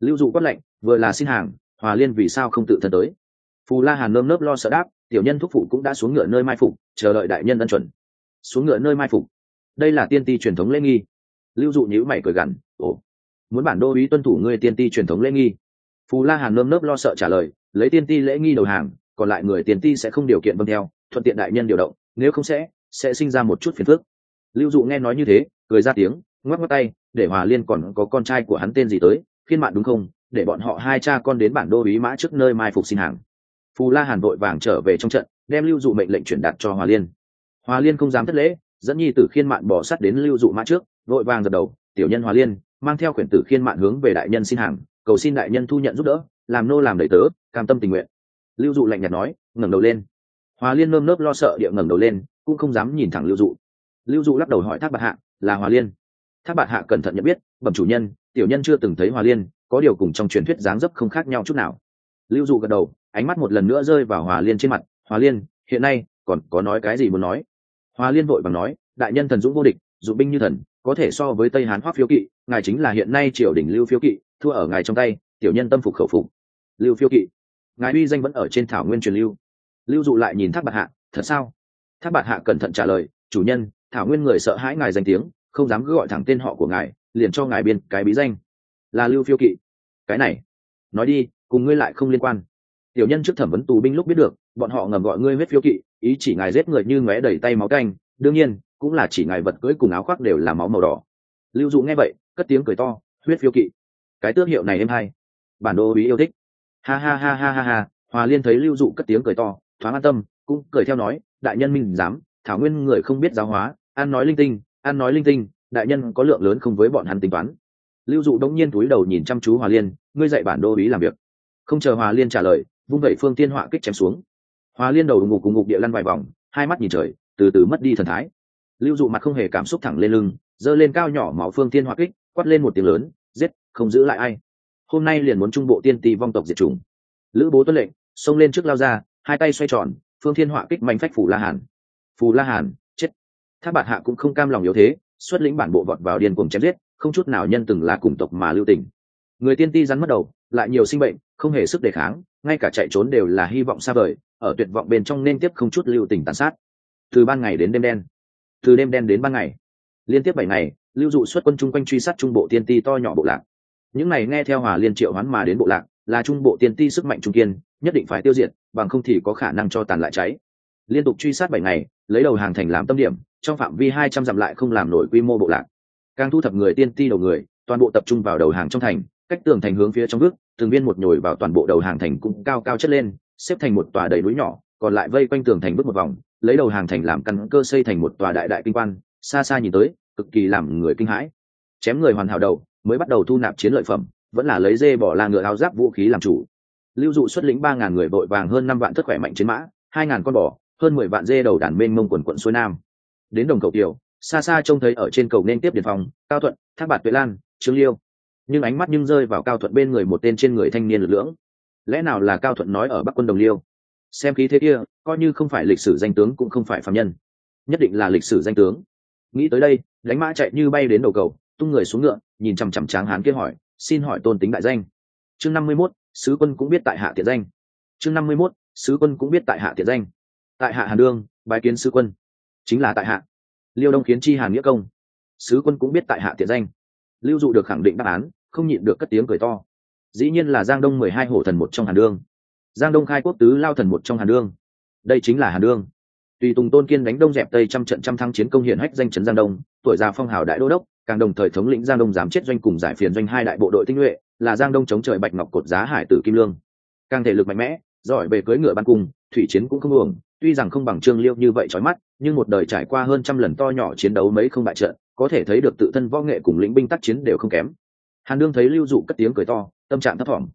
Lưu dụ quát lệnh, vừa là xin hàng, hòa liên vì sao không tự thân tới? Phù la hàn lơm nớp lo sợ đáp, tiểu nhân thúc phụ cũng đã xuống ngựa nơi mai phục, chờ đợi đại nhân ân chuẩn. Xuống ngựa nơi mai phục. Đây là tiên ti truyền thống lễ nghi. Lưu dụ nhữ mày cười gằn, ồ, muốn bản đô ý tuân thủ ngươi tiên ti truyền thống lễ nghi? Phù la hàn lơm nớp lo sợ trả lời, lấy tiên ti lễ nghi đầu hàng, còn lại người tiền ti sẽ không điều kiện vâng theo, thuận tiện đại nhân điều động, nếu không sẽ sẽ sinh ra một chút phiền phức. Lưu dụ nghe nói như thế, cười ra tiếng, ngoắc ngoắc tay, để hòa liên còn có con trai của hắn tên gì tới phiên mạn đúng không, để bọn họ hai cha con đến bản đô ý mã trước nơi mai phục xin hàng. Phù la hàn vội vàng trở về trong trận, đem lưu dụ mệnh lệnh chuyển đạt cho hòa liên. Hòa liên không dám thất lễ, dẫn nhi tử khiên mạn bỏ sắt đến lưu dụ mã trước, vội vàng gật đầu, tiểu nhân hòa liên, mang theo quyển tử khiên mạn hướng về đại nhân xin hàng, cầu xin đại nhân thu nhận giúp đỡ, làm nô làm đầy tớ, cam tâm tình nguyện. Lưu dụ lạnh nhạt nói, ngẩng đầu lên. Hòa liên nơm nớp lo sợ địa ngẩng đầu lên cũng không dám nhìn thẳng lưu dụ. Lưu dụ lắc đầu hỏi thác bạc hạ, là hòa liên? Thác bạc hạ cẩn thận nhận biết, bẩm chủ nhân, tiểu nhân chưa từng thấy hòa liên, có điều cùng trong truyền thuyết dáng dấp không khác nhau chút nào. Lưu dụ gật đầu, ánh mắt một lần nữa rơi vào hòa liên trên mặt. Hòa liên, hiện nay còn có nói cái gì muốn nói? Hòa liên vội bằng nói, đại nhân thần dũng vô địch dụng binh như thần, có thể so với tây hán hoác phiếu kỵ, ngài chính là hiện nay triều đình lưu phiếu kỵ, thua ở ngài trong tay, tiểu nhân tâm phục khẩu phục. Lưu phiếu kỵ, ngài uy danh vẫn ở trên thảo nguyên truyền lưu. Lưu dụ lại nhìn thác bạc hạ, thật sao? Thác bạt hạ cẩn thận trả lời, chủ nhân, thảo nguyên người sợ hãi ngài danh tiếng, không dám cứ gọi thẳng tên họ của ngài, liền cho ngài biên cái bí danh. Là lưu phiêu kỵ. Cái này, nói đi, cùng ngươi lại không liên quan. Tiểu nhân trước thẩm vấn tù binh lúc biết được, bọn họ ngầm gọi ngươi huyết phiêu kỵ, ý chỉ ngài giết người như ngóe đầy tay máu canh, đương nhiên, cũng là chỉ ngài vật cưỡi cùng áo khoác đều là máu màu đỏ. Lưu dụ nghe vậy, cất tiếng cười to, huyết phiêu kỵ, cái tước hiệu này em hay, bản đồ bí yêu thích. Ha ha ha ha ha ha, hòa liên thấy lưu dụ cất tiếng cười to, thoáng an tâm, cũng cười theo nói đại nhân minh dám thảo nguyên người không biết giáo hóa an nói linh tinh an nói linh tinh, đại nhân có lượng lớn không với bọn hắn tính toán. Lưu dụ đống nhiên túi đầu nhìn chăm chú hòa liên, ngươi dạy bản đô ý làm việc. Không chờ hòa liên trả lời, vung vẩy phương tiên họa kích chém xuống. Hòa liên đầu ngục cùng ngục địa lăn vài vòng, hai mắt nhìn trời, từ từ mất đi thần thái. Lưu dụ mặt không hề cảm xúc thẳng lên lưng, giơ lên cao nhỏ máu phương tiên họa kích, quát lên một tiếng lớn, giết, không giữ lại ai. Hôm nay liền muốn trung bộ tiên tì vong tộc diệt chủng. Lữ bố tuân lệnh, xông lên trước lao ra, hai tay xoay tròn phương thiên họa kích mạnh phách phù la hàn. Phù la hàn, chết. Tháp bạt hạ cũng không cam lòng yếu thế, xuất lĩnh bản bộ vọt vào điên cuồng chém giết, không chút nào nhân từng là cùng tộc mà lưu tình. Người tiên ti rắn mất đầu, lại nhiều sinh bệnh, không hề sức đề kháng, ngay cả chạy trốn đều là hy vọng xa vời, ở tuyệt vọng bên trong nên tiếp không chút lưu tình tàn sát. Từ ban ngày đến đêm đen. Từ đêm đen đến ban ngày. Liên tiếp bảy ngày, lưu dụ xuất quân chung quanh truy sát trung bộ tiên ti to nhỏ bộ lạc. Những này nghe theo hòa liên triệu hoán mà đến bộ lạc là trung bộ tiên ti sức mạnh trung kiên, nhất định phải tiêu diệt, bằng không thì có khả năng cho tàn lại cháy. Liên tục truy sát bảy ngày, lấy đầu hàng thành làm tâm điểm, trong phạm vi hai trăm dặm lại không làm nổi quy mô bộ lạc. Càng thu thập người tiên ti đầu người, toàn bộ tập trung vào đầu hàng trong thành, cách tường thành hướng phía trong bước, từng viên một nhồi vào toàn bộ đầu hàng thành cũng cao cao chất lên, xếp thành một tòa đầy núi nhỏ, còn lại vây quanh tường thành bước một vòng, lấy đầu hàng thành làm căn cơ xây thành một tòa đại đại kinh quan, xa xa nhìn tới, cực kỳ làm người kinh hãi. Chém người hoàn hảo đầu, mới bắt đầu thu nạp chiến lợi phẩm vẫn là lấy dê bỏ la ngựa áo giáp vũ khí làm chủ. Lưu dụ xuất lĩnh ba ngàn người vội vàng hơn năm vạn thất khỏe mạnh chiến mã, hai ngàn con bò, hơn mười vạn dê đầu đàn mênh mông quần quận xuôi nam. Đến đồng cầu kiều, xa xa trông thấy ở trên cầu nên tiếp điện phòng, cao thuận, thác bạt tuệ lan, trương liêu. Nhưng ánh mắt nhưng rơi vào cao thuận bên người một tên trên người thanh niên lực lưỡng. Lẽ nào là cao thuận nói ở bắc quân đồng liêu? Xem khí thế kia, coi như không phải lịch sử danh tướng cũng không phải phạm nhân. Nhất định là lịch sử danh tướng. Nghĩ tới đây đánh mã chạy như bay đến đầu cầu, tung người xuống ngựa, nhìn chằm chằm tráng hán kia hỏi xin hỏi tôn tính đại danh. Chương năm mươi mốt, sứ quân cũng biết tại hạ tiện danh. Chương năm mươi mốt, sứ quân cũng biết tại hạ tiện danh. Tại hạ hàn đương bài kiến sứ quân. Chính là tại hạ. Liêu đông khiến chi hàn nghĩa công. Sứ quân cũng biết tại hạ tiện danh. Lưu dụ được khẳng định đáp án, không nhịn được cất tiếng cười to. Dĩ nhiên là giang đông mười hai hổ thần một trong hàn đương. Giang đông khai quốc tứ lao thần một trong hàn đương. Đây chính là hàn đương. Tùy tùng tôn kiên đánh đông dẹp tây trăm trận trăm thắng chiến công hiển hách danh trấn giang đông, tuổi già phong hào đại đô đốc càng đồng thời thống lĩnh giang đông dám chết doanh cùng giải phiền doanh hai đại bộ đội tinh nhuệ, là giang đông chống trời bạch ngọc cột giá hải tử kim lương. Càng thể lực mạnh mẽ, giỏi về cưỡi ngựa ban cung, thủy chiến cũng không uổng, tuy rằng không bằng trương liêu như vậy trói mắt, nhưng một đời trải qua hơn trăm lần to nhỏ chiến đấu mấy không bại trận, có thể thấy được tự thân võ nghệ cùng lĩnh binh tác chiến đều không kém. Hàn đương thấy lưu dụ cất tiếng cười to, tâm trạng thấp thỏm.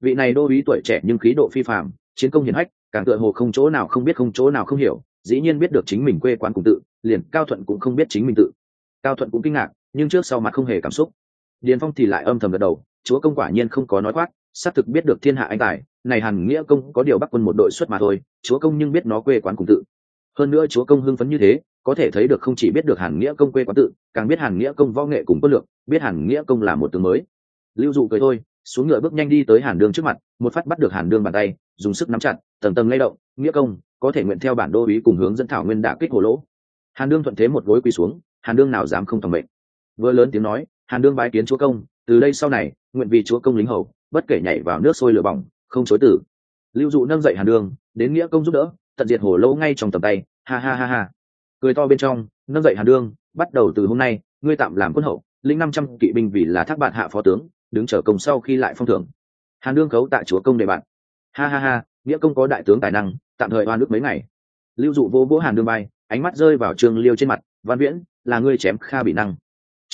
Vị này đô ý tuổi trẻ nhưng khí độ phi phạm chiến công hiển hách, càng tựa hồ không chỗ nào không biết không chỗ nào không hiểu, dĩ nhiên biết được chính mình quê quán cùng tự, liền cao thuận cũng không biết chính mình tự. Cao thuận cũng kinh ngạc nhưng trước sau mặt không hề cảm xúc. Điền phong thì lại âm thầm gật đầu, chúa công quả nhiên không có nói khoác, xác thực biết được thiên hạ anh tài, này hẳn nghĩa công có điều bắc quân một đội xuất mà thôi, chúa công nhưng biết nó quê quán cùng tự. Hơn nữa chúa công hưng phấn như thế, có thể thấy được không chỉ biết được hàn nghĩa công quê quán tự, càng biết hàn nghĩa công võ nghệ cùng quân lượng, biết hàn nghĩa công là một tướng mới. Lưu dụ cười thôi, xuống ngựa bước nhanh đi tới hàn đương trước mặt, một phát bắt được hàn đương bàn tay, dùng sức nắm chặt, tầng tầng lay động, nghĩa công, có thể nguyện theo bản đô ý cùng hướng dẫn thảo nguyên đả kích hồ lỗ. Hàn đương thuận thế một gối quỳ xuống, hàn đương nào dám không tầm mệnh vừa lớn tiếng nói, hàn đương bái kiến chúa công, từ đây sau này, nguyện vì chúa công lính hầu, bất kể nhảy vào nước sôi lửa bỏng, không chối tử lưu dụ nâng dậy hàn đương, đến nghĩa công giúp đỡ, tận diệt hồ lỗ ngay trong tầm tay, ha ha ha ha. Cười to bên trong, nâng dậy hàn đương, bắt đầu từ hôm nay, ngươi tạm làm quân hậu, lĩnh năm trăm kỵ binh vì là thác bạn hạ phó tướng, đứng trở công sau khi lại phong thưởng. Hàn đương khấu tại chúa công đề bạn. Ha ha ha, nghĩa công có đại tướng tài năng, tạm thời oan ước mấy ngày. Lưu dụ vô vỗ hàn đương bay, ánh mắt rơi vào trương liêu trên mặt, văn viễn, là ngươi chém kha bị năng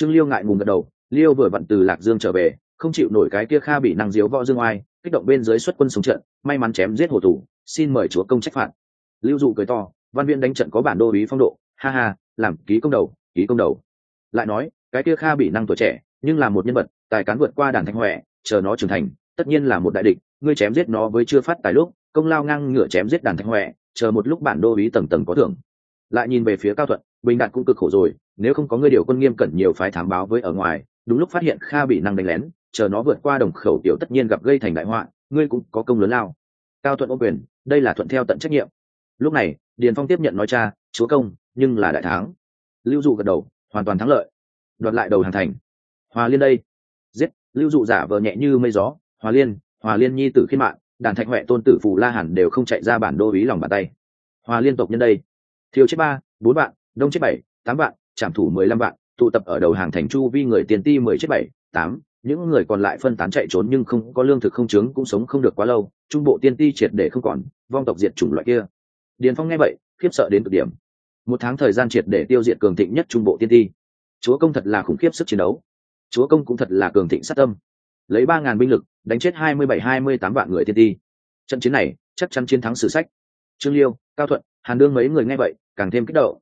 trương liêu ngại ngùng gật đầu, liêu vừa vặn từ lạc dương trở về, không chịu nổi cái kia kha bị năng diếu võ dương oai, kích động bên dưới xuất quân sống trận, may mắn chém giết hồ thủ xin mời chúa công trách phạt. Lưu dụ cười to, văn viên đánh trận có bản đô ý phong độ, ha ha, làm ký công đầu, ký công đầu. Lại nói, cái kia kha bị năng tuổi trẻ, nhưng là một nhân vật, tài cán vượt qua đàn thanh huệ chờ nó trưởng thành, tất nhiên là một đại địch, ngươi chém giết nó với chưa phát tài lúc, công lao ngang ngửa chém giết đàn thanh huệ chờ một lúc bản đô ý tầng tầng có thưởng. Lại nhìn về phía cao thuận bình đạt cũng cực khổ rồi, nếu không có ngươi điều quân nghiêm cẩn nhiều phái thám báo với ở ngoài, đúng lúc phát hiện kha bị năng đánh lén, chờ nó vượt qua đồng khẩu tiểu tất nhiên gặp gây thành đại họa, ngươi cũng có công lớn lao. Cao thuận ô quyền, đây là thuận theo tận trách nhiệm. Lúc này, điền phong tiếp nhận nói cha, chúa công, nhưng là đại thắng. Lưu dụ gật đầu, hoàn toàn thắng lợi. Đoạt lại đầu hàng thành. Hòa liên đây. Giết, lưu dụ giả vờ nhẹ như mây gió, hòa liên hòa liên nhi tử khiên mạng, đàn thạch huệ tôn tử phù la hẳn đều không chạy ra bản đô ý lòng bàn tay. Hòa liên tộc nhân đây. Thiếu chết ba, bốn bạn đông chết bảy, tám bạn trảm thủ mười lăm bạn tụ tập ở đầu hàng thành chu vi người tiền ti mười chết bảy, tám. Những người còn lại phân tán chạy trốn nhưng không có lương thực không chứng cũng sống không được quá lâu, trung bộ tiên ti triệt để không còn, vong tộc diệt chủng loại kia. Điền phong nghe vậy, khiếp sợ đến cực điểm. Một tháng thời gian triệt để tiêu diệt cường thịnh nhất trung bộ tiên ti. Chúa công thật là khủng khiếp sức chiến đấu. Chúa công cũng thật là cường thịnh sát tâm. Lấy ba ngàn binh lực, đánh chết hai mươi bảy, hai mươi tám vạn người tiên ti. Trận chiến này, chắc chắn chiến thắng sử sách. Trương liêu, cao thuận, hàn đương mấy người nghe vậy, càng thêm kích động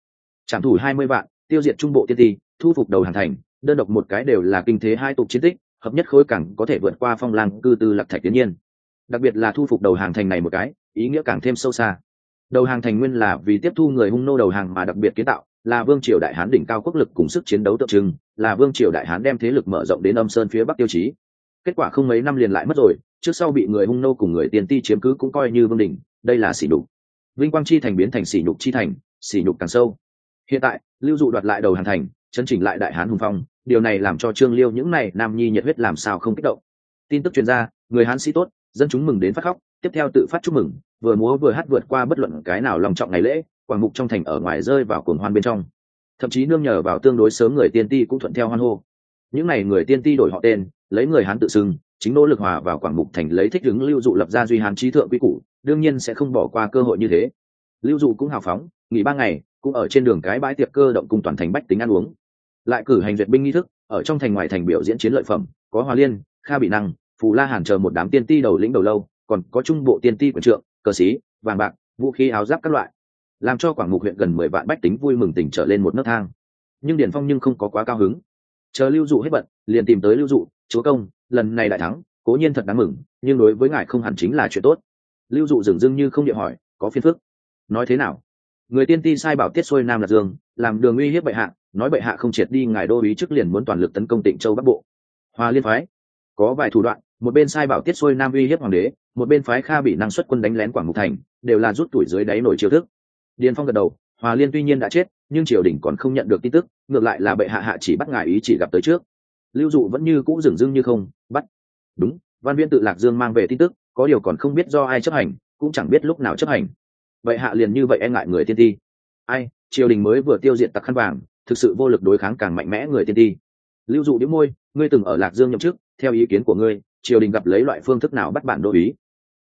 trảm thủ hai mươi vạn, tiêu diệt trung bộ tiên ti, thu phục đầu hàng thành, đơn độc một cái đều là kinh thế hai tục chiến tích, hợp nhất khối cảng có thể vượt qua phong lang cư tư lạc thạch tiến nhiên. Đặc biệt là thu phục đầu hàng thành này một cái, ý nghĩa càng thêm sâu xa. Đầu hàng thành nguyên là vì tiếp thu người hung nô đầu hàng mà đặc biệt kiến tạo, là vương triều đại hán đỉnh cao quốc lực cùng sức chiến đấu tượng trưng, là vương triều đại hán đem thế lực mở rộng đến âm sơn phía bắc tiêu chí. Kết quả không mấy năm liền lại mất rồi, trước sau bị người hung nô cùng người tiền ti chiếm cứ cũng coi như vương đỉnh, đây là sỉ nhục. Vinh quang chi thành biến thành sỉ nhục chi thành, sỉ nhục càng sâu hiện tại, lưu dụ đoạt lại đầu hàng thành, chấn chỉnh lại đại hán hùng phong, điều này làm cho trương liêu những này nam nhi nhiệt huyết làm sao không kích động. Tin tức chuyên gia người hán sĩ tốt, dân chúng mừng đến phát khóc, tiếp theo tự phát chúc mừng, vừa múa vừa hát vượt qua bất luận cái nào lòng trọng ngày lễ, quảng mục trong thành ở ngoài rơi vào cuồng hoan bên trong. Thậm chí nương nhờ vào tương đối sớm người tiên ti cũng thuận theo hoan hô. Những n à y người tiên ti đổi họ tên, lấy người hán tự xưng, chính nỗ lực hòa vào quảng mục thành lấy thích ứng lưu dụ lập ra duy hán trí thượng quy củ, đương nhiên sẽ không bỏ qua cơ hội như thế. Lưu dụ cũng hào phóng nghỉ ba ngày, cũng ở trên đường cái bãi tiệc cơ động cùng toàn thành bách tính ăn uống. Lại cử hành duyệt binh nghi thức, ở trong thành ngoài thành biểu diễn chiến lợi phẩm, có hòa liên, kha bị năng, phù la hàn chờ một đám tiên ti đầu lĩnh đầu lâu, còn có trung bộ tiên ti quần trượng, cờ xí vàng bạc, vũ khí áo giáp các loại, làm cho quảng mục huyện gần mười vạn bách tính vui mừng tỉnh trở lên một nấc thang. Nhưng điển phong nhưng không có quá cao hứng. Chờ lưu dụ hết bận, liền tìm tới lưu dụ, chúa công, lần này đại thắng, cố nhiên thật đáng mừng, nhưng đối với ngài không hẳn chính là chuyện tốt. Lưu dụ dường dưng như không điện hỏi, có phiên phức? Nói thế nào? Người tiên ti sai bảo tiết xuôi nam lạc dương, làm đường uy hiếp bệ hạ, nói bệ hạ không triệt đi ngài đô ý trước liền muốn toàn lực tấn công tỉnh châu bắc bộ. Hòa liên phái. Có vài thủ đoạn, một bên sai bảo tiết xuôi nam uy hiếp hoàng đế, một bên phái kha bị năng suất quân đánh lén quảng mục thành, đều là rút tuổi dưới đáy nổi chiêu thức. Điền phong gật đầu hòa liên tuy nhiên đã chết, nhưng triều đình còn không nhận được tin tức, ngược lại là bệ hạ hạ chỉ bắt ngài ý chỉ gặp tới trước. Lưu dụ vẫn như cũ dửng dưng như không, bắt. Đúng, văn viên tự lạc dương mang về tin tức, có điều còn không biết do ai chấp hành, cũng chẳng biết lúc nào chấp hành vậy hạ liền như vậy e ngại người tiên ti. Ai, triều đình mới vừa tiêu diệt tặc khăn vàng, thực sự vô lực đối kháng càng mạnh mẽ người tiên ti. Lưu dụ đĩu môi, ngươi từng ở lạc dương nhậm chức, theo ý kiến của ngươi, triều đình gặp lấy loại phương thức nào bắt bản đô ý?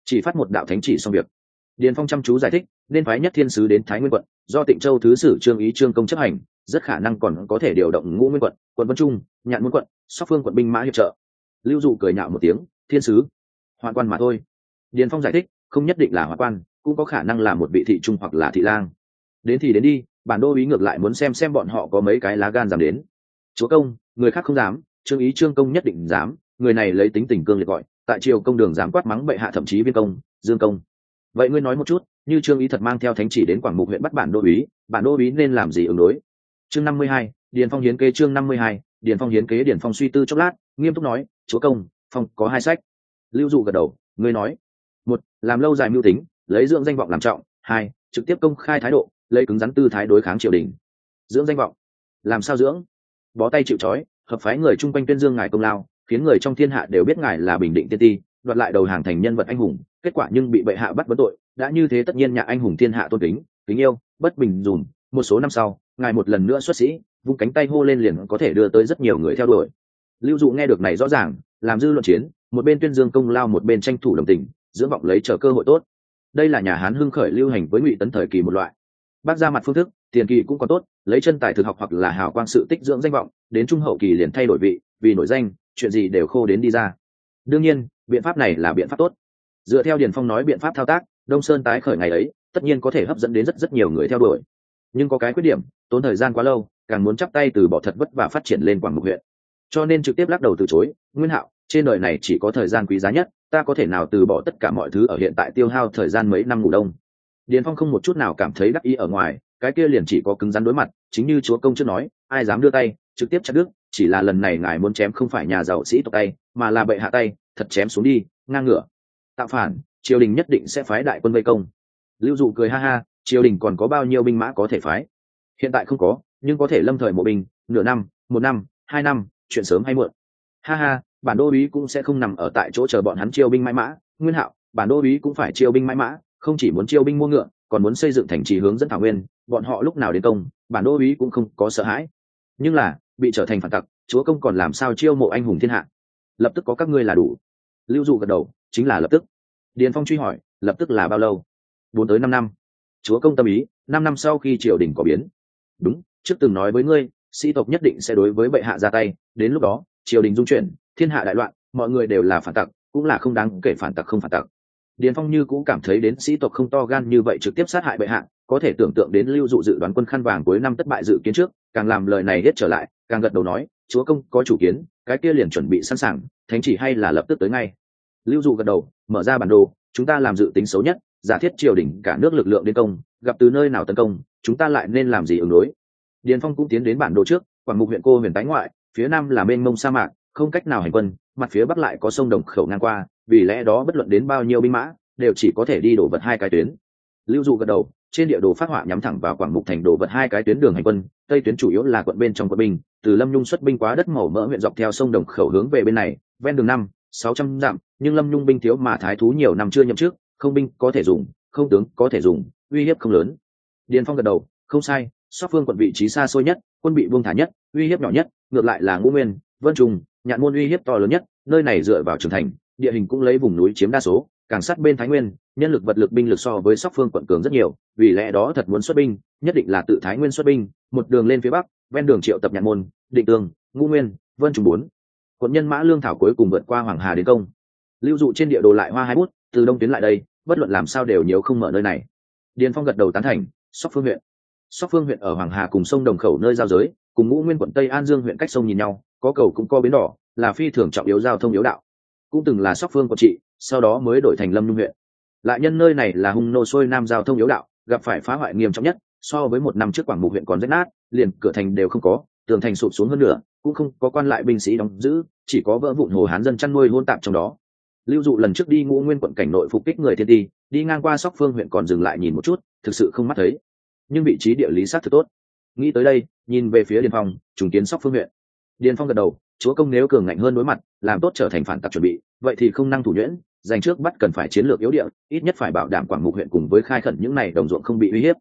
Chỉ phát một đạo thánh chỉ xong việc. Điền phong chăm chú giải thích, nên phái nhất thiên sứ đến thái nguyên quận, do tịnh châu thứ sử trương ý trương công chấp hành, rất khả năng còn có thể điều động ngũ nguyên quận quận vân trung, nhạn muôn quận, sóc phương quận binh mã hiệp trợ. Lưu dụ cười nhạo một tiếng, thiên sứ, hoạn quan mà thôi. Điền phong giải thích, không nhất định là hoạn quan cũng có khả năng là một vị thị trung hoặc là thị lang. Đến thì đến đi, bản đô ý ngược lại muốn xem xem bọn họ có mấy cái lá gan dám đến. Chúa công, người khác không dám, trương ý trương công nhất định dám, người này lấy tính tình cương liệt gọi, tại triều công đường dám quát mắng bệ hạ thậm chí viên công, dương công. Vậy ngươi nói một chút, như trương ý thật mang theo thánh chỉ đến quảng mục huyện bắt bản đô ý, bản đô ý nên làm gì ứng đối? Chương năm mươi hai, điền phong hiến kế chương năm mươi hai, điền phong hiến kế điền phong suy tư chốc lát, nghiêm túc nói, chúa công, phong có hai sách. Lưu dụ gật đầu, ngươi nói. Một, làm lâu dài mưu tính lấy dưỡng danh vọng làm trọng, hai, trực tiếp công khai thái độ, lấy cứng rắn tư thái đối kháng triều đình. Dưỡng danh vọng. Làm sao dưỡng? Bó tay chịu trói, hợp phái người chung quanh tuyên dương ngài công lao, khiến người trong thiên hạ đều biết ngài là bình định tiên ti, đoạt lại đầu hàng thành nhân vật anh hùng, kết quả nhưng bị bệ hạ bắt vấn tội, đã như thế tất nhiên nhà anh hùng thiên hạ tôn kính kính yêu, bất bình dùm một số năm sau, ngài một lần nữa xuất sĩ, vung cánh tay hô lên liền có thể đưa tới rất nhiều người theo đuổi. Lưu dụ nghe được này rõ ràng, làm dư luận chiến, một bên tuyên dương công lao một bên tranh thủ đồng tình, dưỡng vọng lấy chờ cơ hội tốt đây là nhà hán hưng khởi lưu hành với ngụy tấn thời kỳ một loại. Bác ra mặt phương thức, tiền kỳ cũng còn tốt, lấy chân tài thực học hoặc là hào quang sự tích dưỡng danh vọng, đến trung hậu kỳ liền thay đổi vị, vì nổi danh, chuyện gì đều khô đến đi ra. Đương nhiên, biện pháp này là biện pháp tốt. Dựa theo điền phong nói biện pháp thao tác, đông sơn tái khởi ngày ấy, tất nhiên có thể hấp dẫn đến rất rất nhiều người theo đuổi. Nhưng có cái khuyết điểm, tốn thời gian quá lâu, càng muốn chắp tay từ bỏ thật vất và phát triển lên quảng mục huyện. Cho nên trực tiếp lắc đầu từ chối, nguyên hạo trên đời này chỉ có thời gian quý giá nhất, ta có thể nào từ bỏ tất cả mọi thứ ở hiện tại tiêu hao thời gian mấy năm ngủ đông? Điền phong không một chút nào cảm thấy đắc ý ở ngoài, cái kia liền chỉ có cứng rắn đối mặt, chính như chúa công trước nói, ai dám đưa tay, trực tiếp chặt đứt, chỉ là lần này ngài muốn chém không phải nhà giàu sĩ tộc tay, mà là bệ hạ tay, thật chém xuống đi, ngang ngửa. Tạo phản, triều đình nhất định sẽ phái đại quân vây công. Lưu dụ cười ha ha, triều đình còn có bao nhiêu binh mã có thể phái? Hiện tại không có, nhưng có thể lâm thời mộ binh, nửa năm, một năm, hai năm, chuyện sớm hay muộn. Ha ha bản đô bí cũng sẽ không nằm ở tại chỗ chờ bọn hắn chiêu binh mãi mã. Nguyên hạo, bản đô bí cũng phải chiêu binh mãi mã, không chỉ muốn chiêu binh mua ngựa, còn muốn xây dựng thành trì hướng dẫn thảo nguyên. Bọn họ lúc nào đến công, bản đô bí cũng không có sợ hãi. Nhưng là, bị trở thành phản tặc, chúa công còn làm sao chiêu mộ anh hùng thiên hạ? Lập tức có các ngươi là đủ. Lưu dụ gật đầu, chính là lập tức. Điền phong truy hỏi, lập tức là bao lâu? Bốn tới năm năm. Chúa công tâm ý, năm năm sau khi triều đình có biến. Đúng, trước từng nói với ngươi, sĩ tộc nhất định sẽ đối với bệ hạ ra tay, đến lúc đó, triều đình dung chuyển thiên hạ đại loạn, mọi người đều là phản tặc, cũng là không đáng kể phản tặc không phản tặc. Điền phong như cũng cảm thấy đến sĩ tộc không to gan như vậy trực tiếp sát hại bệ hạ, có thể tưởng tượng đến lưu dụ dự đoán quân khăn vàng cuối năm thất bại dự kiến trước, càng làm lời này hết trở lại, càng gật đầu nói, chúa công có chủ kiến, cái kia liền chuẩn bị sẵn sàng, thánh chỉ hay là lập tức tới ngay. Lưu dụ gật đầu, mở ra bản đồ, chúng ta làm dự tính xấu nhất, giả thiết triều đình cả nước lực lượng đến công, gặp từ nơi nào tấn công, chúng ta lại nên làm gì ứng đối? Điền phong cũng tiến đến bản đồ trước, quảng mục huyện cô huyện tái ngoại, phía nam là mênh mông sa mạc không cách nào hành quân, mặt phía bắc lại có sông đồng khẩu ngang qua, vì lẽ đó bất luận đến bao nhiêu binh mã, đều chỉ có thể đi đổ vật hai cái tuyến lưu dụ gật đầu, trên địa đồ phát họa nhắm thẳng vào quảng mục thành đổ vật hai cái tuyến đường hành quân, tây tuyến chủ yếu là quận bên trong quận binh, từ lâm nhung xuất binh quá đất màu mỡ huyện dọc theo sông đồng khẩu hướng về bên này, ven đường năm, sáu trăm dặm, nhưng lâm nhung binh thiếu mà thái thú nhiều năm chưa nhậm trước không binh có thể dùng, không tướng có thể dùng, uy hiếp không lớn điền phong gật đầu, không sai, sóc phương quận vị trí xa xôi nhất, quân bị buông thả nhất, uy hiếp nhỏ nhất, ngược lại là ngũ nguyên, vân Trung nhạn môn uy hiếp to lớn nhất, nơi này dựa vào trưởng thành, địa hình cũng lấy vùng núi chiếm đa số, càng sát bên thái nguyên, nhân lực vật lực binh lực so với sóc phương quận cường rất nhiều, vì lẽ đó thật muốn xuất binh, nhất định là tự thái nguyên xuất binh, một đường lên phía bắc, ven đường triệu tập nhạn môn, định tường, ngũ nguyên, vân trùng bốn. Quận nhân mã lương thảo cuối cùng vượt qua hoàng hà đến công. Lưu dụ trên địa đồ lại hoa hai bút, từ đông tuyến lại đây, bất luận làm sao đều nhiều không mở nơi này. Điền phong gật đầu tán thành, sóc phương huyện. Sóc phương huyện ở hoàng hà cùng sông đồng khẩu nơi giao giới, cùng ngũ nguyên quận tây an dương huyện cách sông nhìn nhau có cầu cũng có bến đỏ, là phi thường trọng yếu giao thông yếu đạo. Cũng từng là sóc phương của trị sau đó mới đổi thành lâm nhung huyện. Lại nhân nơi này là hung nô sôi nam giao thông yếu đạo, gặp phải phá hoại nghiêm trọng nhất, so với một năm trước quảng mục huyện còn rách nát, liền cửa thành đều không có, tường thành sụp xuống hơn nữa cũng không có quan lại binh sĩ đóng giữ, chỉ có vỡ vụn hồ hán dân chăn nuôi hôn tạp trong đó. Lưu dụ lần trước đi ngũ nguyên quận cảnh nội phục kích người thiên ti, đi ngang qua sóc phương huyện còn dừng lại nhìn một chút, thực sự không mắt thấy. Nhưng vị trí địa lý sát thực tốt. Nghĩ tới đây, nhìn về phía điền phòng trùng kiến sóc phương huyện điền phong gật đầu, chúa công nếu cường ngạnh hơn đối mặt, làm tốt trở thành phản tặc chuẩn bị, vậy thì không năng thủ nhuyễn, dành trước bắt cần phải chiến lược yếu địa, ít nhất phải bảo đảm quảng mục huyện cùng với khai khẩn những này đồng ruộng không bị uy hiếp.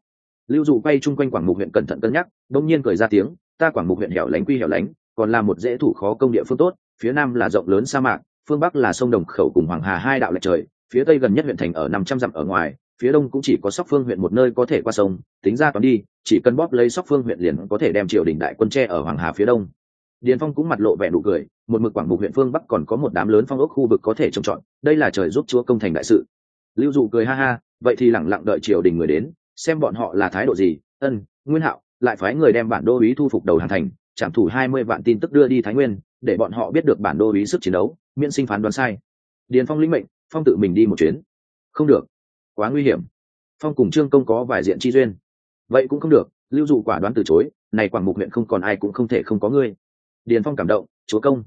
Lưu dụ quay chung quanh quảng mục huyện cẩn thận cân nhắc, đông nhiên cười ra tiếng, ta quảng mục huyện hẻo lánh quy hẻo lánh, còn là một dễ thủ khó công địa phương tốt, phía nam là rộng lớn sa mạc, phương bắc là sông đồng khẩu cùng hoàng hà hai đạo lệch trời, phía tây gần nhất huyện thành ở năm trăm dặm ở ngoài, phía đông cũng chỉ có sóc phương huyện một nơi có thể qua sông, tính ra toán đi, chỉ cần bóp lấy sóc phương huyện liền có thể đem triều đình đại quân tre ở hoàng hà phía đông điền phong cũng mặt lộ vẻ nụ cười, một mực quảng mục huyện phương bắc còn có một đám lớn phong ốc khu vực có thể trông chọn đây là trời giúp chúa công thành đại sự. Lưu dụ cười ha ha, vậy thì lẳng lặng đợi triều đình người đến, xem bọn họ là thái độ gì. Ân, nguyên hạo, lại phái người đem bản đô ý thu phục đầu hàng thành, trảm thủ hai mươi vạn tin tức đưa đi thái nguyên, để bọn họ biết được bản đô ý sức chiến đấu, miễn sinh phán đoán sai. Điền phong lĩnh mệnh, phong tự mình đi một chuyến. Không được. Quá nguy hiểm. Phong cùng trương công có vài diện chi duyên. Vậy cũng không được, lưu dụ quả đoán từ chối, này quảng mục huyện không còn ai cũng không thể không có ngươi điền phong cảm động, chúa công,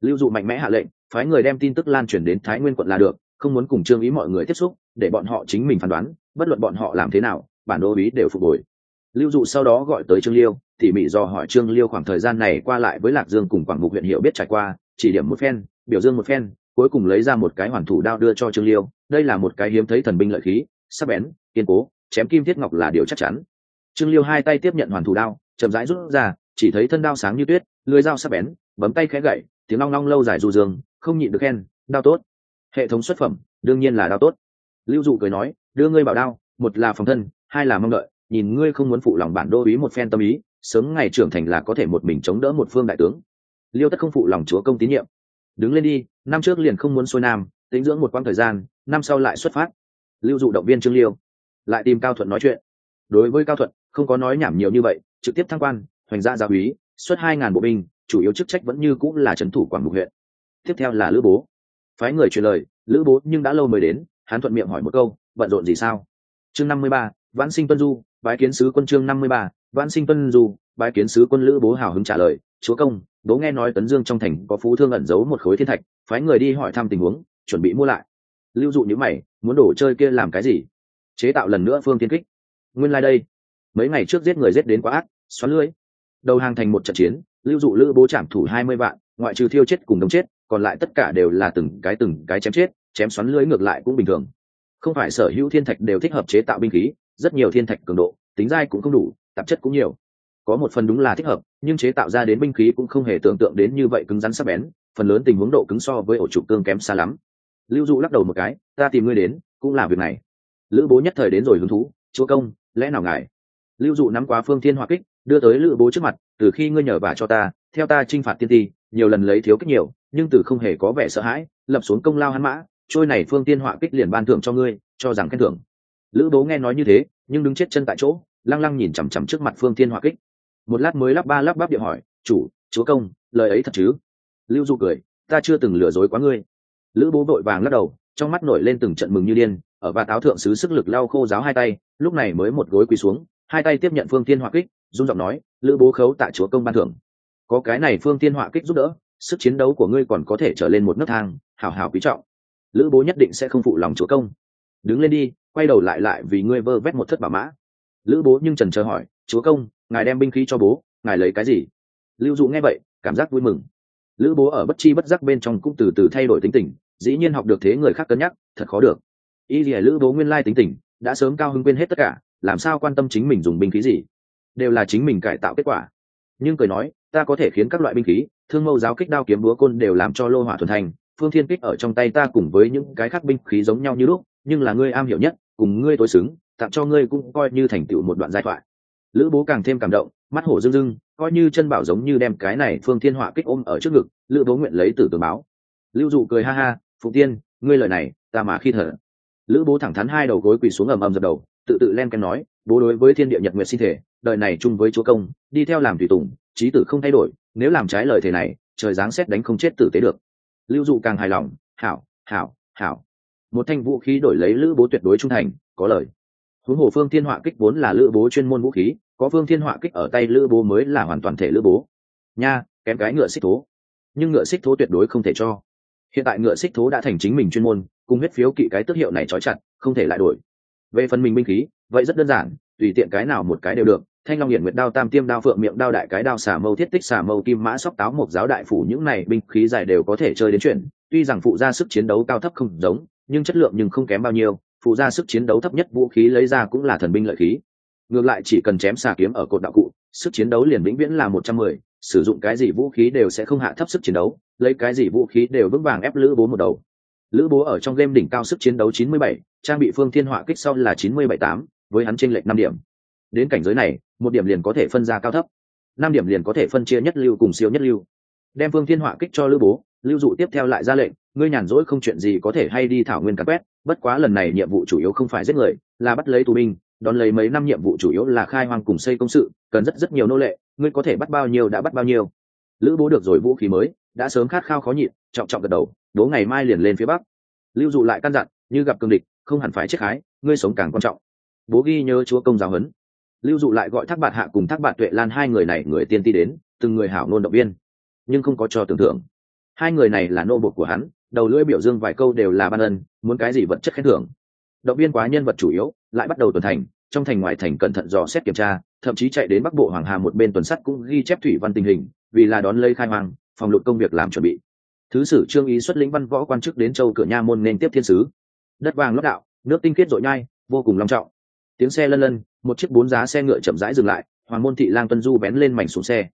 lưu dụ mạnh mẽ hạ lệnh, phái người đem tin tức lan truyền đến thái nguyên quận là được, không muốn cùng trương ý mọi người tiếp xúc, để bọn họ chính mình phán đoán, bất luận bọn họ làm thế nào, bản đô ý đều phục hồi. Lưu dụ sau đó gọi tới trương liêu, tỉ mỉ do hỏi trương liêu khoảng thời gian này qua lại với lạc dương cùng quảng mục huyện hiệu biết trải qua, chỉ điểm một phen, biểu dương một phen, cuối cùng lấy ra một cái hoàn thủ đao đưa cho trương liêu. Đây là một cái hiếm thấy thần binh lợi khí, sắc bén, kiên cố, chém kim thiết ngọc là điều chắc chắn. Trương liêu hai tay tiếp nhận hoàn thủ đao, chậm rãi rút ra, chỉ thấy thân đao sáng như tuyết lưới dao sắc bén, bấm tay khẽ gậy, tiếng long long lâu dài du dương, không nhịn được khen, đao tốt. Hệ thống xuất phẩm, đương nhiên là đao tốt. Lưu dụ cười nói, đưa ngươi bảo đao, một là phòng thân, hai là mong đợi, nhìn ngươi không muốn phụ lòng bản đô ý một phen tâm ý, sớm ngày trưởng thành là có thể một mình chống đỡ một phương đại tướng. Liêu tất không phụ lòng chúa công tín nhiệm. Đứng lên đi, năm trước liền không muốn xuôi nam, tính dưỡng một quãng thời gian, năm sau lại xuất phát. Lưu dụ động viên trương liêu, lại tìm cao thuận nói chuyện. Đối với cao thuận, không có nói nhảm nhiều như vậy, trực tiếp thăng quan, hoành gia gia úy xuất hai ngàn bộ binh, chủ yếu chức trách vẫn như cũng là trấn thủ quảng mục huyện. Tiếp theo là lữ bố. Phái người truyền lời, lữ bố nhưng đã lâu mới đến, hắn thuận miệng hỏi một câu, bận rộn gì sao? Chương năm mươi ba, vãn sinh tuân du, bái kiến sứ quân chương năm mươi ba, vãn sinh tuân du, bái kiến sứ quân lữ bố hào hứng trả lời, chúa công, bố nghe nói tấn dương trong thành có phú thương ẩn giấu một khối thiên thạch, phái người đi hỏi thăm tình huống, chuẩn bị mua lại. Lưu dụ những mày, muốn đổ chơi kia làm cái gì? Chế tạo lần nữa phương tiên kích. Nguyên lai、like、đây. Mấy ngày trước giết người giết đến quá ác, xoắn lưới đầu hàng thành một trận chiến, lưu dụ lữ bố trảm thủ hai mươi vạn, ngoại trừ thiêu chết cùng đống chết, còn lại tất cả đều là từng cái từng cái chém chết, chém xoắn lưới ngược lại cũng bình thường. Không phải sở hữu thiên thạch đều thích hợp chế tạo binh khí, rất nhiều thiên thạch cường độ, tính dai cũng không đủ, tạp chất cũng nhiều. Có một phần đúng là thích hợp, nhưng chế tạo ra đến binh khí cũng không hề tưởng tượng đến như vậy cứng rắn sắc bén, phần lớn tình huống độ cứng so với ổ trục tương kém xa lắm. Lưu dụ lắc đầu một cái, ta tìm ngươi đến, cũng là việc này. Lữ bố nhất thời đến rồi hứng thú, chúa công, lẽ nào ngài? Lưu dụ nắm quá phương thiên hỏa kích đưa tới lữ bố trước mặt, từ khi ngươi nhờ vả cho ta, theo ta t r i n h phạt tiên ti, nhiều lần lấy thiếu kích nhiều, nhưng từ không hề có vẻ sợ hãi, lập xuống công lao hắn mã, trôi này phương tiên họa kích liền ban thưởng cho ngươi, cho rằng khen thưởng. Lữ bố nghe nói như thế, nhưng đứng chết chân tại chỗ, lăng lăng nhìn chằm chằm trước mặt phương tiên họa kích. Một lát mới lắp ba lắp bắp điệu hỏi, chủ, chúa công, lời ấy thật chứ? Lưu du cười, ta chưa từng lừa dối quá ngươi. Lữ bố vội vàng lắc đầu, trong mắt nổi lên từng trận mừng như điên, ở ba táo thượng sứ sức lực lau khô giáo hai tay, lúc này mới một gối quỳ xuống, hai tay tiếp nhận phương tiên họa kích dung giọng nói, lữ bố khấu tại chúa công ban thưởng. Có cái này phương tiên họa kích giúp đỡ, sức chiến đấu của ngươi còn có thể trở lên một nấc thang hào hào quý trọng. Lữ bố nhất định sẽ không phụ lòng chúa công. Đứng lên đi, quay đầu lại lại vì ngươi vơ vét một thất bà mã. Lữ bố nhưng trần chờ hỏi, chúa công, ngài đem binh khí cho bố, ngài lấy cái gì? Lưu dụ nghe vậy, cảm giác vui mừng. Lữ bố ở bất chi bất giác bên trong cũng từ từ thay đổi tính tình, dĩ nhiên học được thế người khác cân nhắc, thật khó được. Y lìa lữ bố nguyên lai tính tình, đã sớm cao hứng quên hết tất cả, làm sao quan tâm chính mình dùng binh khí gì? Đều là chính mình cải tạo kết quả. Nhưng cười nói, ta có thể khiến các loại binh khí, thương mâu giáo kích đao kiếm búa côn đều làm cho lô hỏa thuần thành, phương thiên kích ở trong tay ta cùng với những cái khác binh khí giống nhau như lúc, nhưng là ngươi am hiểu nhất, cùng ngươi tối xứng, tặng cho ngươi cũng coi như thành tựu một đoạn giai thoại. Lữ bố càng thêm cảm động, mắt hổ rưng rưng, coi như chân bảo giống như đem cái này phương thiên họa kích ôm ở trước ngực, lữ bố nguyện lấy từ tường báo. Lưu dụ cười ha ha phụ tiên, ngươi lời này, ta mà khi thở. Lữ bố thẳng thắn hai đầu gối quỳ xuống ầm ầm dập đầu, tự tự len ken nói bố đối với thiên địa nhật nguyệt sinh thể, đời này chung với chúa công, đi theo làm tùy tùng, trí tử không thay đổi, nếu làm trái lời thề này, trời giáng xét đánh không chết tử tế được. Lưu dụ càng hài lòng, hảo hảo hảo. Một thanh vũ khí đổi lấy lữ bố tuyệt đối trung thành, có lời. Huống hồ phương thiên họa kích vốn là lữ bố chuyên môn vũ khí, có phương thiên họa kích ở tay lữ bố mới là hoàn toàn thể lữ bố. Nha, kém cái ngựa xích thố. Nhưng ngựa xích thố tuyệt đối không thể cho. Hiện tại ngựa xích thố đã thành chính mình chuyên môn, cùng huyết phiếu kỵ cái tước hiệu này trói chặt, không thể lại đổi về phần mình binh khí, vậy rất đơn giản, tùy tiện cái nào một cái đều được. Thanh long hiển nguyệt đao, tam tiêm đao, phượng miệng đao, đại cái đao xả mâu thiết tích xả mâu kim mã, sóc táo, mộc giáo đại phủ, những này binh khí dài đều có thể chơi đến chuyện. Tuy rằng phụ ra sức chiến đấu cao thấp không giống, nhưng chất lượng nhưng không kém bao nhiêu. Phụ ra sức chiến đấu thấp nhất, vũ khí lấy ra cũng là thần binh lợi khí. Ngược lại chỉ cần chém xà kiếm ở cột đạo cụ, sức chiến đấu liền vĩnh viễn là một trăm mười. Sử dụng cái gì vũ khí đều sẽ không hạ thấp sức chiến đấu, lấy cái gì vũ khí đều vững vàng ép lữ bố một đầu lữ bố ở trong game đỉnh cao sức chiến đấu chín mươi bảy, trang bị phương thiên họa kích sau là chín mươi bảy tám, với hắn trên lệch năm điểm. Đến cảnh giới này, một điểm liền có thể phân ra cao thấp. Năm điểm liền có thể phân chia nhất lưu cùng siêu nhất lưu. Đem phương thiên họa kích cho lữ bố, lưu dụ tiếp theo lại ra lệnh, ngươi nhàn rỗi không chuyện gì có thể hay đi thảo nguyên cắt quét, bất quá lần này nhiệm vụ chủ yếu không phải giết người, là bắt lấy tù binh, đón lấy mấy năm nhiệm vụ chủ yếu là khai hoang cùng xây công sự, cần rất rất nhiều nô lệ, ngươi có thể bắt bao nhiêu đã bắt bao nhiêu. Lữ bố được rồi vũ khí mới đã sớm khát khao khó nhịn, trọng trọng gật đầu, đố ngày mai liền lên phía bắc. Lưu dụ lại căn dặn, như gặp cương địch, không hẳn phải chết khái, ngươi sống càng quan trọng. Bố ghi nhớ chúa công giáo huấn. Lưu dụ lại gọi thác bạt hạ cùng thác bạt tuệ lan hai người này, người tiên ti đến, từng người hảo nôn động viên, nhưng không có cho tưởng thưởng. Hai người này là nô bột của hắn, đầu lưỡi biểu dương vài câu đều là ban ân, muốn cái gì vật chất khen thưởng. Động viên quá nhân vật chủ yếu, lại bắt đầu tuần thành, trong thành ngoại thành cẩn thận dò xét kiểm tra, thậm chí chạy đến bắc bộ hoàng hà một bên tuần sắt cũng ghi chép thủy văn tình hình, vì là đón lấy khai hoàng phòng lục công việc làm chuẩn bị. Thứ sử trương ý xuất lĩnh văn võ quan chức đến châu cửa nha môn nên tiếp thiên sứ. Đất vàng lót đạo, nước tinh khiết rội nhai, vô cùng long trọng. Tiếng xe lân lân, một chiếc bốn giá xe ngựa chậm rãi dừng lại, hoàng môn thị lang tuân du bén lên mảnh xuống xe.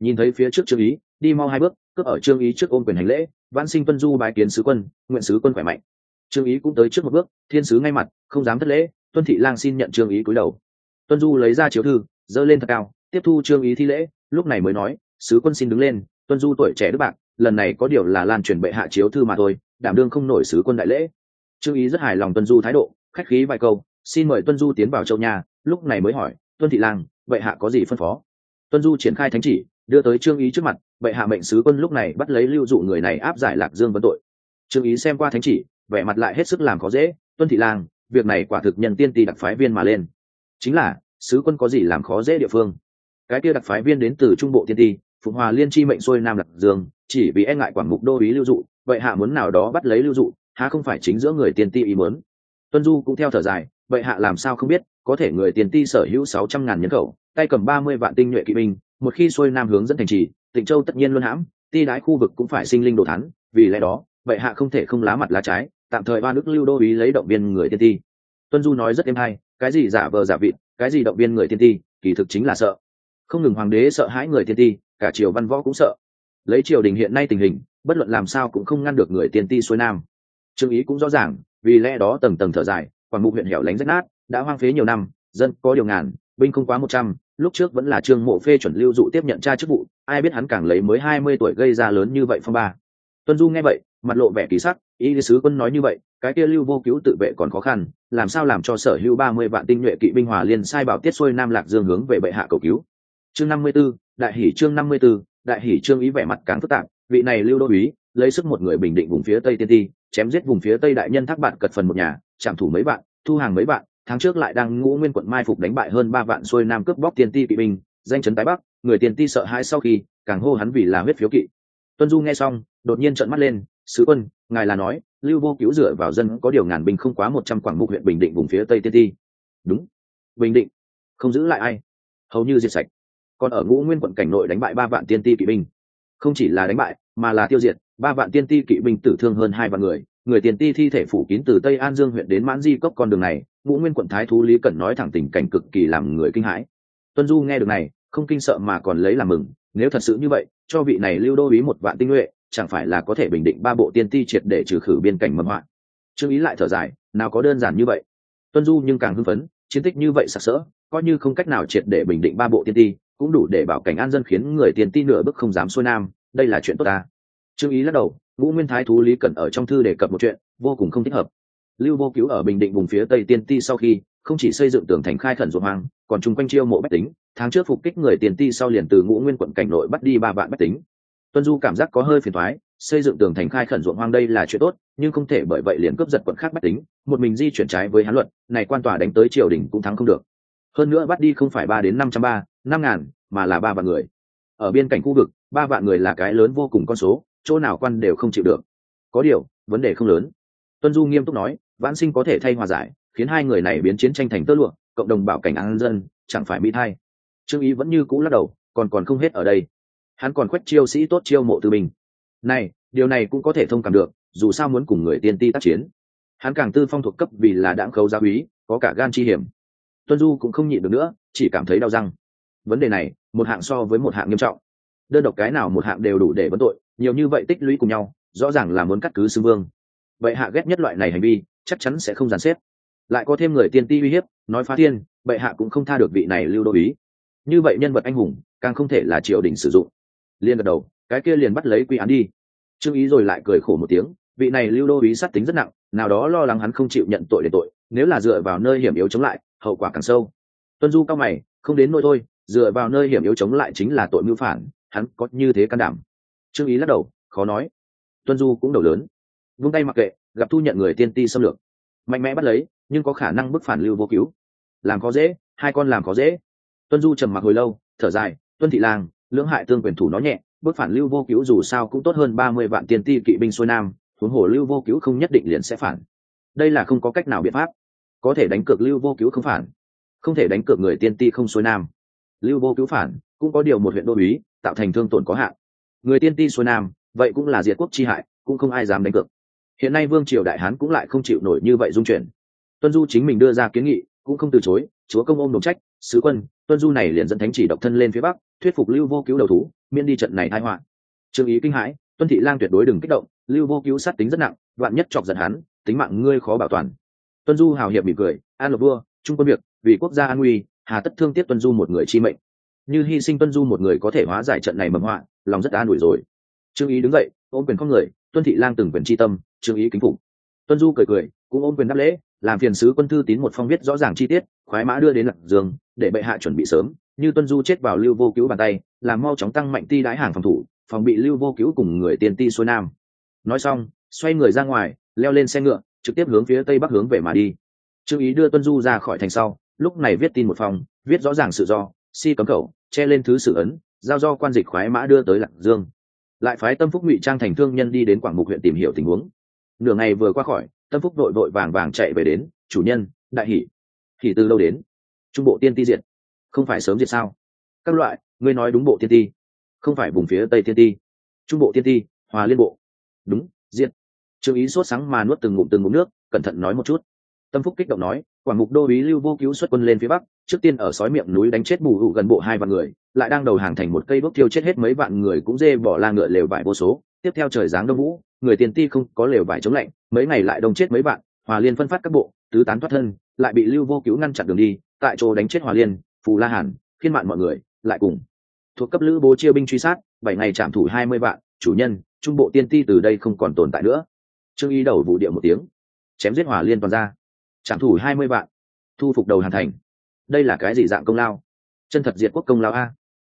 Nhìn thấy phía trước trương ý, đi mau hai bước, cướp ở trương ý trước ôm quyền hành lễ văn sinh tuân du bái kiến sứ quân, nguyện sứ quân khỏe mạnh. Trương ý cũng tới trước một bước, thiên sứ ngay mặt, không dám thất lễ, tuân thị lang xin nhận trương ý cúi đầu. Tuân du lấy ra chiếu thư dơ lên thật cao, tiếp thu trương ý thi lễ, lúc này mới nói, sứ quân xin đứng lên tuân du tuổi trẻ đức bạc, lần này có điều là lan truyền bệ hạ chiếu thư mà thôi, đảm đương không nổi sứ quân đại lễ. Trương ý rất hài lòng tuân du thái độ, khách khí vài câu, xin mời tuân du tiến vào châu nhà lúc này mới hỏi, tuân thị lang, bệ hạ có gì phân phó? Tuân du triển khai thánh chỉ, đưa tới trương ý trước mặt, bệ hạ mệnh sứ quân lúc này bắt lấy lưu dụ người này áp giải lạc dương vấn tội. Trương ý xem qua thánh chỉ, vẻ mặt lại hết sức làm khó dễ, tuân thị lang, việc này quả thực nhân tiên ti đặc phái viên mà lên. Chính là, sứ quân có gì làm khó dễ địa phương? Cái kia đặc phái viên đến từ trung bộ tiên ti Phục hòa liên chi mệnh xuôi nam lạc dương, chỉ vì e ngại quản mục đô ý lưu dụ, vậy hạ muốn nào đó bắt lấy lưu dụ, há không phải chính giữa người tiên ti ý muốn? Tuân du cũng theo thở dài, vậy hạ làm sao không biết, có thể người tiền ti sở hữu sáu trăm ngàn nhân khẩu, tay cầm ba mươi vạn tinh nhuệ kỵ binh, một khi xuôi nam hướng dẫn thành trì, tịnh châu tất nhiên luôn hãm, ti đái khu vực cũng phải sinh linh đồ thắn, vì lẽ đó, vậy hạ không thể không lá mặt lá trái, tạm thời ba nước lưu đô ý lấy động viên người tiên ti. Tuân du nói rất êm hay, cái gì giả vờ giả vịt, cái gì động viên người tiên ti, kỳ thực chính là sợ. Không ngừng hoàng đế sợ hãi người tiên ti cả triều văn võ cũng sợ. Lấy triều đình hiện nay tình hình, bất luận làm sao cũng không ngăn được người tiên ti xuôi nam. Trương ý cũng rõ ràng, vì lẽ đó tầng tầng thở dài, quảng mục huyện hẻo lánh rách nát, đã hoang phế nhiều năm, dân có điều ngàn, binh không quá một trăm, lúc trước vẫn là trương mộ phê chuẩn lưu dụ tiếp nhận tra chức vụ, ai biết hắn càng lấy mới hai mươi tuổi gây ra lớn như vậy phong ba. Tuân du nghe vậy, mặt lộ vẻ kỳ sắc, ý sứ quân nói như vậy, cái kia lưu vô cứu tự vệ còn khó khăn, làm sao làm cho sở hữu ba mươi vạn tinh nhuệ kỵ binh hòa liên sai bảo tiết xuôi nam lạc dương hướng về bệ hạ cầu cứu. Chương năm mươi b ố đại hỷ chương năm mươi b ố đại hỷ trương ý vẻ mặt càng phức tạp, vị này lưu đô úy, lấy sức một người bình định vùng phía tây tiên ti, chém giết vùng phía tây đại nhân thác bạn cật phần một nhà chạm thủ mấy bạn thu hàng mấy bạn tháng trước lại đang ngũ nguyên quận mai phục đánh bại hơn ba vạn xuôi nam cướp bóc tiền ti kỵ binh, danh chấn tái bắc, người tiền ti sợ hãi sau khi, càng hô hắn vì là huyết phiếu kỵ. Tuân du nghe xong, đột nhiên trợn mắt lên, sứ quân, ngài là nói, lưu vô cứu dựa vào dân có điều ngàn binh không quá một trăm quảng mục huyện bình định vùng phía tây tiên ti. Đúng. Bình định, không giữ lại ai. Hầu như diệt sạch còn ở ngũ nguyên quận cảnh nội đánh bại ba vạn tiên ti kỵ binh. Không chỉ là đánh bại, mà là tiêu diệt, ba vạn tiên ti kỵ binh tử thương hơn hai vạn người. Người tiền ti thi thể phủ kín từ tây an dương huyện đến mãn di cốc con đường này, ngũ nguyên quận thái thú lý cẩn nói thẳng tình cảnh cực kỳ làm người kinh hãi. Tuân du nghe được này, không kinh sợ mà còn lấy làm mừng, nếu thật sự như vậy, cho vị này lưu đô ý một vạn tinh nhuệ, chẳng phải là có thể bình định ba bộ tiên ti triệt để trừ khử biên cảnh mầm họa trương ý lại thở dài, nào có đơn giản như vậy. Tuân du nhưng càng hưng phấn, chiến tích như vậy sặc sỡ, coi như không cách nào triệt để bình định ba bộ tiên ti cũng đủ để bảo cảnh an dân khiến người tiền ti nửa bức không dám xuôi nam, đây là chuyện tốt ta. Trương ý lắc đầu, ngũ nguyên thái thú lý cẩn ở trong thư đề cập một chuyện, vô cùng không thích hợp. Lưu vô cứu ở bình định vùng phía tây tiên ti sau khi, không chỉ xây dựng tường thành khai khẩn ruộng hoang, còn chung quanh chiêu mộ bách tính, tháng trước phục kích người tiền ti sau liền từ ngũ nguyên quận cảnh nội bắt đi ba vạn bách tính. Tuân du cảm giác có hơi phiền thoái xây dựng tường thành khai khẩn ruộng hoang đây là chuyện tốt, nhưng không thể bởi vậy liền cướp giật quận khác bách tính, một mình di chuyển trái với hán luật, này quan tòa đánh tới triều đình cũng thắng không được hơn nữa bắt đi không phải ba đến năm trăm ba, năm ngàn, mà là ba vạn người. Ở biên cảnh khu vực, ba vạn người là cái lớn vô cùng con số, chỗ nào quan đều không chịu được. Có điều, vấn đề không lớn. Tuân du nghiêm túc nói, vãn sinh có thể thay hòa giải, khiến hai người này biến chiến tranh thành tơ lụa, cộng đồng bảo cảnh an dân, chẳng phải mỹ thay. Trương ý vẫn như cũ lắc đầu, còn còn không hết ở đây. Hắn còn quét chiêu sĩ tốt chiêu mộ từ mình này, điều này cũng có thể thông cảm được, dù sao muốn cùng người tiên ti tác chiến. Hắn càng tư phong thuộc cấp vì là đảng khấu gia úy, có cả gan chi hiểm tuân du cũng không nhịn được nữa, chỉ cảm thấy đau răng. Vấn đề này, một hạng so với một hạng nghiêm trọng. Đơn độc cái nào một hạng đều đủ để vấn tội, nhiều như vậy tích lũy cùng nhau, rõ ràng là muốn cắt cứ xưng vương. Vậy hạ ghét nhất loại này hành vi, chắc chắn sẽ không dàn xếp. Lại có thêm người tiên ti uy hiếp, nói phá thiên bệ hạ cũng không tha được vị này lưu đô ý. Như vậy nhân vật anh hùng, càng không thể là triều đình sử dụng. Liên gật đầu, cái kia liền bắt lấy quy án đi. Trương ý rồi lại cười khổ một tiếng, vị này lưu đô ý sát tính rất nặng nào đó lo lắng hắn không chịu nhận tội để tội, nếu là dựa vào nơi hiểm yếu chống lại, hậu quả càng sâu. Tuân du cao mày, không đến nỗi thôi, dựa vào nơi hiểm yếu chống lại chính là tội mưu phản, hắn có như thế can đảm. Trương ý lắc đầu, khó nói. Tuân du cũng đầu lớn. Vung tay mặc kệ, gặp thu nhận người tiên ti xâm lược. Mạnh mẽ bắt lấy, nhưng có khả năng bức phản lưu vô cứu. Làm khó dễ, hai con làm khó dễ. Tuân du trầm mặc hồi lâu, thở dài, tuân thị Làng lưỡng hại tương quyền thủ nó nhẹ, bức phản lưu vô cứu dù sao cũng tốt hơn ba mươi vạn tiền ti kỵ binh xuôi nam huống hồ lưu vô cứu không nhất định liền sẽ phản. Đây là không có cách nào biện pháp. Có thể đánh cược lưu vô cứu không phản. Không thể đánh cược người tiên ti không xuôi nam. Lưu vô cứu phản, cũng có điều một huyện đô uý, tạo thành thương tổn có hạn. Người tiên ti xuôi nam, vậy cũng là diệt quốc chi hại, cũng không ai dám đánh cược. Hiện nay vương triều đại hán cũng lại không chịu nổi như vậy dung chuyển. Tuân du chính mình đưa ra kiến nghị, cũng không từ chối, chúa công ôm đồng trách, sứ quân, tuân du này liền dẫn thánh chỉ độc thân lên phía bắc, thuyết phục lưu vô cứu đầu thú, miễn đi trận này thai họa. Trương ý kinh hãi, tuân thị lang tuyệt đối đừng kích động lưu vô cứu sát tính rất nặng đoạn nhất chọc giận hắn, tính mạng ngươi khó bảo toàn. Tuân du hào hiệp mỉm cười, an lộc vua, trung quân việc, vì quốc gia an nguy, hà tất thương tiếc tuân du một người chi mệnh. Như hy sinh tuân du một người có thể hóa giải trận này mầm họa, lòng rất an ủi rồi. Trương ý đứng dậy, ôm quyền con người tuân thị lang từng quyền chi tâm, trương ý kính phục. Tuân du cười cười, cũng ôm quyền đáp lễ, làm phiền sứ quân thư tín một phong viết rõ ràng chi tiết, khoái mã đưa đến lạc dương, để bệ hạ chuẩn bị sớm. Như tuân du chết vào lưu vô cứu bàn tay, làm mau chóng tăng mạnh ti đái hàng phòng thủ, phòng bị lưu vô cứu cùng người tiền ti xuôi nam nói xong, xoay người ra ngoài, leo lên xe ngựa, trực tiếp hướng phía tây bắc hướng về mà đi. Trương ý đưa tuân du ra khỏi thành sau, lúc này viết tin một phòng, viết rõ ràng sự do, si cấm khẩu, che lên thứ sự ấn, giao do quan dịch khoái mã đưa tới lạc dương. Lại phái tâm phúc ngụy trang thành thương nhân đi đến quảng mục huyện tìm hiểu tình huống. Nửa ngày vừa qua khỏi, tâm phúc đội vội vàng vàng chạy về đến, chủ nhân, đại hỷ. Hỷ từ đâu đến? Trung bộ tiên ti diệt. Không phải sớm diệt sao? Các loại, ngươi nói đúng bộ tiên ti. Không phải vùng phía tây tiên ti. Trung bộ tiên ti, hòa liên bộ đúng diện trương ý sốt sáng mà nuốt từng ngụm từng ngụm nước, cẩn thận nói một chút. Tâm phúc kích động nói, quảng mục đô ý lưu vô cứu xuất quân lên phía bắc, trước tiên ở sói miệng núi đánh chết bù hụ gần bộ hai vạn người, lại đang đầu hàng thành một cây đốt thiêu chết hết mấy vạn người cũng dê bỏ la ngựa lều vải vô số. Tiếp theo trời giáng đông vũ, người tiền ti không có lều vải chống lạnh, mấy ngày lại đông chết mấy vạn, hòa liên phân phát các bộ, tứ tán thoát thân, lại bị lưu vô cứu ngăn chặn đường đi, tại chỗ đánh chết hòa liên, phù la hàn, khiên mạn mọi người, lại cùng thuộc cấp lữ bố chia binh truy sát, bảy ngày trảm thủ hai mươi vạn, chủ nhân trung bộ tiên ti từ đây không còn tồn tại nữa. Trương y đầu vụ địa một tiếng, chém giết hỏa liên toàn ra trảm thủ hai mươi vạn, thu phục đầu hàn thành. Đây là cái gì dạng công lao? Chân thật diệt quốc công lao a.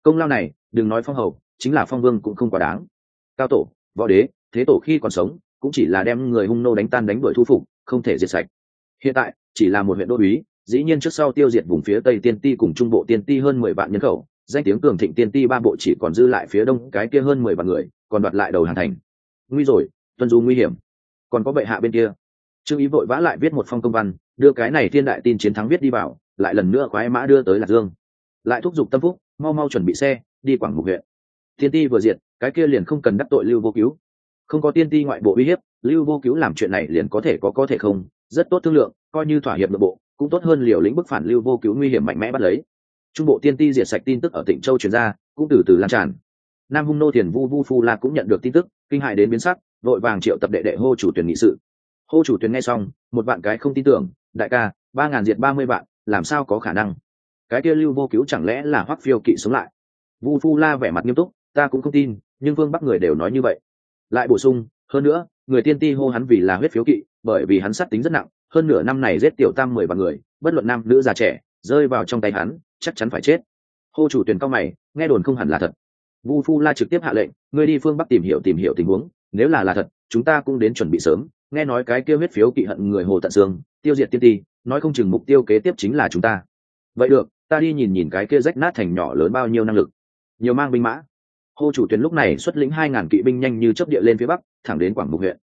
Công lao này, đừng nói phong hầu, chính là phong vương cũng không quá đáng. Cao tổ, võ đế, thế tổ khi còn sống, cũng chỉ là đem người hung nô đánh tan đánh đuổi thu phục, không thể diệt sạch. Hiện tại, chỉ là một huyện đô uý, dĩ nhiên trước sau tiêu diệt vùng phía tây tiên ti cùng trung bộ tiên ti hơn mười vạn nhân khẩu, danh tiếng cường thịnh tiên ti ba bộ chỉ còn dư lại phía đông cái kia hơn mười vạn người còn đoạt lại đầu hàng thành. Nguy rồi, tuân du nguy hiểm. Còn có bệ hạ bên kia. Trương ý vội vã lại viết một phong công văn, đưa cái này thiên đại tin chiến thắng viết đi vào, lại lần nữa khoái mã đưa tới lạc dương. Lại thúc giục tâm phúc, mau mau chuẩn bị xe, đi quảng mục huyện. Tiên ti vừa diệt, cái kia liền không cần đắc tội lưu vô cứu. Không có tiên ti ngoại bộ uy hiếp, lưu vô cứu làm chuyện này liền có thể có có thể không, rất tốt thương lượng, coi như thỏa hiệp nội bộ, cũng tốt hơn liều lĩnh bức phản lưu vô cứu nguy hiểm mạnh mẽ bắt lấy. Trung bộ tiên ti diệt sạch tin tức ở tỉnh châu truyền ra, cũng từ từ lan tràn nam hung nô thiền vu vu phu la cũng nhận được tin tức, kinh hại đến biến sắc, vội vàng triệu tập đệ đệ hô chủ tuyển nghị sự. Hô chủ tuyển nghe xong, một vạn cái không tin tưởng, đại ca, ba ngàn diệt ba mươi vạn, làm sao có khả năng? Cái kia lưu vô cứu chẳng lẽ là hoắc phiêu kỵ sống lại? Vu phu la vẻ mặt nghiêm túc, ta cũng không tin, nhưng vương bắc người đều nói như vậy. Lại bổ sung, hơn nữa, người tiên ti hô hắn vì là huyết phiếu kỵ, bởi vì hắn sát tính rất nặng, hơn nửa năm này giết tiểu tam mười vạn người, bất luận nam nữ già trẻ, rơi vào trong tay hắn, chắc chắn phải chết. Hô chủ tuyển cao mày, nghe đồn không hẳn là thật vu phu la trực tiếp hạ lệnh, ngươi đi phương bắc tìm hiểu tìm hiểu tình huống, nếu là là thật, chúng ta cũng đến chuẩn bị sớm. Nghe nói cái kia huyết phiếu kỵ hận người hồ tận xương tiêu diệt tiên ti, nói không chừng mục tiêu kế tiếp chính là chúng ta. Vậy được, ta đi nhìn nhìn cái kia rách nát thành nhỏ lớn bao nhiêu năng lực. Nhiều mang binh mã. Hô chủ tuyến lúc này xuất lĩnh hai ngàn kỵ binh nhanh như chấp địa lên phía bắc, thẳng đến quảng mục huyện.